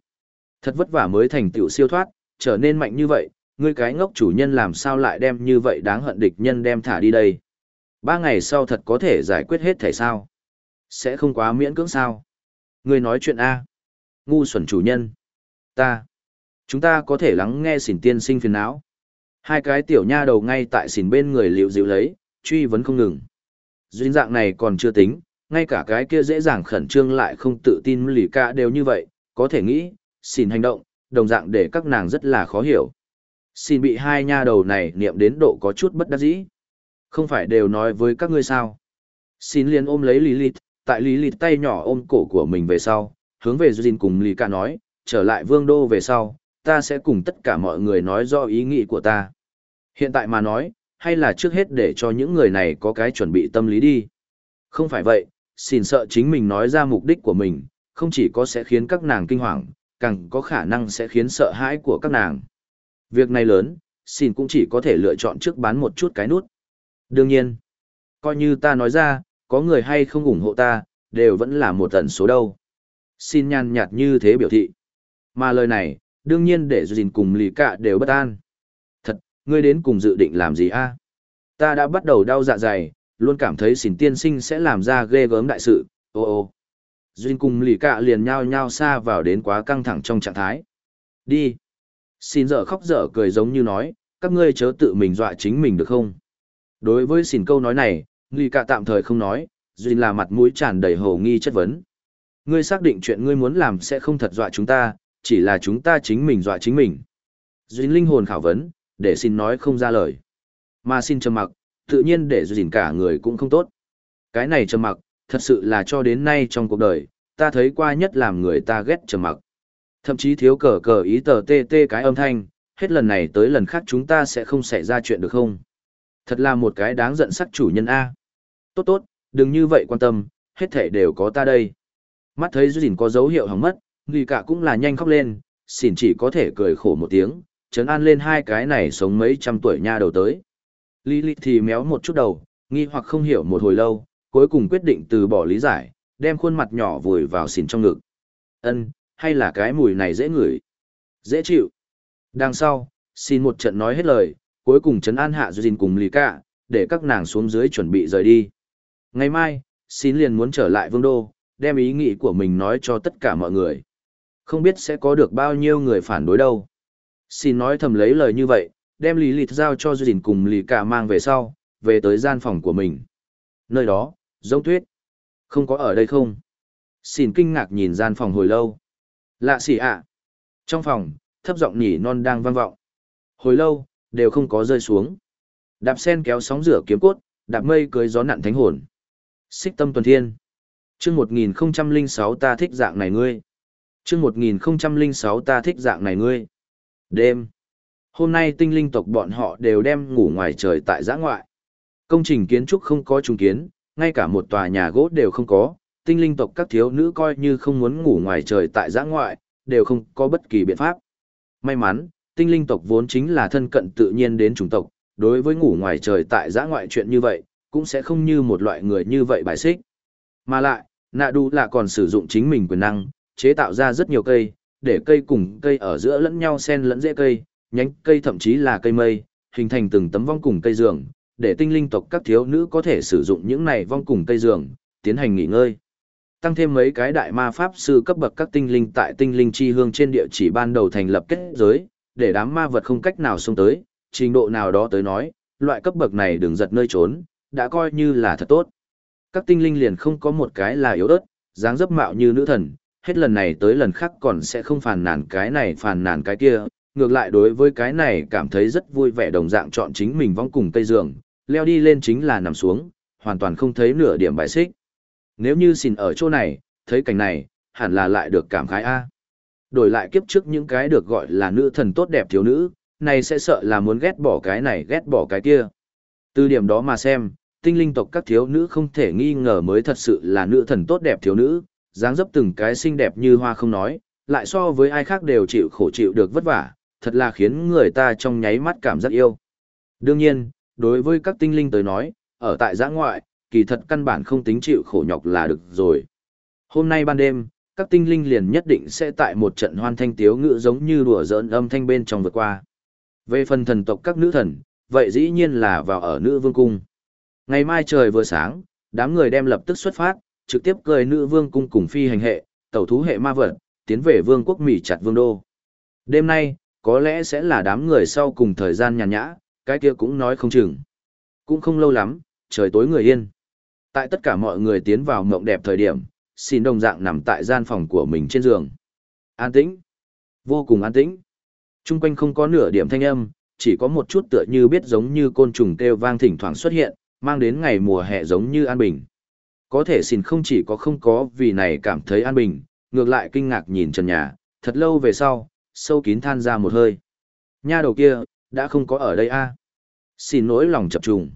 Thật vất vả mới thành tựu siêu thoát, trở nên mạnh như vậy, ngươi cái ngốc chủ nhân làm sao lại đem như vậy đáng hận địch nhân đem thả đi đây. Ba ngày sau thật có thể giải quyết hết thể sao. Sẽ không quá miễn cưỡng sao. Ngươi nói chuyện A. Ngu xuẩn chủ nhân. Ta. Chúng ta có thể lắng nghe xỉn tiên sinh phiền não. Hai cái tiểu nha đầu ngay tại xỉn bên người liệu dịu lấy, truy vấn không ngừng. Duyên dạng này còn chưa tính, ngay cả cái kia dễ dàng khẩn trương lại không tự tin lì ca đều như vậy, có thể nghĩ, xỉn hành động, đồng dạng để các nàng rất là khó hiểu. Xin bị hai nha đầu này niệm đến độ có chút bất đắc dĩ. Không phải đều nói với các ngươi sao. Xin liền ôm lấy Lilith, tại Lilith tay nhỏ ôm cổ của mình về sau, hướng về Jin cùng Lì Ca nói, trở lại vương đô về sau, ta sẽ cùng tất cả mọi người nói do ý nghĩ của ta. Hiện tại mà nói, hay là trước hết để cho những người này có cái chuẩn bị tâm lý đi. Không phải vậy, xin sợ chính mình nói ra mục đích của mình, không chỉ có sẽ khiến các nàng kinh hoàng, càng có khả năng sẽ khiến sợ hãi của các nàng. Việc này lớn, xin cũng chỉ có thể lựa chọn trước bán một chút cái nút. Đương nhiên, coi như ta nói ra, có người hay không ủng hộ ta, đều vẫn là một tần số đâu. Xin nhàn nhạt như thế biểu thị. Mà lời này, đương nhiên để dình cùng lì cả đều bất an. Thật, ngươi đến cùng dự định làm gì a? Ta đã bắt đầu đau dạ dày, luôn cảm thấy xỉn tiên sinh sẽ làm ra ghê gớm đại sự, ô ô. Duyên cùng lì cả liền nhao nhao xa vào đến quá căng thẳng trong trạng thái. Đi. Xin dở khóc dở cười giống như nói, các ngươi chớ tự mình dọa chính mình được không? Đối với xỉn câu nói này, lì cả tạm thời không nói, Duyên là mặt mũi tràn đầy hồ nghi chất vấn. Ngươi xác định chuyện ngươi muốn làm sẽ không thật dọa chúng ta, chỉ là chúng ta chính mình dọa chính mình. Duyên linh hồn khảo vấn, để xin nói không ra lời. Mà xin trầm mặc, tự nhiên để Duyên cả người cũng không tốt. Cái này trầm mặc, thật sự là cho đến nay trong cuộc đời, ta thấy qua nhất làm người ta ghét trầm mặc. Thậm chí thiếu cờ cờ ý tờ tê tê cái âm thanh, hết lần này tới lần khác chúng ta sẽ không xảy ra chuyện được không? Thật là một cái đáng giận sắc chủ nhân A. Tốt tốt, đừng như vậy quan tâm, hết thể đều có ta đây. Mắt thấy Duyên có dấu hiệu hỏng mất, người cả cũng là nhanh khóc lên, xỉn chỉ có thể cười khổ một tiếng, chấn an lên hai cái này sống mấy trăm tuổi nha đầu tới. Lý thì méo một chút đầu, nghi hoặc không hiểu một hồi lâu, cuối cùng quyết định từ bỏ lý giải, đem khuôn mặt nhỏ vùi vào xỉn trong ngực. Ân, hay là cái mùi này dễ ngửi? Dễ chịu. Đằng sau, xin một trận nói hết lời, cuối cùng chấn an hạ Duyên cùng Lý Cả, để các nàng xuống dưới chuẩn bị rời đi. Ngày mai, xin liền muốn trở lại vương đô, đem ý nghĩ của mình nói cho tất cả mọi người. Không biết sẽ có được bao nhiêu người phản đối đâu. Xin nói thầm lấy lời như vậy, đem Lý lịch giao cho duy Duyên cùng Lý Cả mang về sau, về tới gian phòng của mình. Nơi đó, giống tuyết. Không có ở đây không? Xin kinh ngạc nhìn gian phòng hồi lâu. Lạ xỉ ạ. Trong phòng, thấp giọng nhỉ non đang vang vọng. Hồi lâu, đều không có rơi xuống. Đạp sen kéo sóng rửa kiếm cốt, đạp mây cưới gió nặn thánh hồn. Xích tâm tuần thiên. Chương 1006 ta thích dạng này ngươi. Chương 1006 ta thích dạng này ngươi. Đêm. Hôm nay tinh linh tộc bọn họ đều đem ngủ ngoài trời tại giã ngoại. Công trình kiến trúc không có trùng kiến, ngay cả một tòa nhà gỗ đều không có, tinh linh tộc các thiếu nữ coi như không muốn ngủ ngoài trời tại giã ngoại, đều không có bất kỳ biện pháp. May mắn, tinh linh tộc vốn chính là thân cận tự nhiên đến chủng tộc, đối với ngủ ngoài trời tại giã ngoại chuyện như vậy, cũng sẽ không như một loại người như vậy bài xích. Mà lại, nạ đu là còn sử dụng chính mình quyền năng, chế tạo ra rất nhiều cây, để cây cùng cây ở giữa lẫn nhau xen lẫn rễ cây, nhánh cây thậm chí là cây mây, hình thành từng tấm vong cùng cây giường, để tinh linh tộc các thiếu nữ có thể sử dụng những này vong cùng cây giường, tiến hành nghỉ ngơi. Tăng thêm mấy cái đại ma pháp sư cấp bậc các tinh linh tại tinh linh chi hương trên địa chỉ ban đầu thành lập kết giới, để đám ma vật không cách nào xông tới, trình độ nào đó tới nói, loại cấp bậc này đừng giật nơi trốn, đã coi như là thật tốt. Các tinh linh liền không có một cái là yếu ớt, dáng dấp mạo như nữ thần, hết lần này tới lần khác còn sẽ không phàn nàn cái này phàn nàn cái kia, ngược lại đối với cái này cảm thấy rất vui vẻ đồng dạng chọn chính mình vong cùng cây giường, leo đi lên chính là nằm xuống, hoàn toàn không thấy nửa điểm bài xích. Nếu như xin ở chỗ này, thấy cảnh này, hẳn là lại được cảm khái A. Đổi lại kiếp trước những cái được gọi là nữ thần tốt đẹp thiếu nữ, này sẽ sợ là muốn ghét bỏ cái này ghét bỏ cái kia. Từ điểm đó mà xem, tinh linh tộc các thiếu nữ không thể nghi ngờ mới thật sự là nữ thần tốt đẹp thiếu nữ, dáng dấp từng cái xinh đẹp như hoa không nói, lại so với ai khác đều chịu khổ chịu được vất vả, thật là khiến người ta trong nháy mắt cảm giác yêu. Đương nhiên, đối với các tinh linh tới nói, ở tại giã ngoại, kỳ thật căn bản không tính chịu khổ nhọc là được rồi. Hôm nay ban đêm, các tinh linh liền nhất định sẽ tại một trận hoan thanh tiếu ngữ giống như đùa giỡn âm thanh bên trong vượt qua. Về phần thần tộc các nữ thần, vậy dĩ nhiên là vào ở nữ vương cung. Ngày mai trời vừa sáng, đám người đem lập tức xuất phát, trực tiếp cười nữ vương cung cùng phi hành hệ, tẩu thú hệ ma vật, tiến về vương quốc Mỹ chặt vương đô. Đêm nay, có lẽ sẽ là đám người sau cùng thời gian nhàn nhã, cái kia cũng nói không chừng. Cũng không lâu lắm, trời tối người yên. Tại tất cả mọi người tiến vào mộng đẹp thời điểm, xin đồng dạng nằm tại gian phòng của mình trên giường. An tĩnh. Vô cùng an tĩnh. Trung quanh không có nửa điểm thanh âm, chỉ có một chút tựa như biết giống như côn trùng kêu vang thỉnh thoảng xuất hiện, mang đến ngày mùa hè giống như an bình. Có thể xin không chỉ có không có vì này cảm thấy an bình, ngược lại kinh ngạc nhìn trần nhà, thật lâu về sau, sâu kín than ra một hơi. Nha đầu kia, đã không có ở đây a Xin nỗi lòng chập trùng.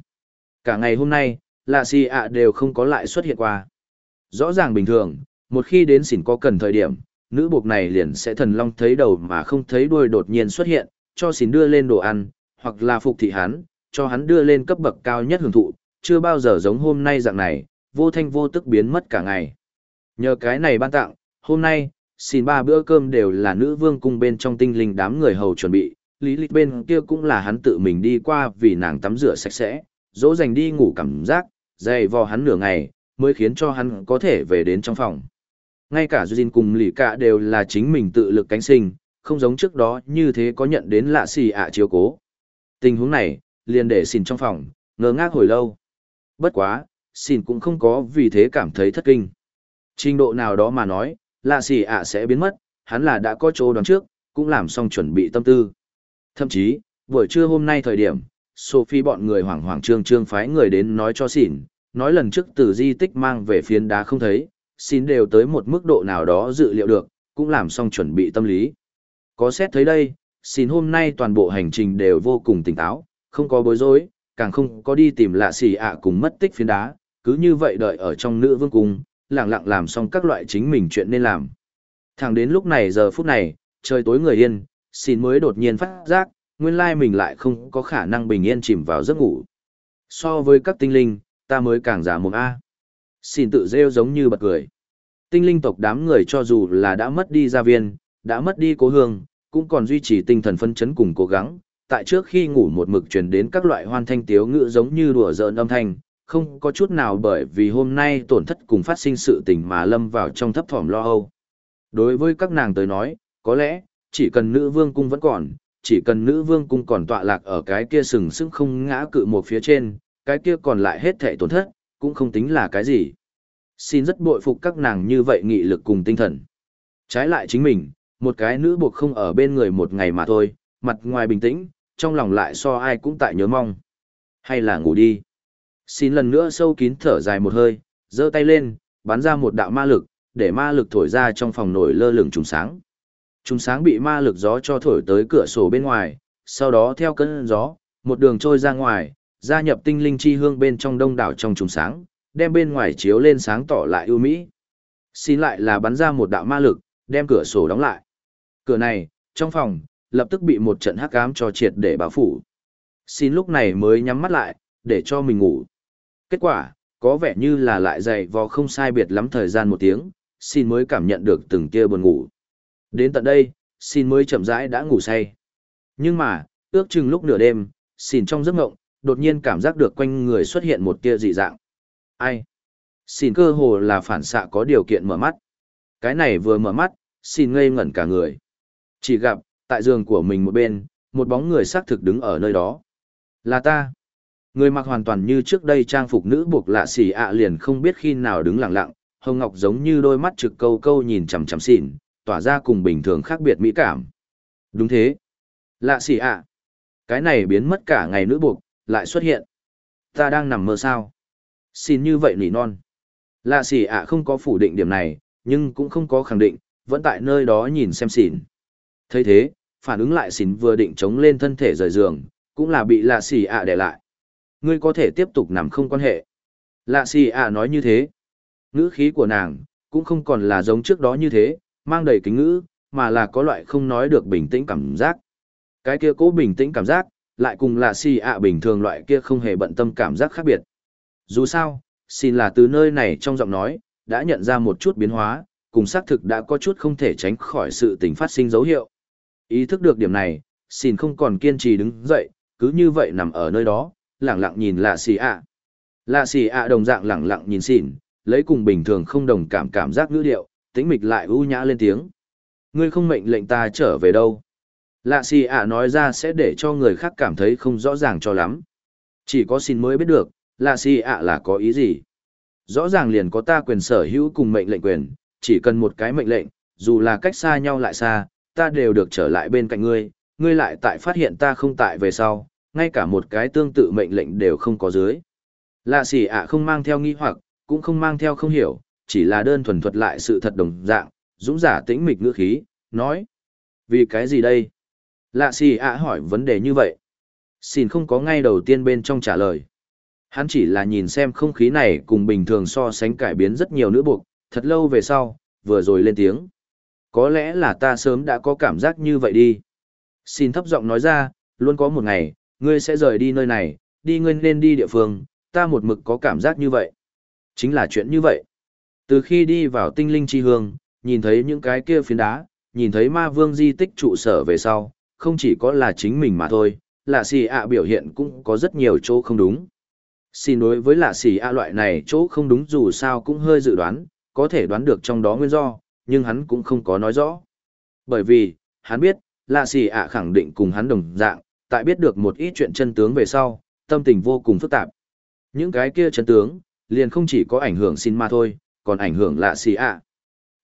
Cả ngày hôm nay, lạ xì ạ đều không có lại xuất hiện qua. Rõ ràng bình thường, một khi đến xỉn có cần thời điểm, nữ buộc này liền sẽ thần long thấy đầu mà không thấy đuôi đột nhiên xuất hiện, cho xỉn đưa lên đồ ăn, hoặc là phục thị hắn, cho hắn đưa lên cấp bậc cao nhất hưởng thụ, chưa bao giờ giống hôm nay dạng này, vô thanh vô tức biến mất cả ngày. Nhờ cái này ban tặng, hôm nay, xin ba bữa cơm đều là nữ vương cung bên trong tinh linh đám người hầu chuẩn bị, lý lịch bên kia cũng là hắn tự mình đi qua vì nàng tắm rửa sạch sẽ, dỗ dành đi ngủ cảm giác, dày vò hắn nửa ngày, mới khiến cho hắn có thể về đến trong phòng. Ngay cả Jin cùng lì cả đều là chính mình tự lực cánh sinh, không giống trước đó như thế có nhận đến lạ xì ạ chiếu cố. Tình huống này, liền để xin trong phòng, ngơ ngác hồi lâu. Bất quá, xin cũng không có vì thế cảm thấy thất kinh. Trình độ nào đó mà nói, lạ xì ạ sẽ biến mất, hắn là đã có chỗ đoán trước, cũng làm xong chuẩn bị tâm tư. Thậm chí, buổi trưa hôm nay thời điểm, Sophie bọn người hoảng hoảng trương trương phái người đến nói cho xỉn, nói lần trước từ di tích mang về phiến đá không thấy, xin đều tới một mức độ nào đó dự liệu được, cũng làm xong chuẩn bị tâm lý. Có xét thấy đây, xin hôm nay toàn bộ hành trình đều vô cùng tỉnh táo, không có bối rối, càng không có đi tìm lạ xì ạ cùng mất tích phiến đá, cứ như vậy đợi ở trong nữ vương cung, lặng lặng làm xong các loại chính mình chuyện nên làm. Thẳng đến lúc này giờ phút này, trời tối người yên, xin mới đột nhiên phát giác, nguyên lai mình lại không có khả năng bình yên chìm vào giấc ngủ. So với các tinh linh, ta mới càng giả mồm A. Xin tự rêu giống như bật cười. Tinh linh tộc đám người cho dù là đã mất đi gia viên, đã mất đi cố hương, cũng còn duy trì tinh thần phân chấn cùng cố gắng. Tại trước khi ngủ một mực truyền đến các loại hoan thanh tiếu ngữ giống như đùa giỡn âm thanh, không có chút nào bởi vì hôm nay tổn thất cùng phát sinh sự tình mà lâm vào trong thấp thỏm lo âu. Đối với các nàng tới nói, có lẽ, chỉ cần nữ vương cung vẫn còn, chỉ cần nữ vương cung còn tọa lạc ở cái kia sừng sững không ngã cự một phía trên, cái kia còn lại hết thảy tổn thất, cũng không tính là cái gì. Xin rất bội phục các nàng như vậy nghị lực cùng tinh thần. Trái lại chính mình, một cái nữ buộc không ở bên người một ngày mà thôi, mặt ngoài bình tĩnh, trong lòng lại so ai cũng tại nhớ mong. Hay là ngủ đi. Xin lần nữa sâu kín thở dài một hơi, giơ tay lên, bắn ra một đạo ma lực, để ma lực thổi ra trong phòng nổi lơ lửng trùng sáng. Trùng sáng bị ma lực gió cho thổi tới cửa sổ bên ngoài, sau đó theo cơn gió, một đường trôi ra ngoài, gia nhập tinh linh chi hương bên trong đông đảo trong trùng sáng, đem bên ngoài chiếu lên sáng tỏ lại ưu mỹ. Xin lại là bắn ra một đạo ma lực, đem cửa sổ đóng lại. Cửa này, trong phòng, lập tức bị một trận hắc ám cho triệt để bao phủ. Xin lúc này mới nhắm mắt lại, để cho mình ngủ. Kết quả, có vẻ như là lại dày vò không sai biệt lắm thời gian một tiếng, xin mới cảm nhận được từng kia buồn ngủ. Đến tận đây, xin mới chậm rãi đã ngủ say. Nhưng mà, ước chừng lúc nửa đêm, xin trong giấc ngộng, đột nhiên cảm giác được quanh người xuất hiện một tia dị dạng. Ai? Xin cơ hồ là phản xạ có điều kiện mở mắt. Cái này vừa mở mắt, xin ngây ngẩn cả người. Chỉ gặp, tại giường của mình một bên, một bóng người xác thực đứng ở nơi đó. Là ta. Người mặc hoàn toàn như trước đây trang phục nữ buộc lạ xỉ ạ liền không biết khi nào đứng lặng lặng, hồng ngọc giống như đôi mắt trực câu câu nhìn chằm chằm xỉn, tỏa ra cùng bình thường khác biệt mỹ cảm. Đúng thế. Lạ xỉ ạ. Cái này biến mất cả ngày nữ buộc, lại xuất hiện. Ta đang nằm mơ sao? Xin như vậy nỉ non. Lạ xỉ ạ không có phủ định điểm này, nhưng cũng không có khẳng định, vẫn tại nơi đó nhìn xem xỉn. thấy thế, phản ứng lại xỉn vừa định chống lên thân thể rời giường, cũng là bị lạ xỉ ạ để lại. Ngươi có thể tiếp tục nằm không quan hệ. Lạ xì ạ nói như thế. Ngữ khí của nàng, cũng không còn là giống trước đó như thế, mang đầy kính ngữ, mà là có loại không nói được bình tĩnh cảm giác. Cái kia cố bình tĩnh cảm giác, lại cùng là si ạ bình thường loại kia không hề bận tâm cảm giác khác biệt. Dù sao, xin là từ nơi này trong giọng nói, đã nhận ra một chút biến hóa, cùng xác thực đã có chút không thể tránh khỏi sự tình phát sinh dấu hiệu. Ý thức được điểm này, xin không còn kiên trì đứng dậy, cứ như vậy nằm ở nơi đó, lặng lặng nhìn lạ xì ạ. Lạ xì ạ đồng dạng lẳng lặng nhìn xỉn, lấy cùng bình thường không đồng cảm cảm giác ngữ điệu, tĩnh mịch lại u nhã lên tiếng. Ngươi không mệnh lệnh ta trở về đâu. Lạ xì ạ nói ra sẽ để cho người khác cảm thấy không rõ ràng cho lắm. Chỉ có xin mới biết được, lạ xì ạ là có ý gì. Rõ ràng liền có ta quyền sở hữu cùng mệnh lệnh quyền, chỉ cần một cái mệnh lệnh, dù là cách xa nhau lại xa, ta đều được trở lại bên cạnh ngươi, ngươi lại tại phát hiện ta không tại về sau, ngay cả một cái tương tự mệnh lệnh đều không có dưới. Lạ xỉ ạ không mang theo nghi hoặc, cũng không mang theo không hiểu, chỉ là đơn thuần thuật lại sự thật đồng dạng, dũng giả tĩnh mịch ngữ khí, nói. Vì cái gì đây? Lạ xỉ ạ hỏi vấn đề như vậy. Xin không có ngay đầu tiên bên trong trả lời. Hắn chỉ là nhìn xem không khí này cùng bình thường so sánh cải biến rất nhiều nữ buộc, thật lâu về sau, vừa rồi lên tiếng. Có lẽ là ta sớm đã có cảm giác như vậy đi. Xin thấp giọng nói ra, luôn có một ngày, ngươi sẽ rời đi nơi này, đi ngươi nên đi địa phương, ta một mực có cảm giác như vậy. Chính là chuyện như vậy. Từ khi đi vào tinh linh chi hương, nhìn thấy những cái kia phiến đá, nhìn thấy ma vương di tích trụ sở về sau, không chỉ có là chính mình mà thôi, lạ xì ạ biểu hiện cũng có rất nhiều chỗ không đúng. Xin đối với lạ xì ạ loại này chỗ không đúng dù sao cũng hơi dự đoán, có thể đoán được trong đó nguyên do, nhưng hắn cũng không có nói rõ. Bởi vì, hắn biết, lạ xì ạ khẳng định cùng hắn đồng dạng, tại biết được một ít chuyện chân tướng về sau, tâm tình vô cùng phức tạp. Những cái kia chân tướng, liền không chỉ có ảnh hưởng xin ma thôi, còn ảnh hưởng lạ xì ạ.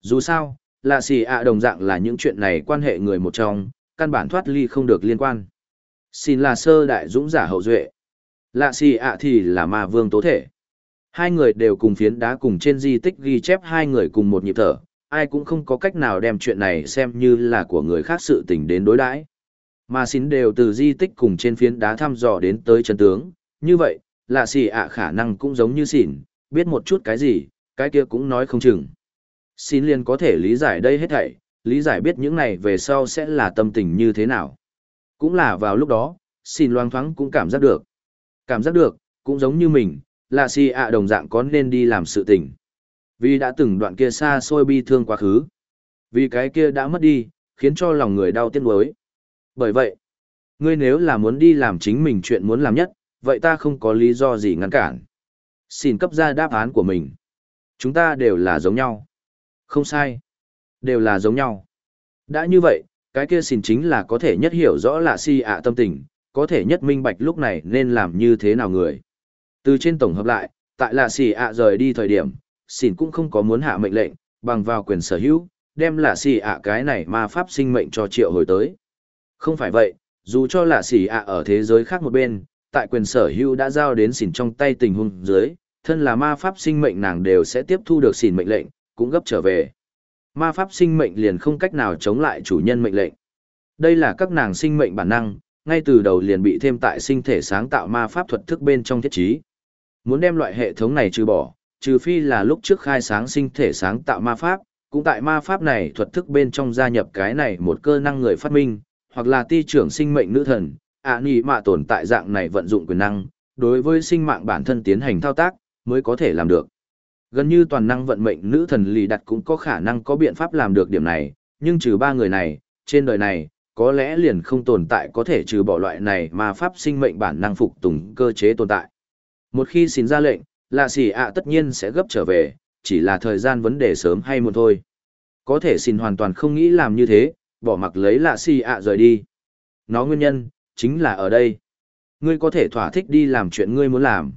Dù sao, lạ xì ạ đồng dạng là những chuyện này quan hệ người một trong, căn bản thoát ly không được liên quan. Xin là sơ đại dũng giả hậu duệ. Lạ xì ạ thì là ma vương tố thể. Hai người đều cùng phiến đá cùng trên di tích ghi chép hai người cùng một nhịp thở, ai cũng không có cách nào đem chuyện này xem như là của người khác sự tình đến đối đãi. Mà xin đều từ di tích cùng trên phiến đá thăm dò đến tới chân tướng, như vậy, lạ xì ạ khả năng cũng giống như xỉn, biết một chút cái gì, cái kia cũng nói không chừng. Xin liền có thể lý giải đây hết thảy, lý giải biết những này về sau sẽ là tâm tình như thế nào. Cũng là vào lúc đó, xin loang thoáng cũng cảm giác được. Cảm giác được, cũng giống như mình, lạ xì ạ đồng dạng có nên đi làm sự tình. Vì đã từng đoạn kia xa xôi bi thương quá khứ. Vì cái kia đã mất đi, khiến cho lòng người đau tiếc nuối. Bởi vậy, ngươi nếu là muốn đi làm chính mình chuyện muốn làm nhất, vậy ta không có lý do gì ngăn cản. Xin cấp ra đáp án của mình. Chúng ta đều là giống nhau. Không sai. Đều là giống nhau. Đã như vậy, cái kia xin chính là có thể nhất hiểu rõ là si ạ tâm tình, có thể nhất minh bạch lúc này nên làm như thế nào người. Từ trên tổng hợp lại, tại là si ạ rời đi thời điểm, xin cũng không có muốn hạ mệnh lệnh, bằng vào quyền sở hữu, đem là si ạ cái này ma pháp sinh mệnh cho triệu hồi tới. Không phải vậy, dù cho là xỉ ạ ở thế giới khác một bên, tại quyền sở hữu đã giao đến xỉn trong tay tình huống dưới, thân là ma pháp sinh mệnh nàng đều sẽ tiếp thu được xỉn mệnh lệnh, cũng gấp trở về. Ma pháp sinh mệnh liền không cách nào chống lại chủ nhân mệnh lệnh. Đây là các nàng sinh mệnh bản năng, ngay từ đầu liền bị thêm tại sinh thể sáng tạo ma pháp thuật thức bên trong thiết trí. Muốn đem loại hệ thống này trừ bỏ, trừ phi là lúc trước khai sáng sinh thể sáng tạo ma pháp, cũng tại ma pháp này thuật thức bên trong gia nhập cái này một cơ năng người phát minh, hoặc là ti trưởng sinh mệnh nữ thần, ạ à, nì mạ tồn tại dạng này vận dụng quyền năng, đối với sinh mạng bản thân tiến hành thao tác, mới có thể làm được. Gần như toàn năng vận mệnh nữ thần lì đặt cũng có khả năng có biện pháp làm được điểm này, nhưng trừ ba người này, trên đời này, có lẽ liền không tồn tại có thể trừ bỏ loại này mà pháp sinh mệnh bản năng phục tùng cơ chế tồn tại. Một khi xin ra lệnh, lạ xỉ ạ tất nhiên sẽ gấp trở về, chỉ là thời gian vấn đề sớm hay muộn thôi. Có thể xin hoàn toàn không nghĩ làm như thế, bỏ mặc lấy lạ xì ạ rời đi. Nó nguyên nhân, chính là ở đây. Ngươi có thể thỏa thích đi làm chuyện ngươi muốn làm.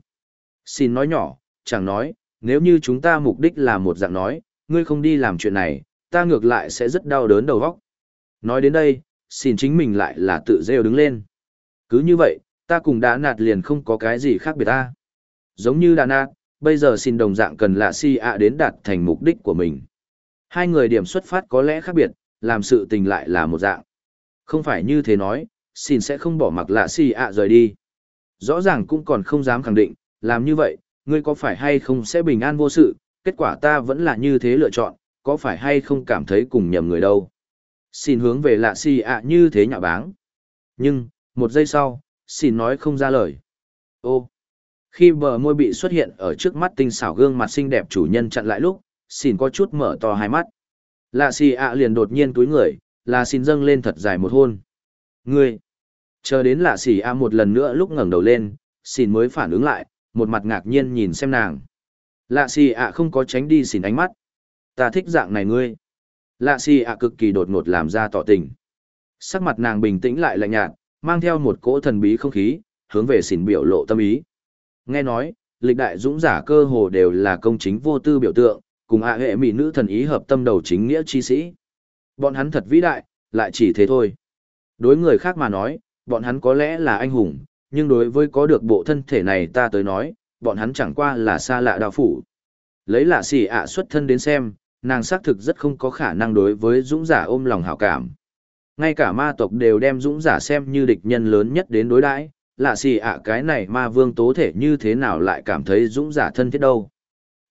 Xin nói nhỏ, chẳng nói, nếu như chúng ta mục đích là một dạng nói, ngươi không đi làm chuyện này, ta ngược lại sẽ rất đau đớn đầu óc. Nói đến đây, xin chính mình lại là tự rêu đứng lên. Cứ như vậy, ta cùng đã nạt liền không có cái gì khác biệt ta. Giống như đã nạt, bây giờ xin đồng dạng cần lạ si ạ đến đạt thành mục đích của mình. Hai người điểm xuất phát có lẽ khác biệt, làm sự tình lại là một dạng. Không phải như thế nói, xin sẽ không bỏ mặc lạ si ạ rời đi. Rõ ràng cũng còn không dám khẳng định, làm như vậy, ngươi có phải hay không sẽ bình an vô sự, kết quả ta vẫn là như thế lựa chọn, có phải hay không cảm thấy cùng nhầm người đâu. Xin hướng về lạ xì ạ như thế nhạ báng. Nhưng, một giây sau, xin nói không ra lời. Ô, khi bờ môi bị xuất hiện ở trước mắt tinh xảo gương mặt xinh đẹp chủ nhân chặn lại lúc, xin có chút mở to hai mắt. Lạ xì ạ liền đột nhiên túi người, là xin dâng lên thật dài một hôn. Ngươi, chờ đến lạ xì ạ một lần nữa lúc ngẩng đầu lên, xin mới phản ứng lại, một mặt ngạc nhiên nhìn xem nàng. Lạ xì ạ không có tránh đi xin ánh mắt. Ta thích dạng này ngươi. Lạ xì ạ cực kỳ đột ngột làm ra tỏ tình. Sắc mặt nàng bình tĩnh lại lạnh nhạt, mang theo một cỗ thần bí không khí, hướng về xin biểu lộ tâm ý. Nghe nói, lịch đại dũng giả cơ hồ đều là công chính vô tư biểu tượng, cùng ạ hệ mỹ nữ thần ý hợp tâm đầu chính nghĩa chi sĩ. Bọn hắn thật vĩ đại, lại chỉ thế thôi. Đối người khác mà nói, bọn hắn có lẽ là anh hùng, nhưng đối với có được bộ thân thể này ta tới nói, bọn hắn chẳng qua là xa lạ đạo phủ. Lấy lạ xỉ ạ xuất thân đến xem, nàng xác thực rất không có khả năng đối với dũng giả ôm lòng hảo cảm. Ngay cả ma tộc đều đem dũng giả xem như địch nhân lớn nhất đến đối đãi, lạ xỉ ạ cái này ma vương tố thể như thế nào lại cảm thấy dũng giả thân thiết đâu.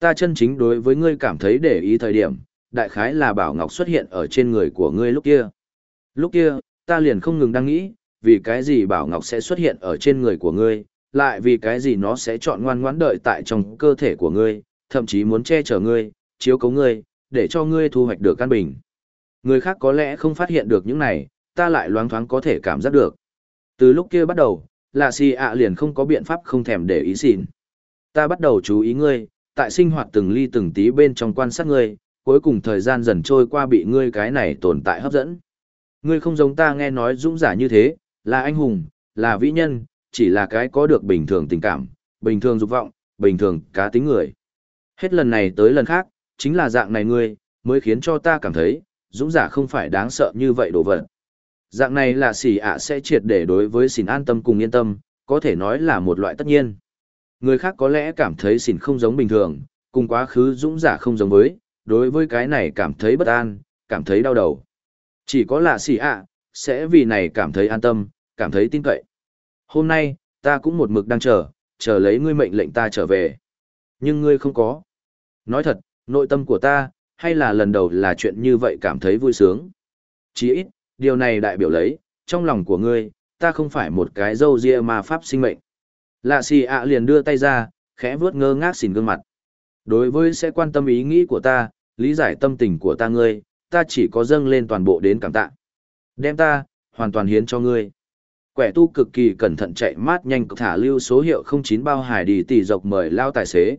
Ta chân chính đối với ngươi cảm thấy để ý thời điểm, đại khái là bảo ngọc xuất hiện ở trên người của ngươi lúc kia. Lúc kia, ta liền không ngừng đang nghĩ, vì cái gì bảo ngọc sẽ xuất hiện ở trên người của ngươi, lại vì cái gì nó sẽ chọn ngoan ngoãn đợi tại trong cơ thể của ngươi, thậm chí muốn che chở ngươi, chiếu cấu ngươi, để cho ngươi thu hoạch được căn bình. Người khác có lẽ không phát hiện được những này, ta lại loáng thoáng có thể cảm giác được. Từ lúc kia bắt đầu, là si ạ liền không có biện pháp không thèm để ý xin. Ta bắt đầu chú ý ngươi, tại sinh hoạt từng ly từng tí bên trong quan sát ngươi, cuối cùng thời gian dần trôi qua bị ngươi cái này tồn tại hấp dẫn. Ngươi không giống ta nghe nói dũng giả như thế, là anh hùng, là vĩ nhân, chỉ là cái có được bình thường tình cảm, bình thường dục vọng, bình thường cá tính người. Hết lần này tới lần khác, chính là dạng này ngươi, mới khiến cho ta cảm thấy, dũng giả không phải đáng sợ như vậy đồ vật. Dạng này là xỉ ạ sẽ triệt để đối với xỉn an tâm cùng yên tâm, có thể nói là một loại tất nhiên. Người khác có lẽ cảm thấy xỉn không giống bình thường, cùng quá khứ dũng giả không giống với, đối với cái này cảm thấy bất an, cảm thấy đau đầu. Chỉ có là xỉ ạ, sẽ vì này cảm thấy an tâm, cảm thấy tin cậy. Hôm nay, ta cũng một mực đang chờ, chờ lấy ngươi mệnh lệnh ta trở về. Nhưng ngươi không có. Nói thật, nội tâm của ta, hay là lần đầu là chuyện như vậy cảm thấy vui sướng. Chỉ ít, điều này đại biểu lấy, trong lòng của ngươi, ta không phải một cái dâu ria mà pháp sinh mệnh. Lạ xì ạ liền đưa tay ra, khẽ vuốt ngơ ngác xỉn gương mặt. Đối với sẽ quan tâm ý nghĩ của ta, lý giải tâm tình của ta ngươi, ta chỉ có dâng lên toàn bộ đến cảm tạ. Đem ta, hoàn toàn hiến cho ngươi. Quẻ tu cực kỳ cẩn thận chạy mát nhanh thả lưu số hiệu 09 bao hải đi tỷ dọc mời lao tài xế.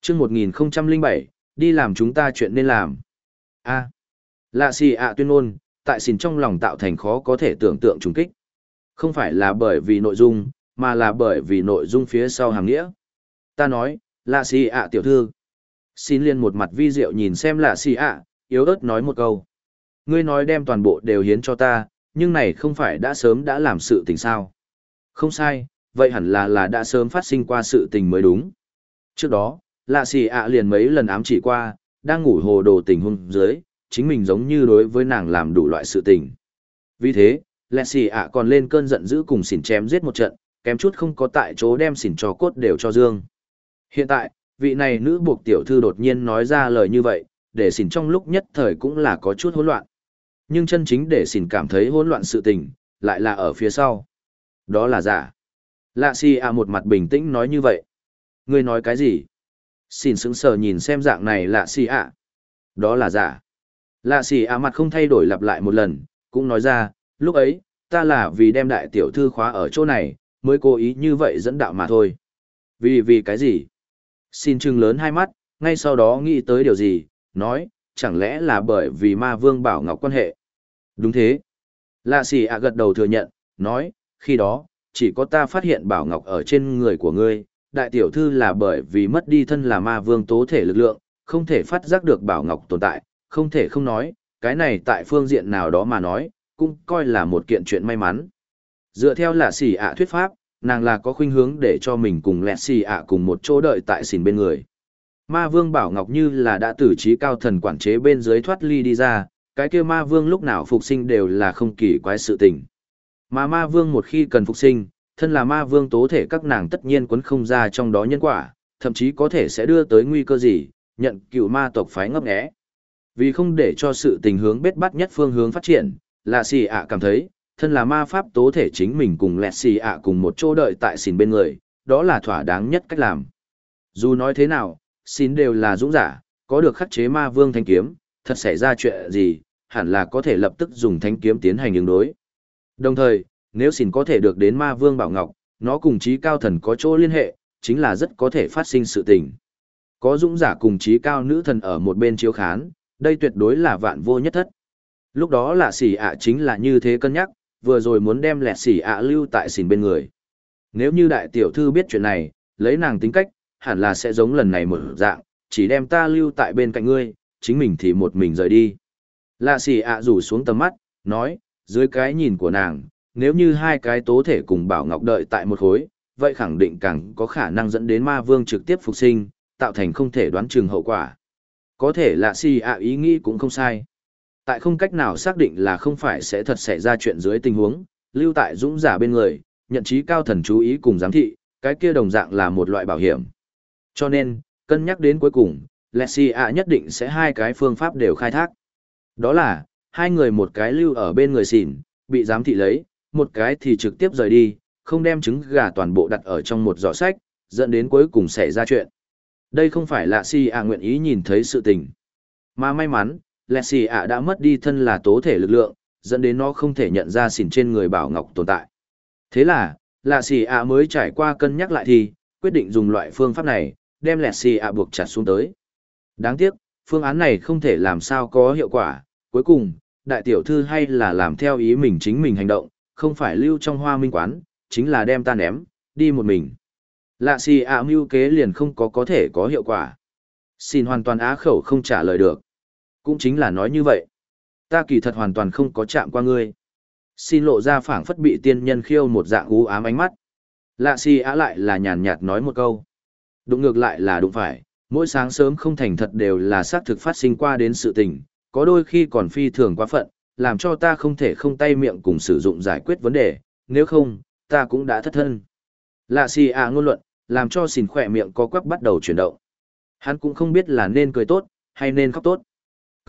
chương 1007, đi làm chúng ta chuyện nên làm. a lạ xì ạ tuyên ngôn, tại xin trong lòng tạo thành khó có thể tưởng tượng trùng kích. Không phải là bởi vì nội dung, mà là bởi vì nội dung phía sau hàng nghĩa. Ta nói, lạ xì ạ tiểu thư. Xin liên một mặt vi diệu nhìn xem lạ xì ạ, yếu ớt nói một câu. Ngươi nói đem toàn bộ đều hiến cho ta, nhưng này không phải đã sớm đã làm sự tình sao. Không sai, vậy hẳn là là đã sớm phát sinh qua sự tình mới đúng. Trước đó, lạ xì ạ liền mấy lần ám chỉ qua, đang ngủ hồ đồ tình hôn dưới, chính mình giống như đối với nàng làm đủ loại sự tình. Vì thế, lạ xì ạ còn lên cơn giận dữ cùng xỉn chém giết một trận, kém chút không có tại chỗ đem xỉn cho cốt đều cho dương. Hiện tại, vị này nữ buộc tiểu thư đột nhiên nói ra lời như vậy, để xỉn trong lúc nhất thời cũng là có chút hỗn loạn. Nhưng chân chính để xỉn cảm thấy hỗn loạn sự tình, lại là ở phía sau. Đó là giả. Lạ xì à một mặt bình tĩnh nói như vậy. Ngươi nói cái gì? Xin sững sờ nhìn xem dạng này lạ xì à. Đó là giả. Lạ xì à mặt không thay đổi lặp lại một lần, cũng nói ra, lúc ấy, ta là vì đem đại tiểu thư khóa ở chỗ này, mới cố ý như vậy dẫn đạo mà thôi. Vì vì cái gì? Xin trừng lớn hai mắt, ngay sau đó nghĩ tới điều gì, nói, chẳng lẽ là bởi vì ma vương bảo ngọc quan hệ. Đúng thế. Lạ xì ạ gật đầu thừa nhận, nói, khi đó, chỉ có ta phát hiện bảo ngọc ở trên người của ngươi, đại tiểu thư là bởi vì mất đi thân là ma vương tố thể lực lượng, không thể phát giác được bảo ngọc tồn tại, không thể không nói, cái này tại phương diện nào đó mà nói, cũng coi là một kiện chuyện may mắn. Dựa theo là xì ạ thuyết pháp, nàng là có khuynh hướng để cho mình cùng lẹ xì ạ cùng một chỗ đợi tại xỉn bên người. Ma vương bảo ngọc như là đã tử trí cao thần quản chế bên dưới thoát ly đi ra, cái kia ma vương lúc nào phục sinh đều là không kỳ quái sự tình. Mà ma vương một khi cần phục sinh, thân là ma vương tố thể các nàng tất nhiên quấn không ra trong đó nhân quả, thậm chí có thể sẽ đưa tới nguy cơ gì, nhận cựu ma tộc phái ngấp nghé. Vì không để cho sự tình hướng bết bắt nhất phương hướng phát triển, lạ xì ạ cảm thấy, thân là ma pháp tố thể chính mình cùng lẹt xì ạ cùng một chỗ đợi tại xìn bên người, đó là thỏa đáng nhất cách làm. Dù nói thế nào, xin đều là dũng giả, có được khắc chế ma vương thanh kiếm, thật xảy ra chuyện gì, hẳn là có thể lập tức dùng thanh kiếm tiến hành ứng đối. Đồng thời, nếu xin có thể được đến ma vương bảo ngọc, nó cùng trí cao thần có chỗ liên hệ, chính là rất có thể phát sinh sự tình. Có dũng giả cùng trí cao nữ thần ở một bên chiếu khán, đây tuyệt đối là vạn vô nhất thất. Lúc đó là xỉ ạ chính là như thế cân nhắc, vừa rồi muốn đem lẹt xỉ ạ lưu tại xỉn bên người. Nếu như đại tiểu thư biết chuyện này, lấy nàng tính cách, hẳn là sẽ giống lần này một dạng, chỉ đem ta lưu tại bên cạnh ngươi, chính mình thì một mình rời đi. Lạ xỉ ạ rủ xuống tầm mắt, nói, dưới cái nhìn của nàng, nếu như hai cái tố thể cùng Bảo Ngọc đợi tại một khối, vậy khẳng định càng có khả năng dẫn đến ma vương trực tiếp phục sinh, tạo thành không thể đoán chừng hậu quả. Có thể lạ xỉ ạ ý nghĩ cũng không sai. Tại không cách nào xác định là không phải sẽ thật xảy ra chuyện dưới tình huống, lưu tại dũng giả bên người, nhận trí cao thần chú ý cùng giám thị, cái kia đồng dạng là một loại bảo hiểm. Cho nên, cân nhắc đến cuối cùng, Lexi ạ nhất định sẽ hai cái phương pháp đều khai thác. Đó là, hai người một cái lưu ở bên người xỉn, bị giám thị lấy, một cái thì trực tiếp rời đi, không đem trứng gà toàn bộ đặt ở trong một giỏ sách, dẫn đến cuối cùng xảy ra chuyện. Đây không phải là si ạ nguyện ý nhìn thấy sự tình. Mà may mắn, lẹ xì ạ đã mất đi thân là tố thể lực lượng, dẫn đến nó không thể nhận ra xỉn trên người bảo ngọc tồn tại. Thế là, lạ xì ạ mới trải qua cân nhắc lại thì, quyết định dùng loại phương pháp này, đem lẹ xì ạ buộc chặt xuống tới. Đáng tiếc, phương án này không thể làm sao có hiệu quả, cuối cùng, đại tiểu thư hay là làm theo ý mình chính mình hành động, không phải lưu trong hoa minh quán, chính là đem ta ném, đi một mình. Lạ xì ạ mưu kế liền không có có thể có hiệu quả. Xin hoàn toàn á khẩu không trả lời được. Cũng chính là nói như vậy. Ta kỳ thật hoàn toàn không có chạm qua ngươi. Xin lộ ra phảng phất bị tiên nhân khiêu một dạng u ám ánh mắt. Lạ xì á lại là nhàn nhạt nói một câu. Đụng ngược lại là đụng phải, mỗi sáng sớm không thành thật đều là xác thực phát sinh qua đến sự tình, có đôi khi còn phi thường quá phận, làm cho ta không thể không tay miệng cùng sử dụng giải quyết vấn đề, nếu không, ta cũng đã thất thân. Lạ xì ạ ngôn luận, làm cho xìn khỏe miệng có quắc bắt đầu chuyển động. Hắn cũng không biết là nên cười tốt, hay nên khóc tốt.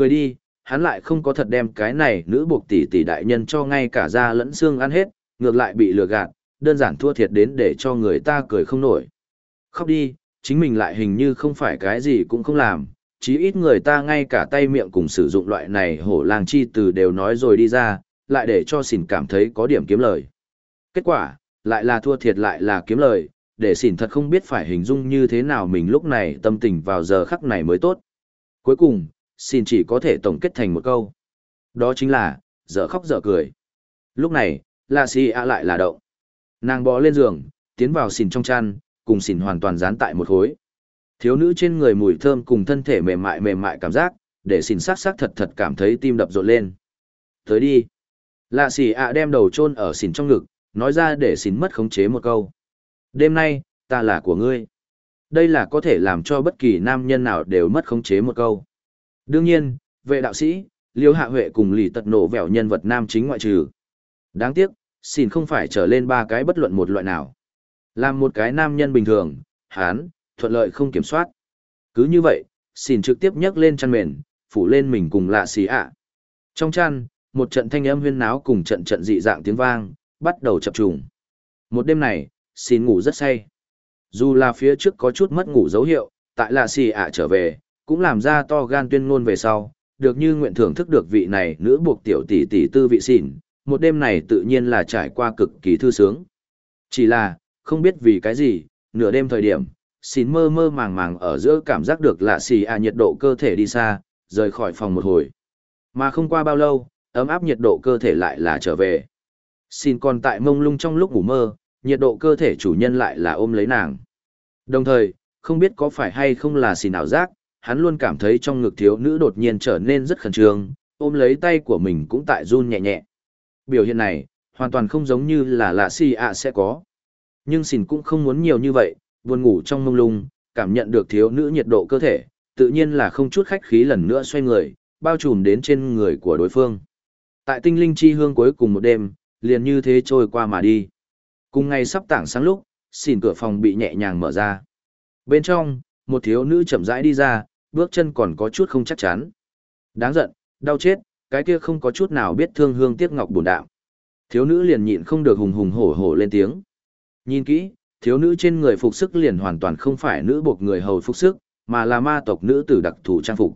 Cười đi, hắn lại không có thật đem cái này nữ buộc tỷ tỷ đại nhân cho ngay cả da lẫn xương ăn hết, ngược lại bị lừa gạt, đơn giản thua thiệt đến để cho người ta cười không nổi. Khóc đi, chính mình lại hình như không phải cái gì cũng không làm, chí ít người ta ngay cả tay miệng cùng sử dụng loại này hổ làng chi từ đều nói rồi đi ra, lại để cho xỉn cảm thấy có điểm kiếm lời. Kết quả, lại là thua thiệt lại là kiếm lời, để xỉn thật không biết phải hình dung như thế nào mình lúc này tâm tình vào giờ khắc này mới tốt. Cuối cùng, xin chỉ có thể tổng kết thành một câu. Đó chính là, dở khóc dở cười. Lúc này, là si ạ lại là động. Nàng bò lên giường, tiến vào xìn trong chăn, cùng xìn hoàn toàn dán tại một khối. Thiếu nữ trên người mùi thơm cùng thân thể mềm mại mềm mại cảm giác, để xìn sắc sắc thật thật cảm thấy tim đập rộn lên. Tới đi. Lạ xì ạ đem đầu chôn ở xìn trong ngực, nói ra để xìn mất khống chế một câu. Đêm nay, ta là của ngươi. Đây là có thể làm cho bất kỳ nam nhân nào đều mất khống chế một câu. Đương nhiên, vệ đạo sĩ, liêu hạ huệ cùng lì tật nổ vẻo nhân vật nam chính ngoại trừ. Đáng tiếc, xỉn không phải trở lên ba cái bất luận một loại nào. Làm một cái nam nhân bình thường, hán, thuận lợi không kiểm soát. Cứ như vậy, xỉn trực tiếp nhấc lên chăn mền, phủ lên mình cùng lạ xì ạ. Trong chăn, một trận thanh âm huyên náo cùng trận trận dị dạng tiếng vang, bắt đầu chập trùng. Một đêm này, xin ngủ rất say. Dù là phía trước có chút mất ngủ dấu hiệu, tại lạ xì ạ trở về, cũng làm ra to gan tuyên ngôn về sau, được như nguyện thưởng thức được vị này nữ buộc tiểu tỷ tỷ tư vị xỉn, một đêm này tự nhiên là trải qua cực kỳ thư sướng. Chỉ là, không biết vì cái gì, nửa đêm thời điểm, xỉn mơ mơ màng màng ở giữa cảm giác được lạ xì à nhiệt độ cơ thể đi xa, rời khỏi phòng một hồi. Mà không qua bao lâu, ấm áp nhiệt độ cơ thể lại là trở về. Xin còn tại mông lung trong lúc ngủ mơ, nhiệt độ cơ thể chủ nhân lại là ôm lấy nàng. Đồng thời, không biết có phải hay không là xin ảo giác, hắn luôn cảm thấy trong ngực thiếu nữ đột nhiên trở nên rất khẩn trương, ôm lấy tay của mình cũng tại run nhẹ nhẹ. Biểu hiện này, hoàn toàn không giống như là lạ si ạ sẽ có. Nhưng xỉn cũng không muốn nhiều như vậy, buồn ngủ trong mông lung, cảm nhận được thiếu nữ nhiệt độ cơ thể, tự nhiên là không chút khách khí lần nữa xoay người, bao trùm đến trên người của đối phương. Tại tinh linh chi hương cuối cùng một đêm, liền như thế trôi qua mà đi. Cùng ngày sắp tảng sáng lúc, xỉn cửa phòng bị nhẹ nhàng mở ra. Bên trong, một thiếu nữ chậm rãi đi ra, bước chân còn có chút không chắc chắn. Đáng giận, đau chết, cái kia không có chút nào biết thương hương tiếc ngọc buồn đạo. Thiếu nữ liền nhịn không được hùng hùng hổ hổ lên tiếng. Nhìn kỹ, thiếu nữ trên người phục sức liền hoàn toàn không phải nữ buộc người hầu phục sức, mà là ma tộc nữ tử đặc thù trang phục.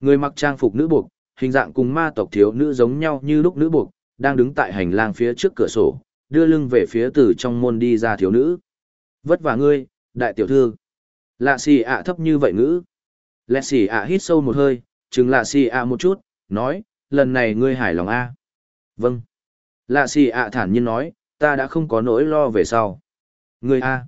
Người mặc trang phục nữ buộc, hình dạng cùng ma tộc thiếu nữ giống nhau như lúc nữ buộc, đang đứng tại hành lang phía trước cửa sổ, đưa lưng về phía từ trong môn đi ra thiếu nữ. Vất vả ngươi, đại tiểu thư. Lạ xì ạ thấp như vậy ngữ. Lẹ xì ạ hít sâu một hơi, chừng lạ xì ạ một chút, nói, lần này ngươi hài lòng a Vâng. Lạ xì ạ thản nhiên nói, ta đã không có nỗi lo về sau. Ngươi a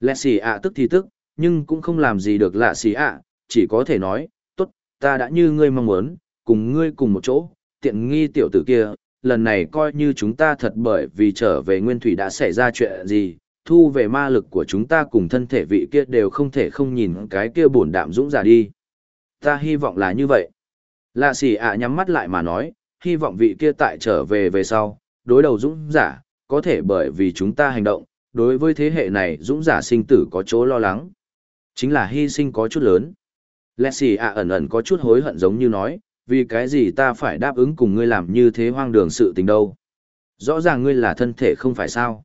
Lẹ xì ạ tức thì tức, nhưng cũng không làm gì được lạ xì ạ, chỉ có thể nói, tốt, ta đã như ngươi mong muốn, cùng ngươi cùng một chỗ, tiện nghi tiểu tử kia, lần này coi như chúng ta thật bởi vì trở về nguyên thủy đã xảy ra chuyện gì, thu về ma lực của chúng ta cùng thân thể vị kia đều không thể không nhìn cái kia bổn đạm dũng giả đi. Ta hy vọng là như vậy. Lạ xì ạ nhắm mắt lại mà nói, hy vọng vị kia tại trở về về sau, đối đầu dũng giả, có thể bởi vì chúng ta hành động, đối với thế hệ này dũng giả sinh tử có chỗ lo lắng. Chính là hy sinh có chút lớn. Lạ xì ạ ẩn ẩn có chút hối hận giống như nói, vì cái gì ta phải đáp ứng cùng ngươi làm như thế hoang đường sự tình đâu. Rõ ràng ngươi là thân thể không phải sao.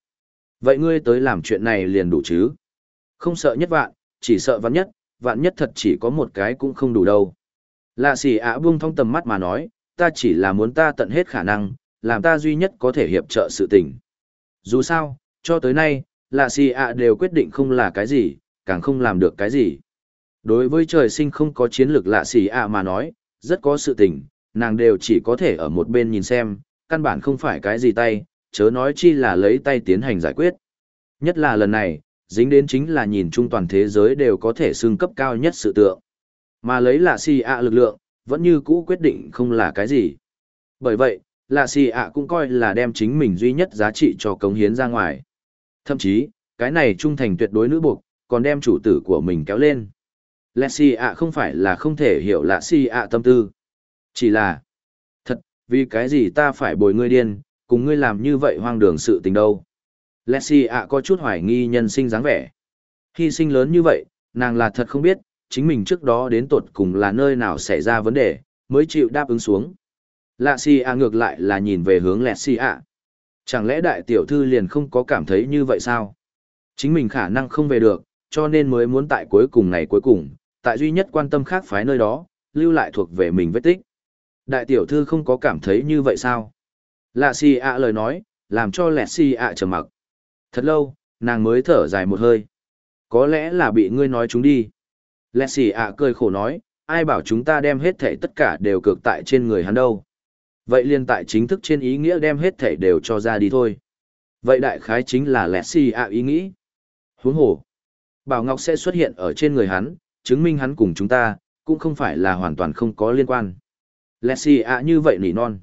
Vậy ngươi tới làm chuyện này liền đủ chứ? Không sợ nhất vạn, chỉ sợ vạn nhất, vạn nhất thật chỉ có một cái cũng không đủ đâu. Lạ xỉ ạ buông thông tầm mắt mà nói, ta chỉ là muốn ta tận hết khả năng, làm ta duy nhất có thể hiệp trợ sự tình. Dù sao, cho tới nay, lạ xỉ ạ đều quyết định không là cái gì, càng không làm được cái gì. Đối với trời sinh không có chiến lược lạ xỉ ạ mà nói, rất có sự tình, nàng đều chỉ có thể ở một bên nhìn xem, căn bản không phải cái gì tay, chớ nói chi là lấy tay tiến hành giải quyết. Nhất là lần này, dính đến chính là nhìn chung toàn thế giới đều có thể xưng cấp cao nhất sự tượng. Mà lấy lạ si ạ lực lượng, vẫn như cũ quyết định không là cái gì. Bởi vậy, lạ si ạ cũng coi là đem chính mình duy nhất giá trị cho cống hiến ra ngoài. Thậm chí, cái này trung thành tuyệt đối nữ buộc, còn đem chủ tử của mình kéo lên. Lạ si ạ không phải là không thể hiểu lạ si ạ tâm tư. Chỉ là, thật, vì cái gì ta phải bồi ngươi điên, cùng ngươi làm như vậy hoang đường sự tình đâu. Leslie ạ có chút hoài nghi nhân sinh dáng vẻ. Hy sinh lớn như vậy, nàng là thật không biết, chính mình trước đó đến tột cùng là nơi nào xảy ra vấn đề, mới chịu đáp ứng xuống. Lạ si ạ ngược lại là nhìn về hướng Leslie ạ. Chẳng lẽ đại tiểu thư liền không có cảm thấy như vậy sao? Chính mình khả năng không về được, cho nên mới muốn tại cuối cùng ngày cuối cùng, tại duy nhất quan tâm khác phái nơi đó, lưu lại thuộc về mình vết tích. Đại tiểu thư không có cảm thấy như vậy sao? Lạ xì ạ lời nói, làm cho lẹ xì ạ trầm mặc. Thật lâu, nàng mới thở dài một hơi. Có lẽ là bị ngươi nói chúng đi. Lẹ xì ạ cười khổ nói, ai bảo chúng ta đem hết thể tất cả đều cược tại trên người hắn đâu. Vậy liên tại chính thức trên ý nghĩa đem hết thể đều cho ra đi thôi. Vậy đại khái chính là lẹ xì ạ ý nghĩ. Huống hồ. Bảo Ngọc sẽ xuất hiện ở trên người hắn, chứng minh hắn cùng chúng ta, cũng không phải là hoàn toàn không có liên quan. Lẹ xì ạ như vậy nỉ non.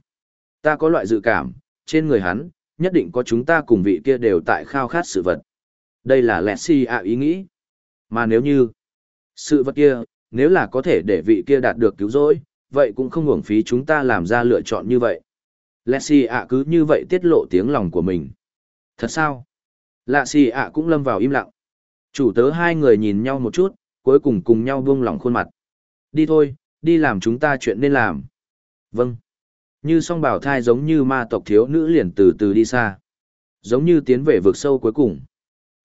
Ta có loại dự cảm, trên người hắn, nhất định có chúng ta cùng vị kia đều tại khao khát sự vật. Đây là lẹt si ạ ý nghĩ. Mà nếu như, sự vật kia, nếu là có thể để vị kia đạt được cứu rỗi, vậy cũng không uổng phí chúng ta làm ra lựa chọn như vậy. Lẹt si ạ cứ như vậy tiết lộ tiếng lòng của mình. Thật sao? Lạ si ạ cũng lâm vào im lặng. Chủ tớ hai người nhìn nhau một chút, cuối cùng cùng nhau buông lỏng khuôn mặt. Đi thôi, đi làm chúng ta chuyện nên làm. Vâng. Như song bảo thai giống như ma tộc thiếu nữ liền từ từ đi xa. Giống như tiến về vực sâu cuối cùng.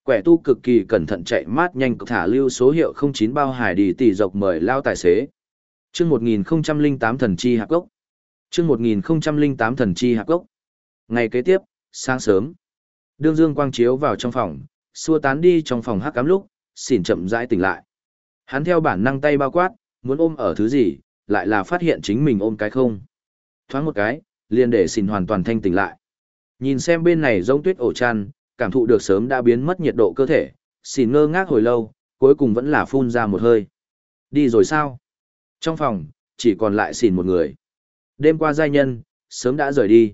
Quẻ tu cực kỳ cẩn thận chạy mát nhanh thả lưu số hiệu 09 bao hải đi tỷ dọc mời lao tài xế. Trước 1008 thần chi hạp gốc. Trước 1008 thần chi hạp gốc. Ngày kế tiếp, sáng sớm. Đương dương quang chiếu vào trong phòng, xua tán đi trong phòng hắc cám lúc, xỉn chậm rãi tỉnh lại. Hắn theo bản năng tay bao quát, muốn ôm ở thứ gì, lại là phát hiện chính mình ôm cái không. Thoáng một cái, liền để xỉn hoàn toàn thanh tỉnh lại. Nhìn xem bên này giống tuyết ổ chăn, cảm thụ được sớm đã biến mất nhiệt độ cơ thể, xỉn ngơ ngác hồi lâu, cuối cùng vẫn là phun ra một hơi. Đi rồi sao? Trong phòng, chỉ còn lại xỉn một người. Đêm qua giai nhân, sớm đã rời đi.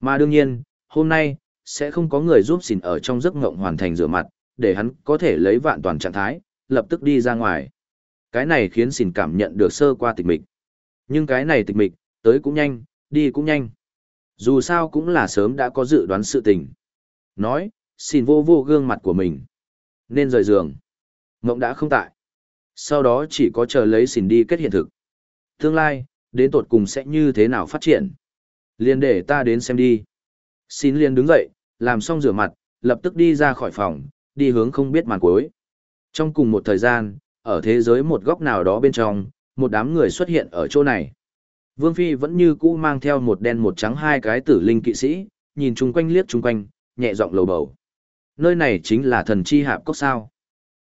Mà đương nhiên, hôm nay, sẽ không có người giúp xỉn ở trong giấc ngộng hoàn thành rửa mặt, để hắn có thể lấy vạn toàn trạng thái, lập tức đi ra ngoài. Cái này khiến xỉn cảm nhận được sơ qua tịch mịch. Nhưng cái này tịch mịch, tới cũng nhanh, đi cũng nhanh. Dù sao cũng là sớm đã có dự đoán sự tình. Nói, xin vô vô gương mặt của mình. Nên rời giường. Mộng đã không tại. Sau đó chỉ có chờ lấy xỉn đi kết hiện thực. Tương lai, đến tột cùng sẽ như thế nào phát triển? Liên để ta đến xem đi. Xin liền đứng dậy, làm xong rửa mặt, lập tức đi ra khỏi phòng, đi hướng không biết màn cuối. Trong cùng một thời gian, ở thế giới một góc nào đó bên trong, một đám người xuất hiện ở chỗ này. Vương Phi vẫn như cũ mang theo một đen một trắng hai cái tử linh kỵ sĩ, nhìn chung quanh liếc chung quanh, nhẹ giọng lầu bầu. Nơi này chính là thần chi hạp cốc sao.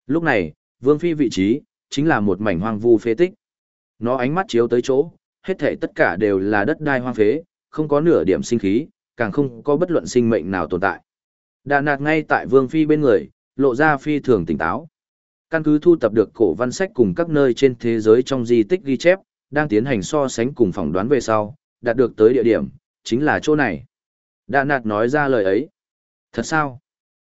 Lúc này, Vương Phi vị trí, chính là một mảnh hoang vu phế tích. Nó ánh mắt chiếu tới chỗ, hết thể tất cả đều là đất đai hoang phế, không có nửa điểm sinh khí, càng không có bất luận sinh mệnh nào tồn tại. Đà nạt ngay tại Vương Phi bên người, lộ ra phi thường tỉnh táo. Căn cứ thu tập được cổ văn sách cùng các nơi trên thế giới trong di tích ghi chép, đang tiến hành so sánh cùng phỏng đoán về sau, đạt được tới địa điểm, chính là chỗ này. Đà nạt nói ra lời ấy. Thật sao?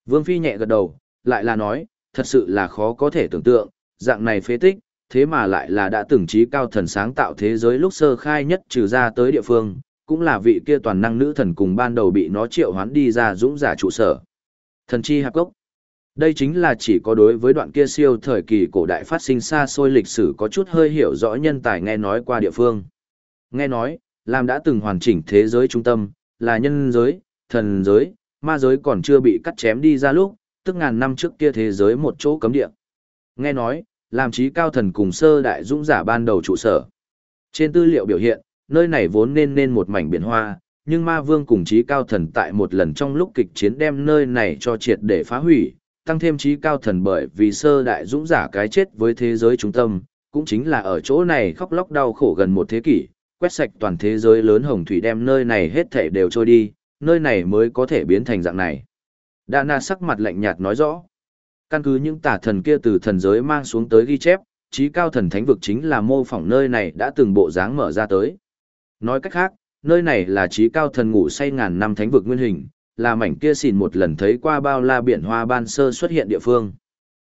Vương Phi nhẹ gật đầu, lại là nói, thật sự là khó có thể tưởng tượng, dạng này phế tích, thế mà lại là đã từng trí cao thần sáng tạo thế giới lúc sơ khai nhất trừ ra tới địa phương, cũng là vị kia toàn năng nữ thần cùng ban đầu bị nó triệu hoán đi ra dũng giả trụ sở. Thần chi hạp gốc. Đây chính là chỉ có đối với đoạn kia siêu thời kỳ cổ đại phát sinh xa xôi lịch sử có chút hơi hiểu rõ nhân tài nghe nói qua địa phương. Nghe nói, làm đã từng hoàn chỉnh thế giới trung tâm, là nhân giới, thần giới, ma giới còn chưa bị cắt chém đi ra lúc, tức ngàn năm trước kia thế giới một chỗ cấm địa. Nghe nói, làm trí cao thần cùng sơ đại dũng giả ban đầu trụ sở. Trên tư liệu biểu hiện, nơi này vốn nên nên một mảnh biển hoa, nhưng ma vương cùng trí cao thần tại một lần trong lúc kịch chiến đem nơi này cho triệt để phá hủy, tăng thêm trí cao thần bởi vì sơ đại dũng giả cái chết với thế giới trung tâm, cũng chính là ở chỗ này khóc lóc đau khổ gần một thế kỷ, quét sạch toàn thế giới lớn hồng thủy đem nơi này hết thể đều trôi đi, nơi này mới có thể biến thành dạng này. Đa Na sắc mặt lạnh nhạt nói rõ. Căn cứ những tả thần kia từ thần giới mang xuống tới ghi chép, trí cao thần thánh vực chính là mô phỏng nơi này đã từng bộ dáng mở ra tới. Nói cách khác, nơi này là trí cao thần ngủ say ngàn năm thánh vực nguyên hình, là mảnh kia xìn một lần thấy qua bao la biển hoa ban sơ xuất hiện địa phương.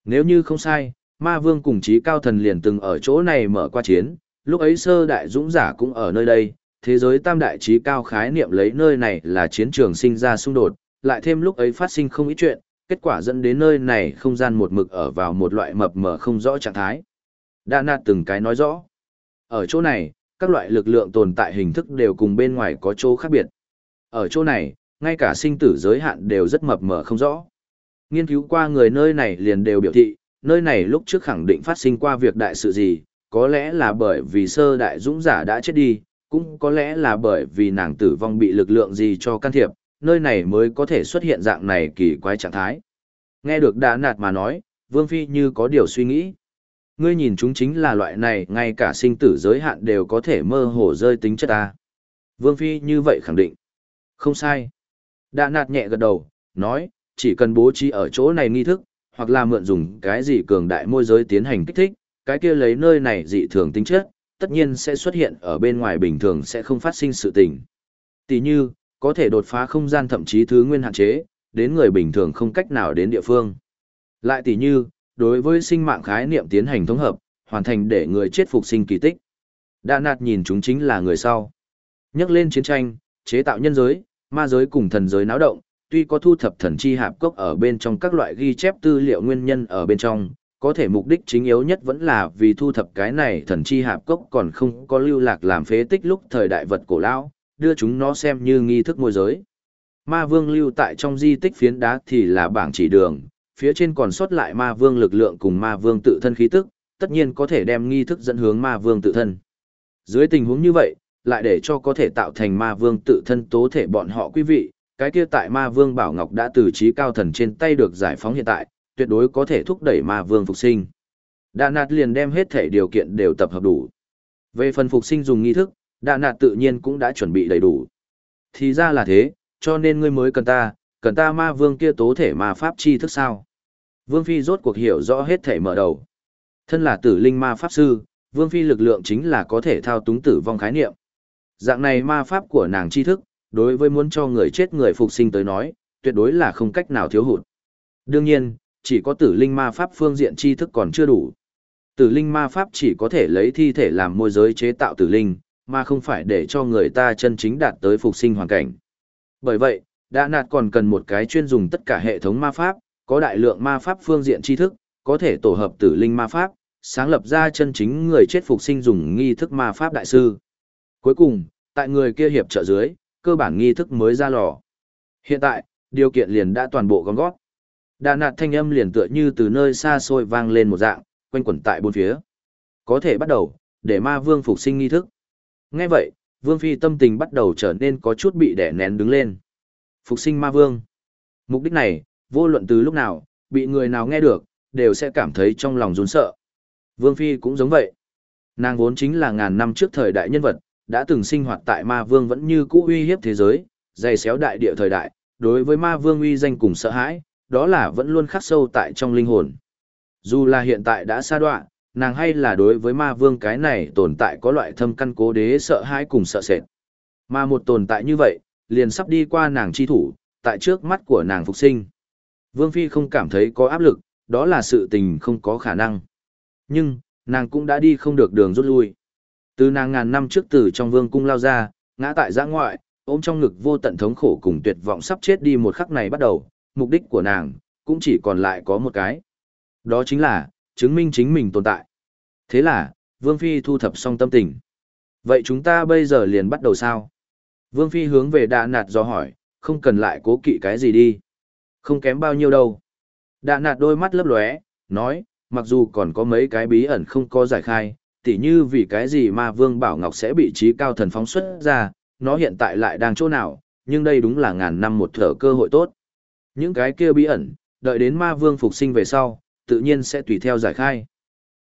Nếu như không sai, ma vương cùng trí cao thần liền từng ở chỗ này mở qua chiến, lúc ấy sơ đại dũng giả cũng ở nơi đây, thế giới tam đại trí cao khái niệm lấy nơi này là chiến trường sinh ra xung đột, lại thêm lúc ấy phát sinh không ít chuyện, kết quả dẫn đến nơi này không gian một mực ở vào một loại mập mờ không rõ trạng thái. Đa nạt từng cái nói rõ. Ở chỗ này, các loại lực lượng tồn tại hình thức đều cùng bên ngoài có chỗ khác biệt. Ở chỗ này, ngay cả sinh tử giới hạn đều rất mập mờ không rõ. Nghiên cứu qua người nơi này liền đều biểu thị, nơi này lúc trước khẳng định phát sinh qua việc đại sự gì, có lẽ là bởi vì sơ đại dũng giả đã chết đi, cũng có lẽ là bởi vì nàng tử vong bị lực lượng gì cho can thiệp, nơi này mới có thể xuất hiện dạng này kỳ quái trạng thái. Nghe được đã nạt mà nói, Vương Phi như có điều suy nghĩ. Ngươi nhìn chúng chính là loại này ngay cả sinh tử giới hạn đều có thể mơ hồ rơi tính chất ta. Vương Phi như vậy khẳng định. Không sai. Đã nạt nhẹ gật đầu, nói, chỉ cần bố trí ở chỗ này nghi thức, hoặc là mượn dùng cái gì cường đại môi giới tiến hành kích thích, cái kia lấy nơi này dị thường tính chất, tất nhiên sẽ xuất hiện ở bên ngoài bình thường sẽ không phát sinh sự tình. Tỷ như, có thể đột phá không gian thậm chí thứ nguyên hạn chế, đến người bình thường không cách nào đến địa phương. Lại tỷ như, đối với sinh mạng khái niệm tiến hành thống hợp, hoàn thành để người chết phục sinh kỳ tích. Đa nạt nhìn chúng chính là người sau. Nhắc lên chiến tranh, chế tạo nhân giới, ma giới cùng thần giới náo động, tuy có thu thập thần chi hạp cốc ở bên trong các loại ghi chép tư liệu nguyên nhân ở bên trong, có thể mục đích chính yếu nhất vẫn là vì thu thập cái này thần chi hạp cốc còn không có lưu lạc làm phế tích lúc thời đại vật cổ lão, đưa chúng nó xem như nghi thức môi giới. Ma vương lưu tại trong di tích phiến đá thì là bảng chỉ đường, phía trên còn sót lại ma vương lực lượng cùng ma vương tự thân khí tức, tất nhiên có thể đem nghi thức dẫn hướng ma vương tự thân. Dưới tình huống như vậy, lại để cho có thể tạo thành ma vương tự thân tố thể bọn họ quý vị, cái kia tại ma vương bảo ngọc đã từ trí cao thần trên tay được giải phóng hiện tại, tuyệt đối có thể thúc đẩy ma vương phục sinh. Đà nạt liền đem hết thể điều kiện đều tập hợp đủ. Về phần phục sinh dùng nghi thức, đà nạt tự nhiên cũng đã chuẩn bị đầy đủ. Thì ra là thế, cho nên ngươi mới cần ta, cần ta ma vương kia tố thể ma pháp chi thức sao. Vương Phi rốt cuộc hiểu rõ hết thể mở đầu. Thân là tử linh ma pháp sư, Vương Phi lực lượng chính là có thể thao túng tử vong khái niệm. Dạng này ma pháp của nàng chi thức, đối với muốn cho người chết người phục sinh tới nói, tuyệt đối là không cách nào thiếu hụt. Đương nhiên, chỉ có tử linh ma pháp phương diện chi thức còn chưa đủ. Tử linh ma pháp chỉ có thể lấy thi thể làm môi giới chế tạo tử linh, mà không phải để cho người ta chân chính đạt tới phục sinh hoàn cảnh. Bởi vậy, đã nạt còn cần một cái chuyên dùng tất cả hệ thống ma pháp, có đại lượng ma pháp phương diện tri thức, có thể tổ hợp tử linh ma pháp, sáng lập ra chân chính người chết phục sinh dùng nghi thức ma pháp đại sư. Cuối cùng, tại người kia hiệp trợ dưới, cơ bản nghi thức mới ra lò. Hiện tại, điều kiện liền đã toàn bộ gom gót. Đà nạt thanh âm liền tựa như từ nơi xa xôi vang lên một dạng, quanh quẩn tại bốn phía. Có thể bắt đầu, để ma vương phục sinh nghi thức. Nghe vậy, vương phi tâm tình bắt đầu trở nên có chút bị đẻ nén đứng lên. Phục sinh ma vương. Mục đích này, vô luận từ lúc nào, bị người nào nghe được, đều sẽ cảm thấy trong lòng run sợ. Vương phi cũng giống vậy. Nàng vốn chính là ngàn năm trước thời đại nhân vật, đã từng sinh hoạt tại ma vương vẫn như cũ uy hiếp thế giới, dày xéo đại địa thời đại, đối với ma vương uy danh cùng sợ hãi, đó là vẫn luôn khắc sâu tại trong linh hồn. Dù là hiện tại đã xa đoạn, nàng hay là đối với ma vương cái này tồn tại có loại thâm căn cố đế sợ hãi cùng sợ sệt. Mà một tồn tại như vậy, liền sắp đi qua nàng chi thủ, tại trước mắt của nàng phục sinh. Vương Phi không cảm thấy có áp lực, đó là sự tình không có khả năng. Nhưng, nàng cũng đã đi không được đường rút lui. Từ nàng ngàn năm trước từ trong vương cung lao ra, ngã tại giã ngoại, ôm trong ngực vô tận thống khổ cùng tuyệt vọng sắp chết đi một khắc này bắt đầu, mục đích của nàng, cũng chỉ còn lại có một cái. Đó chính là, chứng minh chính mình tồn tại. Thế là, Vương Phi thu thập xong tâm tình. Vậy chúng ta bây giờ liền bắt đầu sao? Vương Phi hướng về đạ nạt do hỏi, không cần lại cố kỵ cái gì đi. Không kém bao nhiêu đâu. Đạ nạt đôi mắt lấp lóe, nói, mặc dù còn có mấy cái bí ẩn không có giải khai, tỉ như vì cái gì mà Vương Bảo Ngọc sẽ bị trí cao thần phóng xuất ra, nó hiện tại lại đang chỗ nào, nhưng đây đúng là ngàn năm một thở cơ hội tốt. Những cái kia bí ẩn, đợi đến ma vương phục sinh về sau, tự nhiên sẽ tùy theo giải khai.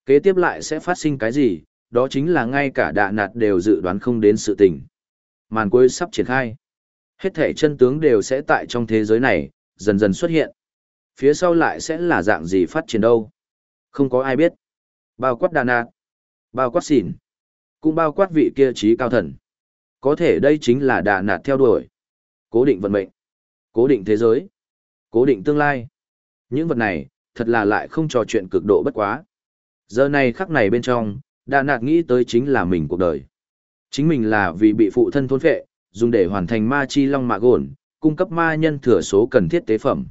Kế tiếp lại sẽ phát sinh cái gì, đó chính là ngay cả đạ nạt đều dự đoán không đến sự tình. Màn cuối sắp triển khai. Hết thể chân tướng đều sẽ tại trong thế giới này, dần dần xuất hiện. Phía sau lại sẽ là dạng gì phát triển đâu. Không có ai biết. Bao quát đà nạt, bao quát xỉn, cũng bao quát vị kia trí cao thần. Có thể đây chính là đà nạt theo đuổi. Cố định vận mệnh, cố định thế giới, cố định tương lai. Những vật này, thật là lại không trò chuyện cực độ bất quá. Giờ này khắc này bên trong, đà nạt nghĩ tới chính là mình cuộc đời. Chính mình là vì bị phụ thân thôn phệ, dùng để hoàn thành ma chi long mạ gồn, cung cấp ma nhân thừa số cần thiết tế phẩm.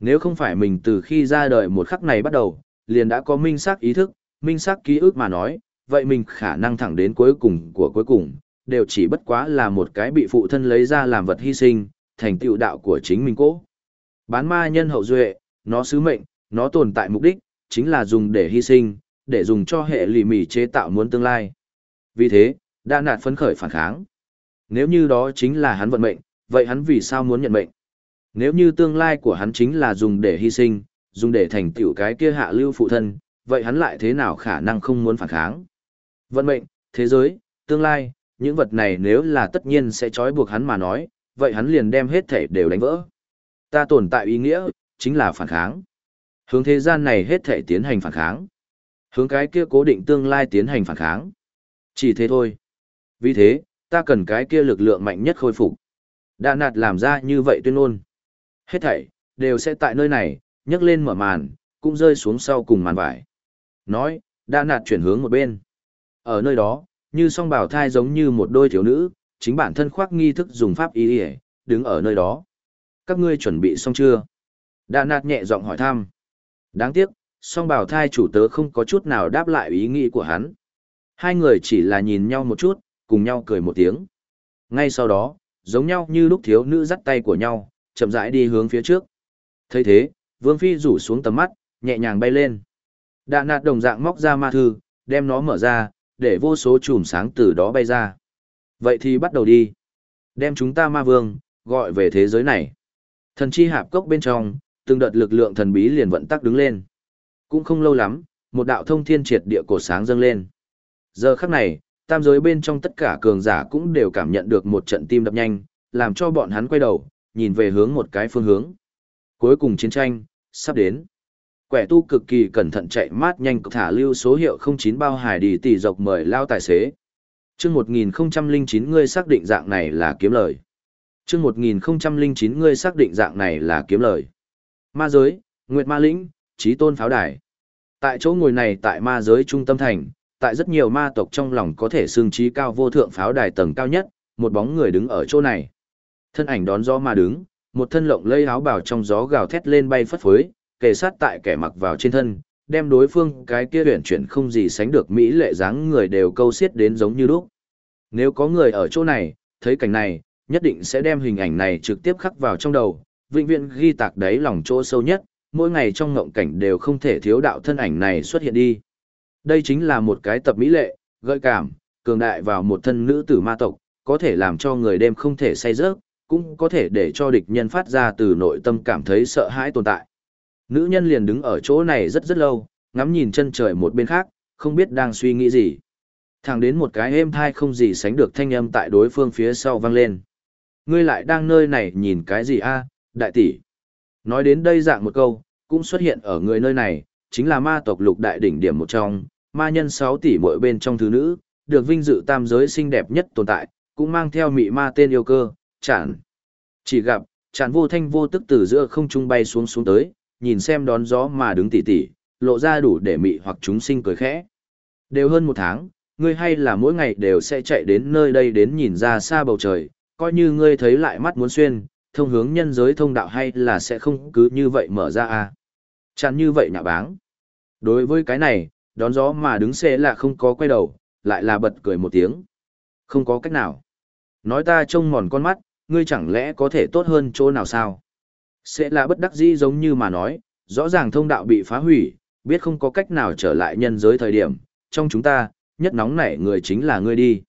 Nếu không phải mình từ khi ra đời một khắc này bắt đầu, liền đã có minh xác ý thức, minh xác ký ức mà nói, vậy mình khả năng thẳng đến cuối cùng của cuối cùng, đều chỉ bất quá là một cái bị phụ thân lấy ra làm vật hy sinh, thành tựu đạo của chính mình cố. Bán ma nhân hậu duệ, nó sứ mệnh, nó tồn tại mục đích, chính là dùng để hy sinh, để dùng cho hệ lì mỉ chế tạo muốn tương lai. Vì thế, đã nạt phấn khởi phản kháng. Nếu như đó chính là hắn vận mệnh, vậy hắn vì sao muốn nhận mệnh? Nếu như tương lai của hắn chính là dùng để hy sinh, dùng để thành tựu cái kia hạ lưu phụ thân, vậy hắn lại thế nào khả năng không muốn phản kháng? Vận mệnh, thế giới, tương lai, những vật này nếu là tất nhiên sẽ trói buộc hắn mà nói, vậy hắn liền đem hết thể đều đánh vỡ. Ta tồn tại ý nghĩa, chính là phản kháng. Hướng thế gian này hết thể tiến hành phản kháng. Hướng cái kia cố định tương lai tiến hành phản kháng. Chỉ thế thôi. Vì thế, ta cần cái kia lực lượng mạnh nhất khôi phục. Đà nạt làm ra như vậy tuyên ngôn. Hết thảy, đều sẽ tại nơi này, nhấc lên mở màn, cũng rơi xuống sau cùng màn vải. Nói, đà nạt chuyển hướng một bên. Ở nơi đó, như song bảo thai giống như một đôi thiếu nữ, chính bản thân khoác nghi thức dùng pháp ý hề, đứng ở nơi đó. Các ngươi chuẩn bị xong chưa? Đà nạt nhẹ giọng hỏi thăm. Đáng tiếc, song bảo thai chủ tớ không có chút nào đáp lại ý nghĩ của hắn. Hai người chỉ là nhìn nhau một chút, cùng nhau cười một tiếng. Ngay sau đó, giống nhau như lúc thiếu nữ dắt tay của nhau, chậm rãi đi hướng phía trước. thấy thế, Vương Phi rủ xuống tầm mắt, nhẹ nhàng bay lên. Đạ nạt đồng dạng móc ra ma thư, đem nó mở ra, để vô số chùm sáng từ đó bay ra. Vậy thì bắt đầu đi. Đem chúng ta ma vương, gọi về thế giới này. Thần chi hạp cốc bên trong, từng đợt lực lượng thần bí liền vận tắc đứng lên. Cũng không lâu lắm, một đạo thông thiên triệt địa cổ sáng dâng lên. Giờ khắc này, tam giới bên trong tất cả cường giả cũng đều cảm nhận được một trận tim đập nhanh, làm cho bọn hắn quay đầu, nhìn về hướng một cái phương hướng. Cuối cùng chiến tranh, sắp đến. Quẻ tu cực kỳ cẩn thận chạy mát nhanh thả lưu số hiệu 09 bao hải đi tỷ dọc mời lao tài xế. chương 1009 ngươi xác định dạng này là kiếm lời. chương 1009 ngươi xác định dạng này là kiếm lời. Ma giới, Nguyệt Ma Lĩnh, Trí Tôn Pháo Đài. Tại chỗ ngồi này tại ma giới trung tâm thành, tại rất nhiều ma tộc trong lòng có thể xương trí cao vô thượng pháo đài tầng cao nhất, một bóng người đứng ở chỗ này. Thân ảnh đón gió mà đứng, một thân lộng lây áo bào trong gió gào thét lên bay phất phới, kề sát tại kẻ mặc vào trên thân, đem đối phương cái kia tuyển chuyển không gì sánh được mỹ lệ dáng người đều câu xiết đến giống như lúc. Nếu có người ở chỗ này, thấy cảnh này, nhất định sẽ đem hình ảnh này trực tiếp khắc vào trong đầu, vĩnh viễn ghi tạc đáy lòng chỗ sâu nhất, mỗi ngày trong ngộng cảnh đều không thể thiếu đạo thân ảnh này xuất hiện đi. Đây chính là một cái tập mỹ lệ, gợi cảm, cường đại vào một thân nữ tử ma tộc, có thể làm cho người đêm không thể say giấc, cũng có thể để cho địch nhân phát ra từ nội tâm cảm thấy sợ hãi tồn tại. Nữ nhân liền đứng ở chỗ này rất rất lâu, ngắm nhìn chân trời một bên khác, không biết đang suy nghĩ gì. Thẳng đến một cái êm thai không gì sánh được thanh âm tại đối phương phía sau vang lên. Ngươi lại đang nơi này nhìn cái gì a, à, đại tỷ? Nói đến đây dạng một câu, cũng xuất hiện ở người nơi này, chính là ma tộc lục đại đỉnh điểm một trong, ma nhân 6 tỷ mỗi bên trong thứ nữ, được vinh dự tam giới xinh đẹp nhất tồn tại, cũng mang theo mị ma tên yêu cơ, chản. Chỉ gặp, chản vô thanh vô tức từ giữa không trung bay xuống xuống tới, nhìn xem đón gió mà đứng tỉ tỉ, lộ ra đủ để mị hoặc chúng sinh cười khẽ. Đều hơn một tháng, ngươi hay là mỗi ngày đều sẽ chạy đến nơi đây đến nhìn ra xa bầu trời, coi như ngươi thấy lại mắt muốn xuyên, thông hướng nhân giới thông đạo hay là sẽ không cứ như vậy mở ra à. chẳng như vậy nhạ báng. Đối với cái này, đón gió mà đứng xe là không có quay đầu, lại là bật cười một tiếng. Không có cách nào. Nói ta trông mòn con mắt, ngươi chẳng lẽ có thể tốt hơn chỗ nào sao? Sẽ là bất đắc dĩ giống như mà nói, rõ ràng thông đạo bị phá hủy, biết không có cách nào trở lại nhân giới thời điểm, trong chúng ta, nhất nóng nảy người chính là ngươi đi.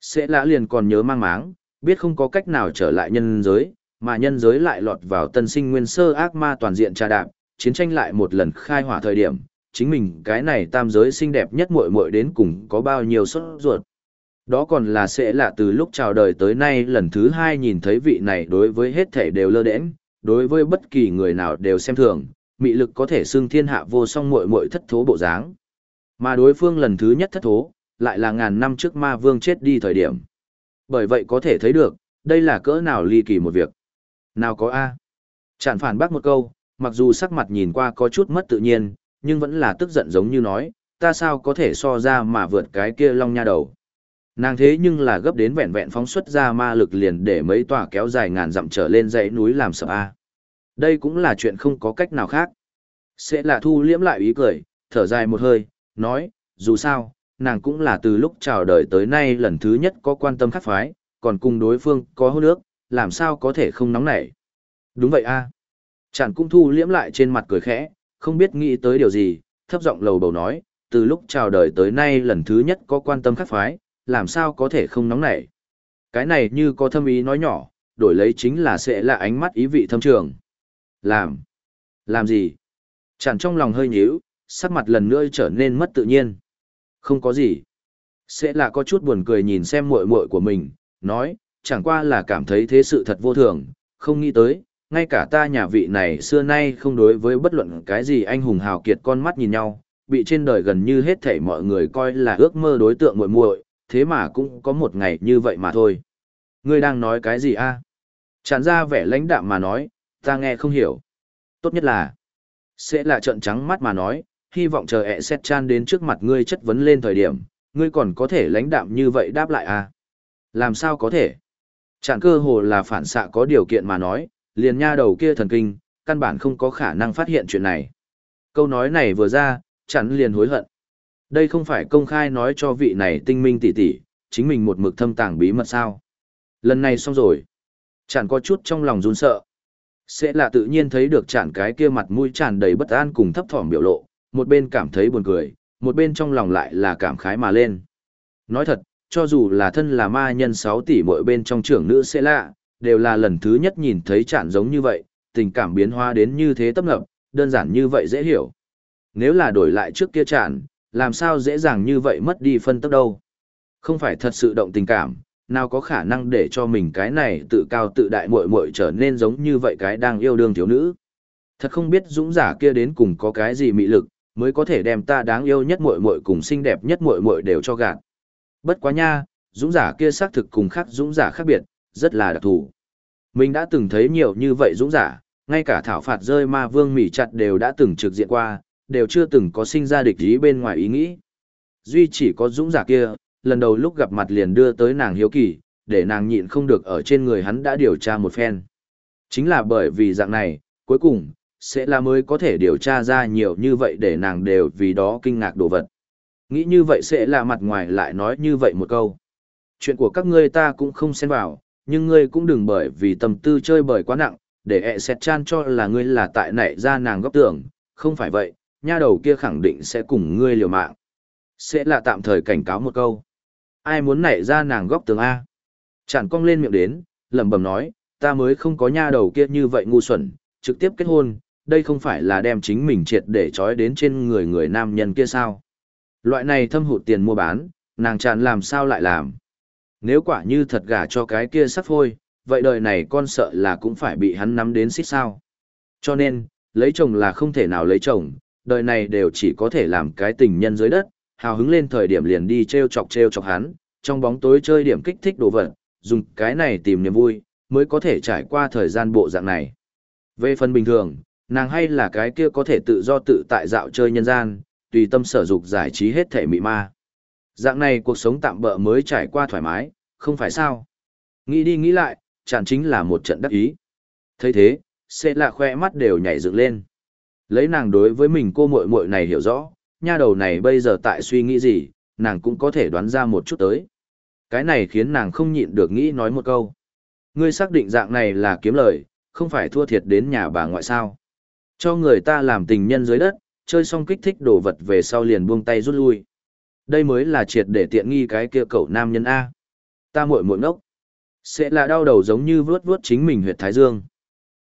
Sẽ lã liền còn nhớ mang máng, biết không có cách nào trở lại nhân giới, mà nhân giới lại lọt vào tân sinh nguyên sơ ác ma toàn diện trà đạp, chiến tranh lại một lần khai hỏa thời điểm, chính mình cái này tam giới xinh đẹp nhất muội muội đến cùng có bao nhiêu sốt ruột. Đó còn là sẽ lạ từ lúc chào đời tới nay lần thứ hai nhìn thấy vị này đối với hết thể đều lơ đễnh, đối với bất kỳ người nào đều xem thường, mị lực có thể xưng thiên hạ vô song muội muội thất thố bộ dáng. Mà đối phương lần thứ nhất thất thố, lại là ngàn năm trước ma vương chết đi thời điểm. Bởi vậy có thể thấy được, đây là cỡ nào ly kỳ một việc. Nào có A. Chẳng phản bác một câu, mặc dù sắc mặt nhìn qua có chút mất tự nhiên, nhưng vẫn là tức giận giống như nói, ta sao có thể so ra mà vượt cái kia long nha đầu. Nàng thế nhưng là gấp đến vẹn vẹn phóng xuất ra ma lực liền để mấy tòa kéo dài ngàn dặm trở lên dãy núi làm sợ A. Đây cũng là chuyện không có cách nào khác. Sẽ là thu liễm lại ý cười, thở dài một hơi, nói, dù sao, nàng cũng là từ lúc chào đời tới nay lần thứ nhất có quan tâm khắc phái, còn cùng đối phương có hôn nước làm sao có thể không nóng nảy. Đúng vậy a Chẳng cũng thu liễm lại trên mặt cười khẽ, không biết nghĩ tới điều gì, thấp giọng lầu bầu nói, từ lúc chào đời tới nay lần thứ nhất có quan tâm khắc phái, làm sao có thể không nóng nảy. Cái này như có thâm ý nói nhỏ, đổi lấy chính là sẽ là ánh mắt ý vị thâm trường. Làm? Làm gì? Chẳng trong lòng hơi nhíu, sắc mặt lần nữa trở nên mất tự nhiên. Không có gì. Sẽ là có chút buồn cười nhìn xem muội muội của mình, nói, chẳng qua là cảm thấy thế sự thật vô thường, không nghĩ tới, ngay cả ta nhà vị này xưa nay không đối với bất luận cái gì anh hùng hào kiệt con mắt nhìn nhau, bị trên đời gần như hết thảy mọi người coi là ước mơ đối tượng muội muội, thế mà cũng có một ngày như vậy mà thôi. Ngươi đang nói cái gì a? Chán ra vẻ lãnh đạm mà nói, ta nghe không hiểu. Tốt nhất là, sẽ là trận trắng mắt mà nói, hy vọng chờ ẹ xét chan đến trước mặt ngươi chất vấn lên thời điểm, ngươi còn có thể lãnh đạm như vậy đáp lại à? Làm sao có thể? Chẳng cơ hồ là phản xạ có điều kiện mà nói, liền nha đầu kia thần kinh, căn bản không có khả năng phát hiện chuyện này. Câu nói này vừa ra, chẳng liền hối hận. Đây không phải công khai nói cho vị này tinh minh tỉ tỉ, chính mình một mực thâm tàng bí mật sao. Lần này xong rồi. Chẳng có chút trong lòng run sợ. Sẽ là tự nhiên thấy được chản cái kia mặt mũi tràn đầy bất an cùng thấp thỏm biểu lộ, một bên cảm thấy buồn cười, một bên trong lòng lại là cảm khái mà lên. Nói thật, cho dù là thân là ma nhân 6 tỷ mỗi bên trong trưởng nữ sẽ lạ, đều là lần thứ nhất nhìn thấy chản giống như vậy, tình cảm biến hóa đến như thế tấp nập, đơn giản như vậy dễ hiểu. Nếu là đổi lại trước kia chản, làm sao dễ dàng như vậy mất đi phân tốc đâu. Không phải thật sự động tình cảm, nào có khả năng để cho mình cái này tự cao tự đại muội muội trở nên giống như vậy cái đang yêu đương thiếu nữ. Thật không biết dũng giả kia đến cùng có cái gì mị lực, mới có thể đem ta đáng yêu nhất muội muội cùng xinh đẹp nhất muội muội đều cho gạt. Bất quá nha, dũng giả kia xác thực cùng khác dũng giả khác biệt, rất là đặc thù. Mình đã từng thấy nhiều như vậy dũng giả, ngay cả thảo phạt rơi ma vương mỉ chặt đều đã từng trực diện qua, đều chưa từng có sinh ra địch ý bên ngoài ý nghĩ. Duy chỉ có dũng giả kia, lần đầu lúc gặp mặt liền đưa tới nàng hiếu kỳ, để nàng nhịn không được ở trên người hắn đã điều tra một phen. Chính là bởi vì dạng này, cuối cùng, sẽ là mới có thể điều tra ra nhiều như vậy để nàng đều vì đó kinh ngạc đồ vật. Nghĩ như vậy sẽ là mặt ngoài lại nói như vậy một câu. Chuyện của các ngươi ta cũng không xen vào, nhưng ngươi cũng đừng bởi vì tâm tư chơi bời quá nặng, để ẹ xẹt chan cho là ngươi là tại nảy ra nàng góc tưởng, không phải vậy, nha đầu kia khẳng định sẽ cùng ngươi liều mạng. Sẽ là tạm thời cảnh cáo một câu. Ai muốn nảy ra nàng góc tường A? Chẳng cong lên miệng đến, lẩm bẩm nói, ta mới không có nha đầu kia như vậy ngu xuẩn, trực tiếp kết hôn, đây không phải là đem chính mình triệt để trói đến trên người người nam nhân kia sao. Loại này thâm hụt tiền mua bán, nàng tràn làm sao lại làm. Nếu quả như thật gả cho cái kia sắp phôi, vậy đời này con sợ là cũng phải bị hắn nắm đến xích sao. Cho nên, lấy chồng là không thể nào lấy chồng, đời này đều chỉ có thể làm cái tình nhân dưới đất, hào hứng lên thời điểm liền đi treo chọc treo chọc hắn, trong bóng tối chơi điểm kích thích đồ vật, dùng cái này tìm niềm vui, mới có thể trải qua thời gian bộ dạng này. Về phần bình thường, nàng hay là cái kia có thể tự do tự tại dạo chơi nhân gian, tùy tâm sở dục giải trí hết thể mị ma. Dạng này cuộc sống tạm bỡ mới trải qua thoải mái, không phải sao. Nghĩ đi nghĩ lại, chẳng chính là một trận đắc ý. thấy thế, sẽ là khoe mắt đều nhảy dựng lên. Lấy nàng đối với mình cô muội muội này hiểu rõ, nha đầu này bây giờ tại suy nghĩ gì, nàng cũng có thể đoán ra một chút tới. Cái này khiến nàng không nhịn được nghĩ nói một câu. Ngươi xác định dạng này là kiếm lời, không phải thua thiệt đến nhà bà ngoại sao. Cho người ta làm tình nhân dưới đất, chơi xong kích thích đồ vật về sau liền buông tay rút lui. Đây mới là triệt để tiện nghi cái kia cậu nam nhân A. Ta muội muội ngốc. Sẽ là đau đầu giống như vướt vướt chính mình huyệt thái dương.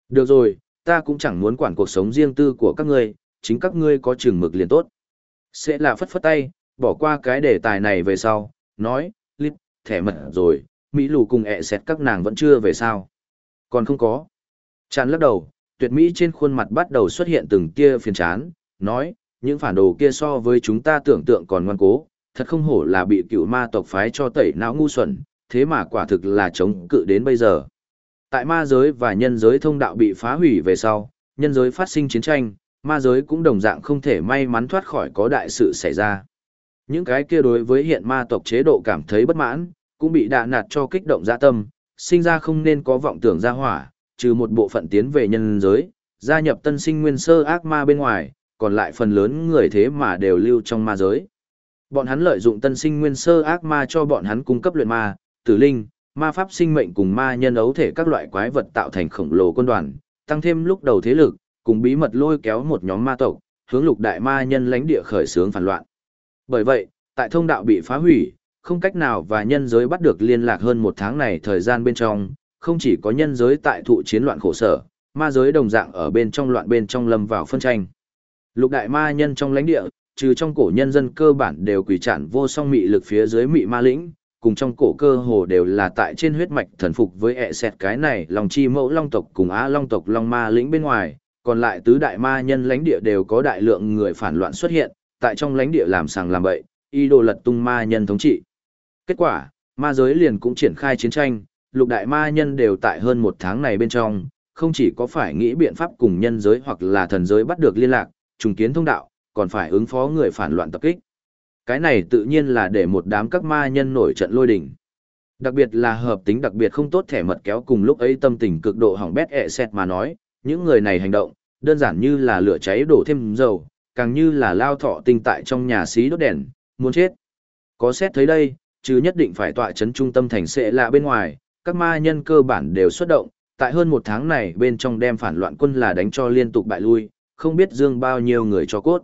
Được rồi, ta cũng chẳng muốn quản cuộc sống riêng tư của các ngươi, chính các ngươi có chừng mực liền tốt. Sẽ là phất phất tay, bỏ qua cái đề tài này về sau, nói, lít, thẻ mật rồi, Mỹ lù cùng ẹ xẹt các nàng vẫn chưa về sao. Còn không có. Chán lắc đầu, tuyệt Mỹ trên khuôn mặt bắt đầu xuất hiện từng tia phiền chán, nói, những phản đồ kia so với chúng ta tưởng tượng còn ngoan cố, thật không hổ là bị cựu ma tộc phái cho tẩy não ngu xuẩn, thế mà quả thực là chống cự đến bây giờ. Tại ma giới và nhân giới thông đạo bị phá hủy về sau, nhân giới phát sinh chiến tranh, ma giới cũng đồng dạng không thể may mắn thoát khỏi có đại sự xảy ra. Những cái kia đối với hiện ma tộc chế độ cảm thấy bất mãn, cũng bị đạ nạt cho kích động dạ tâm, sinh ra không nên có vọng tưởng ra hỏa, trừ một bộ phận tiến về nhân giới, gia nhập tân sinh nguyên sơ ác ma bên ngoài, còn lại phần lớn người thế mà đều lưu trong ma giới. Bọn hắn lợi dụng tân sinh nguyên sơ ác ma cho bọn hắn cung cấp luyện ma, tử linh, ma pháp sinh mệnh cùng ma nhân ấu thể các loại quái vật tạo thành khổng lồ quân đoàn, tăng thêm lúc đầu thế lực, cùng bí mật lôi kéo một nhóm ma tộc, hướng lục đại ma nhân lãnh địa khởi xướng phản loạn. Bởi vậy, tại thông đạo bị phá hủy, không cách nào và nhân giới bắt được liên lạc hơn một tháng này thời gian bên trong, không chỉ có nhân giới tại thụ chiến loạn khổ sở, ma giới đồng dạng ở bên trong loạn bên trong lâm vào phân tranh. Lục đại ma nhân trong lãnh địa, trừ trong cổ nhân dân cơ bản đều quỷ trản vô song mị lực phía dưới mị ma lĩnh, cùng trong cổ cơ hồ đều là tại trên huyết mạch thần phục với ẹ xẹt cái này lòng chi mẫu long tộc cùng á long tộc long ma lĩnh bên ngoài, còn lại tứ đại ma nhân lãnh địa đều có đại lượng người phản loạn xuất hiện, tại trong lãnh địa làm sàng làm bậy, y đồ lật tung ma nhân thống trị. Kết quả, ma giới liền cũng triển khai chiến tranh, lục đại ma nhân đều tại hơn một tháng này bên trong, không chỉ có phải nghĩ biện pháp cùng nhân giới hoặc là thần giới bắt được liên lạc, trùng kiến thông đạo, còn phải ứng phó người phản loạn tập kích. Cái này tự nhiên là để một đám các ma nhân nổi trận lôi đình. Đặc biệt là hợp tính đặc biệt không tốt thẻ mật kéo cùng lúc ấy tâm tình cực độ hỏng bét ẹ xẹt mà nói, những người này hành động, đơn giản như là lửa cháy đổ thêm dầu, càng như là lao thọ tinh tại trong nhà xí đốt đèn, muốn chết. Có xét thấy đây, chứ nhất định phải tọa chấn trung tâm thành sẽ là bên ngoài, các ma nhân cơ bản đều xuất động, tại hơn một tháng này bên trong đem phản loạn quân là đánh cho liên tục bại lui, không biết dương bao nhiêu người cho cốt.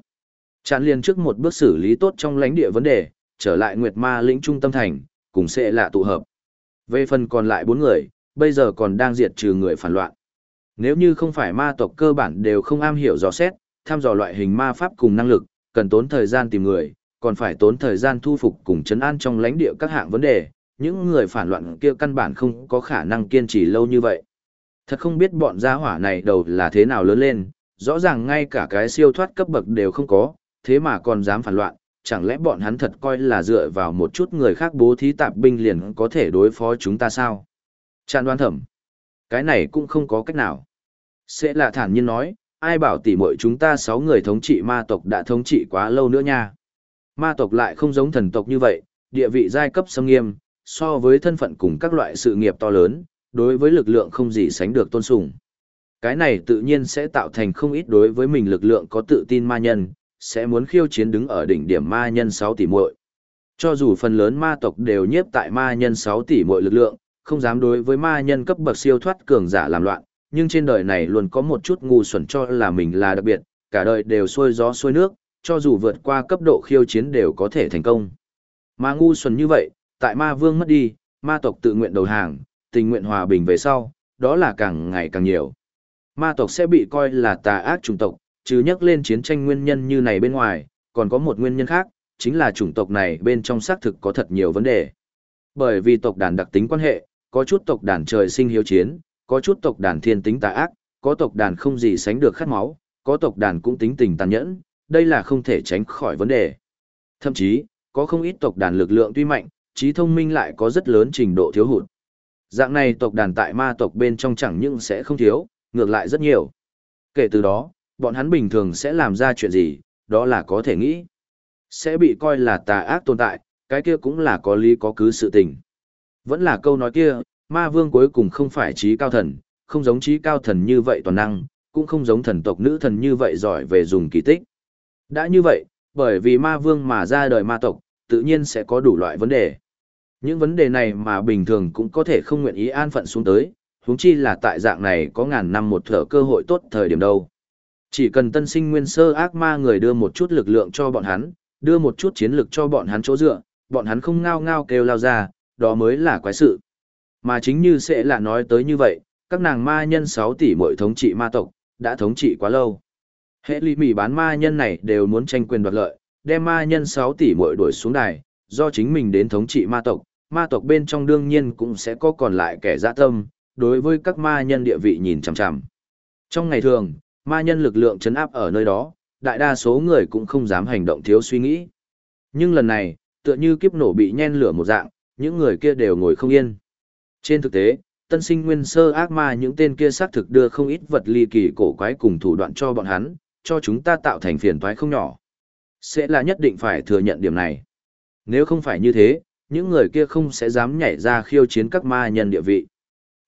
Chán liền trước một bước xử lý tốt trong lãnh địa vấn đề, trở lại Nguyệt Ma lĩnh trung tâm thành, cùng sẽ lạ tụ hợp. Về phần còn lại bốn người, bây giờ còn đang diệt trừ người phản loạn. Nếu như không phải ma tộc cơ bản đều không am hiểu dò xét, tham dò loại hình ma pháp cùng năng lực, cần tốn thời gian tìm người, còn phải tốn thời gian thu phục cùng chấn an trong lãnh địa các hạng vấn đề, những người phản loạn kia căn bản không có khả năng kiên trì lâu như vậy. Thật không biết bọn gia hỏa này đầu là thế nào lớn lên, rõ ràng ngay cả cái siêu thoát cấp bậc đều không có, thế mà còn dám phản loạn, chẳng lẽ bọn hắn thật coi là dựa vào một chút người khác bố thí tạp binh liền có thể đối phó chúng ta sao? Tràn Đoan thẩm. Cái này cũng không có cách nào. Sẽ là thản nhiên nói, ai bảo tỉ muội chúng ta sáu người thống trị ma tộc đã thống trị quá lâu nữa nha. Ma tộc lại không giống thần tộc như vậy, địa vị giai cấp sâm nghiêm, so với thân phận cùng các loại sự nghiệp to lớn, đối với lực lượng không gì sánh được tôn sùng. Cái này tự nhiên sẽ tạo thành không ít đối với mình lực lượng có tự tin ma nhân, sẽ muốn khiêu chiến đứng ở đỉnh điểm ma nhân 6 tỷ muội. Cho dù phần lớn ma tộc đều nhiếp tại ma nhân 6 tỷ muội lực lượng, không dám đối với ma nhân cấp bậc siêu thoát cường giả làm loạn, nhưng trên đời này luôn có một chút ngu xuẩn cho là mình là đặc biệt, cả đời đều xuôi gió xuôi nước, cho dù vượt qua cấp độ khiêu chiến đều có thể thành công. Mà ngu xuẩn như vậy, tại ma vương mất đi, ma tộc tự nguyện đầu hàng, tình nguyện hòa bình về sau, đó là càng ngày càng nhiều. Ma tộc sẽ bị coi là tà ác chủng tộc, chứ nhắc lên chiến tranh nguyên nhân như này bên ngoài, còn có một nguyên nhân khác, chính là chủng tộc này bên trong xác thực có thật nhiều vấn đề. Bởi vì tộc đàn đặc tính quan hệ, có chút tộc đàn trời sinh hiếu chiến, có chút tộc đàn thiên tính tà ác, có tộc đàn không gì sánh được khát máu, có tộc đàn cũng tính tình tàn nhẫn, đây là không thể tránh khỏi vấn đề. Thậm chí, có không ít tộc đàn lực lượng tuy mạnh, trí thông minh lại có rất lớn trình độ thiếu hụt. Dạng này tộc đàn tại ma tộc bên trong chẳng những sẽ không thiếu, ngược lại rất nhiều. Kể từ đó, bọn hắn bình thường sẽ làm ra chuyện gì, đó là có thể nghĩ. Sẽ bị coi là tà ác tồn tại, cái kia cũng là có lý có cứ sự tình. Vẫn là câu nói kia, ma vương cuối cùng không phải trí cao thần, không giống trí cao thần như vậy toàn năng, cũng không giống thần tộc nữ thần như vậy giỏi về dùng kỳ tích. Đã như vậy, bởi vì ma vương mà ra đời ma tộc, tự nhiên sẽ có đủ loại vấn đề. Những vấn đề này mà bình thường cũng có thể không nguyện ý an phận xuống tới, huống chi là tại dạng này có ngàn năm một thở cơ hội tốt thời điểm đâu. Chỉ cần tân sinh nguyên sơ ác ma người đưa một chút lực lượng cho bọn hắn, đưa một chút chiến lực cho bọn hắn chỗ dựa, bọn hắn không ngao ngao kêu lao ra, đó mới là quái sự. Mà chính như sẽ là nói tới như vậy, các nàng ma nhân 6 tỷ mỗi thống trị ma tộc, đã thống trị quá lâu. Hệ lý mỉ bán ma nhân này đều muốn tranh quyền đoạt lợi, đem ma nhân 6 tỷ mỗi đuổi xuống đài, do chính mình đến thống trị ma tộc, ma tộc bên trong đương nhiên cũng sẽ có còn lại kẻ dạ tâm, đối với các ma nhân địa vị nhìn chằm chằm. Trong ngày thường, ma nhân lực lượng chấn áp ở nơi đó, đại đa số người cũng không dám hành động thiếu suy nghĩ. Nhưng lần này, tựa như kiếp nổ bị nhen lửa một dạng, những người kia đều ngồi không yên. Trên thực tế, tân sinh nguyên sơ ác ma những tên kia xác thực đưa không ít vật ly kỳ cổ quái cùng thủ đoạn cho bọn hắn, cho chúng ta tạo thành phiền toái không nhỏ. Sẽ là nhất định phải thừa nhận điểm này. Nếu không phải như thế, những người kia không sẽ dám nhảy ra khiêu chiến các ma nhân địa vị.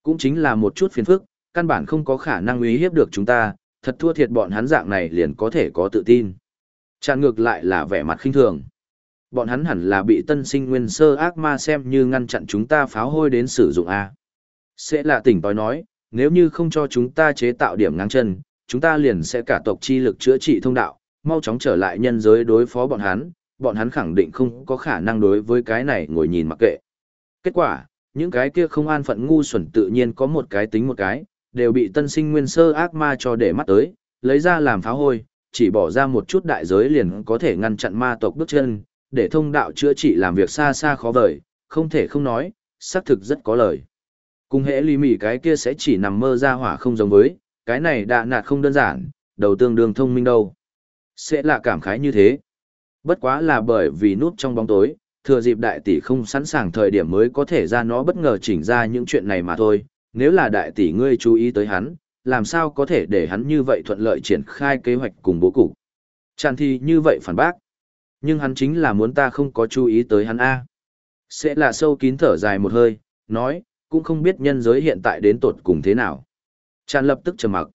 Cũng chính là một chút phiền phức, căn bản không có khả năng uy hiếp được chúng ta, thật thua thiệt bọn hắn dạng này liền có thể có tự tin. Chẳng ngược lại là vẻ mặt khinh thường. Bọn hắn hẳn là bị tân sinh nguyên sơ ác ma xem như ngăn chặn chúng ta pháo hôi đến sử dụng A. Sẽ là tỉnh tối nói, nếu như không cho chúng ta chế tạo điểm ngang chân, chúng ta liền sẽ cả tộc chi lực chữa trị thông đạo, mau chóng trở lại nhân giới đối phó bọn hắn, bọn hắn khẳng định không có khả năng đối với cái này ngồi nhìn mặc kệ. Kết quả, những cái kia không an phận ngu xuẩn tự nhiên có một cái tính một cái, đều bị tân sinh nguyên sơ ác ma cho để mắt tới, lấy ra làm pháo hôi, chỉ bỏ ra một chút đại giới liền có thể ngăn chặn ma tộc bước chân, để thông đạo chữa trị làm việc xa xa khó vời, không thể không nói, xác thực rất có lời. Cùng hễ lý mỉ cái kia sẽ chỉ nằm mơ ra hỏa không giống với, cái này đã nạt không đơn giản, đầu tương đương thông minh đâu. Sẽ là cảm khái như thế. Bất quá là bởi vì nút trong bóng tối, thừa dịp đại tỷ không sẵn sàng thời điểm mới có thể ra nó bất ngờ chỉnh ra những chuyện này mà thôi. Nếu là đại tỷ ngươi chú ý tới hắn, làm sao có thể để hắn như vậy thuận lợi triển khai kế hoạch cùng bố cục. Tràn thì như vậy phản bác. Nhưng hắn chính là muốn ta không có chú ý tới hắn A. Sẽ là sâu kín thở dài một hơi, nói, cũng không biết nhân giới hiện tại đến tột cùng thế nào. Tràn lập tức trầm mặc.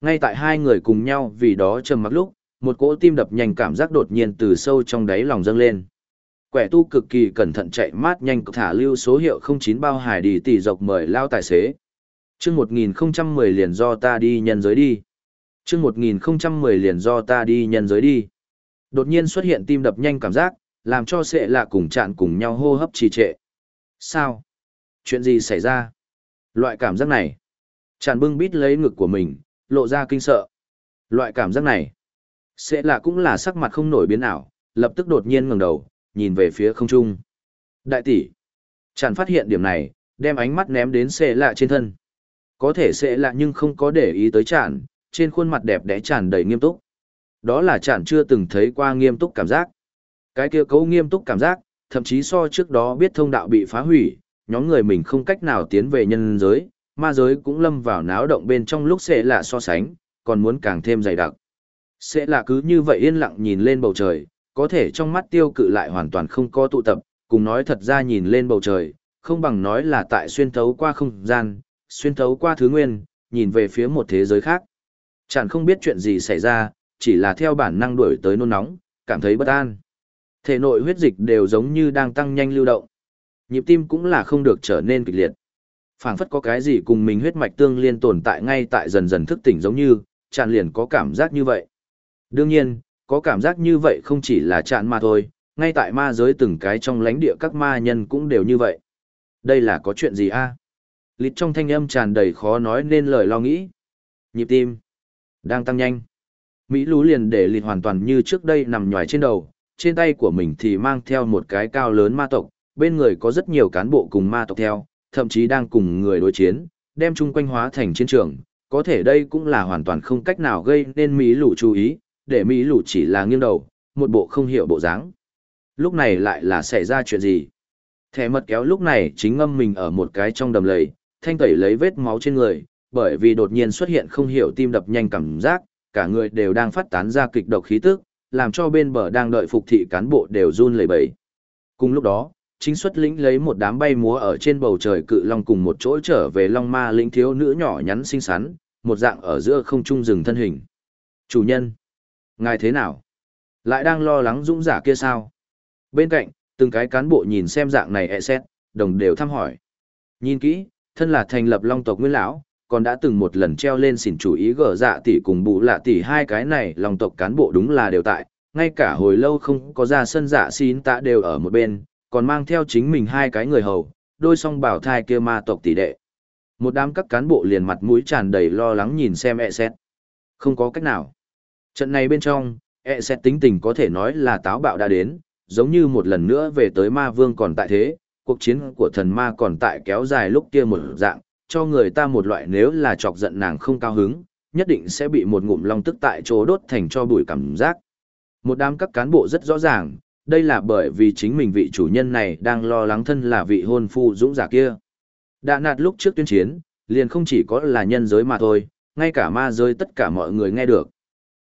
Ngay tại hai người cùng nhau vì đó trầm mặc lúc, một cỗ tim đập nhanh cảm giác đột nhiên từ sâu trong đáy lòng dâng lên. Quẻ tu cực kỳ cẩn thận chạy mát nhanh thả lưu số hiệu 09 bao hải đi tỷ dọc mời lao tài xế. Chương 1010 liền do ta đi nhân giới đi. Chương 1010 liền do ta đi nhân giới đi. Đột nhiên xuất hiện tim đập nhanh cảm giác, làm cho sệ lạ cùng chạn cùng nhau hô hấp trì trệ. Sao? Chuyện gì xảy ra? Loại cảm giác này. Chạn bưng bít lấy ngực của mình, lộ ra kinh sợ. Loại cảm giác này. Sệ lạ cũng là sắc mặt không nổi biến ảo, lập tức đột nhiên ngẩng đầu, nhìn về phía không trung. Đại tỷ. chẳng phát hiện điểm này, đem ánh mắt ném đến xệ lạ trên thân. Có thể xệ lạ nhưng không có để ý tới chạn, trên khuôn mặt đẹp đẽ tràn đầy nghiêm túc. Đó là chạn chưa từng thấy qua nghiêm túc cảm giác. Cái kia cấu nghiêm túc cảm giác, thậm chí so trước đó biết thông đạo bị phá hủy, nhóm người mình không cách nào tiến về nhân giới, ma giới cũng lâm vào náo động bên trong lúc sẽ lạ so sánh, còn muốn càng thêm dày đặc. Sẽ là cứ như vậy yên lặng nhìn lên bầu trời, có thể trong mắt tiêu cự lại hoàn toàn không có tụ tập, cùng nói thật ra nhìn lên bầu trời, không bằng nói là tại xuyên thấu qua không gian, xuyên thấu qua thứ nguyên, nhìn về phía một thế giới khác. Chẳng không biết chuyện gì xảy ra, chỉ là theo bản năng đuổi tới nôn nóng, cảm thấy bất an. Thể nội huyết dịch đều giống như đang tăng nhanh lưu động. Nhịp tim cũng là không được trở nên kịch liệt. phảng phất có cái gì cùng mình huyết mạch tương liên tồn tại ngay tại dần dần thức tỉnh giống như, tràn liền có cảm giác như vậy. Đương nhiên, có cảm giác như vậy không chỉ là chạn mà thôi, ngay tại ma giới từng cái trong lãnh địa các ma nhân cũng đều như vậy. Đây là có chuyện gì a? À? Lịt trong thanh âm tràn đầy khó nói nên lời lo nghĩ. Nhịp tim. Đang tăng nhanh. Mỹ lú liền để lịt hoàn toàn như trước đây nằm nhòi trên đầu, trên tay của mình thì mang theo một cái cao lớn ma tộc, bên người có rất nhiều cán bộ cùng ma tộc theo, thậm chí đang cùng người đối chiến, đem chung quanh hóa thành chiến trường. Có thể đây cũng là hoàn toàn không cách nào gây nên Mỹ lũ chú ý, để Mỹ lù chỉ là nghiêng đầu, một bộ không hiểu bộ dáng. Lúc này lại là xảy ra chuyện gì? Thẻ mật kéo lúc này chính ngâm mình ở một cái trong đầm lầy, thanh tẩy lấy vết máu trên người, bởi vì đột nhiên xuất hiện không hiểu tim đập nhanh cảm giác, cả người đều đang phát tán ra kịch độc khí tức, làm cho bên bờ đang đợi phục thị cán bộ đều run lẩy bẩy. Cùng lúc đó, chính xuất lĩnh lấy một đám bay múa ở trên bầu trời cự long cùng một chỗ trở về long ma lĩnh thiếu nữ nhỏ nhắn xinh xắn, một dạng ở giữa không trung rừng thân hình. Chủ nhân, ngài thế nào? Lại đang lo lắng dũng giả kia sao? Bên cạnh, từng cái cán bộ nhìn xem dạng này e xét, đồng đều thăm hỏi. Nhìn kỹ, thân là thành lập long tộc nguyên lão, còn đã từng một lần treo lên xỉn chủ ý gở dạ tỷ cùng bụ lạ tỷ hai cái này long tộc cán bộ đúng là đều tại, ngay cả hồi lâu không có ra sân dạ xin tạ đều ở một bên, còn mang theo chính mình hai cái người hầu, đôi song bảo thai kia ma tộc tỷ đệ. Một đám các cán bộ liền mặt mũi tràn đầy lo lắng nhìn xem e xét. Không có cách nào. Trận này bên trong, e xét tính tình có thể nói là táo bạo đã đến, giống như một lần nữa về tới ma vương còn tại thế, cuộc chiến của thần ma còn tại kéo dài lúc kia một dạng, cho người ta một loại nếu là chọc giận nàng không cao hứng, nhất định sẽ bị một ngụm long tức tại chỗ đốt thành cho bụi cảm giác. Một đám các cán bộ rất rõ ràng, đây là bởi vì chính mình vị chủ nhân này đang lo lắng thân là vị hôn phu dũng giả kia. Đã nạt lúc trước tuyên chiến, liền không chỉ có là nhân giới mà thôi, ngay cả ma giới tất cả mọi người nghe được.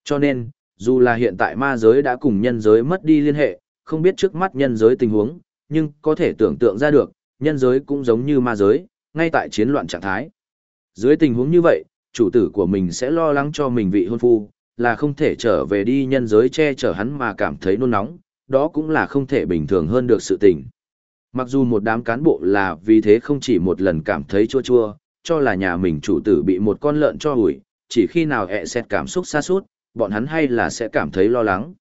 Cho nên, dù là hiện tại ma giới đã cùng nhân giới mất đi liên hệ, không biết trước mắt nhân giới tình huống, nhưng có thể tưởng tượng ra được, nhân giới cũng giống như ma giới, ngay tại chiến loạn trạng thái. Dưới tình huống như vậy, chủ tử của mình sẽ lo lắng cho mình vị hôn phu, là không thể trở về đi nhân giới che chở hắn mà cảm thấy nôn nóng, đó cũng là không thể bình thường hơn được sự tình. Mặc dù một đám cán bộ là vì thế không chỉ một lần cảm thấy chua chua, cho là nhà mình chủ tử bị một con lợn cho ủi, chỉ khi nào ẹ xét cảm xúc xa suốt, bọn hắn hay là sẽ cảm thấy lo lắng.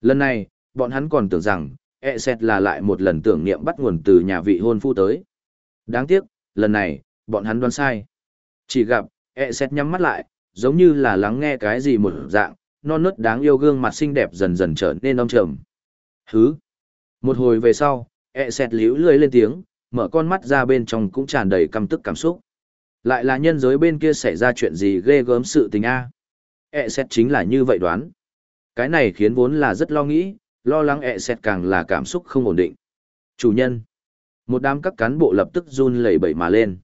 Lần này, bọn hắn còn tưởng rằng, e ẹ xét là lại một lần tưởng niệm bắt nguồn từ nhà vị hôn phu tới. Đáng tiếc, lần này, bọn hắn đoán sai. Chỉ gặp, e ẹ xét nhắm mắt lại, giống như là lắng nghe cái gì một dạng, non nớt đáng yêu gương mặt xinh đẹp dần dần trở nên âm trầm. Hứ. Một hồi về sau, e ẹ xét liễu lưỡi lên tiếng, mở con mắt ra bên trong cũng tràn đầy căm tức cảm xúc. Lại là nhân giới bên kia xảy ra chuyện gì ghê gớm sự tình a? Ẹ xét chính là như vậy đoán. Cái này khiến vốn là rất lo nghĩ, lo lắng ẹ xét càng là cảm xúc không ổn định. Chủ nhân. Một đám các cán bộ lập tức run lẩy bẩy mà lên.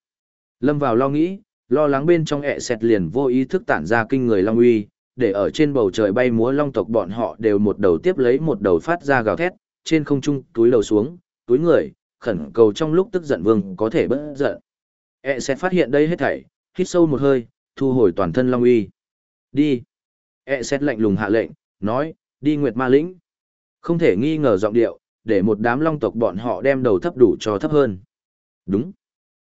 Lâm vào lo nghĩ, lo lắng bên trong ẹ xẹt liền vô ý thức tản ra kinh người long uy, để ở trên bầu trời bay múa long tộc bọn họ đều một đầu tiếp lấy một đầu phát ra gào thét, trên không trung túi đầu xuống, túi người, khẩn cầu trong lúc tức giận vương có thể bớt giận. ẹ sẽ phát hiện đây hết thảy, hít sâu một hơi, thu hồi toàn thân long uy. Đi. E xét lạnh lùng hạ lệnh, nói, đi Nguyệt Ma Lĩnh. Không thể nghi ngờ giọng điệu, để một đám long tộc bọn họ đem đầu thấp đủ cho thấp hơn. Đúng.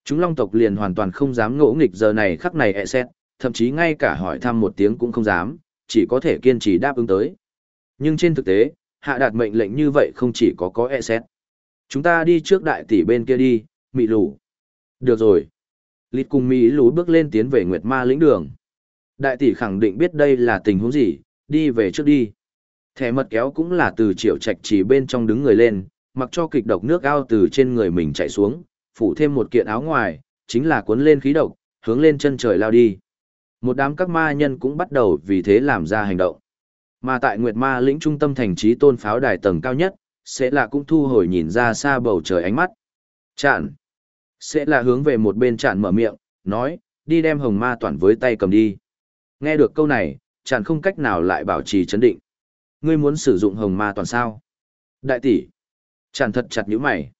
Chúng long tộc liền hoàn toàn không dám ngỗ nghịch giờ này khắc này e xét, thậm chí ngay cả hỏi thăm một tiếng cũng không dám, chỉ có thể kiên trì đáp ứng tới. Nhưng trên thực tế, hạ đạt mệnh lệnh như vậy không chỉ có có e xét. Chúng ta đi trước đại tỷ bên kia đi, mị lù. Được rồi. Lít cùng Mỹ lú bước lên tiến về Nguyệt Ma lĩnh đường. Đại tỷ khẳng định biết đây là tình huống gì, đi về trước đi. Thẻ mật kéo cũng là từ triệu trạch chỉ bên trong đứng người lên, mặc cho kịch độc nước ao từ trên người mình chạy xuống, phủ thêm một kiện áo ngoài, chính là cuốn lên khí độc, hướng lên chân trời lao đi. Một đám các ma nhân cũng bắt đầu vì thế làm ra hành động. Mà tại Nguyệt Ma lĩnh trung tâm thành trí tôn pháo đài tầng cao nhất, sẽ là cũng thu hồi nhìn ra xa bầu trời ánh mắt. Chạn. Sẽ là hướng về một bên chạn mở miệng, nói, đi đem hồng ma toàn với tay cầm đi. Nghe được câu này, chạn không cách nào lại bảo trì chấn định. Ngươi muốn sử dụng hồng ma toàn sao? Đại tỷ. Chạn thật chặt nhíu mày.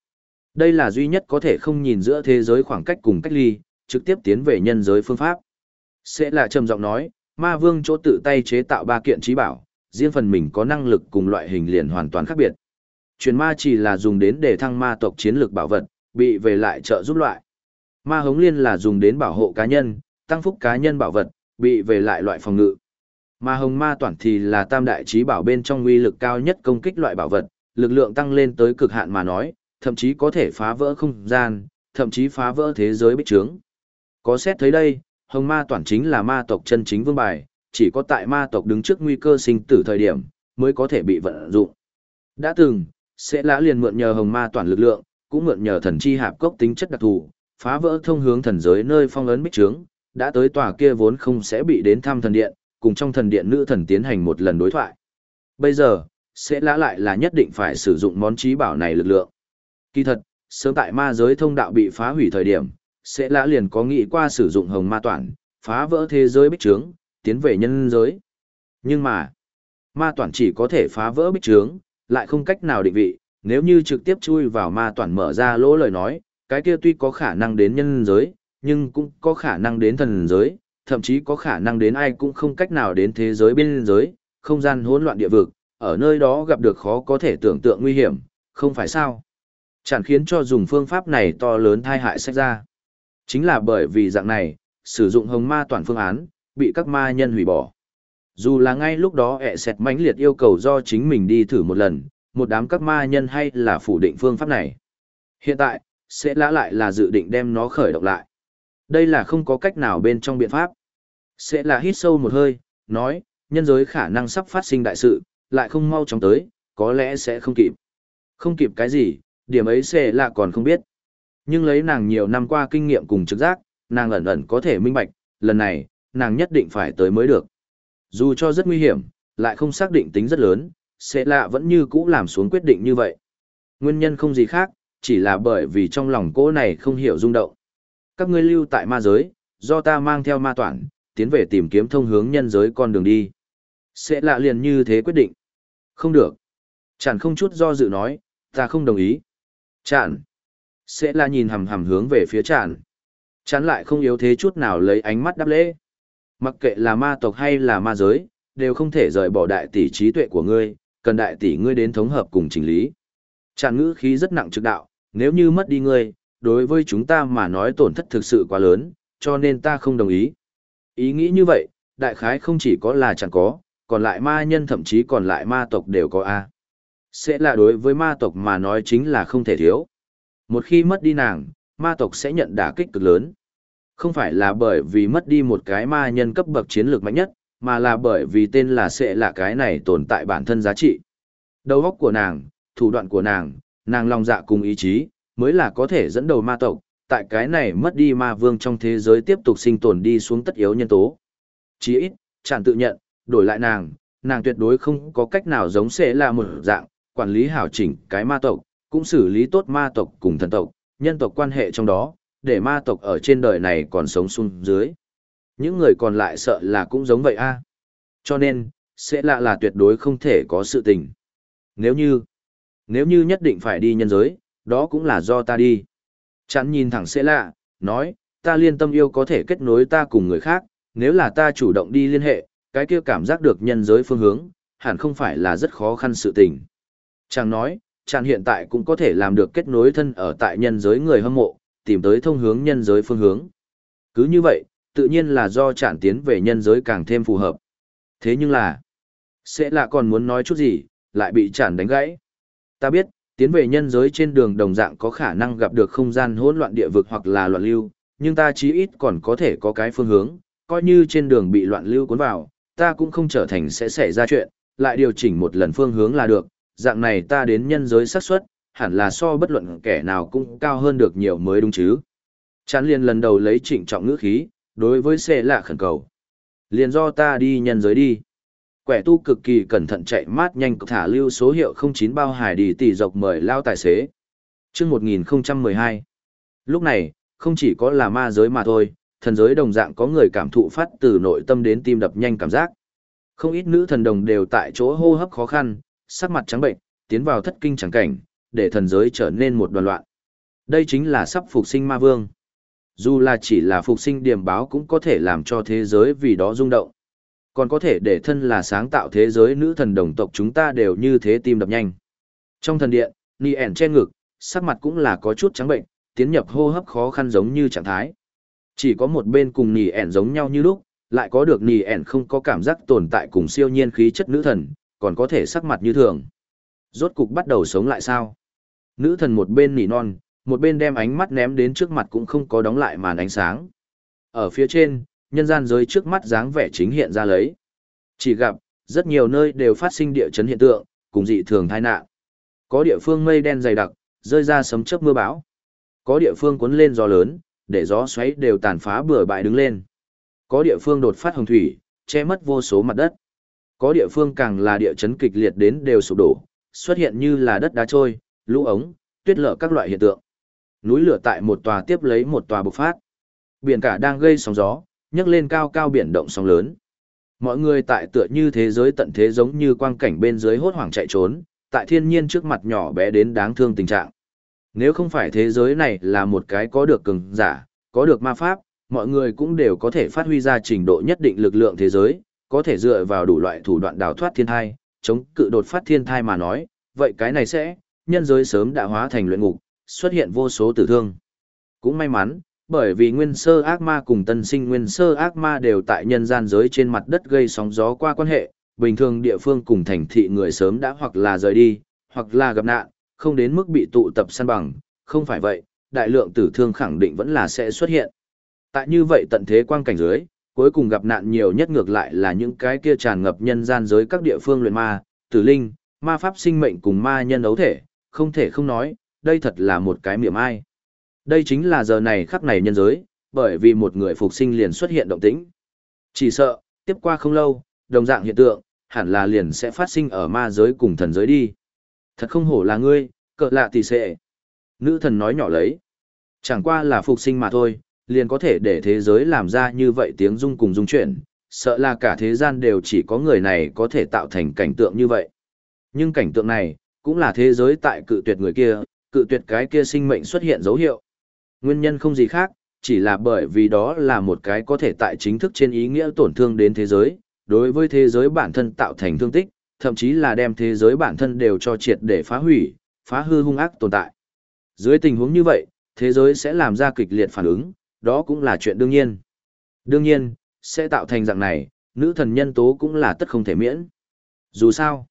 Đây là duy nhất có thể không nhìn giữa thế giới khoảng cách cùng cách ly, trực tiếp tiến về nhân giới phương pháp. Sẽ là trầm giọng nói, ma vương chỗ tự tay chế tạo ba kiện trí bảo, riêng phần mình có năng lực cùng loại hình liền hoàn toàn khác biệt. Truyền ma chỉ là dùng đến để thăng ma tộc chiến lược bảo vật, bị về lại trợ giúp loại. Ma hống liên là dùng đến bảo hộ cá nhân, tăng phúc cá nhân bảo vật, bị về lại loại phòng ngự. mà hồng ma toàn thì là tam đại trí bảo bên trong uy lực cao nhất công kích loại bảo vật, lực lượng tăng lên tới cực hạn mà nói, thậm chí có thể phá vỡ không gian, thậm chí phá vỡ thế giới bích trướng. Có xét thấy đây, hồng ma toàn chính là ma tộc chân chính vương bài, chỉ có tại ma tộc đứng trước nguy cơ sinh tử thời điểm, mới có thể bị vận dụng. Đã từng, sẽ lã liền mượn nhờ hồng ma toàn lực lượng, cũng mượn nhờ thần chi hạp cốc tính chất đặc thù, phá vỡ thông hướng thần giới nơi phong ấn bích trướng, đã tới tòa kia vốn không sẽ bị đến thăm thần điện, cùng trong thần điện nữ thần tiến hành một lần đối thoại. Bây giờ, sẽ lã lại là nhất định phải sử dụng món trí bảo này lực lượng. Kỳ thật, sớm tại ma giới thông đạo bị phá hủy thời điểm, sẽ lã liền có nghĩ qua sử dụng hồng ma toàn, phá vỡ thế giới bích trướng, tiến về nhân giới. Nhưng mà, ma toàn chỉ có thể phá vỡ bích trướng, lại không cách nào định vị, nếu như trực tiếp chui vào ma toàn mở ra lỗ lời nói, cái kia tuy có khả năng đến nhân giới, nhưng cũng có khả năng đến thần giới, thậm chí có khả năng đến ai cũng không cách nào đến thế giới bên giới, không gian hỗn loạn địa vực, ở nơi đó gặp được khó có thể tưởng tượng nguy hiểm, không phải sao? Chẳng khiến cho dùng phương pháp này to lớn thai hại sách ra. Chính là bởi vì dạng này, sử dụng hồng ma toàn phương án, bị các ma nhân hủy bỏ. Dù là ngay lúc đó ẹ sẹt mãnh liệt yêu cầu do chính mình đi thử một lần, một đám các ma nhân hay là phủ định phương pháp này. Hiện tại, sẽ lã lại là dự định đem nó khởi động lại. Đây là không có cách nào bên trong biện pháp. Sẽ là hít sâu một hơi, nói, nhân giới khả năng sắp phát sinh đại sự, lại không mau chóng tới, có lẽ sẽ không kịp. Không kịp cái gì, điểm ấy sẽ là còn không biết. Nhưng lấy nàng nhiều năm qua kinh nghiệm cùng trực giác, nàng ẩn ẩn có thể minh bạch, lần này, nàng nhất định phải tới mới được. Dù cho rất nguy hiểm, lại không xác định tính rất lớn, sẽ lạ vẫn như cũ làm xuống quyết định như vậy. Nguyên nhân không gì khác, chỉ là bởi vì trong lòng cô này không hiểu rung động. Các ngươi lưu tại ma giới, do ta mang theo ma toản, tiến về tìm kiếm thông hướng nhân giới con đường đi. Sẽ lạ liền như thế quyết định. Không được. Chẳng không chút do dự nói, ta không đồng ý. Chạn. Sẽ là nhìn hầm hầm hướng về phía chạn. Chán lại không yếu thế chút nào lấy ánh mắt đáp lễ. Mặc kệ là ma tộc hay là ma giới, đều không thể rời bỏ đại tỷ trí tuệ của ngươi, cần đại tỷ ngươi đến thống hợp cùng chỉnh lý. Tràn ngữ khí rất nặng trực đạo, nếu như mất đi ngươi, đối với chúng ta mà nói tổn thất thực sự quá lớn, cho nên ta không đồng ý. Ý nghĩ như vậy, đại khái không chỉ có là chẳng có, còn lại ma nhân thậm chí còn lại ma tộc đều có A. Sẽ là đối với ma tộc mà nói chính là không thể thiếu. Một khi mất đi nàng, ma tộc sẽ nhận đả kích cực lớn. Không phải là bởi vì mất đi một cái ma nhân cấp bậc chiến lược mạnh nhất, mà là bởi vì tên là sẽ là cái này tồn tại bản thân giá trị. Đầu óc của nàng, thủ đoạn của nàng, nàng lòng dạ cùng ý chí, mới là có thể dẫn đầu ma tộc, tại cái này mất đi ma vương trong thế giới tiếp tục sinh tồn đi xuống tất yếu nhân tố. Chỉ ít, chẳng tự nhận, đổi lại nàng, nàng tuyệt đối không có cách nào giống sẽ là một dạng, quản lý hảo chỉnh cái ma tộc, cũng xử lý tốt ma tộc cùng thần tộc, nhân tộc quan hệ trong đó, để ma tộc ở trên đời này còn sống xuống dưới. Những người còn lại sợ là cũng giống vậy a. Cho nên, sẽ lạ là tuyệt đối không thể có sự tình. Nếu như, nếu như nhất định phải đi nhân giới, đó cũng là do ta đi. Chắn nhìn thẳng sẽ lạ, nói, ta liên tâm yêu có thể kết nối ta cùng người khác, nếu là ta chủ động đi liên hệ, cái kia cảm giác được nhân giới phương hướng, hẳn không phải là rất khó khăn sự tình. Chàng nói, chàng hiện tại cũng có thể làm được kết nối thân ở tại nhân giới người hâm mộ, tìm tới thông hướng nhân giới phương hướng. Cứ như vậy, tự nhiên là do chàng tiến về nhân giới càng thêm phù hợp. Thế nhưng là, sẽ là còn muốn nói chút gì, lại bị chàng đánh gãy. Ta biết, tiến về nhân giới trên đường đồng dạng có khả năng gặp được không gian hỗn loạn địa vực hoặc là loạn lưu, nhưng ta chí ít còn có thể có cái phương hướng, coi như trên đường bị loạn lưu cuốn vào, ta cũng không trở thành sẽ xảy ra chuyện, lại điều chỉnh một lần phương hướng là được, dạng này ta đến nhân giới xác suất hẳn là so bất luận kẻ nào cũng cao hơn được nhiều mới đúng chứ. Chán liền lần đầu lấy trịnh trọng ngữ khí, đối với xe lạ khẩn cầu. Liền do ta đi nhân giới đi. Quẻ tu cực kỳ cẩn thận chạy mát nhanh thả lưu số hiệu 09 bao hải đi tỷ dọc mời lao tài xế. chương 1012. Lúc này, không chỉ có là ma giới mà thôi, thần giới đồng dạng có người cảm thụ phát từ nội tâm đến tim đập nhanh cảm giác. Không ít nữ thần đồng đều tại chỗ hô hấp khó khăn, sắc mặt trắng bệnh, tiến vào thất kinh chẳng cảnh, để thần giới trở nên một đoàn loạn. Đây chính là sắp phục sinh ma vương. Dù là chỉ là phục sinh điểm báo cũng có thể làm cho thế giới vì đó rung động. Còn có thể để thân là sáng tạo thế giới nữ thần đồng tộc chúng ta đều như thế tim đập nhanh. Trong thần điện, Nì ẻn che ngực, sắc mặt cũng là có chút trắng bệnh, tiến nhập hô hấp khó khăn giống như trạng thái. Chỉ có một bên cùng Nì ẻn giống nhau như lúc, lại có được Nì ẻn không có cảm giác tồn tại cùng siêu nhiên khí chất nữ thần, còn có thể sắc mặt như thường. Rốt cục bắt đầu sống lại sao? Nữ thần một bên nỉ non, một bên đem ánh mắt ném đến trước mặt cũng không có đóng lại màn ánh sáng. Ở phía trên, nhân gian giới trước mắt dáng vẻ chính hiện ra lấy. Chỉ gặp, rất nhiều nơi đều phát sinh địa chấn hiện tượng, cùng dị thường tai nạn. Có địa phương mây đen dày đặc, rơi ra sấm chớp mưa bão. Có địa phương cuốn lên gió lớn, để gió xoáy đều tàn phá bừa bãi đứng lên. Có địa phương đột phát hồng thủy, che mất vô số mặt đất. Có địa phương càng là địa chấn kịch liệt đến đều sụp đổ, xuất hiện như là đất đá trôi, lũ ống, tuyết lở các loại hiện tượng. Núi lửa tại một tòa tiếp lấy một tòa bộc phát. Biển cả đang gây sóng gió, nhấc lên cao cao biển động sóng lớn. Mọi người tại tựa như thế giới tận thế giống như quang cảnh bên dưới hốt hoảng chạy trốn, tại thiên nhiên trước mặt nhỏ bé đến đáng thương tình trạng. Nếu không phải thế giới này là một cái có được cường giả, có được ma pháp, mọi người cũng đều có thể phát huy ra trình độ nhất định lực lượng thế giới, có thể dựa vào đủ loại thủ đoạn đào thoát thiên thai, chống cự đột phát thiên thai mà nói, vậy cái này sẽ, nhân giới sớm đã hóa thành luyện ngục, xuất hiện vô số tử thương. Cũng may mắn, bởi vì nguyên sơ ác ma cùng tân sinh nguyên sơ ác ma đều tại nhân gian giới trên mặt đất gây sóng gió qua quan hệ, bình thường địa phương cùng thành thị người sớm đã hoặc là rời đi, hoặc là gặp nạn, không đến mức bị tụ tập săn bằng, không phải vậy, đại lượng tử thương khẳng định vẫn là sẽ xuất hiện. Tại như vậy tận thế quang cảnh dưới, cuối cùng gặp nạn nhiều nhất ngược lại là những cái kia tràn ngập nhân gian giới các địa phương luyện ma, tử linh, ma pháp sinh mệnh cùng ma nhân ấu thể, không thể không nói, đây thật là một cái miệng ai. Đây chính là giờ này khắc này nhân giới, bởi vì một người phục sinh liền xuất hiện động tĩnh. Chỉ sợ, tiếp qua không lâu, đồng dạng hiện tượng, hẳn là liền sẽ phát sinh ở ma giới cùng thần giới đi. Thật không hổ là ngươi, cỡ lạ tỷ sệ. Nữ thần nói nhỏ lấy. Chẳng qua là phục sinh mà thôi, liền có thể để thế giới làm ra như vậy tiếng rung cùng rung chuyển, sợ là cả thế gian đều chỉ có người này có thể tạo thành cảnh tượng như vậy. Nhưng cảnh tượng này, cũng là thế giới tại cự tuyệt người kia, cự tuyệt cái kia sinh mệnh xuất hiện dấu hiệu. Nguyên nhân không gì khác, chỉ là bởi vì đó là một cái có thể tại chính thức trên ý nghĩa tổn thương đến thế giới, đối với thế giới bản thân tạo thành thương tích, thậm chí là đem thế giới bản thân đều cho triệt để phá hủy, phá hư hung ác tồn tại. Dưới tình huống như vậy, thế giới sẽ làm ra kịch liệt phản ứng, đó cũng là chuyện đương nhiên. Đương nhiên, sẽ tạo thành dạng này, nữ thần nhân tố cũng là tất không thể miễn. Dù sao,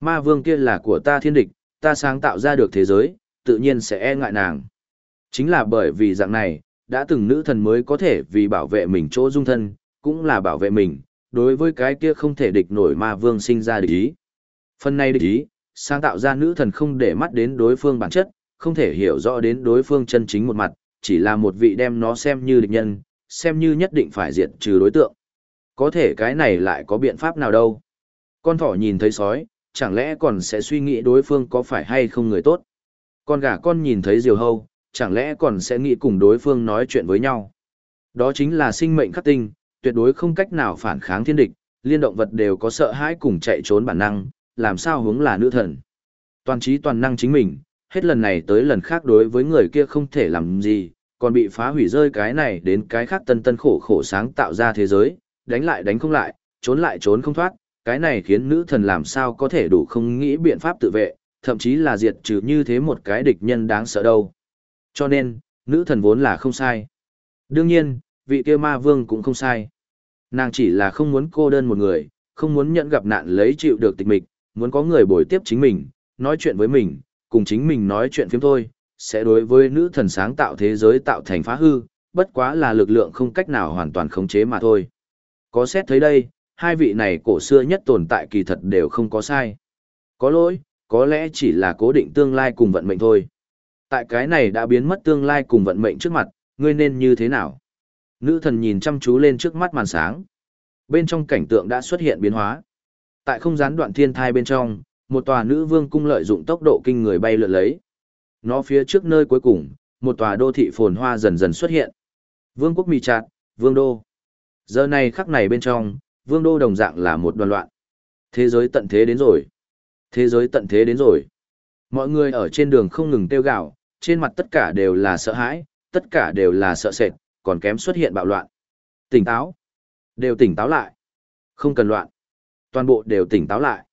ma vương kia là của ta thiên địch, ta sáng tạo ra được thế giới, tự nhiên sẽ e ngại nàng. Chính là bởi vì dạng này, đã từng nữ thần mới có thể vì bảo vệ mình chỗ dung thân, cũng là bảo vệ mình, đối với cái kia không thể địch nổi ma vương sinh ra địch ý. Phần này địch ý, sáng tạo ra nữ thần không để mắt đến đối phương bản chất, không thể hiểu rõ đến đối phương chân chính một mặt, chỉ là một vị đem nó xem như địch nhân, xem như nhất định phải diệt trừ đối tượng. Có thể cái này lại có biện pháp nào đâu. Con thỏ nhìn thấy sói, chẳng lẽ còn sẽ suy nghĩ đối phương có phải hay không người tốt. Con gà con nhìn thấy diều hâu, chẳng lẽ còn sẽ nghĩ cùng đối phương nói chuyện với nhau. Đó chính là sinh mệnh khắc tinh, tuyệt đối không cách nào phản kháng thiên địch, liên động vật đều có sợ hãi cùng chạy trốn bản năng, làm sao hướng là nữ thần. Toàn trí toàn năng chính mình, hết lần này tới lần khác đối với người kia không thể làm gì, còn bị phá hủy rơi cái này đến cái khác tân tân khổ khổ sáng tạo ra thế giới, đánh lại đánh không lại, trốn lại trốn không thoát, cái này khiến nữ thần làm sao có thể đủ không nghĩ biện pháp tự vệ, thậm chí là diệt trừ như thế một cái địch nhân đáng sợ đâu. Cho nên, nữ thần vốn là không sai. Đương nhiên, vị kia ma vương cũng không sai. Nàng chỉ là không muốn cô đơn một người, không muốn nhận gặp nạn lấy chịu được tịch mịch, muốn có người bồi tiếp chính mình, nói chuyện với mình, cùng chính mình nói chuyện phiếm thôi, sẽ đối với nữ thần sáng tạo thế giới tạo thành phá hư, bất quá là lực lượng không cách nào hoàn toàn khống chế mà thôi. Có xét thấy đây, hai vị này cổ xưa nhất tồn tại kỳ thật đều không có sai. Có lỗi, có lẽ chỉ là cố định tương lai cùng vận mệnh thôi. Tại cái này đã biến mất tương lai cùng vận mệnh trước mặt, ngươi nên như thế nào? Nữ thần nhìn chăm chú lên trước mắt màn sáng. Bên trong cảnh tượng đã xuất hiện biến hóa. Tại không gian đoạn thiên thai bên trong, một tòa nữ vương cung lợi dụng tốc độ kinh người bay lượn lấy. Nó phía trước nơi cuối cùng, một tòa đô thị phồn hoa dần dần xuất hiện. Vương quốc mì chặt, vương đô. Giờ này khắc này bên trong, vương đô đồng dạng là một đoàn loạn. Thế giới tận thế đến rồi. Thế giới tận thế đến rồi. Mọi người ở trên đường không ngừng tiêu gạo, trên mặt tất cả đều là sợ hãi, tất cả đều là sợ sệt, còn kém xuất hiện bạo loạn. Tỉnh táo. Đều tỉnh táo lại. Không cần loạn. Toàn bộ đều tỉnh táo lại.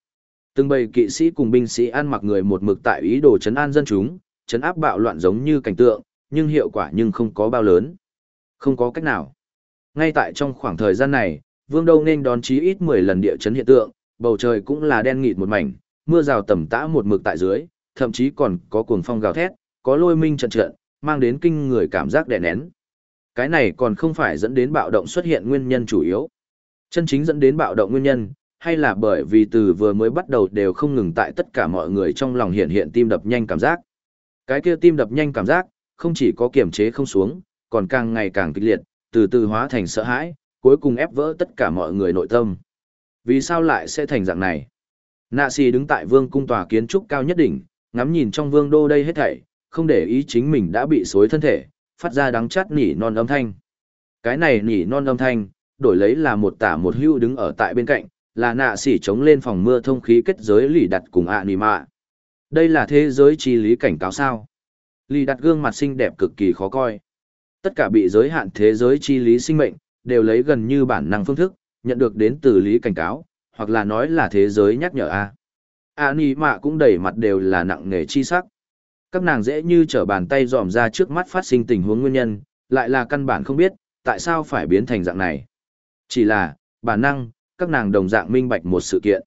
Từng bầy kỵ sĩ cùng binh sĩ ăn mặc người một mực tại ý đồ chấn an dân chúng, chấn áp bạo loạn giống như cảnh tượng, nhưng hiệu quả nhưng không có bao lớn. Không có cách nào. Ngay tại trong khoảng thời gian này, Vương Đâu nên đón chí ít 10 lần địa chấn hiện tượng, bầu trời cũng là đen nghịt một mảnh, mưa rào tầm tã một mực tại dưới, thậm chí còn có cuồng phong gào thét, có lôi minh trận trận, mang đến kinh người cảm giác đè nén. Cái này còn không phải dẫn đến bạo động xuất hiện nguyên nhân chủ yếu. Chân chính dẫn đến bạo động nguyên nhân, hay là bởi vì từ vừa mới bắt đầu đều không ngừng tại tất cả mọi người trong lòng hiện hiện tim đập nhanh cảm giác. Cái kia tim đập nhanh cảm giác, không chỉ có kiềm chế không xuống, còn càng ngày càng kịch liệt, từ từ hóa thành sợ hãi, cuối cùng ép vỡ tất cả mọi người nội tâm. Vì sao lại sẽ thành dạng này? Nạ xì đứng tại vương cung tòa kiến trúc cao nhất đỉnh, ngắm nhìn trong vương đô đây hết thảy, không để ý chính mình đã bị xối thân thể, phát ra đắng chát nỉ non âm thanh. Cái này nỉ non âm thanh, đổi lấy là một tả một hưu đứng ở tại bên cạnh, là nạ sỉ chống lên phòng mưa thông khí kết giới lì đặt cùng ạ nỉ mạ. Đây là thế giới chi lý cảnh cáo sao. Lì đặt gương mặt xinh đẹp cực kỳ khó coi. Tất cả bị giới hạn thế giới chi lý sinh mệnh, đều lấy gần như bản năng phương thức, nhận được đến từ lý cảnh cáo, hoặc là nói là thế giới nhắc nhở a. A Nhi Mạ cũng đầy mặt đều là nặng nề chi sắc. Các nàng dễ như trở bàn tay dòm ra trước mắt phát sinh tình huống nguyên nhân, lại là căn bản không biết, tại sao phải biến thành dạng này. Chỉ là, bản năng, các nàng đồng dạng minh bạch một sự kiện.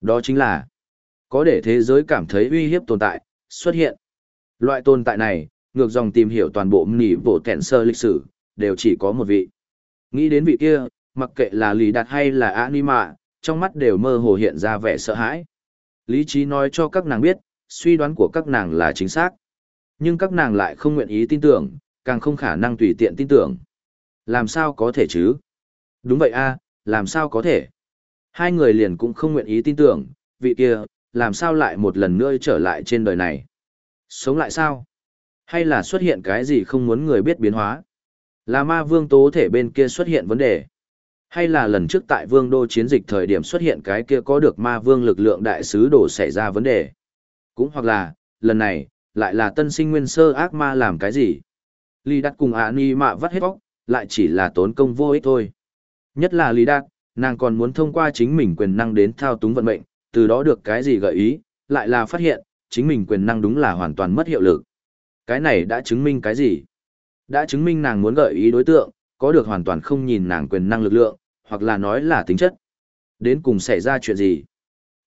Đó chính là, có để thế giới cảm thấy uy hiếp tồn tại, xuất hiện. Loại tồn tại này, ngược dòng tìm hiểu toàn bộ nỉ bộ kẹn sơ lịch sử, đều chỉ có một vị. Nghĩ đến vị kia, mặc kệ là lì đạt hay là anima, trong mắt đều mơ hồ hiện ra vẻ sợ hãi. Lý trí nói cho các nàng biết, suy đoán của các nàng là chính xác. Nhưng các nàng lại không nguyện ý tin tưởng, càng không khả năng tùy tiện tin tưởng. Làm sao có thể chứ? Đúng vậy a, làm sao có thể? Hai người liền cũng không nguyện ý tin tưởng, vị kia, làm sao lại một lần nữa trở lại trên đời này? Sống lại sao? Hay là xuất hiện cái gì không muốn người biết biến hóa? Là ma vương tố thể bên kia xuất hiện vấn đề? Hay là lần trước tại vương đô chiến dịch thời điểm xuất hiện cái kia có được ma vương lực lượng đại sứ đổ xảy ra vấn đề? Cũng hoặc là, lần này, lại là tân sinh nguyên sơ ác ma làm cái gì? Lý Đạt cùng ạ ni mạ vắt hết bóc, lại chỉ là tốn công vô ích thôi. Nhất là Lý Đạt, nàng còn muốn thông qua chính mình quyền năng đến thao túng vận mệnh, từ đó được cái gì gợi ý, lại là phát hiện, chính mình quyền năng đúng là hoàn toàn mất hiệu lực. Cái này đã chứng minh cái gì? Đã chứng minh nàng muốn gợi ý đối tượng, có được hoàn toàn không nhìn nàng quyền năng lực lượng, hoặc là nói là tính chất. Đến cùng xảy ra chuyện gì?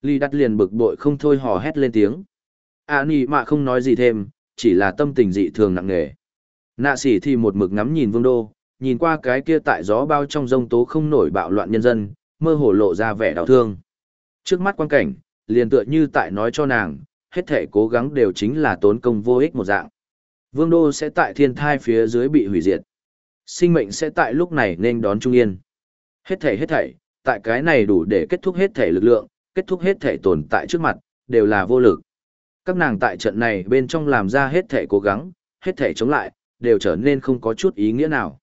Lý Đạt liền bực bội không thôi hò hét lên tiếng. A nì mạ không nói gì thêm, chỉ là tâm tình dị thường nặng nề. Nạ xỉ thì một mực ngắm nhìn vương đô, nhìn qua cái kia tại gió bao trong rông tố không nổi bạo loạn nhân dân, mơ hồ lộ ra vẻ đau thương. Trước mắt quan cảnh, liền tựa như tại nói cho nàng, hết thể cố gắng đều chính là tốn công vô ích một dạng. Vương đô sẽ tại thiên thai phía dưới bị hủy diệt. Sinh mệnh sẽ tại lúc này nên đón trung yên. Hết thể hết thảy, tại cái này đủ để kết thúc hết thể lực lượng, kết thúc hết thể tồn tại trước mặt, đều là vô lực. Các nàng tại trận này bên trong làm ra hết thể cố gắng, hết thể chống lại, đều trở nên không có chút ý nghĩa nào.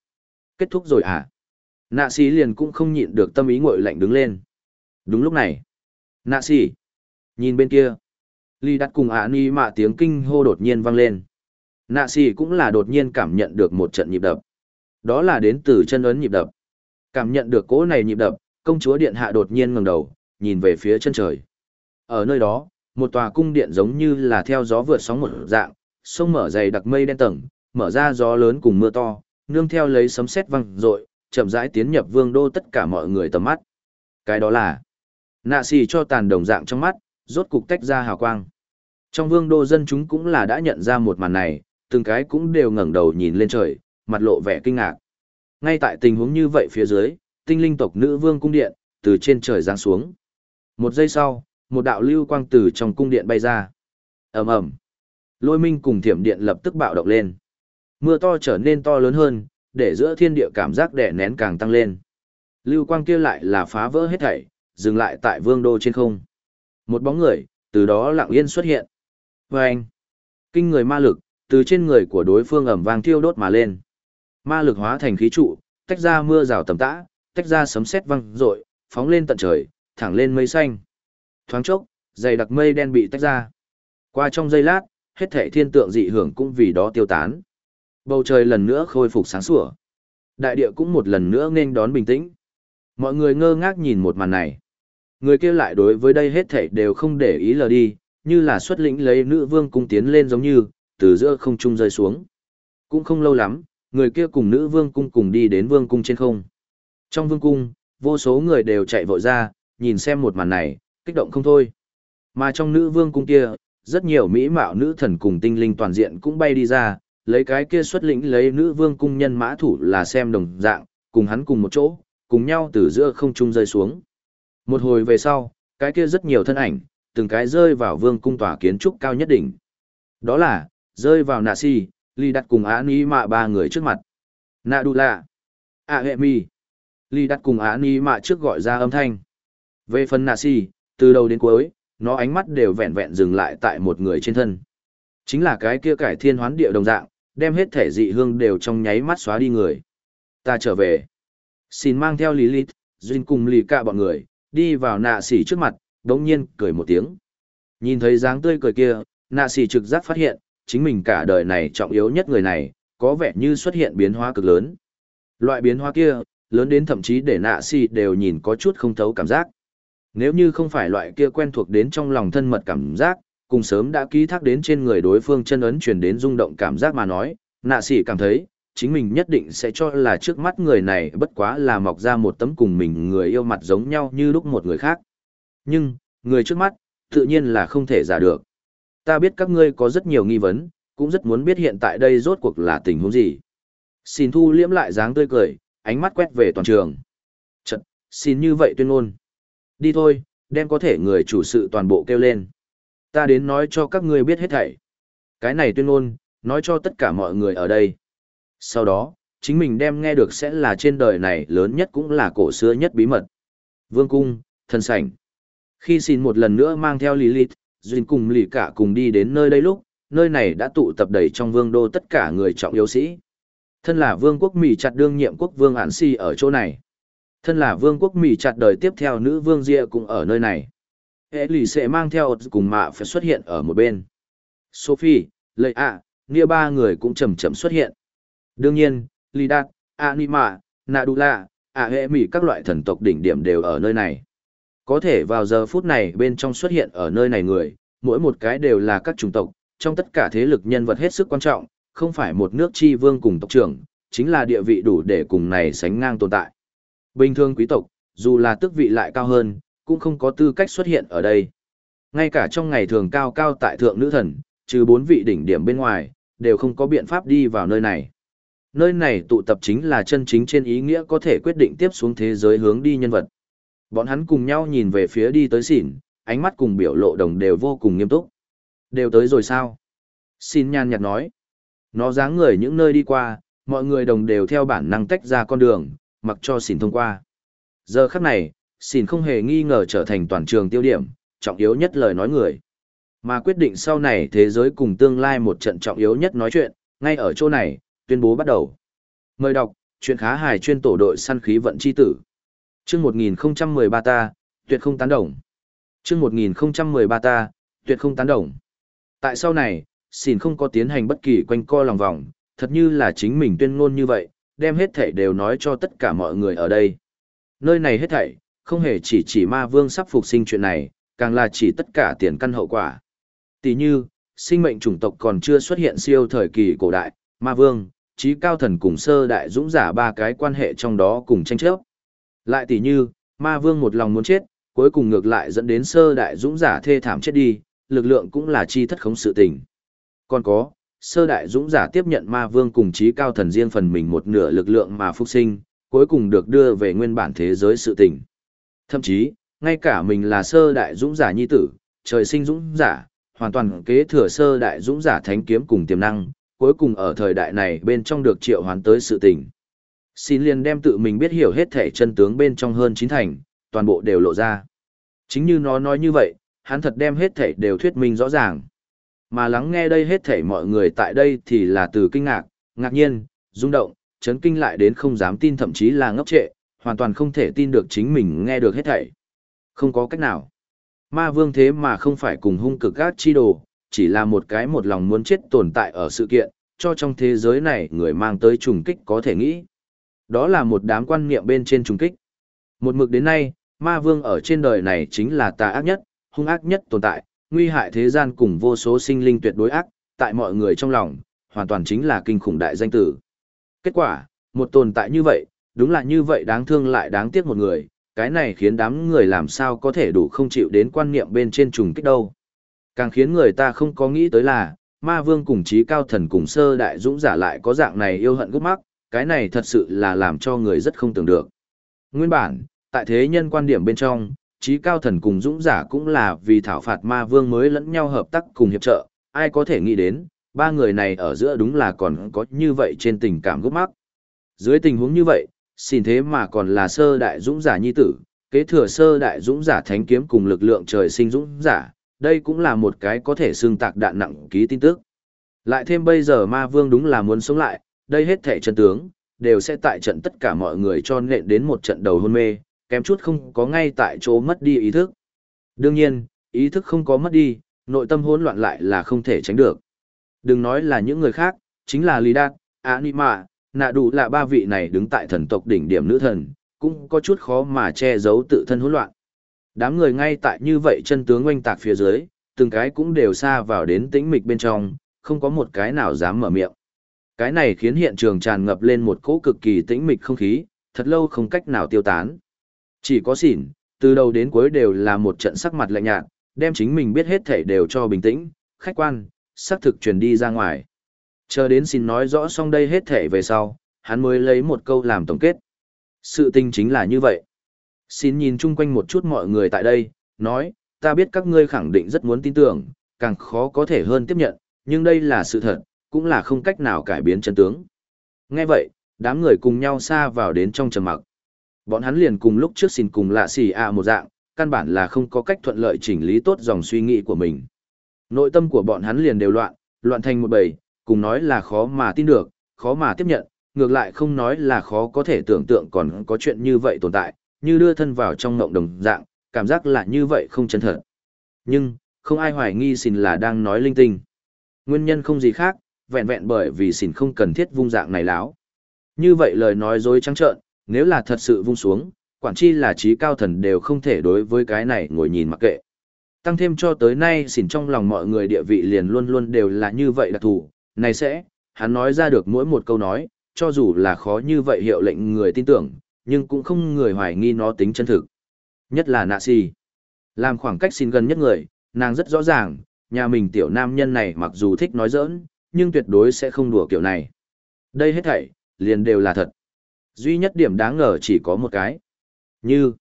Kết thúc rồi à? Nạ sĩ liền cũng không nhịn được tâm ý ngội lạnh đứng lên. Đúng lúc này. Nạ sĩ. Nhìn bên kia. Ly đặt cùng ả ni mạ tiếng kinh hô đột nhiên vang lên. Nạ sĩ cũng là đột nhiên cảm nhận được một trận nhịp đập. Đó là đến từ chân ấn nhịp đập. Cảm nhận được cỗ này nhịp đập, công chúa điện hạ đột nhiên ngẩng đầu, nhìn về phía chân trời. Ở nơi đó, một tòa cung điện giống như là theo gió vượt sóng một dạng, sông mở dày đặc mây đen tầng, mở ra gió lớn cùng mưa to, nương theo lấy sấm sét vang rội, chậm rãi tiến nhập vương đô tất cả mọi người tầm mắt. Cái đó là nạ xì cho tàn đồng dạng trong mắt, rốt cục tách ra hào quang. Trong vương đô dân chúng cũng là đã nhận ra một màn này, từng cái cũng đều ngẩng đầu nhìn lên trời, mặt lộ vẻ kinh ngạc. Ngay tại tình huống như vậy phía dưới, tinh linh tộc nữ vương cung điện, từ trên trời giáng xuống. Một giây sau, một đạo lưu quang từ trong cung điện bay ra. ầm ầm, lôi minh cùng thiểm điện lập tức bạo động lên. Mưa to trở nên to lớn hơn, để giữa thiên địa cảm giác đè nén càng tăng lên. Lưu quang kia lại là phá vỡ hết thảy, dừng lại tại vương đô trên không. Một bóng người, từ đó lặng yên xuất hiện. Và anh, kinh người ma lực, từ trên người của đối phương ẩm vang thiêu đốt mà lên. Ma lực hóa thành khí trụ, tách ra mưa rào tầm tã, tách ra sấm sét vang rội, phóng lên tận trời, thẳng lên mây xanh. Thoáng chốc, dày đặc mây đen bị tách ra. Qua trong giây lát, hết thảy thiên tượng dị hưởng cũng vì đó tiêu tán. Bầu trời lần nữa khôi phục sáng sủa. Đại địa cũng một lần nữa nên đón bình tĩnh. Mọi người ngơ ngác nhìn một màn này. Người kia lại đối với đây hết thảy đều không để ý lờ đi, như là xuất lĩnh lấy nữ vương cung tiến lên giống như, từ giữa không trung rơi xuống. Cũng không lâu lắm, người kia cùng nữ vương cung cùng đi đến vương cung trên không. Trong vương cung, vô số người đều chạy vội ra, nhìn xem một màn này, kích động không thôi. Mà trong nữ vương cung kia, rất nhiều mỹ mạo nữ thần cùng tinh linh toàn diện cũng bay đi ra, lấy cái kia xuất lĩnh lấy nữ vương cung nhân mã thủ là xem đồng dạng, cùng hắn cùng một chỗ, cùng nhau từ giữa không trung rơi xuống. Một hồi về sau, cái kia rất nhiều thân ảnh, từng cái rơi vào vương cung tòa kiến trúc cao nhất đỉnh. Đó là, rơi vào nạ si, ly đặt cùng á ni mạ ba người trước mặt. Nạ đù lạ, a hệ mi, ly đặt cùng á ni mạ trước gọi ra âm thanh. Về phần nạ si, từ đầu đến cuối, nó ánh mắt đều vẹn vẹn dừng lại tại một người trên thân. Chính là cái kia cải thiên hoán địa đồng dạng, đem hết thể dị hương đều trong nháy mắt xóa đi người. Ta trở về. Xin mang theo Lilith, Duyên cùng lì cả bọn người, đi vào nạ sỉ trước mặt, đống nhiên cười một tiếng. Nhìn thấy dáng tươi cười kia, nạ sỉ trực giác phát hiện, chính mình cả đời này trọng yếu nhất người này, có vẻ như xuất hiện biến hóa cực lớn. Loại biến hóa kia, lớn đến thậm chí để nạ sỉ đều nhìn có chút không thấu cảm giác. Nếu như không phải loại kia quen thuộc đến trong lòng thân mật cảm giác, cùng sớm đã ký thác đến trên người đối phương chân ấn truyền đến rung động cảm giác mà nói, nạ sỉ cảm thấy, chính mình nhất định sẽ cho là trước mắt người này bất quá là mọc ra một tấm cùng mình người yêu mặt giống nhau như lúc một người khác. Nhưng, người trước mắt, tự nhiên là không thể giả được. Ta biết các ngươi có rất nhiều nghi vấn, cũng rất muốn biết hiện tại đây rốt cuộc là tình huống gì. Xin thu liễm lại dáng tươi cười, ánh mắt quét về toàn trường. Chật, xin như vậy tuyên ngôn. Đi thôi, đem có thể người chủ sự toàn bộ kêu lên. Ta đến nói cho các ngươi biết hết thảy. Cái này tuyên ngôn, nói cho tất cả mọi người ở đây. Sau đó, chính mình đem nghe được sẽ là trên đời này lớn nhất cũng là cổ xưa nhất bí mật. Vương cung, thần sảnh. Khi xin một lần nữa mang theo Lilith, Duyên cùng lì cả cùng đi đến nơi đây lúc, nơi này đã tụ tập đầy trong vương đô tất cả người trọng yếu sĩ. Thân là vương quốc Mỹ chặt đương nhiệm quốc vương Ản Si ở chỗ này. Thân là vương quốc Mỹ chặt đời tiếp theo nữ vương ria cũng ở nơi này. Hệ lì sẽ mang theo cùng mạ phải xuất hiện ở một bên. Sophie, lệ ạ, Nia ba người cũng chậm chậm xuất hiện. Đương nhiên, lì Đạt, Anima, Nadula, ạ Hệ Mỹ các loại thần tộc đỉnh điểm đều ở nơi này. Có thể vào giờ phút này bên trong xuất hiện ở nơi này người, mỗi một cái đều là các chủng tộc, trong tất cả thế lực nhân vật hết sức quan trọng, không phải một nước chi vương cùng tộc trưởng, chính là địa vị đủ để cùng này sánh ngang tồn tại. Bình thường quý tộc, dù là tước vị lại cao hơn, cũng không có tư cách xuất hiện ở đây. Ngay cả trong ngày thường cao cao tại thượng nữ thần, trừ bốn vị đỉnh điểm bên ngoài, đều không có biện pháp đi vào nơi này. Nơi này tụ tập chính là chân chính trên ý nghĩa có thể quyết định tiếp xuống thế giới hướng đi nhân vật. Bọn hắn cùng nhau nhìn về phía đi tới xỉn, ánh mắt cùng biểu lộ đồng đều vô cùng nghiêm túc. Đều tới rồi sao? Xin nhan nhạt nói. Nó dáng người những nơi đi qua, mọi người đồng đều theo bản năng tách ra con đường, mặc cho xỉn thông qua. Giờ khắc này, xỉn không hề nghi ngờ trở thành toàn trường tiêu điểm, trọng yếu nhất lời nói người. Mà quyết định sau này thế giới cùng tương lai một trận trọng yếu nhất nói chuyện, ngay ở chỗ này, tuyên bố bắt đầu. Mời đọc, chuyện khá hài chuyên tổ đội săn khí vận chi tử. Chương 1013 ta, tuyệt không tán đồng. Chương 1013 ta, tuyệt không tán đồng. Tại sau này, xỉn không có tiến hành bất kỳ quanh co lòng vòng, thật như là chính mình tuyên ngôn như vậy, đem hết thảy đều nói cho tất cả mọi người ở đây. Nơi này hết thảy, không hề chỉ chỉ ma vương sắp phục sinh chuyện này, càng là chỉ tất cả tiền căn hậu quả. Tỷ như, sinh mệnh chủng tộc còn chưa xuất hiện siêu thời kỳ cổ đại, ma vương, trí cao thần cùng sơ đại dũng giả ba cái quan hệ trong đó cùng tranh chấp. Lại tỷ như, ma vương một lòng muốn chết, cuối cùng ngược lại dẫn đến sơ đại dũng giả thê thảm chết đi, lực lượng cũng là chi thất khống sự tình. Còn có, sơ đại dũng giả tiếp nhận ma vương cùng trí cao thần riêng phần mình một nửa lực lượng mà phục sinh, cuối cùng được đưa về nguyên bản thế giới sự tình. Thậm chí, ngay cả mình là sơ đại dũng giả nhi tử, trời sinh dũng giả, hoàn toàn kế thừa sơ đại dũng giả thánh kiếm cùng tiềm năng, cuối cùng ở thời đại này bên trong được triệu hoán tới sự tình. Xin liền đem tự mình biết hiểu hết thể chân tướng bên trong hơn chín thành, toàn bộ đều lộ ra. Chính như nó nói như vậy, hắn thật đem hết thể đều thuyết minh rõ ràng. Mà lắng nghe đây hết thảy mọi người tại đây thì là từ kinh ngạc, ngạc nhiên, rung động, chấn kinh lại đến không dám tin thậm chí là ngốc trệ, hoàn toàn không thể tin được chính mình nghe được hết thảy. Không có cách nào. Ma vương thế mà không phải cùng hung cực gác chi đồ, chỉ là một cái một lòng muốn chết tồn tại ở sự kiện, cho trong thế giới này người mang tới trùng kích có thể nghĩ. Đó là một đám quan niệm bên trên trùng kích. Một mực đến nay, ma vương ở trên đời này chính là tà ác nhất, hung ác nhất tồn tại, nguy hại thế gian cùng vô số sinh linh tuyệt đối ác, tại mọi người trong lòng, hoàn toàn chính là kinh khủng đại danh tử. Kết quả, một tồn tại như vậy, đúng là như vậy đáng thương lại đáng tiếc một người, cái này khiến đám người làm sao có thể đủ không chịu đến quan niệm bên trên trùng kích đâu. Càng khiến người ta không có nghĩ tới là, ma vương cùng trí cao thần cùng sơ đại dũng giả lại có dạng này yêu hận gốc mắc, cái này thật sự là làm cho người rất không tưởng được. Nguyên bản, tại thế nhân quan điểm bên trong, trí cao thần cùng dũng giả cũng là vì thảo phạt ma vương mới lẫn nhau hợp tác cùng hiệp trợ, ai có thể nghĩ đến, ba người này ở giữa đúng là còn có như vậy trên tình cảm gốc mắc. Dưới tình huống như vậy, xin thế mà còn là sơ đại dũng giả nhi tử, kế thừa sơ đại dũng giả thánh kiếm cùng lực lượng trời sinh dũng giả, đây cũng là một cái có thể xương tạc đạn nặng ký tin tức. Lại thêm bây giờ ma vương đúng là muốn sống lại, đây hết thể chân tướng, đều sẽ tại trận tất cả mọi người cho nện đến một trận đầu hôn mê, kém chút không có ngay tại chỗ mất đi ý thức. Đương nhiên, ý thức không có mất đi, nội tâm hỗn loạn lại là không thể tránh được. Đừng nói là những người khác, chính là Lý Đạt, Anima, nạ đủ là ba vị này đứng tại thần tộc đỉnh điểm nữ thần, cũng có chút khó mà che giấu tự thân hỗn loạn. Đám người ngay tại như vậy chân tướng oanh tạc phía dưới, từng cái cũng đều xa vào đến tĩnh mịch bên trong, không có một cái nào dám mở miệng. Cái này khiến hiện trường tràn ngập lên một cỗ cực kỳ tĩnh mịch không khí, thật lâu không cách nào tiêu tán. Chỉ có xỉn, từ đầu đến cuối đều là một trận sắc mặt lạnh nhạt, đem chính mình biết hết thể đều cho bình tĩnh, khách quan, xác thực truyền đi ra ngoài. Chờ đến xin nói rõ xong đây hết thể về sau, hắn mới lấy một câu làm tổng kết. Sự tình chính là như vậy. Xin nhìn chung quanh một chút mọi người tại đây, nói, ta biết các ngươi khẳng định rất muốn tin tưởng, càng khó có thể hơn tiếp nhận, nhưng đây là sự thật, cũng là không cách nào cải biến chân tướng. Nghe vậy, đám người cùng nhau xa vào đến trong trầm mặc. Bọn hắn liền cùng lúc trước xin cùng lạ xì à một dạng, căn bản là không có cách thuận lợi chỉnh lý tốt dòng suy nghĩ của mình. Nội tâm của bọn hắn liền đều loạn, loạn thành một bầy, cùng nói là khó mà tin được, khó mà tiếp nhận, ngược lại không nói là khó có thể tưởng tượng còn có chuyện như vậy tồn tại, như đưa thân vào trong ngộng đồng dạng, cảm giác là như vậy không chân thật. Nhưng, không ai hoài nghi xin là đang nói linh tinh. Nguyên nhân không gì khác, vẹn vẹn bởi vì xin không cần thiết vung dạng này láo. Như vậy lời nói dối trắng trợn, nếu là thật sự vung xuống, quản chi là trí cao thần đều không thể đối với cái này ngồi nhìn mặc kệ. Tăng thêm cho tới nay xỉn trong lòng mọi người địa vị liền luôn luôn đều là như vậy đặc thù, này sẽ, hắn nói ra được mỗi một câu nói, cho dù là khó như vậy hiệu lệnh người tin tưởng, nhưng cũng không người hoài nghi nó tính chân thực. Nhất là nạ si. Làm khoảng cách xin gần nhất người, nàng rất rõ ràng, nhà mình tiểu nam nhân này mặc dù thích nói giỡn, nhưng tuyệt đối sẽ không đùa kiểu này. Đây hết thảy, liền đều là thật. Duy nhất điểm đáng ngờ chỉ có một cái. Như,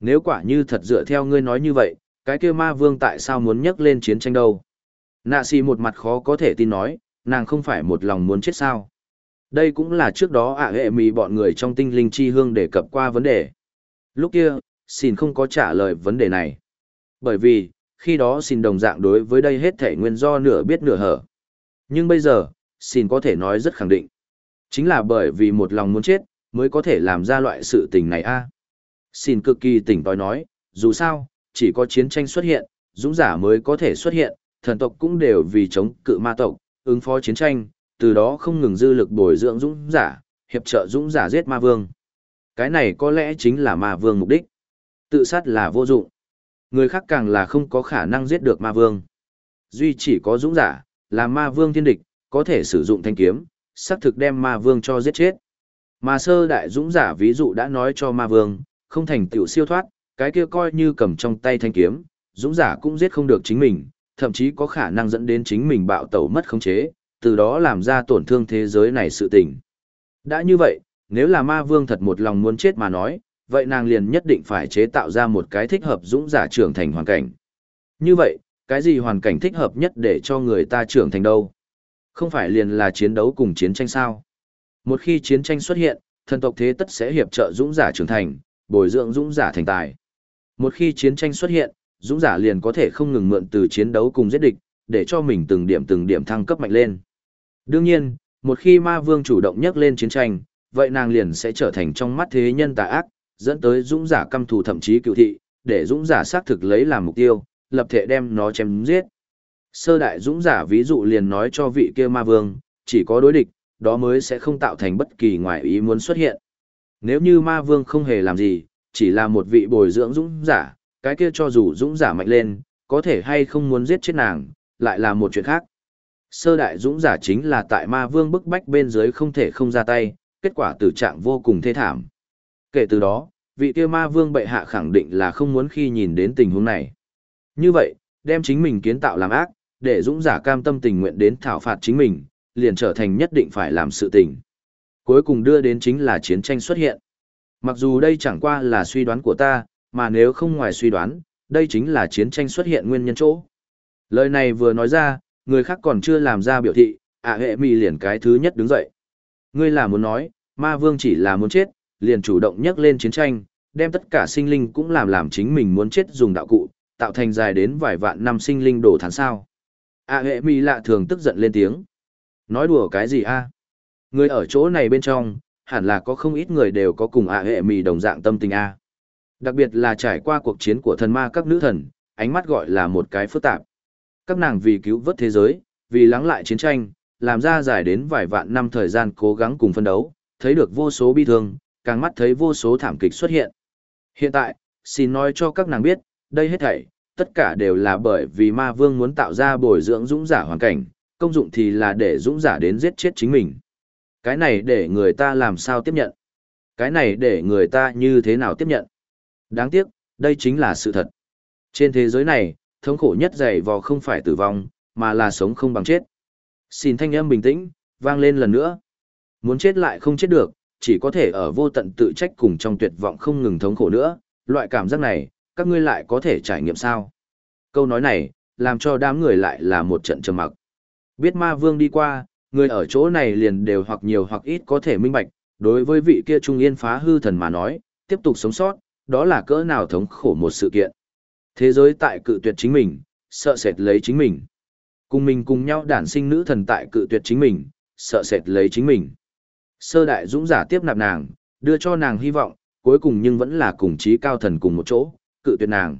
nếu quả như thật dựa theo ngươi nói như vậy, cái kia ma vương tại sao muốn nhắc lên chiến tranh đâu? Nạ xì một mặt khó có thể tin nói, nàng không phải một lòng muốn chết sao. Đây cũng là trước đó ạ hệ mì bọn người trong tinh linh chi hương đề cập qua vấn đề. Lúc kia, xin không có trả lời vấn đề này. Bởi vì, khi đó xin đồng dạng đối với đây hết thể nguyên do nửa biết nửa hở. Nhưng bây giờ, xin có thể nói rất khẳng định. Chính là bởi vì một lòng muốn chết, mới có thể làm ra loại sự tình này a. Xin cực kỳ tỉnh tòi nói, dù sao, chỉ có chiến tranh xuất hiện, dũng giả mới có thể xuất hiện, thần tộc cũng đều vì chống cự ma tộc, ứng phó chiến tranh, từ đó không ngừng dư lực bồi dưỡng dũng giả, hiệp trợ dũng giả giết ma vương. Cái này có lẽ chính là ma vương mục đích. Tự sát là vô dụng. Người khác càng là không có khả năng giết được ma vương. Duy chỉ có dũng giả, là ma vương thiên địch, có thể sử dụng thanh kiếm, xác thực đem ma vương cho giết chết. Mà sơ đại dũng giả ví dụ đã nói cho ma vương, không thành tựu siêu thoát, cái kia coi như cầm trong tay thanh kiếm, dũng giả cũng giết không được chính mình, thậm chí có khả năng dẫn đến chính mình bạo tẩu mất khống chế, từ đó làm ra tổn thương thế giới này sự tình. Đã như vậy, nếu là ma vương thật một lòng muốn chết mà nói, vậy nàng liền nhất định phải chế tạo ra một cái thích hợp dũng giả trưởng thành hoàn cảnh. Như vậy, cái gì hoàn cảnh thích hợp nhất để cho người ta trưởng thành đâu? Không phải liền là chiến đấu cùng chiến tranh sao? Một khi chiến tranh xuất hiện, thần tộc thế tất sẽ hiệp trợ dũng giả trưởng thành, bồi dưỡng dũng giả thành tài. Một khi chiến tranh xuất hiện, dũng giả liền có thể không ngừng mượn từ chiến đấu cùng giết địch, để cho mình từng điểm từng điểm thăng cấp mạnh lên. Đương nhiên, một khi ma vương chủ động nhắc lên chiến tranh, vậy nàng liền sẽ trở thành trong mắt thế nhân tà ác, dẫn tới dũng giả căm thù thậm chí cựu thị, để dũng giả xác thực lấy làm mục tiêu, lập thể đem nó chém giết. Sơ đại dũng giả ví dụ liền nói cho vị kia ma vương, chỉ có đối địch, đó mới sẽ không tạo thành bất kỳ ngoại ý muốn xuất hiện. Nếu như ma vương không hề làm gì, chỉ là một vị bồi dưỡng dũng giả, cái kia cho dù dũng giả mạnh lên, có thể hay không muốn giết chết nàng, lại là một chuyện khác. Sơ đại dũng giả chính là tại ma vương bức bách bên dưới không thể không ra tay, kết quả tử trạng vô cùng thê thảm. Kể từ đó, vị kia ma vương bệ hạ khẳng định là không muốn khi nhìn đến tình huống này. Như vậy, đem chính mình kiến tạo làm ác, để dũng giả cam tâm tình nguyện đến thảo phạt chính mình, liền trở thành nhất định phải làm sự tình. Cuối cùng đưa đến chính là chiến tranh xuất hiện. Mặc dù đây chẳng qua là suy đoán của ta, mà nếu không ngoài suy đoán, đây chính là chiến tranh xuất hiện nguyên nhân chỗ. Lời này vừa nói ra, người khác còn chưa làm ra biểu thị, ạ hệ mì liền cái thứ nhất đứng dậy. Ngươi là muốn nói, ma vương chỉ là muốn chết, liền chủ động nhắc lên chiến tranh, đem tất cả sinh linh cũng làm làm chính mình muốn chết dùng đạo cụ, tạo thành dài đến vài vạn năm sinh linh đổ thán sao. ạ hệ mì lạ thường tức giận lên tiếng. Nói đùa cái gì a? Người ở chỗ này bên trong, hẳn là có không ít người đều có cùng ạ hệ mì đồng dạng tâm tình a. Đặc biệt là trải qua cuộc chiến của thần ma các nữ thần, ánh mắt gọi là một cái phức tạp. Các nàng vì cứu vớt thế giới, vì lắng lại chiến tranh, làm ra dài đến vài vạn năm thời gian cố gắng cùng phân đấu, thấy được vô số bi thương, càng mắt thấy vô số thảm kịch xuất hiện. Hiện tại, xin nói cho các nàng biết, đây hết thảy, tất cả đều là bởi vì ma vương muốn tạo ra bồi dưỡng dũng giả hoàn cảnh, công dụng thì là để dũng giả đến giết chết chính mình. Cái này để người ta làm sao tiếp nhận? Cái này để người ta như thế nào tiếp nhận? Đáng tiếc, đây chính là sự thật. Trên thế giới này, thống khổ nhất dày vò không phải tử vong, mà là sống không bằng chết. Xin thanh âm bình tĩnh, vang lên lần nữa. Muốn chết lại không chết được, chỉ có thể ở vô tận tự trách cùng trong tuyệt vọng không ngừng thống khổ nữa. Loại cảm giác này, các ngươi lại có thể trải nghiệm sao? Câu nói này, làm cho đám người lại là một trận trầm mặc. Biết ma vương đi qua, người ở chỗ này liền đều hoặc nhiều hoặc ít có thể minh bạch, đối với vị kia trung yên phá hư thần mà nói, tiếp tục sống sót, đó là cỡ nào thống khổ một sự kiện. Thế giới tại cự tuyệt chính mình, sợ sệt lấy chính mình. Cùng mình cùng nhau đản sinh nữ thần tại cự tuyệt chính mình, sợ sệt lấy chính mình. Sơ đại dũng giả tiếp nạp nàng, đưa cho nàng hy vọng, cuối cùng nhưng vẫn là cùng trí cao thần cùng một chỗ, cự tuyệt nàng.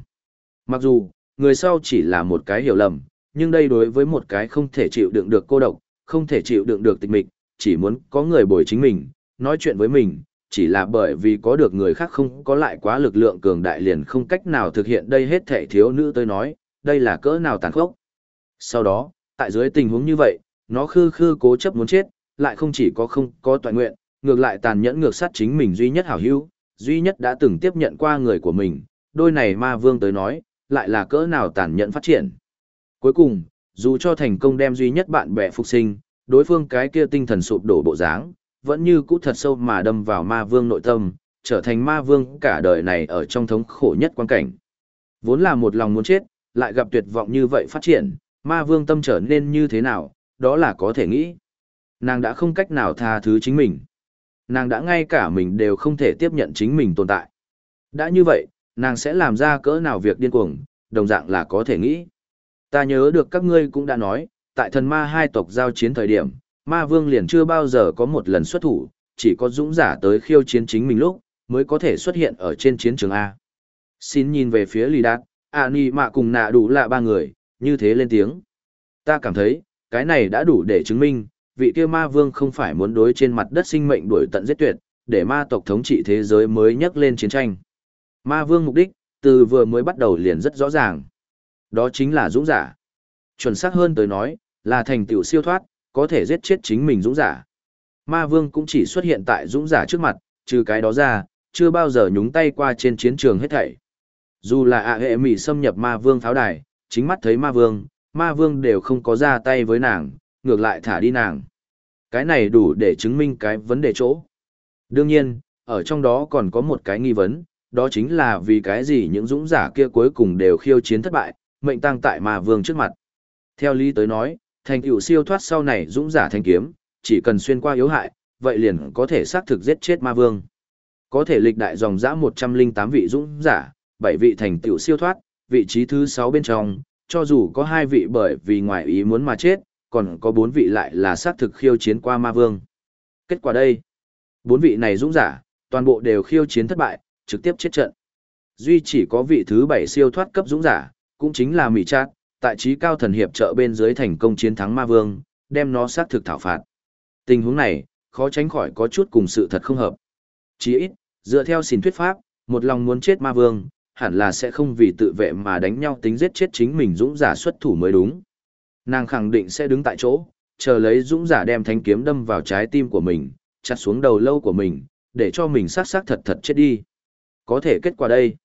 Mặc dù, người sau chỉ là một cái hiểu lầm, nhưng đây đối với một cái không thể chịu đựng được cô độc, không thể chịu đựng được tịch mịch, chỉ muốn có người bồi chính mình, nói chuyện với mình, chỉ là bởi vì có được người khác không có lại quá lực lượng cường đại liền không cách nào thực hiện đây hết thể thiếu nữ tôi nói, đây là cỡ nào tàn khốc. Sau đó, tại dưới tình huống như vậy, nó khư khư cố chấp muốn chết, lại không chỉ có không có toàn nguyện, ngược lại tàn nhẫn ngược sát chính mình duy nhất hảo hữu, duy nhất đã từng tiếp nhận qua người của mình, đôi này ma vương tới nói, lại là cỡ nào tàn nhẫn phát triển. Cuối cùng, dù cho thành công đem duy nhất bạn bè phục sinh, đối phương cái kia tinh thần sụp đổ bộ dáng, vẫn như cũ thật sâu mà đâm vào ma vương nội tâm, trở thành ma vương cả đời này ở trong thống khổ nhất quan cảnh. Vốn là một lòng muốn chết, lại gặp tuyệt vọng như vậy phát triển, ma vương tâm trở nên như thế nào, đó là có thể nghĩ. Nàng đã không cách nào tha thứ chính mình. Nàng đã ngay cả mình đều không thể tiếp nhận chính mình tồn tại. Đã như vậy, nàng sẽ làm ra cỡ nào việc điên cuồng, đồng dạng là có thể nghĩ. Ta nhớ được các ngươi cũng đã nói, tại thần ma hai tộc giao chiến thời điểm, ma vương liền chưa bao giờ có một lần xuất thủ, chỉ có dũng giả tới khiêu chiến chính mình lúc, mới có thể xuất hiện ở trên chiến trường A. Xin nhìn về phía lì Đạt, A nì Mạ cùng nạ đủ lạ ba người, như thế lên tiếng. Ta cảm thấy, cái này đã đủ để chứng minh, vị kia ma vương không phải muốn đối trên mặt đất sinh mệnh đuổi tận giết tuyệt, để ma tộc thống trị thế giới mới nhắc lên chiến tranh. Ma vương mục đích, từ vừa mới bắt đầu liền rất rõ ràng. Đó chính là dũng giả. Chuẩn xác hơn tới nói, là thành tựu siêu thoát, có thể giết chết chính mình dũng giả. Ma vương cũng chỉ xuất hiện tại dũng giả trước mặt, trừ cái đó ra, chưa bao giờ nhúng tay qua trên chiến trường hết thảy. Dù là ạ hệ mỉ xâm nhập ma vương pháo đài, chính mắt thấy ma vương, ma vương đều không có ra tay với nàng, ngược lại thả đi nàng. Cái này đủ để chứng minh cái vấn đề chỗ. Đương nhiên, ở trong đó còn có một cái nghi vấn, đó chính là vì cái gì những dũng giả kia cuối cùng đều khiêu chiến thất bại, mệnh tăng tại ma vương trước mặt. Theo lý tới nói, thành tựu siêu thoát sau này dũng giả thanh kiếm, chỉ cần xuyên qua yếu hại, vậy liền có thể xác thực giết chết ma vương. Có thể lịch đại dòng dã 108 vị dũng giả, 7 vị thành tựu siêu thoát, vị trí thứ 6 bên trong, cho dù có hai vị bởi vì ngoài ý muốn mà chết, còn có 4 vị lại là xác thực khiêu chiến qua ma vương. Kết quả đây, 4 vị này dũng giả, toàn bộ đều khiêu chiến thất bại, trực tiếp chết trận. Duy chỉ có vị thứ 7 siêu thoát cấp dũng giả, cũng chính là Mỹ Trát, tại trí cao thần hiệp trợ bên dưới thành công chiến thắng ma vương, đem nó xác thực thảo phạt. Tình huống này, khó tránh khỏi có chút cùng sự thật không hợp. Chỉ ít, dựa theo xin thuyết pháp, một lòng muốn chết ma vương, hẳn là sẽ không vì tự vệ mà đánh nhau tính giết chết chính mình dũng giả xuất thủ mới đúng. Nàng khẳng định sẽ đứng tại chỗ, chờ lấy dũng giả đem thanh kiếm đâm vào trái tim của mình, chặt xuống đầu lâu của mình, để cho mình sát sát thật thật chết đi. Có thể kết quả đây.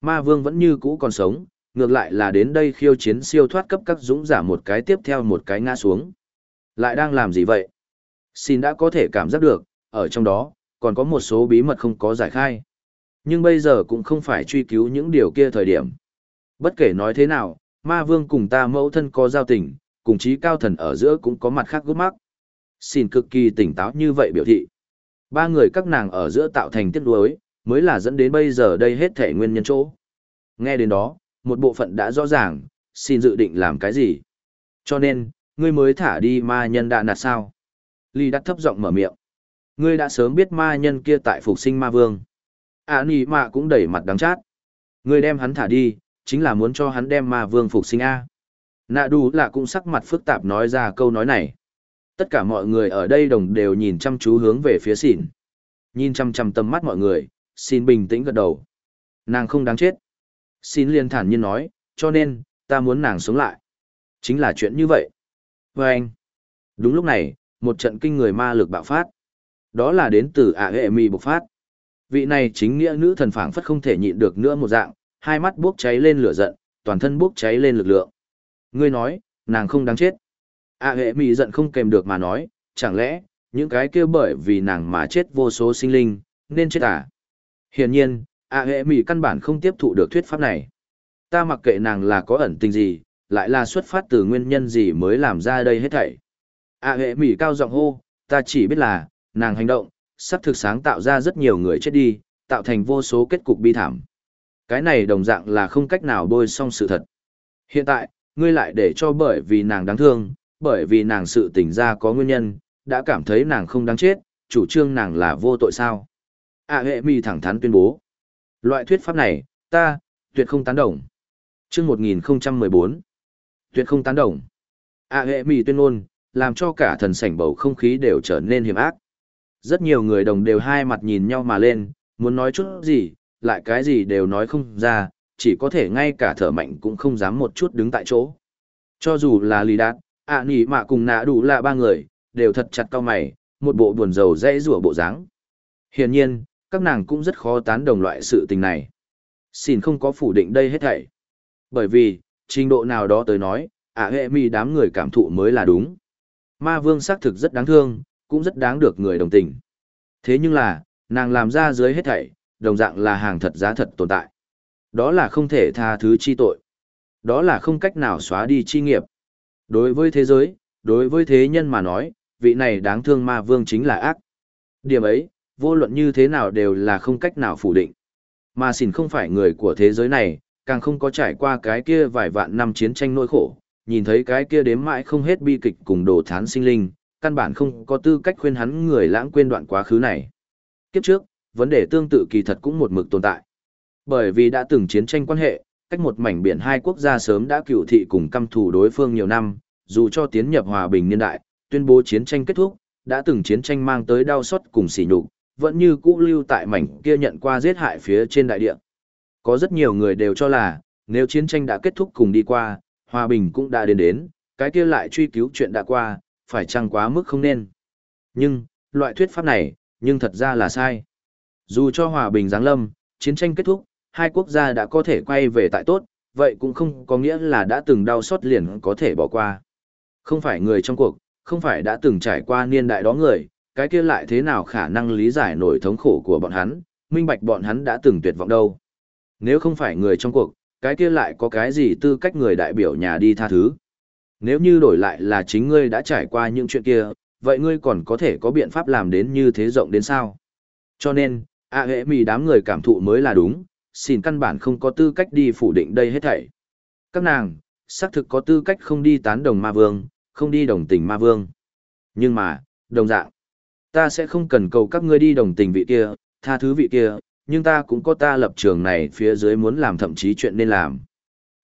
Ma vương vẫn như cũ còn sống, ngược lại là đến đây khiêu chiến siêu thoát cấp các dũng giả một cái tiếp theo một cái ngã xuống. Lại đang làm gì vậy? Xin đã có thể cảm giác được, ở trong đó, còn có một số bí mật không có giải khai. Nhưng bây giờ cũng không phải truy cứu những điều kia thời điểm. Bất kể nói thế nào, ma vương cùng ta mẫu thân có giao tình, cùng chí cao thần ở giữa cũng có mặt khác gút mắc. Xin cực kỳ tỉnh táo như vậy biểu thị. Ba người các nàng ở giữa tạo thành tiết đối, mới là dẫn đến bây giờ đây hết thể nguyên nhân chỗ. Nghe đến đó, một bộ phận đã rõ ràng, xin dự định làm cái gì. Cho nên, ngươi mới thả đi ma nhân đạn nạt sao. Ly đắt thấp giọng mở miệng. Ngươi đã sớm biết ma nhân kia tại phục sinh ma vương. À nì mạ cũng đẩy mặt đắng chát. Ngươi đem hắn thả đi, chính là muốn cho hắn đem ma vương phục sinh A. Nạ đủ là cũng sắc mặt phức tạp nói ra câu nói này. Tất cả mọi người ở đây đồng đều nhìn chăm chú hướng về phía xỉn. Nhìn chăm chăm tâm mắt mọi người, xin bình tĩnh gật đầu. Nàng không đáng chết. Xin liên thản nhiên nói, cho nên, ta muốn nàng sống lại. Chính là chuyện như vậy. Và anh. Đúng lúc này, một trận kinh người ma lực bạo phát. Đó là đến từ ả hệ mì bộc phát. Vị này chính nghĩa nữ thần phảng phất không thể nhịn được nữa một dạng, hai mắt bốc cháy lên lửa giận, toàn thân bốc cháy lên lực lượng. Ngươi nói, nàng không đáng chết. ả hệ mì giận không kèm được mà nói, chẳng lẽ, những cái kia bởi vì nàng mà chết vô số sinh linh, nên chết à? Hiển nhiên, A hệ mỹ căn bản không tiếp thụ được thuyết pháp này. Ta mặc kệ nàng là có ẩn tình gì, lại là xuất phát từ nguyên nhân gì mới làm ra đây hết thảy. À hệ mỹ cao giọng hô, ta chỉ biết là, nàng hành động, sắp thực sáng tạo ra rất nhiều người chết đi, tạo thành vô số kết cục bi thảm. Cái này đồng dạng là không cách nào bôi xong sự thật. Hiện tại, ngươi lại để cho bởi vì nàng đáng thương, bởi vì nàng sự tỉnh ra có nguyên nhân, đã cảm thấy nàng không đáng chết, chủ trương nàng là vô tội sao. À hệ mỹ thẳng thắn tuyên bố. Loại thuyết pháp này, ta, tuyệt không tán đồng. Trước 1014, tuyệt không tán đồng. À hệ mì tuyên ngôn, làm cho cả thần sảnh bầu không khí đều trở nên hiểm ác. Rất nhiều người đồng đều hai mặt nhìn nhau mà lên, muốn nói chút gì, lại cái gì đều nói không ra, chỉ có thể ngay cả thở mạnh cũng không dám một chút đứng tại chỗ. Cho dù là lì đạt, ạ à, nỉ mạ cùng nạ đủ là ba người, đều thật chặt cao mày, một bộ buồn rầu dễ rủa bộ dáng. Hiển nhiên, các nàng cũng rất khó tán đồng loại sự tình này. Xin không có phủ định đây hết thảy. Bởi vì, trình độ nào đó tới nói, ạ hệ mi đám người cảm thụ mới là đúng. Ma vương xác thực rất đáng thương, cũng rất đáng được người đồng tình. Thế nhưng là, nàng làm ra dưới hết thảy, đồng dạng là hàng thật giá thật tồn tại. Đó là không thể tha thứ chi tội. Đó là không cách nào xóa đi chi nghiệp. Đối với thế giới, đối với thế nhân mà nói, vị này đáng thương ma vương chính là ác. Điểm ấy, vô luận như thế nào đều là không cách nào phủ định. Mà xỉn không phải người của thế giới này, càng không có trải qua cái kia vài vạn năm chiến tranh nỗi khổ, nhìn thấy cái kia đếm mãi không hết bi kịch cùng đồ thán sinh linh, căn bản không có tư cách khuyên hắn người lãng quên đoạn quá khứ này. Kiếp trước, vấn đề tương tự kỳ thật cũng một mực tồn tại. Bởi vì đã từng chiến tranh quan hệ, cách một mảnh biển hai quốc gia sớm đã cựu thị cùng căm thù đối phương nhiều năm, dù cho tiến nhập hòa bình niên đại, tuyên bố chiến tranh kết thúc, đã từng chiến tranh mang tới đau xót cùng sỉ nhục, vẫn như cũ lưu tại mảnh kia nhận qua giết hại phía trên đại địa. Có rất nhiều người đều cho là, nếu chiến tranh đã kết thúc cùng đi qua, hòa bình cũng đã đến đến, cái kia lại truy cứu chuyện đã qua, phải chăng quá mức không nên. Nhưng, loại thuyết pháp này, nhưng thật ra là sai. Dù cho hòa bình giáng lâm, chiến tranh kết thúc, hai quốc gia đã có thể quay về tại tốt, vậy cũng không có nghĩa là đã từng đau xót liền có thể bỏ qua. Không phải người trong cuộc, không phải đã từng trải qua niên đại đó người, cái kia lại thế nào khả năng lý giải nổi thống khổ của bọn hắn, minh bạch bọn hắn đã từng tuyệt vọng đâu. Nếu không phải người trong cuộc, cái kia lại có cái gì tư cách người đại biểu nhà đi tha thứ. Nếu như đổi lại là chính ngươi đã trải qua những chuyện kia, vậy ngươi còn có thể có biện pháp làm đến như thế rộng đến sao? Cho nên, a hệ mì đám người cảm thụ mới là đúng, xin căn bản không có tư cách đi phủ định đây hết thảy. Các nàng, xác thực có tư cách không đi tán đồng ma vương, không đi đồng tình ma vương. Nhưng mà, đồng dạng, ta sẽ không cần cầu các ngươi đi đồng tình vị kia, tha thứ vị kia, nhưng ta cũng có ta lập trường này phía dưới muốn làm thậm chí chuyện nên làm.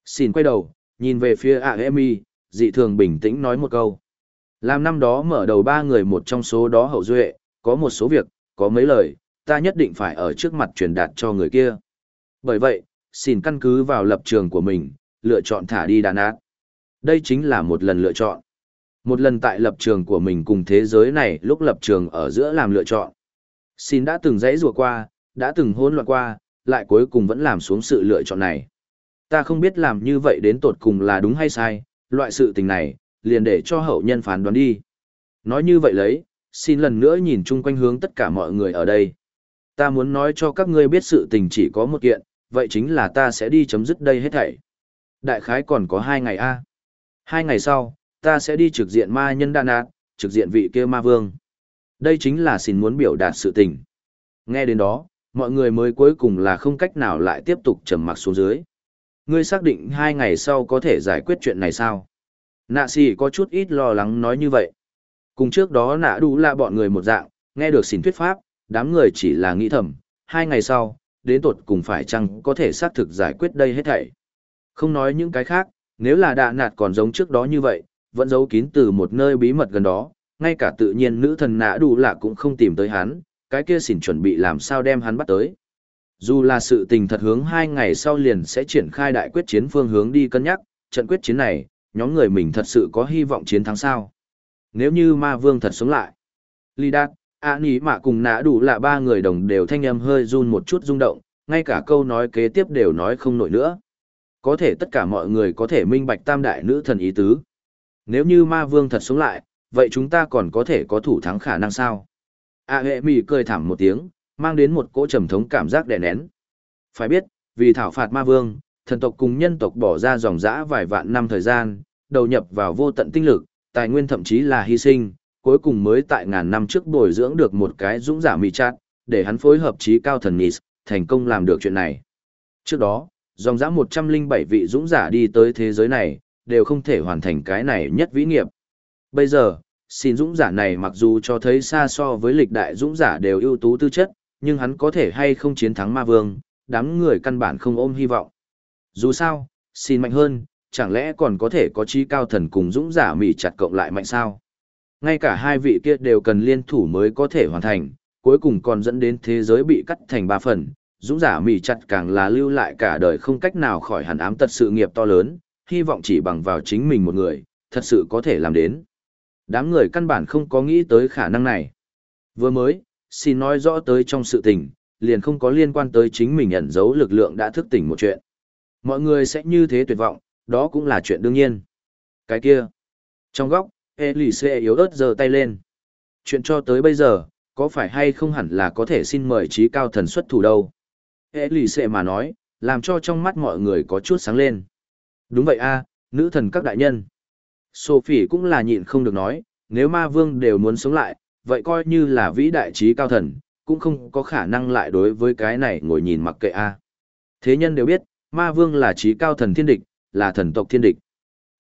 Xin quay đầu, nhìn về phía Aemi, dị thường bình tĩnh nói một câu. Làm năm đó mở đầu ba người một trong số đó hậu duệ, có một số việc, có mấy lời, ta nhất định phải ở trước mặt truyền đạt cho người kia. Bởi vậy, xin căn cứ vào lập trường của mình, lựa chọn thả đi đàn ác. Đây chính là một lần lựa chọn. Một lần tại lập trường của mình cùng thế giới này lúc lập trường ở giữa làm lựa chọn. Xin đã từng dãy rùa qua, đã từng hỗn loạn qua, lại cuối cùng vẫn làm xuống sự lựa chọn này. Ta không biết làm như vậy đến tột cùng là đúng hay sai, loại sự tình này, liền để cho hậu nhân phán đoán đi. Nói như vậy lấy, xin lần nữa nhìn chung quanh hướng tất cả mọi người ở đây. Ta muốn nói cho các ngươi biết sự tình chỉ có một kiện, vậy chính là ta sẽ đi chấm dứt đây hết thảy. Đại khái còn có hai ngày a. Hai ngày sau, ta sẽ đi trực diện ma nhân đa nạt, trực diện vị kia ma vương. Đây chính là xin muốn biểu đạt sự tình. Nghe đến đó, mọi người mới cuối cùng là không cách nào lại tiếp tục trầm mặc xuống dưới. Ngươi xác định hai ngày sau có thể giải quyết chuyện này sao? Nạ xì có chút ít lo lắng nói như vậy. Cùng trước đó nạ đủ là bọn người một dạng, nghe được xin thuyết pháp, đám người chỉ là nghĩ thầm, hai ngày sau, đến tột cùng phải chăng có thể xác thực giải quyết đây hết thảy. Không nói những cái khác, nếu là đạ nạt còn giống trước đó như vậy, vẫn giấu kín từ một nơi bí mật gần đó, ngay cả tự nhiên nữ thần nạ đủ lạ cũng không tìm tới hắn, cái kia xỉn chuẩn bị làm sao đem hắn bắt tới. Dù là sự tình thật hướng hai ngày sau liền sẽ triển khai đại quyết chiến phương hướng đi cân nhắc, trận quyết chiến này, nhóm người mình thật sự có hy vọng chiến thắng sao. Nếu như ma vương thật sống lại. Ly Đạt, A Nhi Mạ cùng nã đủ là ba người đồng đều thanh âm hơi run một chút rung động, ngay cả câu nói kế tiếp đều nói không nổi nữa. Có thể tất cả mọi người có thể minh bạch tam đại nữ thần ý tứ. Nếu như ma vương thật sống lại, vậy chúng ta còn có thể có thủ thắng khả năng sao? A hệ mỉ cười thảm một tiếng, mang đến một cỗ trầm thống cảm giác đè nén. Phải biết, vì thảo phạt ma vương, thần tộc cùng nhân tộc bỏ ra dòng dã vài vạn năm thời gian, đầu nhập vào vô tận tinh lực, tài nguyên thậm chí là hy sinh, cuối cùng mới tại ngàn năm trước bồi dưỡng được một cái dũng giả mì chát, để hắn phối hợp trí cao thần Nis, thành công làm được chuyện này. Trước đó, dòng dã 107 vị dũng giả đi tới thế giới này, đều không thể hoàn thành cái này nhất vĩ nghiệp. Bây giờ, xin dũng giả này mặc dù cho thấy xa so với lịch đại dũng giả đều ưu tú tư chất, nhưng hắn có thể hay không chiến thắng ma vương, đám người căn bản không ôm hy vọng. Dù sao, xin mạnh hơn, chẳng lẽ còn có thể có trí cao thần cùng dũng giả mỉ chặt cộng lại mạnh sao? Ngay cả hai vị kia đều cần liên thủ mới có thể hoàn thành, cuối cùng còn dẫn đến thế giới bị cắt thành ba phần, dũng giả mỉ chặt càng là lưu lại cả đời không cách nào khỏi hẳn ám tật sự nghiệp to lớn, hy vọng chỉ bằng vào chính mình một người, thật sự có thể làm đến. Đám người căn bản không có nghĩ tới khả năng này. Vừa mới, xin nói rõ tới trong sự tình, liền không có liên quan tới chính mình ẩn giấu lực lượng đã thức tỉnh một chuyện. Mọi người sẽ như thế tuyệt vọng, đó cũng là chuyện đương nhiên. Cái kia. Trong góc, Elise yếu ớt giơ tay lên. Chuyện cho tới bây giờ, có phải hay không hẳn là có thể xin mời trí cao thần xuất thủ đâu. Elise mà nói, làm cho trong mắt mọi người có chút sáng lên. Đúng vậy a, nữ thần các đại nhân. Sophie cũng là nhịn không được nói, nếu ma vương đều muốn sống lại, vậy coi như là vĩ đại trí cao thần, cũng không có khả năng lại đối với cái này ngồi nhìn mặc kệ a. Thế nhân đều biết, ma vương là trí cao thần thiên địch, là thần tộc thiên địch.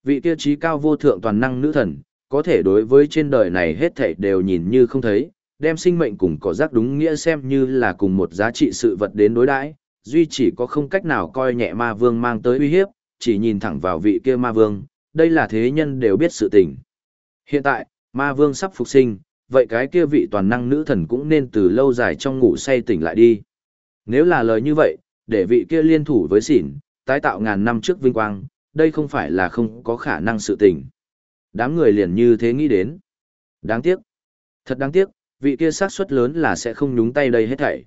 Vị tiêu chí cao vô thượng toàn năng nữ thần, có thể đối với trên đời này hết thảy đều nhìn như không thấy, đem sinh mệnh cùng có giác đúng nghĩa xem như là cùng một giá trị sự vật đến đối đãi, duy chỉ có không cách nào coi nhẹ ma vương mang tới uy hiếp, chỉ nhìn thẳng vào vị kia ma vương, đây là thế nhân đều biết sự tình. Hiện tại, ma vương sắp phục sinh, vậy cái kia vị toàn năng nữ thần cũng nên từ lâu dài trong ngủ say tỉnh lại đi. Nếu là lời như vậy, để vị kia liên thủ với xỉn, tái tạo ngàn năm trước vinh quang, đây không phải là không có khả năng sự tình. Đám người liền như thế nghĩ đến. Đáng tiếc. Thật đáng tiếc, vị kia xác suất lớn là sẽ không nhúng tay đây hết thảy.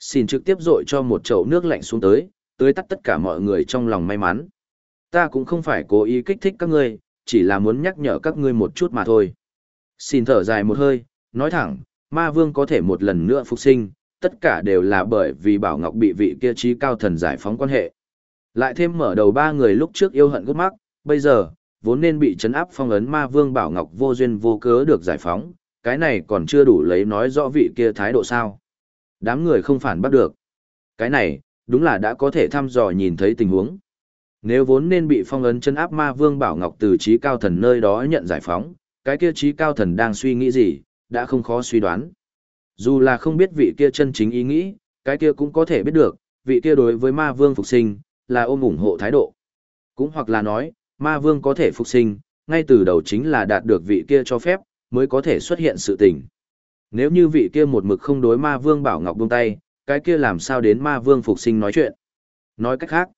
Xin trực tiếp dội cho một chậu nước lạnh xuống tới, tưới tắt tất cả mọi người trong lòng may mắn. Ta cũng không phải cố ý kích thích các ngươi, chỉ là muốn nhắc nhở các ngươi một chút mà thôi. Xin thở dài một hơi, nói thẳng, ma vương có thể một lần nữa phục sinh, tất cả đều là bởi vì Bảo Ngọc bị vị kia trí cao thần giải phóng quan hệ. Lại thêm mở đầu ba người lúc trước yêu hận gút mắc, bây giờ, vốn nên bị chấn áp phong ấn ma vương Bảo Ngọc vô duyên vô cớ được giải phóng, cái này còn chưa đủ lấy nói rõ vị kia thái độ sao. Đám người không phản bắt được. Cái này, đúng là đã có thể thăm dò nhìn thấy tình huống. Nếu vốn nên bị phong ấn chân áp ma vương Bảo Ngọc từ trí cao thần nơi đó nhận giải phóng, cái kia trí cao thần đang suy nghĩ gì, đã không khó suy đoán. Dù là không biết vị kia chân chính ý nghĩ, cái kia cũng có thể biết được, vị kia đối với ma vương phục sinh, là ôm ủng hộ thái độ. Cũng hoặc là nói, ma vương có thể phục sinh, ngay từ đầu chính là đạt được vị kia cho phép, mới có thể xuất hiện sự tình. Nếu như vị kia một mực không đối ma vương bảo ngọc buông tay, cái kia làm sao đến ma vương phục sinh nói chuyện. Nói cách khác,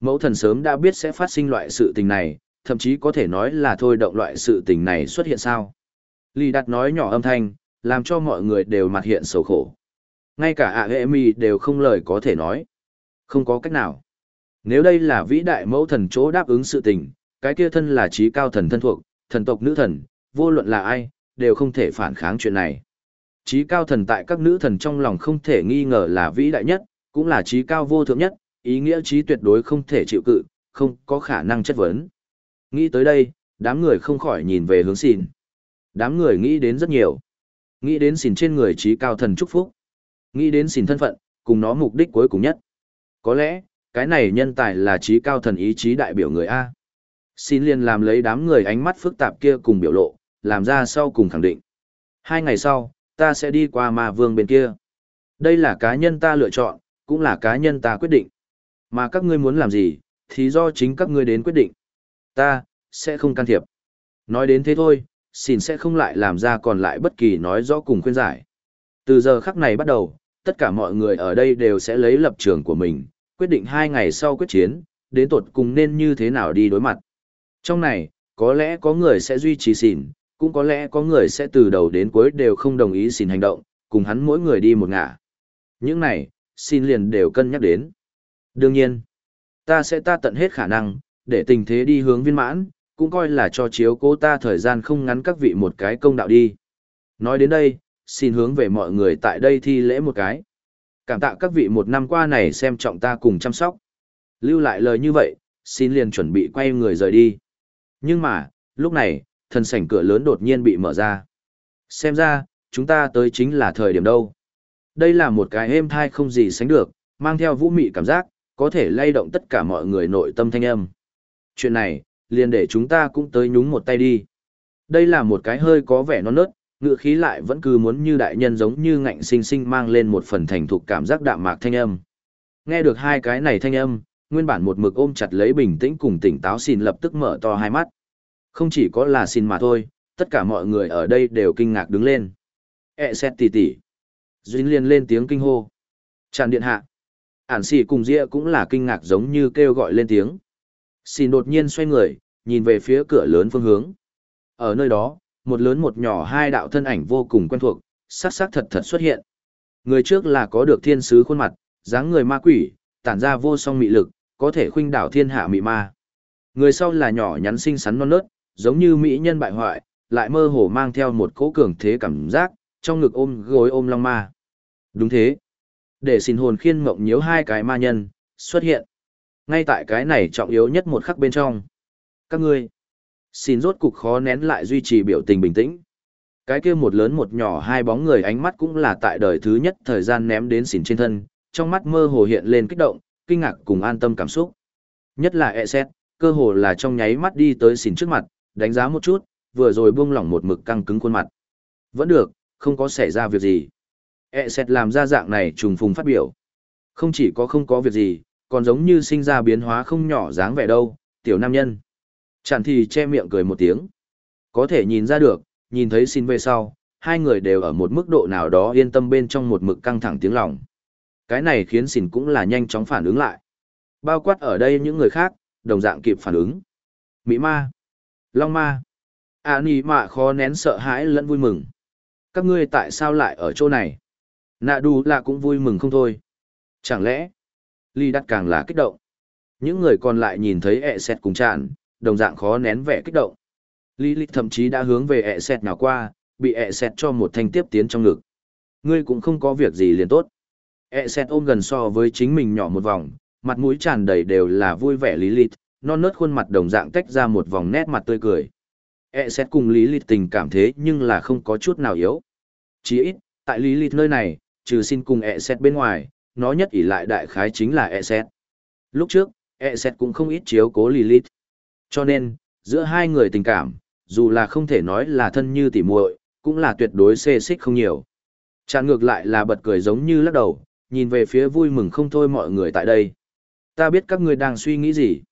mẫu thần sớm đã biết sẽ phát sinh loại sự tình này, thậm chí có thể nói là thôi động loại sự tình này xuất hiện sao. Lý Đạt nói nhỏ âm thanh, làm cho mọi người đều mặt hiện sầu khổ. Ngay cả ạ hệ mi đều không lời có thể nói. Không có cách nào. Nếu đây là vĩ đại mẫu thần chỗ đáp ứng sự tình, cái kia thân là trí cao thần thân thuộc, thần tộc nữ thần, vô luận là ai, đều không thể phản kháng chuyện này. Trí cao thần tại các nữ thần trong lòng không thể nghi ngờ là vĩ đại nhất, cũng là trí cao vô thượng nhất, ý nghĩa trí tuyệt đối không thể chịu cự, không có khả năng chất vấn. Nghĩ tới đây, đám người không khỏi nhìn về hướng xìn. Đám người nghĩ đến rất nhiều. Nghĩ đến xìn trên người trí cao thần chúc phúc. Nghĩ đến xìn thân phận, cùng nó mục đích cuối cùng nhất. Có lẽ, cái này nhân tài là trí cao thần ý chí đại biểu người A. Xin liền làm lấy đám người ánh mắt phức tạp kia cùng biểu lộ, làm ra sau cùng khẳng định. Hai ngày sau, ta sẽ đi qua ma vương bên kia. Đây là cá nhân ta lựa chọn, cũng là cá nhân ta quyết định. Mà các ngươi muốn làm gì, thì do chính các ngươi đến quyết định. Ta, sẽ không can thiệp. Nói đến thế thôi, xin sẽ không lại làm ra còn lại bất kỳ nói rõ cùng khuyên giải. Từ giờ khắc này bắt đầu, tất cả mọi người ở đây đều sẽ lấy lập trường của mình, quyết định hai ngày sau quyết chiến, đến tột cùng nên như thế nào đi đối mặt. Trong này, có lẽ có người sẽ duy trì xỉn, cũng có lẽ có người sẽ từ đầu đến cuối đều không đồng ý xin hành động, cùng hắn mỗi người đi một ngả. Những này, xin liền đều cân nhắc đến. Đương nhiên, ta sẽ ta tận hết khả năng, để tình thế đi hướng viên mãn, cũng coi là cho chiếu cố ta thời gian không ngắn các vị một cái công đạo đi. Nói đến đây, xin hướng về mọi người tại đây thi lễ một cái. Cảm tạ các vị một năm qua này xem trọng ta cùng chăm sóc. Lưu lại lời như vậy, xin liền chuẩn bị quay người rời đi. Nhưng mà, lúc này, thần sảnh cửa lớn đột nhiên bị mở ra. Xem ra, chúng ta tới chính là thời điểm đâu. Đây là một cái êm thai không gì sánh được, mang theo vũ mị cảm giác, có thể lay động tất cả mọi người nội tâm thanh âm. Chuyện này, liền để chúng ta cũng tới nhúng một tay đi. Đây là một cái hơi có vẻ non nớt, ngựa khí lại vẫn cứ muốn như đại nhân giống như ngạnh sinh sinh mang lên một phần thành thục cảm giác đạm mạc thanh âm. Nghe được hai cái này thanh âm, nguyên bản một mực ôm chặt lấy bình tĩnh cùng tỉnh táo xin lập tức mở to hai mắt. Không chỉ có là xin mà thôi, tất cả mọi người ở đây đều kinh ngạc đứng lên. E xét tỉ tỉ. Duyên liên lên tiếng kinh hô. Tràn điện hạ. Ản xì cùng Dịa cũng là kinh ngạc giống như kêu gọi lên tiếng. Xin đột nhiên xoay người, nhìn về phía cửa lớn phương hướng. Ở nơi đó, một lớn một nhỏ hai đạo thân ảnh vô cùng quen thuộc, sắc sắc thật thật xuất hiện. Người trước là có được thiên sứ khuôn mặt, dáng người ma quỷ, tản ra vô song mị lực, có thể khuynh đảo thiên hạ mị ma. Người sau là nhỏ nhắn xinh xắn non nớt, giống như mỹ nhân bại hoại, lại mơ hồ mang theo một cỗ cường thế cảm giác, trong ngực ôm gối ôm long ma. Đúng thế. Để xin hồn khiên mộng nhiễu hai cái ma nhân, xuất hiện. Ngay tại cái này trọng yếu nhất một khắc bên trong. Các ngươi, xin rốt cục khó nén lại duy trì biểu tình bình tĩnh. Cái kia một lớn một nhỏ hai bóng người ánh mắt cũng là tại đời thứ nhất thời gian ném đến xỉn trên thân, trong mắt mơ hồ hiện lên kích động, kinh ngạc cùng an tâm cảm xúc. Nhất là e xét, cơ hồ là trong nháy mắt đi tới xỉn trước mặt, đánh giá một chút, vừa rồi buông lỏng một mực căng cứng khuôn mặt. Vẫn được, không có xảy ra việc gì. E xét làm ra dạng này trùng phùng phát biểu. Không chỉ có không có việc gì, còn giống như sinh ra biến hóa không nhỏ dáng vẻ đâu, tiểu nam nhân. Chẳng thì che miệng cười một tiếng. Có thể nhìn ra được, nhìn thấy xin về sau, hai người đều ở một mức độ nào đó yên tâm bên trong một mực căng thẳng tiếng lòng. Cái này khiến xin cũng là nhanh chóng phản ứng lại. Bao quát ở đây những người khác, đồng dạng kịp phản ứng. Mỹ ma. Long ma. À nì mạ khó nén sợ hãi lẫn vui mừng. Các ngươi tại sao lại ở chỗ này? Nạ đù là cũng vui mừng không thôi. Chẳng lẽ, ly đắt càng là kích động. Những người còn lại nhìn thấy ẹ xẹt cùng tràn, đồng dạng khó nén vẻ kích động. Lý lịch thậm chí đã hướng về ẹ xẹt nào qua, bị ẹ xẹt cho một thanh tiếp tiến trong ngực. Ngươi cũng không có việc gì liền tốt. ẹ xẹt ôm gần so với chính mình nhỏ một vòng, mặt mũi tràn đầy đều là vui vẻ lý lịch, non nớt khuôn mặt đồng dạng tách ra một vòng nét mặt tươi cười. E xét cùng lý Lịt tình cảm thế nhưng là không có chút nào yếu. Chỉ ít, tại lý Lịt nơi này, trừ xin cùng E xét bên ngoài, nó nhất ỷ lại đại khái chính là E xét. Lúc trước, E xét cũng không ít chiếu cố Lý Lịt. Cho nên, giữa hai người tình cảm, dù là không thể nói là thân như tỉ muội, cũng là tuyệt đối xê xích không nhiều. Chàng ngược lại là bật cười giống như lắc đầu, nhìn về phía vui mừng không thôi mọi người tại đây. Ta biết các ngươi đang suy nghĩ gì.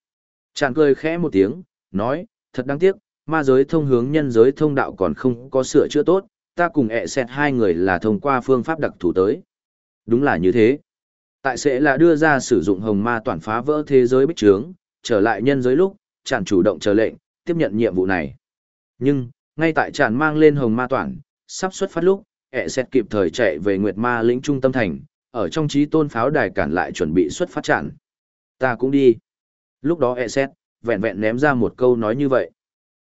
Chàng cười khẽ một tiếng, nói, thật đáng tiếc, ma giới thông hướng nhân giới thông đạo còn không có sửa chữa tốt, ta cùng ẹ xẹt hai người là thông qua phương pháp đặc thù tới. Đúng là như thế. Tại sẽ là đưa ra sử dụng hồng ma toàn phá vỡ thế giới bích trướng, trở lại nhân giới lúc, chàng chủ động chờ lệnh, tiếp nhận nhiệm vụ này. Nhưng, ngay tại chàng mang lên hồng ma toàn, sắp xuất phát lúc, ẹ xẹt kịp thời chạy về Nguyệt Ma lĩnh trung tâm thành, ở trong trí tôn pháo đài cản lại chuẩn bị xuất phát chặn. Ta cũng đi. Lúc đó e xét, vẹn vẹn ném ra một câu nói như vậy.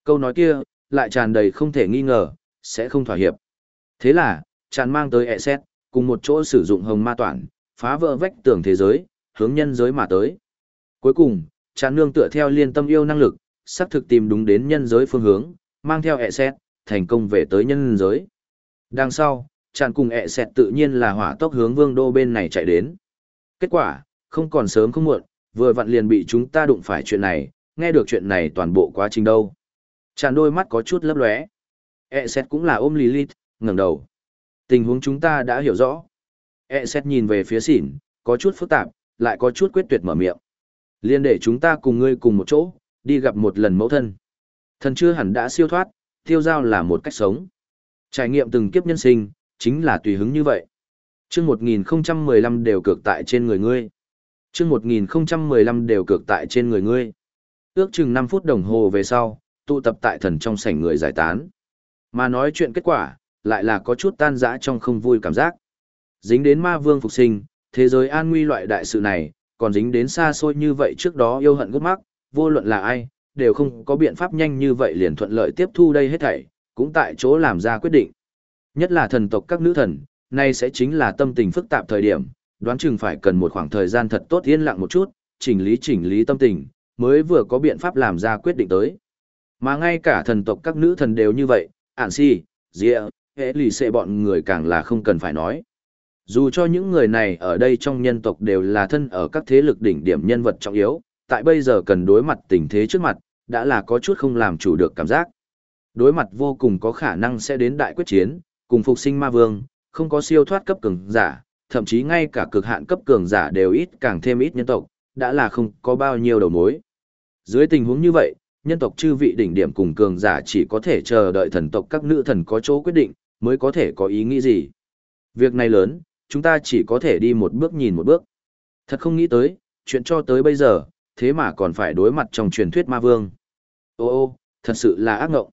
Câu nói kia, lại tràn đầy không thể nghi ngờ, sẽ không thỏa hiệp. Thế là, tràn mang tới e xét, cùng một chỗ sử dụng hồng ma toản, phá vỡ vách tường thế giới, hướng nhân giới mà tới. Cuối cùng, tràn nương tựa theo liên tâm yêu năng lực, sắp thực tìm đúng đến nhân giới phương hướng, mang theo e xét, thành công về tới nhân giới. Đằng sau, tràn cùng ẹ xét tự nhiên là hỏa tốc hướng vương đô bên này chạy đến. Kết quả, không còn sớm không muộn, vừa vặn liền bị chúng ta đụng phải chuyện này, nghe được chuyện này toàn bộ quá trình đâu. Tràn đôi mắt có chút lấp lóe. E xét cũng là ôm Lilith, ngẩng đầu. Tình huống chúng ta đã hiểu rõ. E xét nhìn về phía xỉn, có chút phức tạp, lại có chút quyết tuyệt mở miệng. Liên để chúng ta cùng ngươi cùng một chỗ, đi gặp một lần mẫu thân. Thần chưa hẳn đã siêu thoát, tiêu giao là một cách sống. Trải nghiệm từng kiếp nhân sinh, chính là tùy hứng như vậy. Chương 1015 đều cược tại trên người ngươi. Chương 1015 đều cực tại trên người ngươi. Ước chừng 5 phút đồng hồ về sau, tụ tập tại thần trong sảnh người giải tán. Mà nói chuyện kết quả, lại là có chút tan rã trong không vui cảm giác. Dính đến ma vương phục sinh, thế giới an nguy loại đại sự này, còn dính đến xa xôi như vậy trước đó yêu hận gốc mắc, vô luận là ai, đều không có biện pháp nhanh như vậy liền thuận lợi tiếp thu đây hết thảy, cũng tại chỗ làm ra quyết định. Nhất là thần tộc các nữ thần, nay sẽ chính là tâm tình phức tạp thời điểm, đoán chừng phải cần một khoảng thời gian thật tốt yên lặng một chút, chỉnh lý chỉnh lý tâm tình, mới vừa có biện pháp làm ra quyết định tới. Mà ngay cả thần tộc các nữ thần đều như vậy, ản si, dịa, hệ lì xệ bọn người càng là không cần phải nói. Dù cho những người này ở đây trong nhân tộc đều là thân ở các thế lực đỉnh điểm nhân vật trọng yếu, tại bây giờ cần đối mặt tình thế trước mặt, đã là có chút không làm chủ được cảm giác. Đối mặt vô cùng có khả năng sẽ đến đại quyết chiến, cùng phục sinh ma vương, không có siêu thoát cấp cường giả, thậm chí ngay cả cực hạn cấp cường giả đều ít càng thêm ít nhân tộc, đã là không có bao nhiêu đầu mối. Dưới tình huống như vậy, nhân tộc chư vị đỉnh điểm cùng cường giả chỉ có thể chờ đợi thần tộc các nữ thần có chỗ quyết định, mới có thể có ý nghĩ gì. Việc này lớn, chúng ta chỉ có thể đi một bước nhìn một bước. Thật không nghĩ tới, chuyện cho tới bây giờ, thế mà còn phải đối mặt trong truyền thuyết ma vương. Ô ô, thật sự là ác ngộng.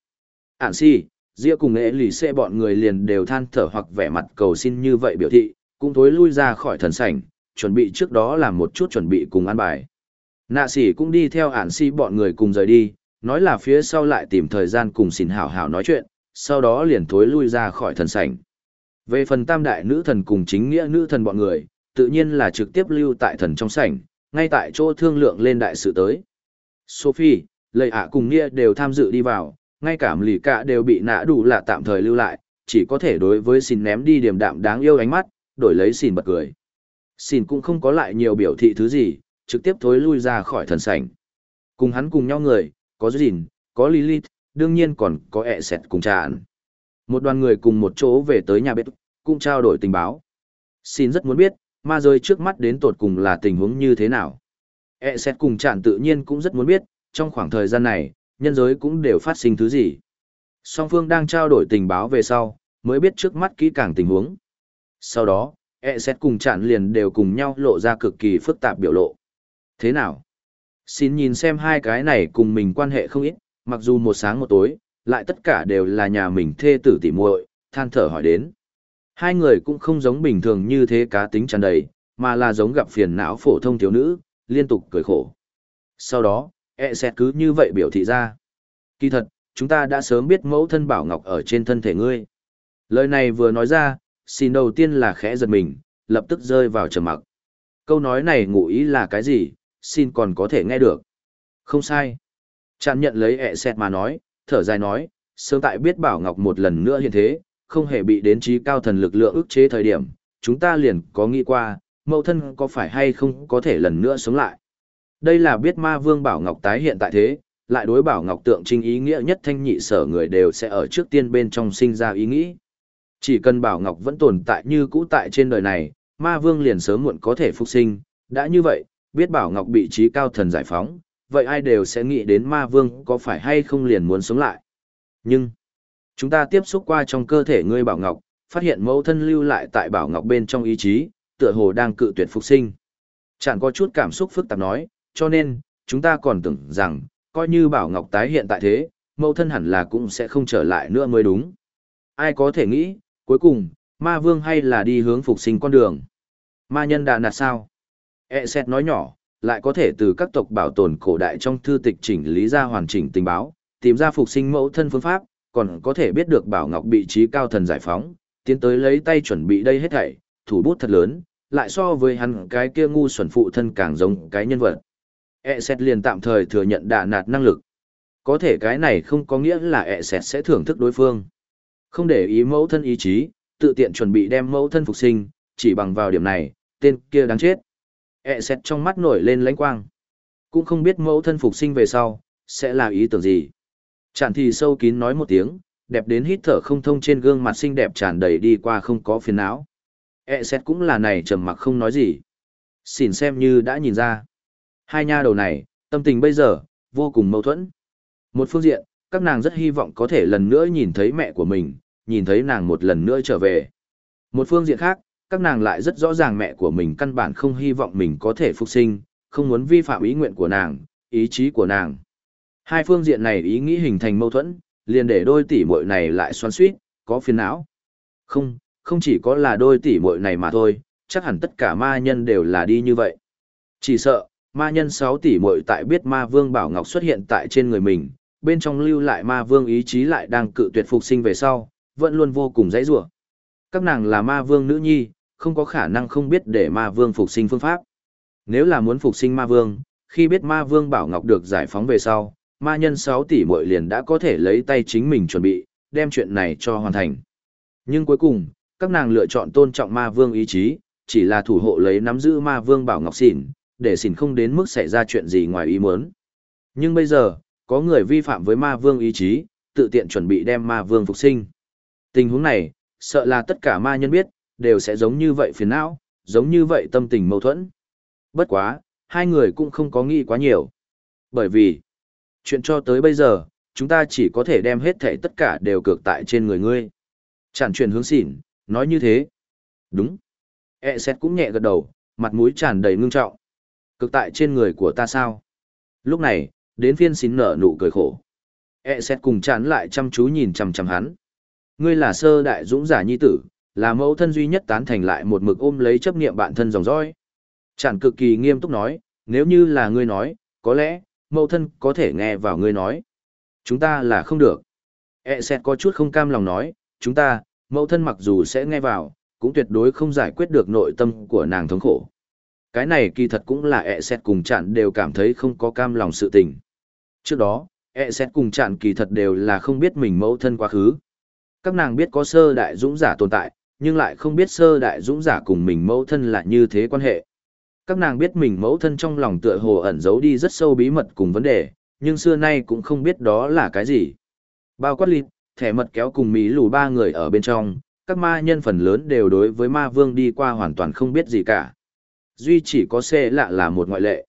Ản si, Diệp cùng nghệ lì xe bọn người liền đều than thở hoặc vẻ mặt cầu xin như vậy biểu thị, cũng thối lui ra khỏi thần sảnh, chuẩn bị trước đó làm một chút chuẩn bị cùng an bài. Nạ sĩ cũng đi theo ản si bọn người cùng rời đi, nói là phía sau lại tìm thời gian cùng xin hảo hảo nói chuyện, sau đó liền thối lui ra khỏi thần sảnh. Về phần tam đại nữ thần cùng chính nghĩa nữ thần bọn người, tự nhiên là trực tiếp lưu tại thần trong sảnh, ngay tại chỗ thương lượng lên đại sự tới. Sophie, lệ ạ cùng nghĩa đều tham dự đi vào, ngay cả lì cả đều bị nã đủ là tạm thời lưu lại, chỉ có thể đối với xin ném đi điểm đạm đáng yêu ánh mắt, đổi lấy xin bật cười. Xin cũng không có lại nhiều biểu thị thứ gì, trực tiếp thối lui ra khỏi thần sảnh. Cùng hắn cùng nhau người, có Jin, có Lilith, đương nhiên còn có ẹ sẹt cùng tràn. Một đoàn người cùng một chỗ về tới nhà bếp, cũng trao đổi tình báo. Xin rất muốn biết, ma rơi trước mắt đến tột cùng là tình huống như thế nào. ẹ sẹt cùng tràn tự nhiên cũng rất muốn biết, trong khoảng thời gian này, nhân giới cũng đều phát sinh thứ gì. Song phương đang trao đổi tình báo về sau, mới biết trước mắt kỹ càng tình huống. Sau đó, e xét cùng chặn liền đều cùng nhau lộ ra cực kỳ phức tạp biểu lộ. Thế nào? Xin nhìn xem hai cái này cùng mình quan hệ không ít, mặc dù một sáng một tối, lại tất cả đều là nhà mình thê tử tỉ muội, than thở hỏi đến. Hai người cũng không giống bình thường như thế cá tính tràn đầy, mà là giống gặp phiền não phổ thông thiếu nữ, liên tục cười khổ. Sau đó, e xét cứ như vậy biểu thị ra. Kỳ thật, chúng ta đã sớm biết mẫu thân bảo ngọc ở trên thân thể ngươi. Lời này vừa nói ra, xin đầu tiên là khẽ giật mình, lập tức rơi vào trầm mặc. Câu nói này ngụ ý là cái gì, xin còn có thể nghe được. Không sai. Chạm nhận lấy ẹ xẹt mà nói, thở dài nói, sớm tại biết Bảo Ngọc một lần nữa hiện thế, không hề bị đến trí cao thần lực lượng ức chế thời điểm, chúng ta liền có nghĩ qua, mẫu thân có phải hay không có thể lần nữa sống lại. Đây là biết ma vương Bảo Ngọc tái hiện tại thế, lại đối Bảo Ngọc tượng trinh ý nghĩa nhất thanh nhị sở người đều sẽ ở trước tiên bên trong sinh ra ý nghĩ. Chỉ cần Bảo Ngọc vẫn tồn tại như cũ tại trên đời này, ma vương liền sớm muộn có thể phục sinh, đã như vậy, biết Bảo Ngọc bị trí cao thần giải phóng, vậy ai đều sẽ nghĩ đến ma vương có phải hay không liền muốn sống lại. Nhưng, Chúng ta tiếp xúc qua trong cơ thể ngươi bảo ngọc, phát hiện mẫu thân lưu lại tại bảo ngọc bên trong ý chí, tựa hồ đang cự tuyệt phục sinh. Chẳng có chút cảm xúc phức tạp nói, cho nên, chúng ta còn tưởng rằng, coi như bảo ngọc tái hiện tại thế, mẫu thân hẳn là cũng sẽ không trở lại nữa mới đúng. Ai có thể nghĩ, cuối cùng, ma vương hay là đi hướng phục sinh con đường. Ma nhân đà nạt sao? E xét nói nhỏ, lại có thể từ các tộc bảo tồn cổ đại trong thư tịch chỉnh lý ra hoàn chỉnh tình báo, tìm ra phục sinh mẫu thân phương pháp, còn có thể biết được bảo ngọc bị trí cao thần giải phóng, tiến tới lấy tay chuẩn bị đây hết thảy, thủ bút thật lớn, lại so với hắn cái kia ngu xuẩn phụ thân càng giống cái nhân vật. E xét liền tạm thời thừa nhận đà nạt năng lực. Có thể cái này không có nghĩa là E xét sẽ thưởng thức đối phương. Không để ý mẫu thân ý chí, tự tiện chuẩn bị đem mẫu thân phục sinh, chỉ bằng vào điểm này, tên kia đáng chết. E xét trong mắt nổi lên lãnh quang. Cũng không biết mẫu thân phục sinh về sau, sẽ là ý tưởng gì. Chản thì sâu kín nói một tiếng, đẹp đến hít thở không thông trên gương mặt xinh đẹp tràn đầy đi qua không có phiền não. E xét cũng là này trầm mặc không nói gì. Xỉn xem như đã nhìn ra. Hai nha đầu này, tâm tình bây giờ, vô cùng mâu thuẫn. Một phương diện, các nàng rất hy vọng có thể lần nữa nhìn thấy mẹ của mình, nhìn thấy nàng một lần nữa trở về. Một phương diện khác, các nàng lại rất rõ ràng mẹ của mình căn bản không hy vọng mình có thể phục sinh, không muốn vi phạm ý nguyện của nàng, ý chí của nàng. Hai phương diện này ý nghĩ hình thành mâu thuẫn, liền để đôi tỷ muội này lại xoắn xuýt, có phiền não. Không, không chỉ có là đôi tỷ muội này mà thôi, chắc hẳn tất cả ma nhân đều là đi như vậy. Chỉ sợ, ma nhân 6 tỷ muội tại biết ma vương Bảo Ngọc xuất hiện tại trên người mình, bên trong lưu lại ma vương ý chí lại đang cự tuyệt phục sinh về sau, vẫn luôn vô cùng dãy rủa. Các nàng là ma vương nữ nhi, không có khả năng không biết để ma vương phục sinh phương pháp. Nếu là muốn phục sinh ma vương, khi biết ma vương Bảo Ngọc được giải phóng về sau, ma nhân 6 tỷ muội liền đã có thể lấy tay chính mình chuẩn bị, đem chuyện này cho hoàn thành. Nhưng cuối cùng, các nàng lựa chọn tôn trọng ma vương ý chí, chỉ là thủ hộ lấy nắm giữ ma vương Bảo Ngọc xỉn, để xỉn không đến mức xảy ra chuyện gì ngoài ý muốn. Nhưng bây giờ, có người vi phạm với ma vương ý chí, tự tiện chuẩn bị đem ma vương phục sinh. Tình huống này, sợ là tất cả ma nhân biết, đều sẽ giống như vậy phiền não, giống như vậy tâm tình mâu thuẫn. Bất quá, hai người cũng không có nghĩ quá nhiều. Bởi vì, chuyện cho tới bây giờ, chúng ta chỉ có thể đem hết thảy tất cả đều cược tại trên người ngươi. Chẳng truyền hướng xỉn, nói như thế. Đúng. E xét cũng nhẹ gật đầu, mặt mũi tràn đầy ngưng trọng. Cực tại trên người của ta sao? Lúc này, đến phiên xín nở nụ cười khổ. E xét cùng chán lại chăm chú nhìn chằm chằm hắn. Ngươi là sơ đại dũng giả nhi tử, là mẫu thân duy nhất tán thành lại một mực ôm lấy chấp niệm bản thân dòng dõi. Chẳng cực kỳ nghiêm túc nói, nếu như là ngươi nói, có lẽ, mẫu thân có thể nghe vào ngươi nói. Chúng ta là không được. E xét có chút không cam lòng nói, chúng ta, mẫu thân mặc dù sẽ nghe vào, cũng tuyệt đối không giải quyết được nội tâm của nàng thống khổ. Cái này kỳ thật cũng là E xét cùng chặn đều cảm thấy không có cam lòng sự tình. Trước đó, E xét cùng chặn kỳ thật đều là không biết mình mẫu thân quá khứ. Các nàng biết có sơ đại dũng giả tồn tại, nhưng lại không biết sơ đại dũng giả cùng mình mẫu thân là như thế quan hệ. Các nàng biết mình mẫu thân trong lòng tựa hồ ẩn giấu đi rất sâu bí mật cùng vấn đề, nhưng xưa nay cũng không biết đó là cái gì. Bao quát lịt, thẻ mật kéo cùng Mỹ lù ba người ở bên trong, các ma nhân phần lớn đều đối với ma vương đi qua hoàn toàn không biết gì cả. Duy chỉ có xe lạ là một ngoại lệ.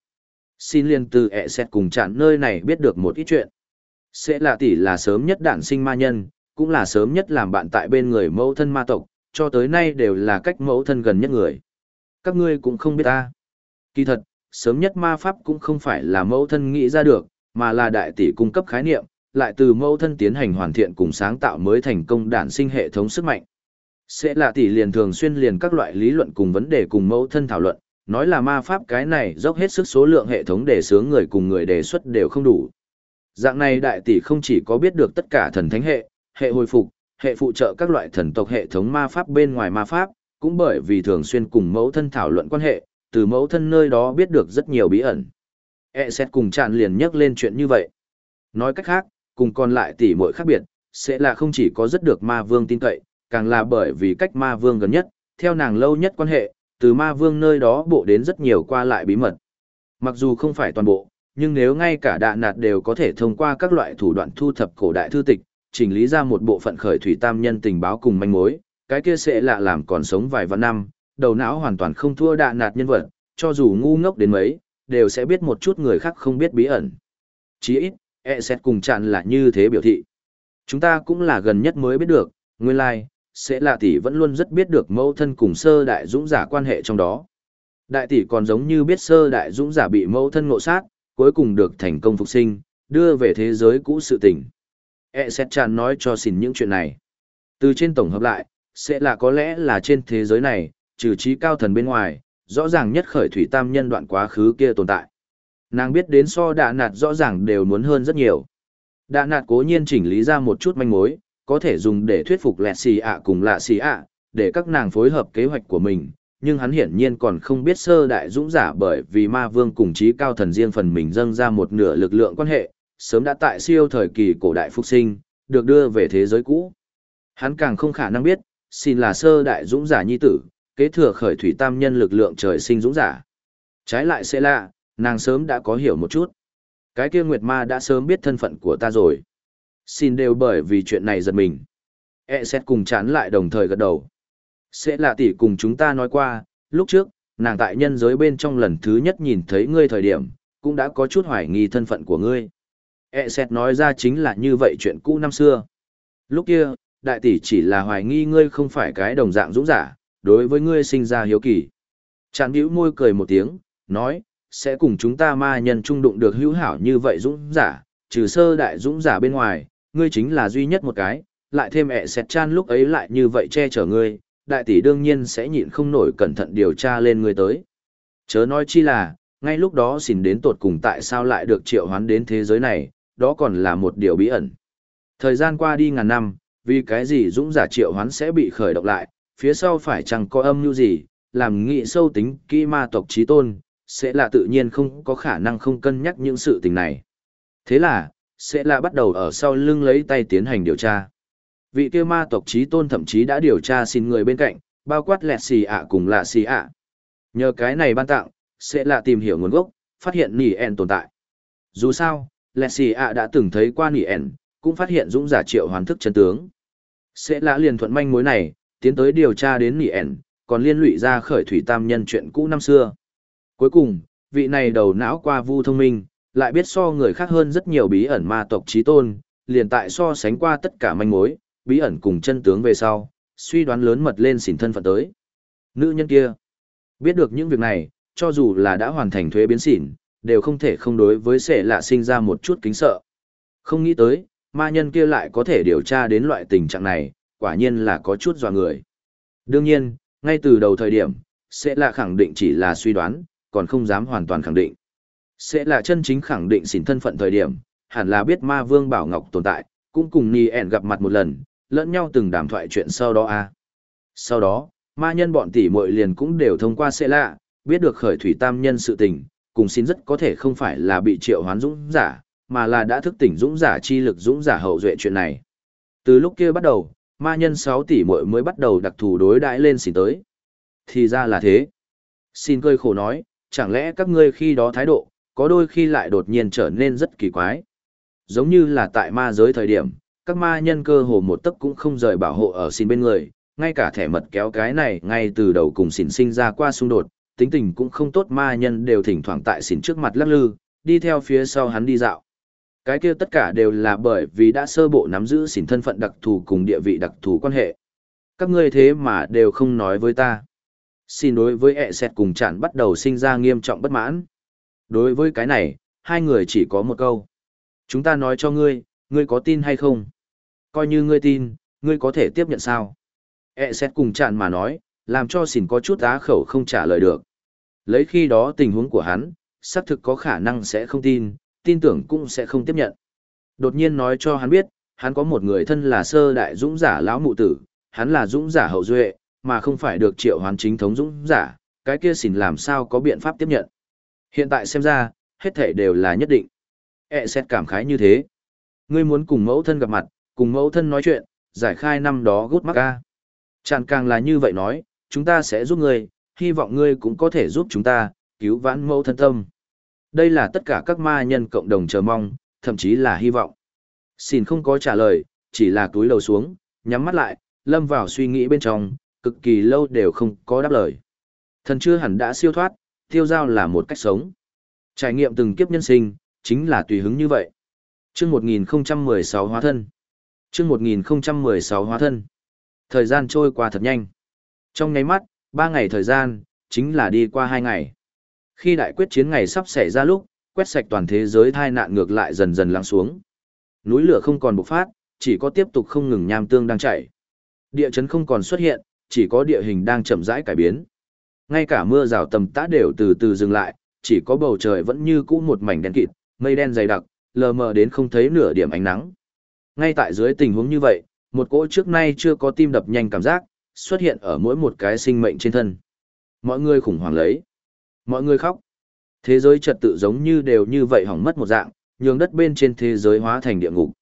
Xin liên từ ẹ xét cùng chặn nơi này biết được một ít chuyện. Sẽ lạ tỷ là sớm nhất đản sinh ma nhân, cũng là sớm nhất làm bạn tại bên người mẫu thân ma tộc, cho tới nay đều là cách mẫu thân gần nhất người. Các ngươi cũng không biết ta. Kỳ thật, sớm nhất ma pháp cũng không phải là mẫu thân nghĩ ra được, mà là đại tỷ cung cấp khái niệm, lại từ mẫu thân tiến hành hoàn thiện cùng sáng tạo mới thành công đản sinh hệ thống sức mạnh. Sẽ là tỷ liền thường xuyên liền các loại lý luận cùng vấn đề cùng mẫu thân thảo luận, nói là ma pháp cái này dốc hết sức số lượng hệ thống để sướng người cùng người đề xuất đều không đủ. Dạng này đại tỷ không chỉ có biết được tất cả thần thánh hệ, hệ hồi phục, hệ phụ trợ các loại thần tộc hệ thống ma pháp bên ngoài ma pháp, cũng bởi vì thường xuyên cùng mẫu thân thảo luận quan hệ, từ mẫu thân nơi đó biết được rất nhiều bí ẩn. E xét cùng chạn liền nhắc lên chuyện như vậy. Nói cách khác, cùng còn lại tỷ muội khác biệt, sẽ là không chỉ có rất được ma vương tin cậy, càng là bởi vì cách ma vương gần nhất, theo nàng lâu nhất quan hệ, từ ma vương nơi đó bộ đến rất nhiều qua lại bí mật. Mặc dù không phải toàn bộ, nhưng nếu ngay cả đạ nạt đều có thể thông qua các loại thủ đoạn thu thập cổ đại thư tịch, chỉnh lý ra một bộ phận khởi thủy tam nhân tình báo cùng manh mối, cái kia sẽ lạ làm còn sống vài vạn năm, đầu não hoàn toàn không thua đạ nạt nhân vật, cho dù ngu ngốc đến mấy, đều sẽ biết một chút người khác không biết bí ẩn. Chí ít, e xét cùng chặn là như thế biểu thị. Chúng ta cũng là gần nhất mới biết được, nguyên lai, like, sẽ là tỷ vẫn luôn rất biết được mẫu thân cùng sơ đại dũng giả quan hệ trong đó. Đại tỷ còn giống như biết sơ đại dũng giả bị mẫu thân ngộ sát, cuối cùng được thành công phục sinh, đưa về thế giới cũ sự tình. E xét tràn nói cho xin những chuyện này. Từ trên tổng hợp lại, sẽ là có lẽ là trên thế giới này, trừ trí cao thần bên ngoài, rõ ràng nhất khởi thủy tam nhân đoạn quá khứ kia tồn tại. Nàng biết đến so đạ nạt rõ ràng đều muốn hơn rất nhiều. Đạ nạt cố nhiên chỉnh lý ra một chút manh mối, có thể dùng để thuyết phục lẹt xì ạ cùng lạ xì ạ, để các nàng phối hợp kế hoạch của mình, nhưng hắn hiển nhiên còn không biết sơ đại dũng giả bởi vì ma vương cùng trí cao thần riêng phần mình dâng ra một nửa lực lượng quan hệ, sớm đã tại siêu thời kỳ cổ đại phục sinh, được đưa về thế giới cũ. Hắn càng không khả năng biết, xin là sơ đại dũng giả nhi tử, kế thừa khởi thủy tam nhân lực lượng trời sinh dũng giả. Trái lại sẽ lạ, nàng sớm đã có hiểu một chút. Cái kia Nguyệt Ma đã sớm biết thân phận của ta rồi. Xin đều bởi vì chuyện này giật mình. E xét cùng chán lại đồng thời gật đầu. Sẽ là tỷ cùng chúng ta nói qua, lúc trước, nàng tại nhân giới bên trong lần thứ nhất nhìn thấy ngươi thời điểm, cũng đã có chút hoài nghi thân phận của ngươi. E xét nói ra chính là như vậy chuyện cũ năm xưa. Lúc kia, đại tỷ chỉ là hoài nghi ngươi không phải cái đồng dạng dũng giả, đối với ngươi sinh ra hiếu kỳ. Chàng hữu môi cười một tiếng, nói, sẽ cùng chúng ta ma nhân trung đụng được hữu hảo như vậy dũng giả, trừ sơ đại dũng giả bên ngoài, ngươi chính là duy nhất một cái, lại thêm e ẹ xẹt chan lúc ấy lại như vậy che chở ngươi, đại tỷ đương nhiên sẽ nhịn không nổi cẩn thận điều tra lên ngươi tới. Chớ nói chi là, ngay lúc đó xỉn đến tột cùng tại sao lại được triệu hoán đến thế giới này, đó còn là một điều bí ẩn. Thời gian qua đi ngàn năm, vì cái gì dũng giả triệu hoán sẽ bị khởi động lại, phía sau phải chẳng có âm như gì, làm nghị sâu tính kỹ ma tộc trí tôn, sẽ là tự nhiên không có khả năng không cân nhắc những sự tình này. Thế là, sẽ là bắt đầu ở sau lưng lấy tay tiến hành điều tra. Vị kia ma tộc trí tôn thậm chí đã điều tra xin người bên cạnh, bao quát lẹt xì ạ cùng lạ xì ạ. Nhờ cái này ban tặng, sẽ là tìm hiểu nguồn gốc, phát hiện nỉ en tồn tại. Dù sao, lẹt xì ạ đã từng thấy qua nỉ ẻn, cũng phát hiện dũng giả triệu hoàn thức chân tướng. Sẽ lã liền thuận manh mối này, tiến tới điều tra đến nỉ ẻn, còn liên lụy ra khởi thủy tam nhân chuyện cũ năm xưa. Cuối cùng, vị này đầu não qua vu thông minh, lại biết so người khác hơn rất nhiều bí ẩn ma tộc trí tôn, liền tại so sánh qua tất cả manh mối, bí ẩn cùng chân tướng về sau, suy đoán lớn mật lên xỉn thân phận tới. Nữ nhân kia, biết được những việc này, cho dù là đã hoàn thành thuế biến xỉn, đều không thể không đối với sẽ lạ sinh ra một chút kính sợ. Không nghĩ tới, ma nhân kia lại có thể điều tra đến loại tình trạng này, quả nhiên là có chút dò người. Đương nhiên, ngay từ đầu thời điểm, sẽ là khẳng định chỉ là suy đoán, còn không dám hoàn toàn khẳng định. Sẽ là chân chính khẳng định xỉn thân phận thời điểm, hẳn là biết ma vương bảo ngọc tồn tại, cũng cùng nì ẻn gặp mặt một lần, lẫn nhau từng đàm thoại chuyện sau đó a. À. Sau đó, ma nhân bọn tỷ muội liền cũng đều thông qua sẽ lạ, biết được khởi thủy tam nhân sự tình, cùng xin rất có thể không phải là bị triệu hoán dũng giả, mà là đã thức tỉnh dũng giả chi lực dũng giả hậu duệ chuyện này. Từ lúc kia bắt đầu, ma nhân 6 tỷ muội mới bắt đầu đặc thù đối đãi lên xin tới. Thì ra là thế. Xin cười khổ nói, chẳng lẽ các ngươi khi đó thái độ, có đôi khi lại đột nhiên trở nên rất kỳ quái. Giống như là tại ma giới thời điểm, các ma nhân cơ hồ một tấc cũng không rời bảo hộ ở xin bên người, ngay cả thẻ mật kéo cái này ngay từ đầu cùng xỉn sinh ra qua xung đột, tính tình cũng không tốt ma nhân đều thỉnh thoảng tại xỉn trước mặt lắc lư, đi theo phía sau hắn đi dạo. Cái kia tất cả đều là bởi vì đã sơ bộ nắm giữ xỉn thân phận đặc thù cùng địa vị đặc thù quan hệ. Các ngươi thế mà đều không nói với ta. Xin đối với ẹ sẹt cùng chản bắt đầu sinh ra nghiêm trọng bất mãn. Đối với cái này, hai người chỉ có một câu. Chúng ta nói cho ngươi, ngươi có tin hay không? Coi như ngươi tin, ngươi có thể tiếp nhận sao? E xét cùng chạn mà nói, làm cho xỉn có chút á khẩu không trả lời được. Lấy khi đó tình huống của hắn, xác thực có khả năng sẽ không tin, tin tưởng cũng sẽ không tiếp nhận. Đột nhiên nói cho hắn biết, hắn có một người thân là sơ đại dũng giả lão mụ tử, hắn là dũng giả hậu duệ, mà không phải được triệu hoán chính thống dũng giả, cái kia xỉn làm sao có biện pháp tiếp nhận. Hiện tại xem ra, hết thể đều là nhất định. E xét cảm khái như thế. Ngươi muốn cùng mẫu thân gặp mặt, cùng mẫu thân nói chuyện, giải khai năm đó gút mắc ca. Chẳng càng là như vậy nói, chúng ta sẽ giúp ngươi, hy vọng ngươi cũng có thể giúp chúng ta, cứu vãn mẫu thân tâm. Đây là tất cả các ma nhân cộng đồng chờ mong, thậm chí là hy vọng. Xin không có trả lời, chỉ là túi đầu xuống, nhắm mắt lại, lâm vào suy nghĩ bên trong, cực kỳ lâu đều không có đáp lời. Thần chưa hẳn đã siêu thoát, tiêu giao là một cách sống. Trải nghiệm từng kiếp nhân sinh, chính là tùy hứng như vậy. Chương 1016 hóa thân. chương 1016 hóa thân. Thời gian trôi qua thật nhanh. Trong nháy mắt, ba ngày thời gian, chính là đi qua hai ngày. Khi đại quyết chiến ngày sắp xảy ra lúc, quét sạch toàn thế giới thai nạn ngược lại dần dần lắng xuống. Núi lửa không còn bộc phát, chỉ có tiếp tục không ngừng nham tương đang chảy. Địa chấn không còn xuất hiện, chỉ có địa hình đang chậm rãi cải biến. Ngay cả mưa rào tầm tã đều từ từ dừng lại, chỉ có bầu trời vẫn như cũ một mảnh đen kịt, mây đen dày đặc, lờ mờ đến không thấy nửa điểm ánh nắng. Ngay tại dưới tình huống như vậy, một cỗ trước nay chưa có tim đập nhanh cảm giác, xuất hiện ở mỗi một cái sinh mệnh trên thân. Mọi người khủng hoảng lấy. Mọi người khóc. Thế giới trật tự giống như đều như vậy hỏng mất một dạng, nhường đất bên trên thế giới hóa thành địa ngục.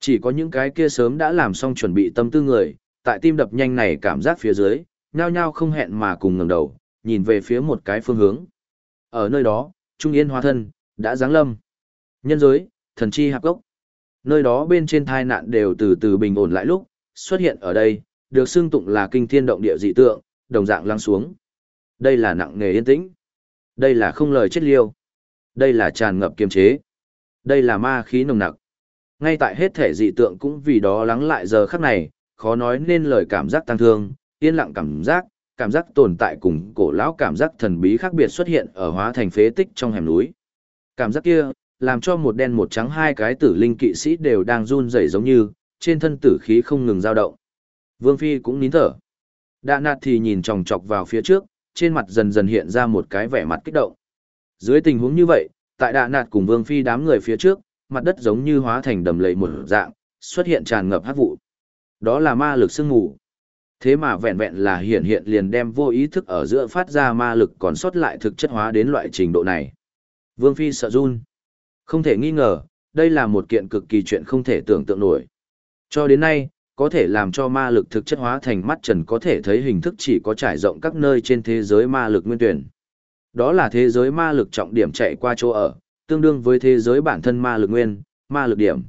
Chỉ có những cái kia sớm đã làm xong chuẩn bị tâm tư người, tại tim đập nhanh này cảm giác phía dưới, nhao nhao không hẹn mà cùng ngẩng đầu, nhìn về phía một cái phương hướng. Ở nơi đó, Trung Yên hóa thân, đã giáng lâm. Nhân giới, thần chi hạp gốc. Nơi đó bên trên thai nạn đều từ từ bình ổn lại lúc, xuất hiện ở đây, được xưng tụng là kinh thiên động địa dị tượng, đồng dạng lắng xuống. Đây là nặng nghề yên tĩnh. Đây là không lời chết liêu. Đây là tràn ngập kiềm chế. Đây là ma khí nồng nặc. Ngay tại hết thể dị tượng cũng vì đó lắng lại giờ khắc này, khó nói nên lời cảm giác tăng thương, yên lặng cảm giác, cảm giác tồn tại cùng cổ lão cảm giác thần bí khác biệt xuất hiện ở hóa thành phế tích trong hẻm núi. Cảm giác kia, làm cho một đen một trắng hai cái tử linh kỵ sĩ đều đang run rẩy giống như, trên thân tử khí không ngừng dao động. Vương Phi cũng nín thở. Đạ nạt thì nhìn chòng chọc vào phía trước, trên mặt dần dần hiện ra một cái vẻ mặt kích động. Dưới tình huống như vậy, tại đạ nạt cùng Vương Phi đám người phía trước, mặt đất giống như hóa thành đầm lầy một dạng, xuất hiện tràn ngập hát vụ. Đó là ma lực sương ngủ. Thế mà vẹn vẹn là hiện hiện liền đem vô ý thức ở giữa phát ra ma lực còn sót lại thực chất hóa đến loại trình độ này. Vương Phi sợ run. Không thể nghi ngờ, đây là một kiện cực kỳ chuyện không thể tưởng tượng nổi. Cho đến nay, có thể làm cho ma lực thực chất hóa thành mắt trần có thể thấy hình thức chỉ có trải rộng các nơi trên thế giới ma lực nguyên tuyển. Đó là thế giới ma lực trọng điểm chạy qua chỗ ở, tương đương với thế giới bản thân ma lực nguyên, ma lực điểm.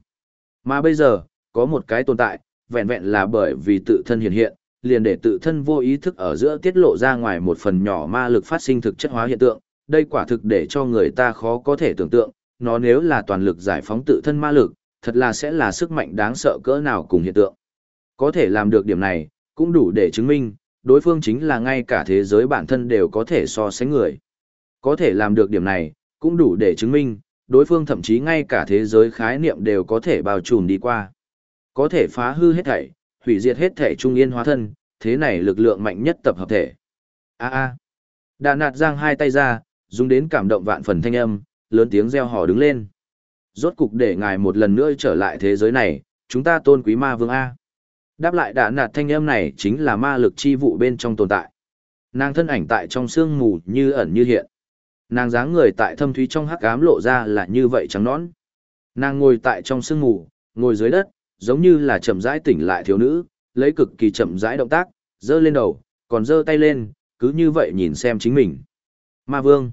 Mà bây giờ, có một cái tồn tại, vẹn vẹn là bởi vì tự thân hiện hiện, liền để tự thân vô ý thức ở giữa tiết lộ ra ngoài một phần nhỏ ma lực phát sinh thực chất hóa hiện tượng, đây quả thực để cho người ta khó có thể tưởng tượng, nó nếu là toàn lực giải phóng tự thân ma lực, thật là sẽ là sức mạnh đáng sợ cỡ nào cùng hiện tượng. Có thể làm được điểm này, cũng đủ để chứng minh, đối phương chính là ngay cả thế giới bản thân đều có thể so sánh người. Có thể làm được điểm này, cũng đủ để chứng minh, đối phương thậm chí ngay cả thế giới khái niệm đều có thể bao trùm đi qua. Có thể phá hư hết thảy, hủy diệt hết thảy trung yên hóa thân, thế này lực lượng mạnh nhất tập hợp thể. A a. Đà nạt giang hai tay ra, dùng đến cảm động vạn phần thanh âm, lớn tiếng reo hò đứng lên. Rốt cục để ngài một lần nữa trở lại thế giới này, chúng ta tôn quý ma vương A. Đáp lại đã nạt thanh âm này chính là ma lực chi vụ bên trong tồn tại. Nàng thân ảnh tại trong sương mù như ẩn như hiện. Nàng dáng người tại thâm thúy trong hắc ám lộ ra là như vậy trắng nõn. Nàng ngồi tại trong sương mù, ngồi dưới đất, giống như là chậm rãi tỉnh lại thiếu nữ, lấy cực kỳ chậm rãi động tác, giơ lên đầu, còn giơ tay lên, cứ như vậy nhìn xem chính mình. Ma vương.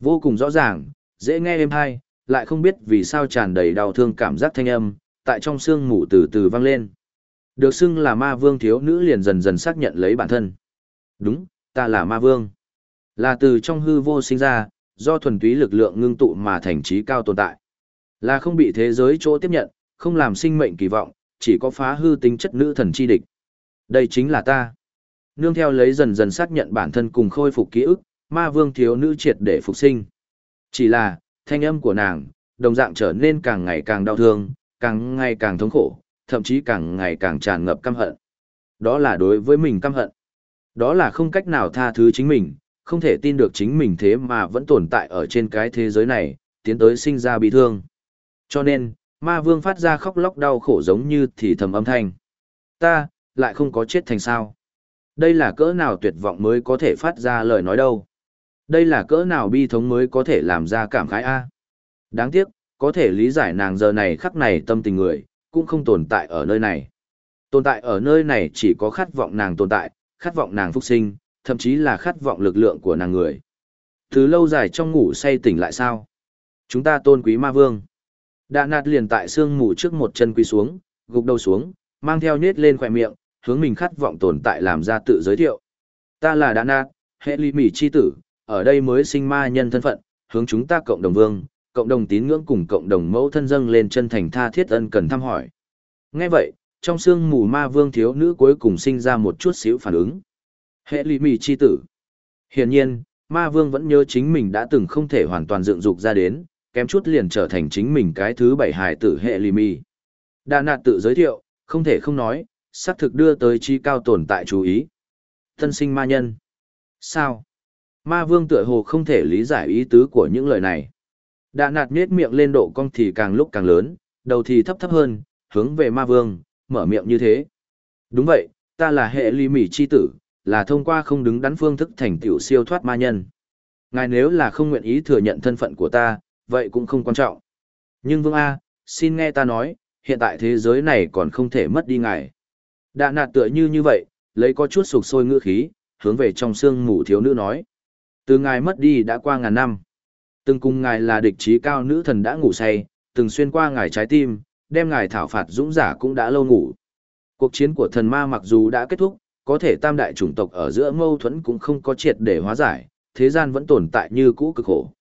Vô cùng rõ ràng, dễ nghe êm hay, lại không biết vì sao tràn đầy đau thương cảm giác thanh âm, tại trong sương mù từ từ vang lên. Được xưng là ma vương thiếu nữ liền dần dần xác nhận lấy bản thân. Đúng, ta là ma vương. Là từ trong hư vô sinh ra, do thuần túy lực lượng ngưng tụ mà thành trí cao tồn tại. Là không bị thế giới chỗ tiếp nhận, không làm sinh mệnh kỳ vọng, chỉ có phá hư tính chất nữ thần chi địch. Đây chính là ta. Nương theo lấy dần dần xác nhận bản thân cùng khôi phục ký ức, ma vương thiếu nữ triệt để phục sinh. Chỉ là, thanh âm của nàng, đồng dạng trở nên càng ngày càng đau thương, càng ngày càng thống khổ, thậm chí càng ngày càng tràn ngập căm hận. Đó là đối với mình căm hận. Đó là không cách nào tha thứ chính mình, không thể tin được chính mình thế mà vẫn tồn tại ở trên cái thế giới này, tiến tới sinh ra bị thương. Cho nên, ma vương phát ra khóc lóc đau khổ giống như thì thầm âm thanh. Ta, lại không có chết thành sao. Đây là cỡ nào tuyệt vọng mới có thể phát ra lời nói đâu. Đây là cỡ nào bi thống mới có thể làm ra cảm khái A. Đáng tiếc, có thể lý giải nàng giờ này khắc này tâm tình người, cũng không tồn tại ở nơi này. Tồn tại ở nơi này chỉ có khát vọng nàng tồn tại, khát vọng nàng phúc sinh, thậm chí là khát vọng lực lượng của nàng người. Từ lâu dài trong ngủ say tỉnh lại sao? Chúng ta tôn quý ma vương. Đạ nạt liền tại xương mù trước một chân quỳ xuống, gục đầu xuống, mang theo nết lên khỏe miệng, hướng mình khát vọng tồn tại làm ra tự giới thiệu. Ta là Đạ nạt, hệ ly mỉ chi tử, ở đây mới sinh ma nhân thân phận, hướng chúng ta cộng đồng vương, cộng đồng tín ngưỡng cùng cộng đồng mẫu thân dâng lên chân thành tha thiết ân cần thăm hỏi. Nghe vậy, trong xương mù ma vương thiếu nữ cuối cùng sinh ra một chút xíu phản ứng. Hệ lì mì chi tử. Hiển nhiên, ma vương vẫn nhớ chính mình đã từng không thể hoàn toàn dựng dục ra đến, kém chút liền trở thành chính mình cái thứ bảy hài tử hệ lì mì. Đà nạt tự giới thiệu, không thể không nói, xác thực đưa tới chi cao tồn tại chú ý. Thân sinh ma nhân. Sao? Ma vương tựa hồ không thể lý giải ý tứ của những lời này đã nạt nết miệng lên độ cong thì càng lúc càng lớn, đầu thì thấp thấp hơn, hướng về ma vương, mở miệng như thế. Đúng vậy, ta là hệ ly mỉ chi tử, là thông qua không đứng đắn phương thức thành tiểu siêu thoát ma nhân. Ngài nếu là không nguyện ý thừa nhận thân phận của ta, vậy cũng không quan trọng. Nhưng vương A, xin nghe ta nói, hiện tại thế giới này còn không thể mất đi ngài. Đạ nạt tựa như như vậy, lấy có chút sục sôi ngữ khí, hướng về trong xương mù thiếu nữ nói. Từ ngài mất đi đã qua ngàn năm. Từng cùng ngài là địch trí cao nữ thần đã ngủ say, từng xuyên qua ngài trái tim, đem ngài thảo phạt dũng giả cũng đã lâu ngủ. Cuộc chiến của thần ma mặc dù đã kết thúc, có thể tam đại chủng tộc ở giữa mâu thuẫn cũng không có triệt để hóa giải, thế gian vẫn tồn tại như cũ cực khổ.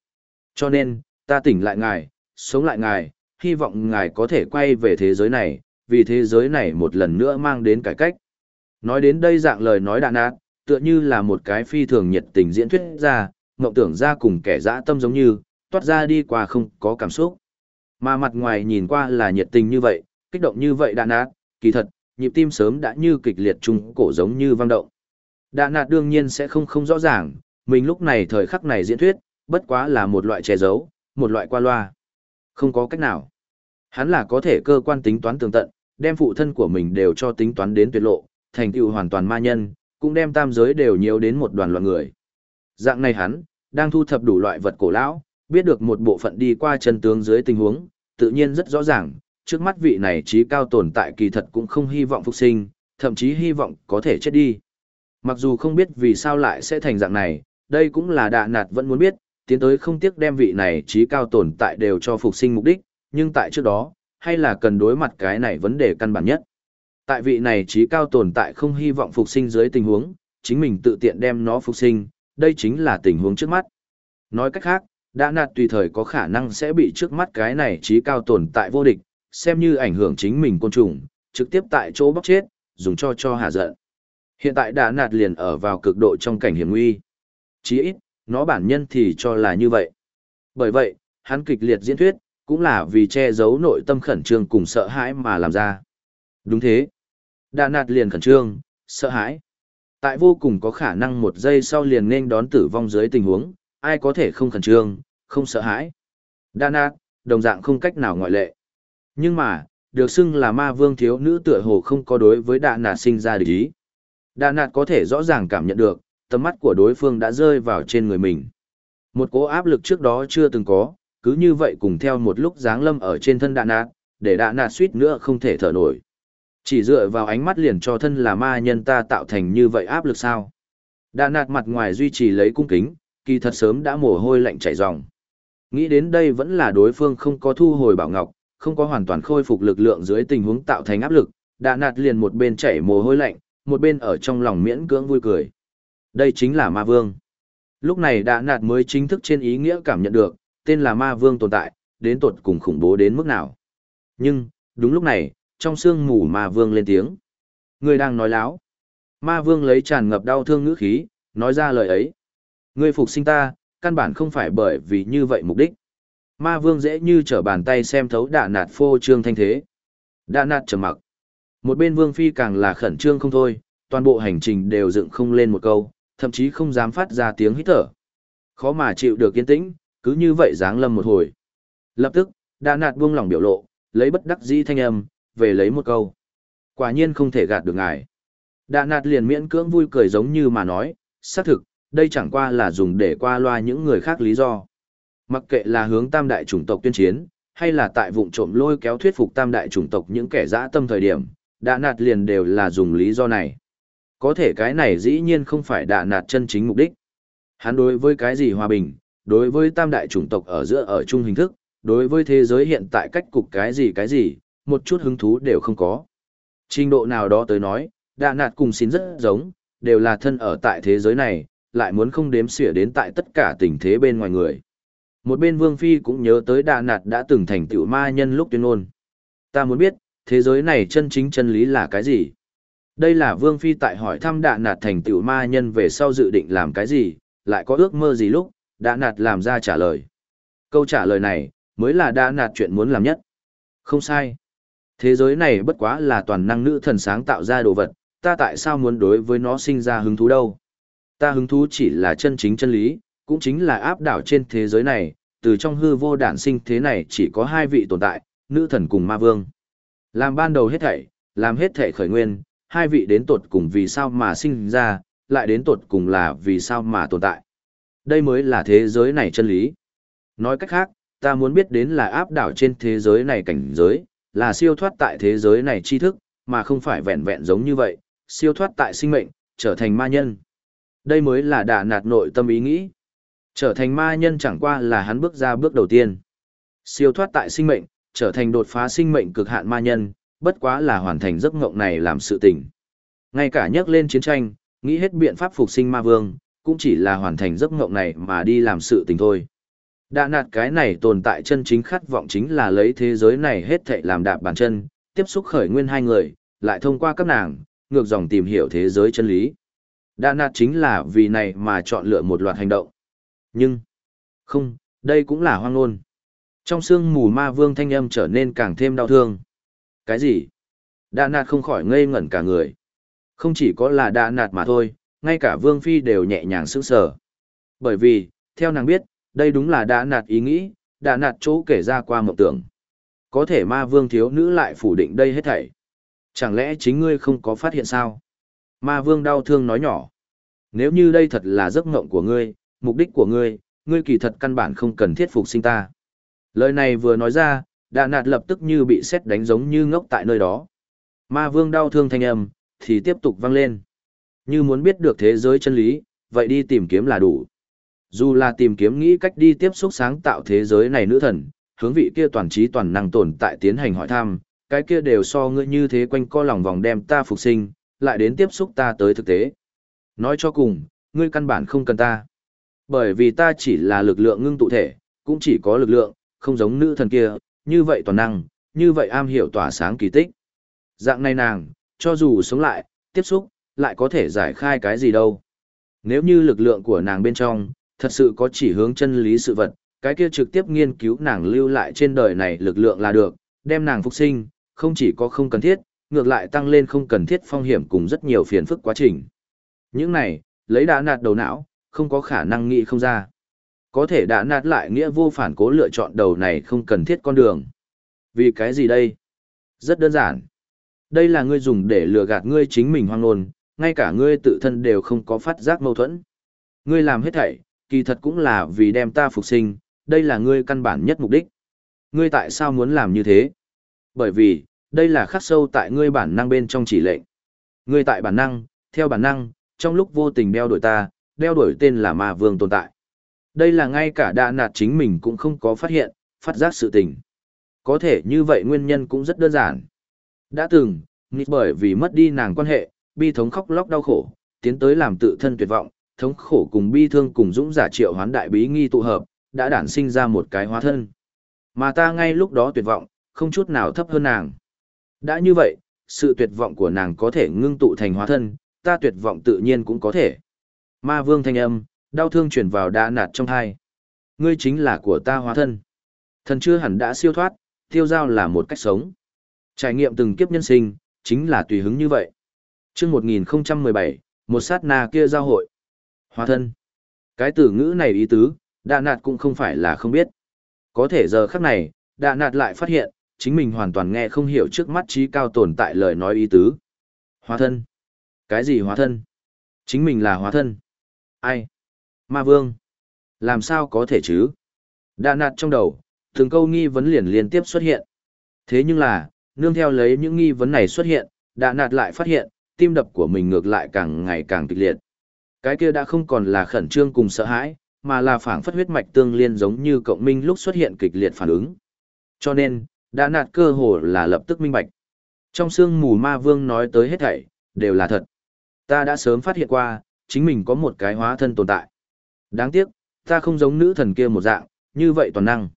Cho nên, ta tỉnh lại ngài, sống lại ngài, hy vọng ngài có thể quay về thế giới này, vì thế giới này một lần nữa mang đến cải cách. Nói đến đây dạng lời nói đạn ác, tựa như là một cái phi thường nhiệt tình diễn thuyết ra, mộng tưởng ra cùng kẻ dã tâm giống như, toát ra đi qua không có cảm xúc. Mà mặt ngoài nhìn qua là nhiệt tình như vậy, kích động như vậy đạn nát, kỳ thật, nhịp tim sớm đã như kịch liệt trung cổ giống như vang động. Đạn nạt đương nhiên sẽ không không rõ ràng, mình lúc này thời khắc này diễn thuyết, bất quá là một loại che giấu, một loại qua loa. Không có cách nào. Hắn là có thể cơ quan tính toán tường tận, đem phụ thân của mình đều cho tính toán đến tuyệt lộ, thành tựu hoàn toàn ma nhân, cũng đem tam giới đều nhiều đến một đoàn loạn người. Dạng này hắn, đang thu thập đủ loại vật cổ lão, biết được một bộ phận đi qua chân tướng dưới tình huống, tự nhiên rất rõ ràng, trước mắt vị này trí cao tồn tại kỳ thật cũng không hy vọng phục sinh, thậm chí hy vọng có thể chết đi. Mặc dù không biết vì sao lại sẽ thành dạng này, đây cũng là đạ nạt vẫn muốn biết, tiến tới không tiếc đem vị này trí cao tồn tại đều cho phục sinh mục đích, nhưng tại trước đó, hay là cần đối mặt cái này vấn đề căn bản nhất. Tại vị này trí cao tồn tại không hy vọng phục sinh dưới tình huống, chính mình tự tiện đem nó phục sinh, đây chính là tình huống trước mắt. Nói cách khác, đã nạt tùy thời có khả năng sẽ bị trước mắt cái này trí cao tồn tại vô địch, xem như ảnh hưởng chính mình côn trùng, trực tiếp tại chỗ bóc chết, dùng cho cho hạ giận. Hiện tại đã nạt liền ở vào cực độ trong cảnh hiểm nguy. Chí ít, nó bản nhân thì cho là như vậy. Bởi vậy, hắn kịch liệt diễn thuyết, cũng là vì che giấu nội tâm khẩn trương cùng sợ hãi mà làm ra. Đúng thế. Đà nạt liền khẩn trương, sợ hãi. Tại vô cùng có khả năng một giây sau liền nên đón tử vong dưới tình huống, ai có thể không khẩn trương, không sợ hãi. Đà nạt, đồng dạng không cách nào ngoại lệ. Nhưng mà, được xưng là ma vương thiếu nữ tựa hồ không có đối với đà nạt sinh ra địch ý. Đà nạt có thể rõ ràng cảm nhận được, tầm mắt của đối phương đã rơi vào trên người mình. Một cố áp lực trước đó chưa từng có, cứ như vậy cùng theo một lúc giáng lâm ở trên thân đà nạt, để đà nạt suýt nữa không thể thở nổi. Chỉ dựa vào ánh mắt liền cho thân là ma nhân ta tạo thành như vậy áp lực sao. Đà nạt mặt ngoài duy trì lấy cung kính, kỳ thật sớm đã mồ hôi lạnh chảy ròng. Nghĩ đến đây vẫn là đối phương không có thu hồi bảo ngọc, không có hoàn toàn khôi phục lực lượng dưới tình huống tạo thành áp lực, đà nạt liền một bên chảy mồ hôi lạnh, một bên ở trong lòng miễn cưỡng vui cười. Đây chính là ma vương. Lúc này đà nạt mới chính thức trên ý nghĩa cảm nhận được, tên là ma vương tồn tại, đến tột cùng khủng bố đến mức nào. Nhưng, đúng lúc này, trong sương mù ma vương lên tiếng. Người đang nói láo. Ma vương lấy tràn ngập đau thương ngữ khí, nói ra lời ấy. Người phục sinh ta, căn bản không phải bởi vì như vậy mục đích. Ma vương dễ như trở bàn tay xem thấu đạ nạt phô trương thanh thế. Đạ nạt trầm mặc. Một bên vương phi càng là khẩn trương không thôi, toàn bộ hành trình đều dựng không lên một câu, thậm chí không dám phát ra tiếng hít thở. Khó mà chịu được yên tĩnh, cứ như vậy dáng lâm một hồi. Lập tức, đạ nạt buông lỏng biểu lộ, lấy bất đắc dĩ thanh âm, về lấy một câu. Quả nhiên không thể gạt được ngài. Đạ nạt liền miễn cưỡng vui cười giống như mà nói, xác thực, đây chẳng qua là dùng để qua loa những người khác lý do. Mặc kệ là hướng tam đại chủng tộc tuyên chiến, hay là tại vụng trộm lôi kéo thuyết phục tam đại chủng tộc những kẻ dã tâm thời điểm, đạ nạt liền đều là dùng lý do này. Có thể cái này dĩ nhiên không phải đạ nạt chân chính mục đích. Hắn đối với cái gì hòa bình, đối với tam đại chủng tộc ở giữa ở chung hình thức, đối với thế giới hiện tại cách cục cái gì cái gì, một chút hứng thú đều không có. Trình độ nào đó tới nói, đạ nạt cùng xin rất giống, đều là thân ở tại thế giới này, lại muốn không đếm xỉa đến tại tất cả tình thế bên ngoài người. Một bên Vương Phi cũng nhớ tới Đà Nạt đã từng thành tựu ma nhân lúc tuyên ngôn. Ta muốn biết, Thế giới này chân chính chân lý là cái gì? Đây là Vương Phi tại hỏi thăm đạ nạt thành tựu ma nhân về sau dự định làm cái gì, lại có ước mơ gì lúc, đạ nạt làm ra trả lời. Câu trả lời này, mới là đạ nạt chuyện muốn làm nhất. Không sai. Thế giới này bất quá là toàn năng nữ thần sáng tạo ra đồ vật, ta tại sao muốn đối với nó sinh ra hứng thú đâu? Ta hứng thú chỉ là chân chính chân lý, cũng chính là áp đảo trên thế giới này, từ trong hư vô đản sinh thế này chỉ có hai vị tồn tại, nữ thần cùng ma vương. Làm ban đầu hết thảy, làm hết thảy khởi nguyên, hai vị đến tột cùng vì sao mà sinh ra, lại đến tột cùng là vì sao mà tồn tại. Đây mới là thế giới này chân lý. Nói cách khác, ta muốn biết đến là áp đảo trên thế giới này cảnh giới, là siêu thoát tại thế giới này tri thức, mà không phải vẹn vẹn giống như vậy, siêu thoát tại sinh mệnh, trở thành ma nhân. Đây mới là đả nạt nội tâm ý nghĩ. Trở thành ma nhân chẳng qua là hắn bước ra bước đầu tiên. Siêu thoát tại sinh mệnh, trở thành đột phá sinh mệnh cực hạn ma nhân, bất quá là hoàn thành giấc ngộng này làm sự tình. Ngay cả nhắc lên chiến tranh, nghĩ hết biện pháp phục sinh ma vương, cũng chỉ là hoàn thành giấc ngộng này mà đi làm sự tình thôi. Đã nạt cái này tồn tại chân chính khát vọng chính là lấy thế giới này hết thệ làm đạp bàn chân, tiếp xúc khởi nguyên hai người, lại thông qua các nàng, ngược dòng tìm hiểu thế giới chân lý. Đã nạt chính là vì này mà chọn lựa một loạt hành động. Nhưng, không, đây cũng là hoang ngôn. Trong xương mù ma vương thanh âm trở nên càng thêm đau thương. Cái gì? Đạ nạt không khỏi ngây ngẩn cả người. Không chỉ có là đạ nạt mà thôi, ngay cả vương phi đều nhẹ nhàng sững sờ. Bởi vì, theo nàng biết, đây đúng là đã nạt ý nghĩ, đã nạt chỗ kể ra qua mộng tưởng. Có thể ma vương thiếu nữ lại phủ định đây hết thảy. Chẳng lẽ chính ngươi không có phát hiện sao? Ma vương đau thương nói nhỏ. Nếu như đây thật là giấc mộng của ngươi, mục đích của ngươi, ngươi kỳ thật căn bản không cần thiết phục sinh ta. Lời này vừa nói ra, đã nạt lập tức như bị xét đánh giống như ngốc tại nơi đó. Ma vương đau thương thanh âm, thì tiếp tục vang lên. Như muốn biết được thế giới chân lý, vậy đi tìm kiếm là đủ. Dù là tìm kiếm nghĩ cách đi tiếp xúc sáng tạo thế giới này nữ thần, hướng vị kia toàn trí toàn năng tồn tại tiến hành hỏi thăm, cái kia đều so ngươi như thế quanh co lòng vòng đem ta phục sinh, lại đến tiếp xúc ta tới thực tế. Nói cho cùng, ngươi căn bản không cần ta. Bởi vì ta chỉ là lực lượng ngưng tụ thể, cũng chỉ có lực lượng, không giống nữ thần kia, như vậy toàn năng, như vậy am hiểu tỏa sáng kỳ tích. Dạng này nàng, cho dù sống lại, tiếp xúc, lại có thể giải khai cái gì đâu. Nếu như lực lượng của nàng bên trong, thật sự có chỉ hướng chân lý sự vật, cái kia trực tiếp nghiên cứu nàng lưu lại trên đời này lực lượng là được, đem nàng phục sinh, không chỉ có không cần thiết, ngược lại tăng lên không cần thiết phong hiểm cùng rất nhiều phiền phức quá trình. Những này, lấy đã nạt đầu não, không có khả năng nghĩ không ra. Có thể đã nạt lại nghĩa vô phản cố lựa chọn đầu này không cần thiết con đường. Vì cái gì đây? Rất đơn giản. Đây là ngươi dùng để lừa gạt ngươi chính mình hoang nôn, ngay cả ngươi tự thân đều không có phát giác mâu thuẫn. Ngươi làm hết thảy, kỳ thật cũng là vì đem ta phục sinh, đây là ngươi căn bản nhất mục đích. Ngươi tại sao muốn làm như thế? Bởi vì, đây là khắc sâu tại ngươi bản năng bên trong chỉ lệnh. Ngươi tại bản năng, theo bản năng, trong lúc vô tình đeo đuổi ta, đeo đuổi tên là ma vương tồn tại. Đây là ngay cả đạ nạt chính mình cũng không có phát hiện, phát giác sự tình. Có thể như vậy nguyên nhân cũng rất đơn giản. Đã từng, nghĩ bởi vì mất đi nàng quan hệ, bi thống khóc lóc đau khổ, tiến tới làm tự thân tuyệt vọng, thống khổ cùng bi thương cùng dũng giả triệu hoán đại bí nghi tụ hợp, đã đản sinh ra một cái hóa thân. Mà ta ngay lúc đó tuyệt vọng, không chút nào thấp hơn nàng. Đã như vậy, sự tuyệt vọng của nàng có thể ngưng tụ thành hóa thân, ta tuyệt vọng tự nhiên cũng có thể. Ma vương thanh âm, đau thương chuyển vào đã nạt trong thai. Ngươi chính là của ta hóa thân. Thần chưa hẳn đã siêu thoát, tiêu giao là một cách sống. Trải nghiệm từng kiếp nhân sinh, chính là tùy hứng như vậy. chương 1017, một sát na kia giao hội. Hóa thân. Cái từ ngữ này ý tứ, đạ nạt cũng không phải là không biết. Có thể giờ khắc này, đạ nạt lại phát hiện, chính mình hoàn toàn nghe không hiểu trước mắt trí cao tồn tại lời nói ý tứ. Hóa thân. Cái gì hóa thân? Chính mình là hóa thân. Ai? Ma vương. Làm sao có thể chứ? Đạ nạt trong đầu, từng câu nghi vấn liền liên tiếp xuất hiện. Thế nhưng là, nương theo lấy những nghi vấn này xuất hiện, đạ nạt lại phát hiện, tim đập của mình ngược lại càng ngày càng kịch liệt. Cái kia đã không còn là khẩn trương cùng sợ hãi, mà là phảng phất huyết mạch tương liên giống như cộng minh lúc xuất hiện kịch liệt phản ứng. Cho nên, đã nạt cơ hồ là lập tức minh bạch. Trong xương mù ma vương nói tới hết thảy, đều là thật. Ta đã sớm phát hiện qua, chính mình có một cái hóa thân tồn tại. Đáng tiếc, ta không giống nữ thần kia một dạng, như vậy toàn năng.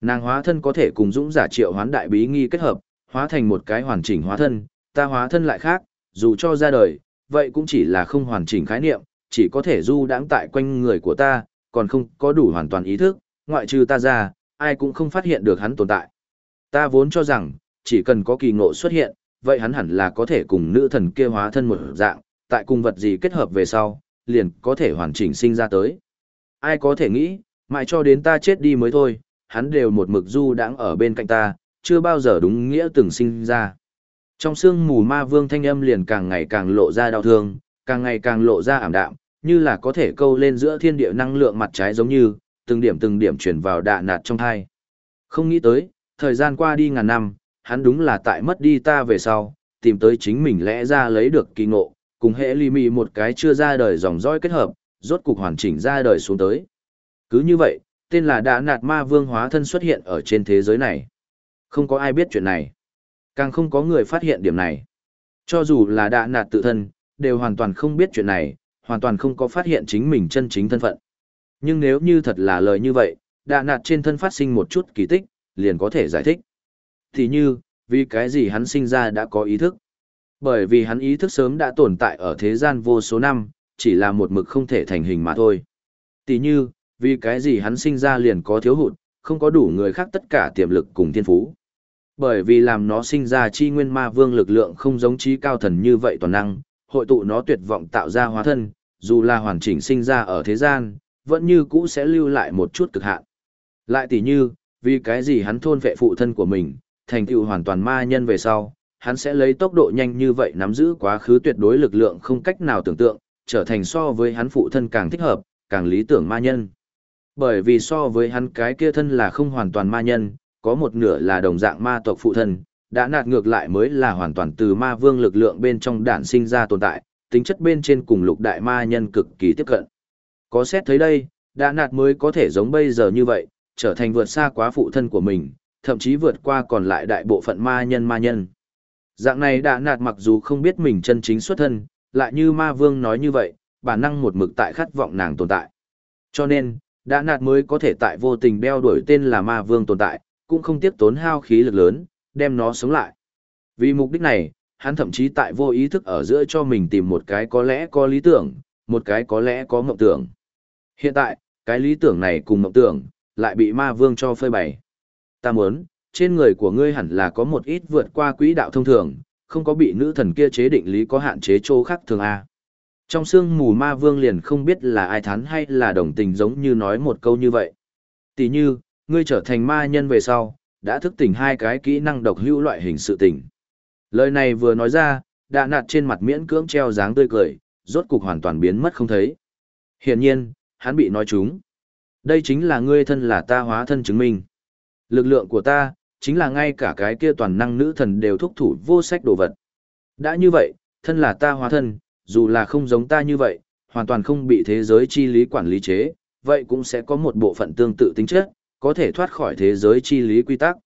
Nàng hóa thân có thể cùng dũng giả triệu hoán đại bí nghi kết hợp, hóa thành một cái hoàn chỉnh hóa thân, ta hóa thân lại khác, dù cho ra đời, vậy cũng chỉ là không hoàn chỉnh khái niệm, chỉ có thể du đãng tại quanh người của ta, còn không có đủ hoàn toàn ý thức, ngoại trừ ta ra, ai cũng không phát hiện được hắn tồn tại. Ta vốn cho rằng, chỉ cần có kỳ ngộ xuất hiện, vậy hắn hẳn là có thể cùng nữ thần kia hóa thân một dạng, tại cùng vật gì kết hợp về sau, liền có thể hoàn chỉnh sinh ra tới. Ai có thể nghĩ, mãi cho đến ta chết đi mới thôi, hắn đều một mực du đãng ở bên cạnh ta, chưa bao giờ đúng nghĩa từng sinh ra. Trong xương mù ma vương thanh âm liền càng ngày càng lộ ra đau thương, càng ngày càng lộ ra ảm đạm, như là có thể câu lên giữa thiên địa năng lượng mặt trái giống như, từng điểm từng điểm chuyển vào đạ nạt trong thai. Không nghĩ tới, thời gian qua đi ngàn năm, hắn đúng là tại mất đi ta về sau, tìm tới chính mình lẽ ra lấy được kỳ ngộ, cùng hệ ly mì một cái chưa ra đời dòng dõi kết hợp, rốt cục hoàn chỉnh ra đời xuống tới. Cứ như vậy, tên là đạ nạt ma vương hóa thân xuất hiện ở trên thế giới này. Không có ai biết chuyện này. Càng không có người phát hiện điểm này. Cho dù là đạ nạt tự thân, đều hoàn toàn không biết chuyện này, hoàn toàn không có phát hiện chính mình chân chính thân phận. Nhưng nếu như thật là lời như vậy, đạ nạt trên thân phát sinh một chút kỳ tích, liền có thể giải thích. Thì như, vì cái gì hắn sinh ra đã có ý thức. Bởi vì hắn ý thức sớm đã tồn tại ở thế gian vô số năm, chỉ là một mực không thể thành hình mà thôi. Tỷ như, vì cái gì hắn sinh ra liền có thiếu hụt, không có đủ người khác tất cả tiềm lực cùng thiên phú. Bởi vì làm nó sinh ra chi nguyên ma vương lực lượng không giống trí cao thần như vậy toàn năng, hội tụ nó tuyệt vọng tạo ra hóa thân, dù là hoàn chỉnh sinh ra ở thế gian, vẫn như cũ sẽ lưu lại một chút cực hạn. Lại tỷ như, vì cái gì hắn thôn vệ phụ thân của mình, thành tựu hoàn toàn ma nhân về sau, hắn sẽ lấy tốc độ nhanh như vậy nắm giữ quá khứ tuyệt đối lực lượng không cách nào tưởng tượng, trở thành so với hắn phụ thân càng thích hợp, càng lý tưởng ma nhân. Bởi vì so với hắn cái kia thân là không hoàn toàn ma nhân, có một nửa là đồng dạng ma tộc phụ thân, đã nạt ngược lại mới là hoàn toàn từ ma vương lực lượng bên trong đản sinh ra tồn tại, tính chất bên trên cùng lục đại ma nhân cực kỳ tiếp cận. Có xét thấy đây, đã nạt mới có thể giống bây giờ như vậy, trở thành vượt xa quá phụ thân của mình, thậm chí vượt qua còn lại đại bộ phận ma nhân ma nhân. Dạng này đã nạt mặc dù không biết mình chân chính xuất thân, lại như ma vương nói như vậy, bản năng một mực tại khát vọng nàng tồn tại. Cho nên, đã nạt mới có thể tại vô tình đeo đuổi tên là ma vương tồn tại, cũng không tiếc tốn hao khí lực lớn, đem nó sống lại. Vì mục đích này, hắn thậm chí tại vô ý thức ở giữa cho mình tìm một cái có lẽ có lý tưởng, một cái có lẽ có mộng tưởng. Hiện tại, cái lý tưởng này cùng mộng tưởng, lại bị ma vương cho phơi bày. Ta muốn, trên người của ngươi hẳn là có một ít vượt qua quỹ đạo thông thường, không có bị nữ thần kia chế định lý có hạn chế chỗ khác thường A. Trong xương mù ma vương liền không biết là ai thán hay là đồng tình giống như nói một câu như vậy. Tỷ như, ngươi trở thành ma nhân về sau, đã thức tỉnh hai cái kỹ năng độc hữu loại hình sự tỉnh. Lời này vừa nói ra, đã nạt trên mặt miễn cưỡng treo dáng tươi cười, rốt cục hoàn toàn biến mất không thấy. Hiển nhiên, hắn bị nói trúng. Đây chính là ngươi thân là ta hóa thân chứng minh. Lực lượng của ta, chính là ngay cả cái kia toàn năng nữ thần đều thúc thủ vô sách đồ vật. Đã như vậy, thân là ta hóa thân, dù là không giống ta như vậy, hoàn toàn không bị thế giới chi lý quản lý chế, vậy cũng sẽ có một bộ phận tương tự tính chất, có thể thoát khỏi thế giới chi lý quy tắc.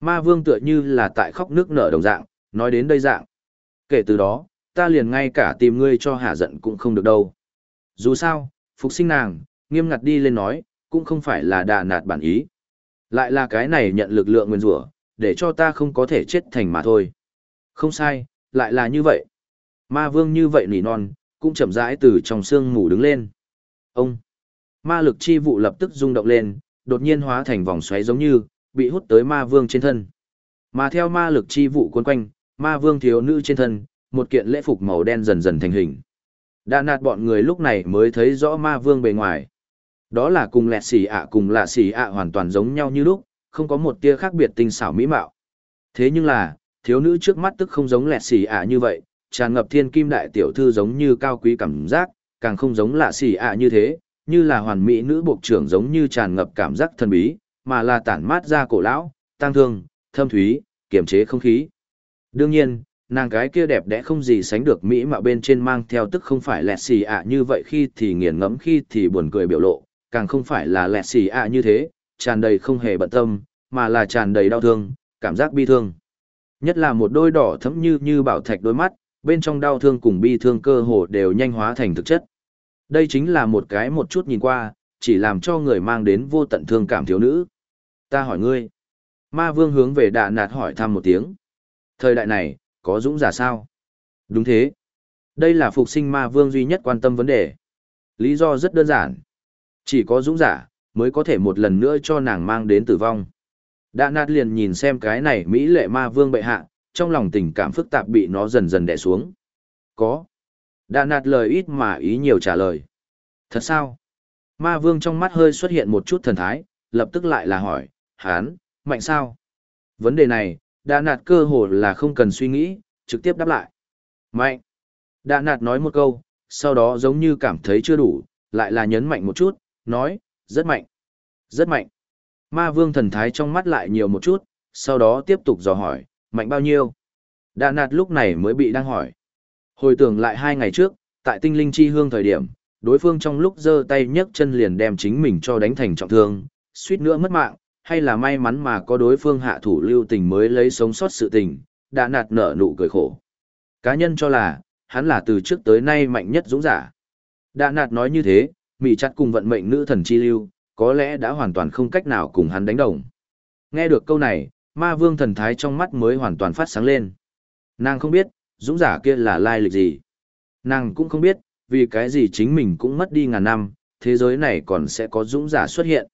Ma vương tựa như là tại khóc nước nở đồng dạng, nói đến đây dạng. Kể từ đó, ta liền ngay cả tìm ngươi cho hạ giận cũng không được đâu. Dù sao, phục sinh nàng, nghiêm ngặt đi lên nói, cũng không phải là đà nạt bản ý. Lại là cái này nhận lực lượng nguyên rủa để cho ta không có thể chết thành mà thôi. Không sai, lại là như vậy. Ma vương như vậy nỉ non, cũng chậm rãi từ trong xương ngủ đứng lên. Ông! Ma lực chi vụ lập tức rung động lên, đột nhiên hóa thành vòng xoáy giống như, bị hút tới ma vương trên thân. Mà theo ma lực chi vụ cuốn quanh, ma vương thiếu nữ trên thân, một kiện lễ phục màu đen dần dần thành hình. Đã nạt bọn người lúc này mới thấy rõ ma vương bề ngoài. Đó là cùng lẹt xì ạ cùng lạ xì ạ hoàn toàn giống nhau như lúc, không có một tia khác biệt tinh xảo mỹ mạo. Thế nhưng là, thiếu nữ trước mắt tức không giống lẹt xì ạ như vậy, tràn ngập thiên kim đại tiểu thư giống như cao quý cảm giác, càng không giống lạ xì ạ như thế, như là hoàn mỹ nữ bộ trưởng giống như tràn ngập cảm giác thần bí, mà là tản mát ra cổ lão, tăng thương, thâm thúy, kiềm chế không khí. Đương nhiên, nàng gái kia đẹp đẽ không gì sánh được mỹ mà bên trên mang theo tức không phải lẹt xì ạ như vậy khi thì nghiền ngẫm khi thì buồn cười biểu lộ, càng không phải là lẹt xì ạ như thế, tràn đầy không hề bận tâm, mà là tràn đầy đau thương, cảm giác bi thương. Nhất là một đôi đỏ thẫm như như bảo thạch đôi mắt, bên trong đau thương cùng bi thương cơ hồ đều nhanh hóa thành thực chất. Đây chính là một cái một chút nhìn qua, chỉ làm cho người mang đến vô tận thương cảm thiếu nữ. Ta hỏi ngươi. Ma vương hướng về đạ nạt hỏi thăm một tiếng. Thời đại này, có dũng giả sao? Đúng thế. Đây là phục sinh ma vương duy nhất quan tâm vấn đề. Lý do rất đơn giản. Chỉ có dũng giả, mới có thể một lần nữa cho nàng mang đến tử vong. đà nạt liền nhìn xem cái này Mỹ lệ ma vương bệ hạ, trong lòng tình cảm phức tạp bị nó dần dần đè xuống. Có. Đã nạt lời ít mà ý nhiều trả lời. Thật sao? Ma vương trong mắt hơi xuất hiện một chút thần thái, lập tức lại là hỏi, hán, mạnh sao? Vấn đề này, đã nạt cơ hồ là không cần suy nghĩ, trực tiếp đáp lại. Mạnh. Đã nạt nói một câu, sau đó giống như cảm thấy chưa đủ, lại là nhấn mạnh một chút, nói, rất mạnh. Rất mạnh. Ma vương thần thái trong mắt lại nhiều một chút, sau đó tiếp tục dò hỏi, mạnh bao nhiêu? Đà nạt lúc này mới bị đang hỏi. Hồi tưởng lại hai ngày trước, tại tinh linh chi hương thời điểm, đối phương trong lúc giơ tay nhấc chân liền đem chính mình cho đánh thành trọng thương, suýt nữa mất mạng, hay là may mắn mà có đối phương hạ thủ lưu tình mới lấy sống sót sự tình, đã nạt nở nụ cười khổ. Cá nhân cho là, hắn là từ trước tới nay mạnh nhất dũng giả. Đã nạt nói như thế, mị chặt cùng vận mệnh nữ thần chi lưu, có lẽ đã hoàn toàn không cách nào cùng hắn đánh đồng. Nghe được câu này, ma vương thần thái trong mắt mới hoàn toàn phát sáng lên. Nàng không biết, dũng giả kia là lai lịch gì. Nàng cũng không biết, vì cái gì chính mình cũng mất đi ngàn năm, thế giới này còn sẽ có dũng giả xuất hiện.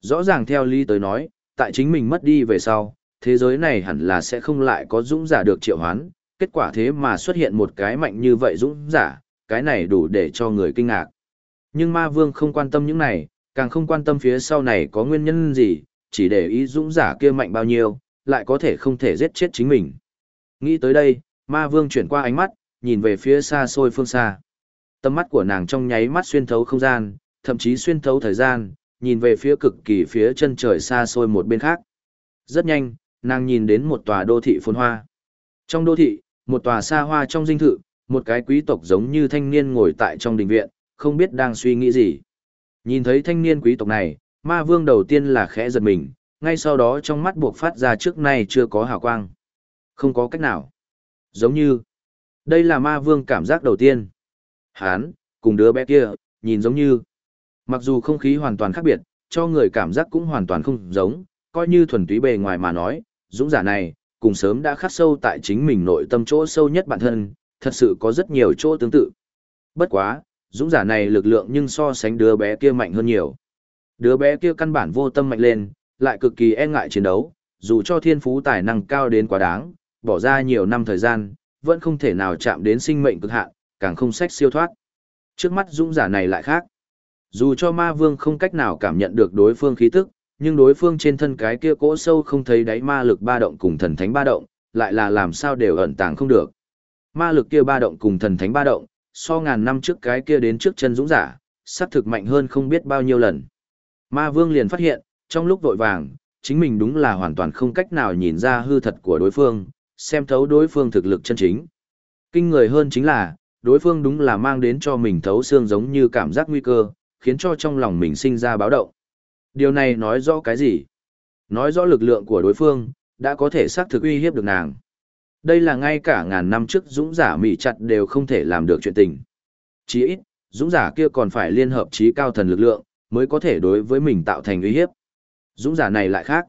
Rõ ràng theo lý tới nói, tại chính mình mất đi về sau, thế giới này hẳn là sẽ không lại có dũng giả được triệu hoán, kết quả thế mà xuất hiện một cái mạnh như vậy dũng giả, cái này đủ để cho người kinh ngạc. Nhưng ma vương không quan tâm những này, càng không quan tâm phía sau này có nguyên nhân gì, chỉ để ý dũng giả kia mạnh bao nhiêu, lại có thể không thể giết chết chính mình. Nghĩ tới đây, ma vương chuyển qua ánh mắt, nhìn về phía xa xôi phương xa. Tâm mắt của nàng trong nháy mắt xuyên thấu không gian, thậm chí xuyên thấu thời gian, nhìn về phía cực kỳ phía chân trời xa xôi một bên khác. Rất nhanh, nàng nhìn đến một tòa đô thị phồn hoa. Trong đô thị, một tòa xa hoa trong dinh thự, một cái quý tộc giống như thanh niên ngồi tại trong đình viện, không biết đang suy nghĩ gì. Nhìn thấy thanh niên quý tộc này, ma vương đầu tiên là khẽ giật mình, ngay sau đó trong mắt buộc phát ra trước nay chưa có hào quang. Không có cách nào. Giống như, đây là ma vương cảm giác đầu tiên. Hán, cùng đứa bé kia, nhìn giống như. Mặc dù không khí hoàn toàn khác biệt, cho người cảm giác cũng hoàn toàn không giống, coi như thuần túy bề ngoài mà nói, dũng giả này, cùng sớm đã khắc sâu tại chính mình nội tâm chỗ sâu nhất bản thân, thật sự có rất nhiều chỗ tương tự. Bất quá, dũng giả này lực lượng nhưng so sánh đứa bé kia mạnh hơn nhiều. Đứa bé kia căn bản vô tâm mạnh lên, lại cực kỳ e ngại chiến đấu, dù cho thiên phú tài năng cao đến quá đáng, bỏ ra nhiều năm thời gian, vẫn không thể nào chạm đến sinh mệnh cực hạn, càng không sách siêu thoát. Trước mắt dũng giả này lại khác. Dù cho ma vương không cách nào cảm nhận được đối phương khí tức, nhưng đối phương trên thân cái kia cỗ sâu không thấy đáy ma lực ba động cùng thần thánh ba động, lại là làm sao đều ẩn tàng không được. Ma lực kia ba động cùng thần thánh ba động, so ngàn năm trước cái kia đến trước chân dũng giả, sát thực mạnh hơn không biết bao nhiêu lần. Ma vương liền phát hiện, trong lúc vội vàng, chính mình đúng là hoàn toàn không cách nào nhìn ra hư thật của đối phương, xem thấu đối phương thực lực chân chính. Kinh người hơn chính là, đối phương đúng là mang đến cho mình thấu xương giống như cảm giác nguy cơ, khiến cho trong lòng mình sinh ra báo động. Điều này nói rõ cái gì? Nói rõ lực lượng của đối phương, đã có thể xác thực uy hiếp được nàng. Đây là ngay cả ngàn năm trước dũng giả mị chặt đều không thể làm được chuyện tình. Chỉ ít, dũng giả kia còn phải liên hợp trí cao thần lực lượng, mới có thể đối với mình tạo thành uy hiếp. Dũng giả này lại khác.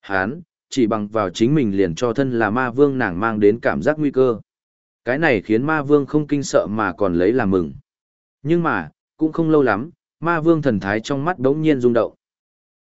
Hán, chỉ bằng vào chính mình liền cho thân là ma vương nàng mang đến cảm giác nguy cơ. Cái này khiến ma vương không kinh sợ mà còn lấy làm mừng. Nhưng mà, cũng không lâu lắm, ma vương thần thái trong mắt đống nhiên rung động.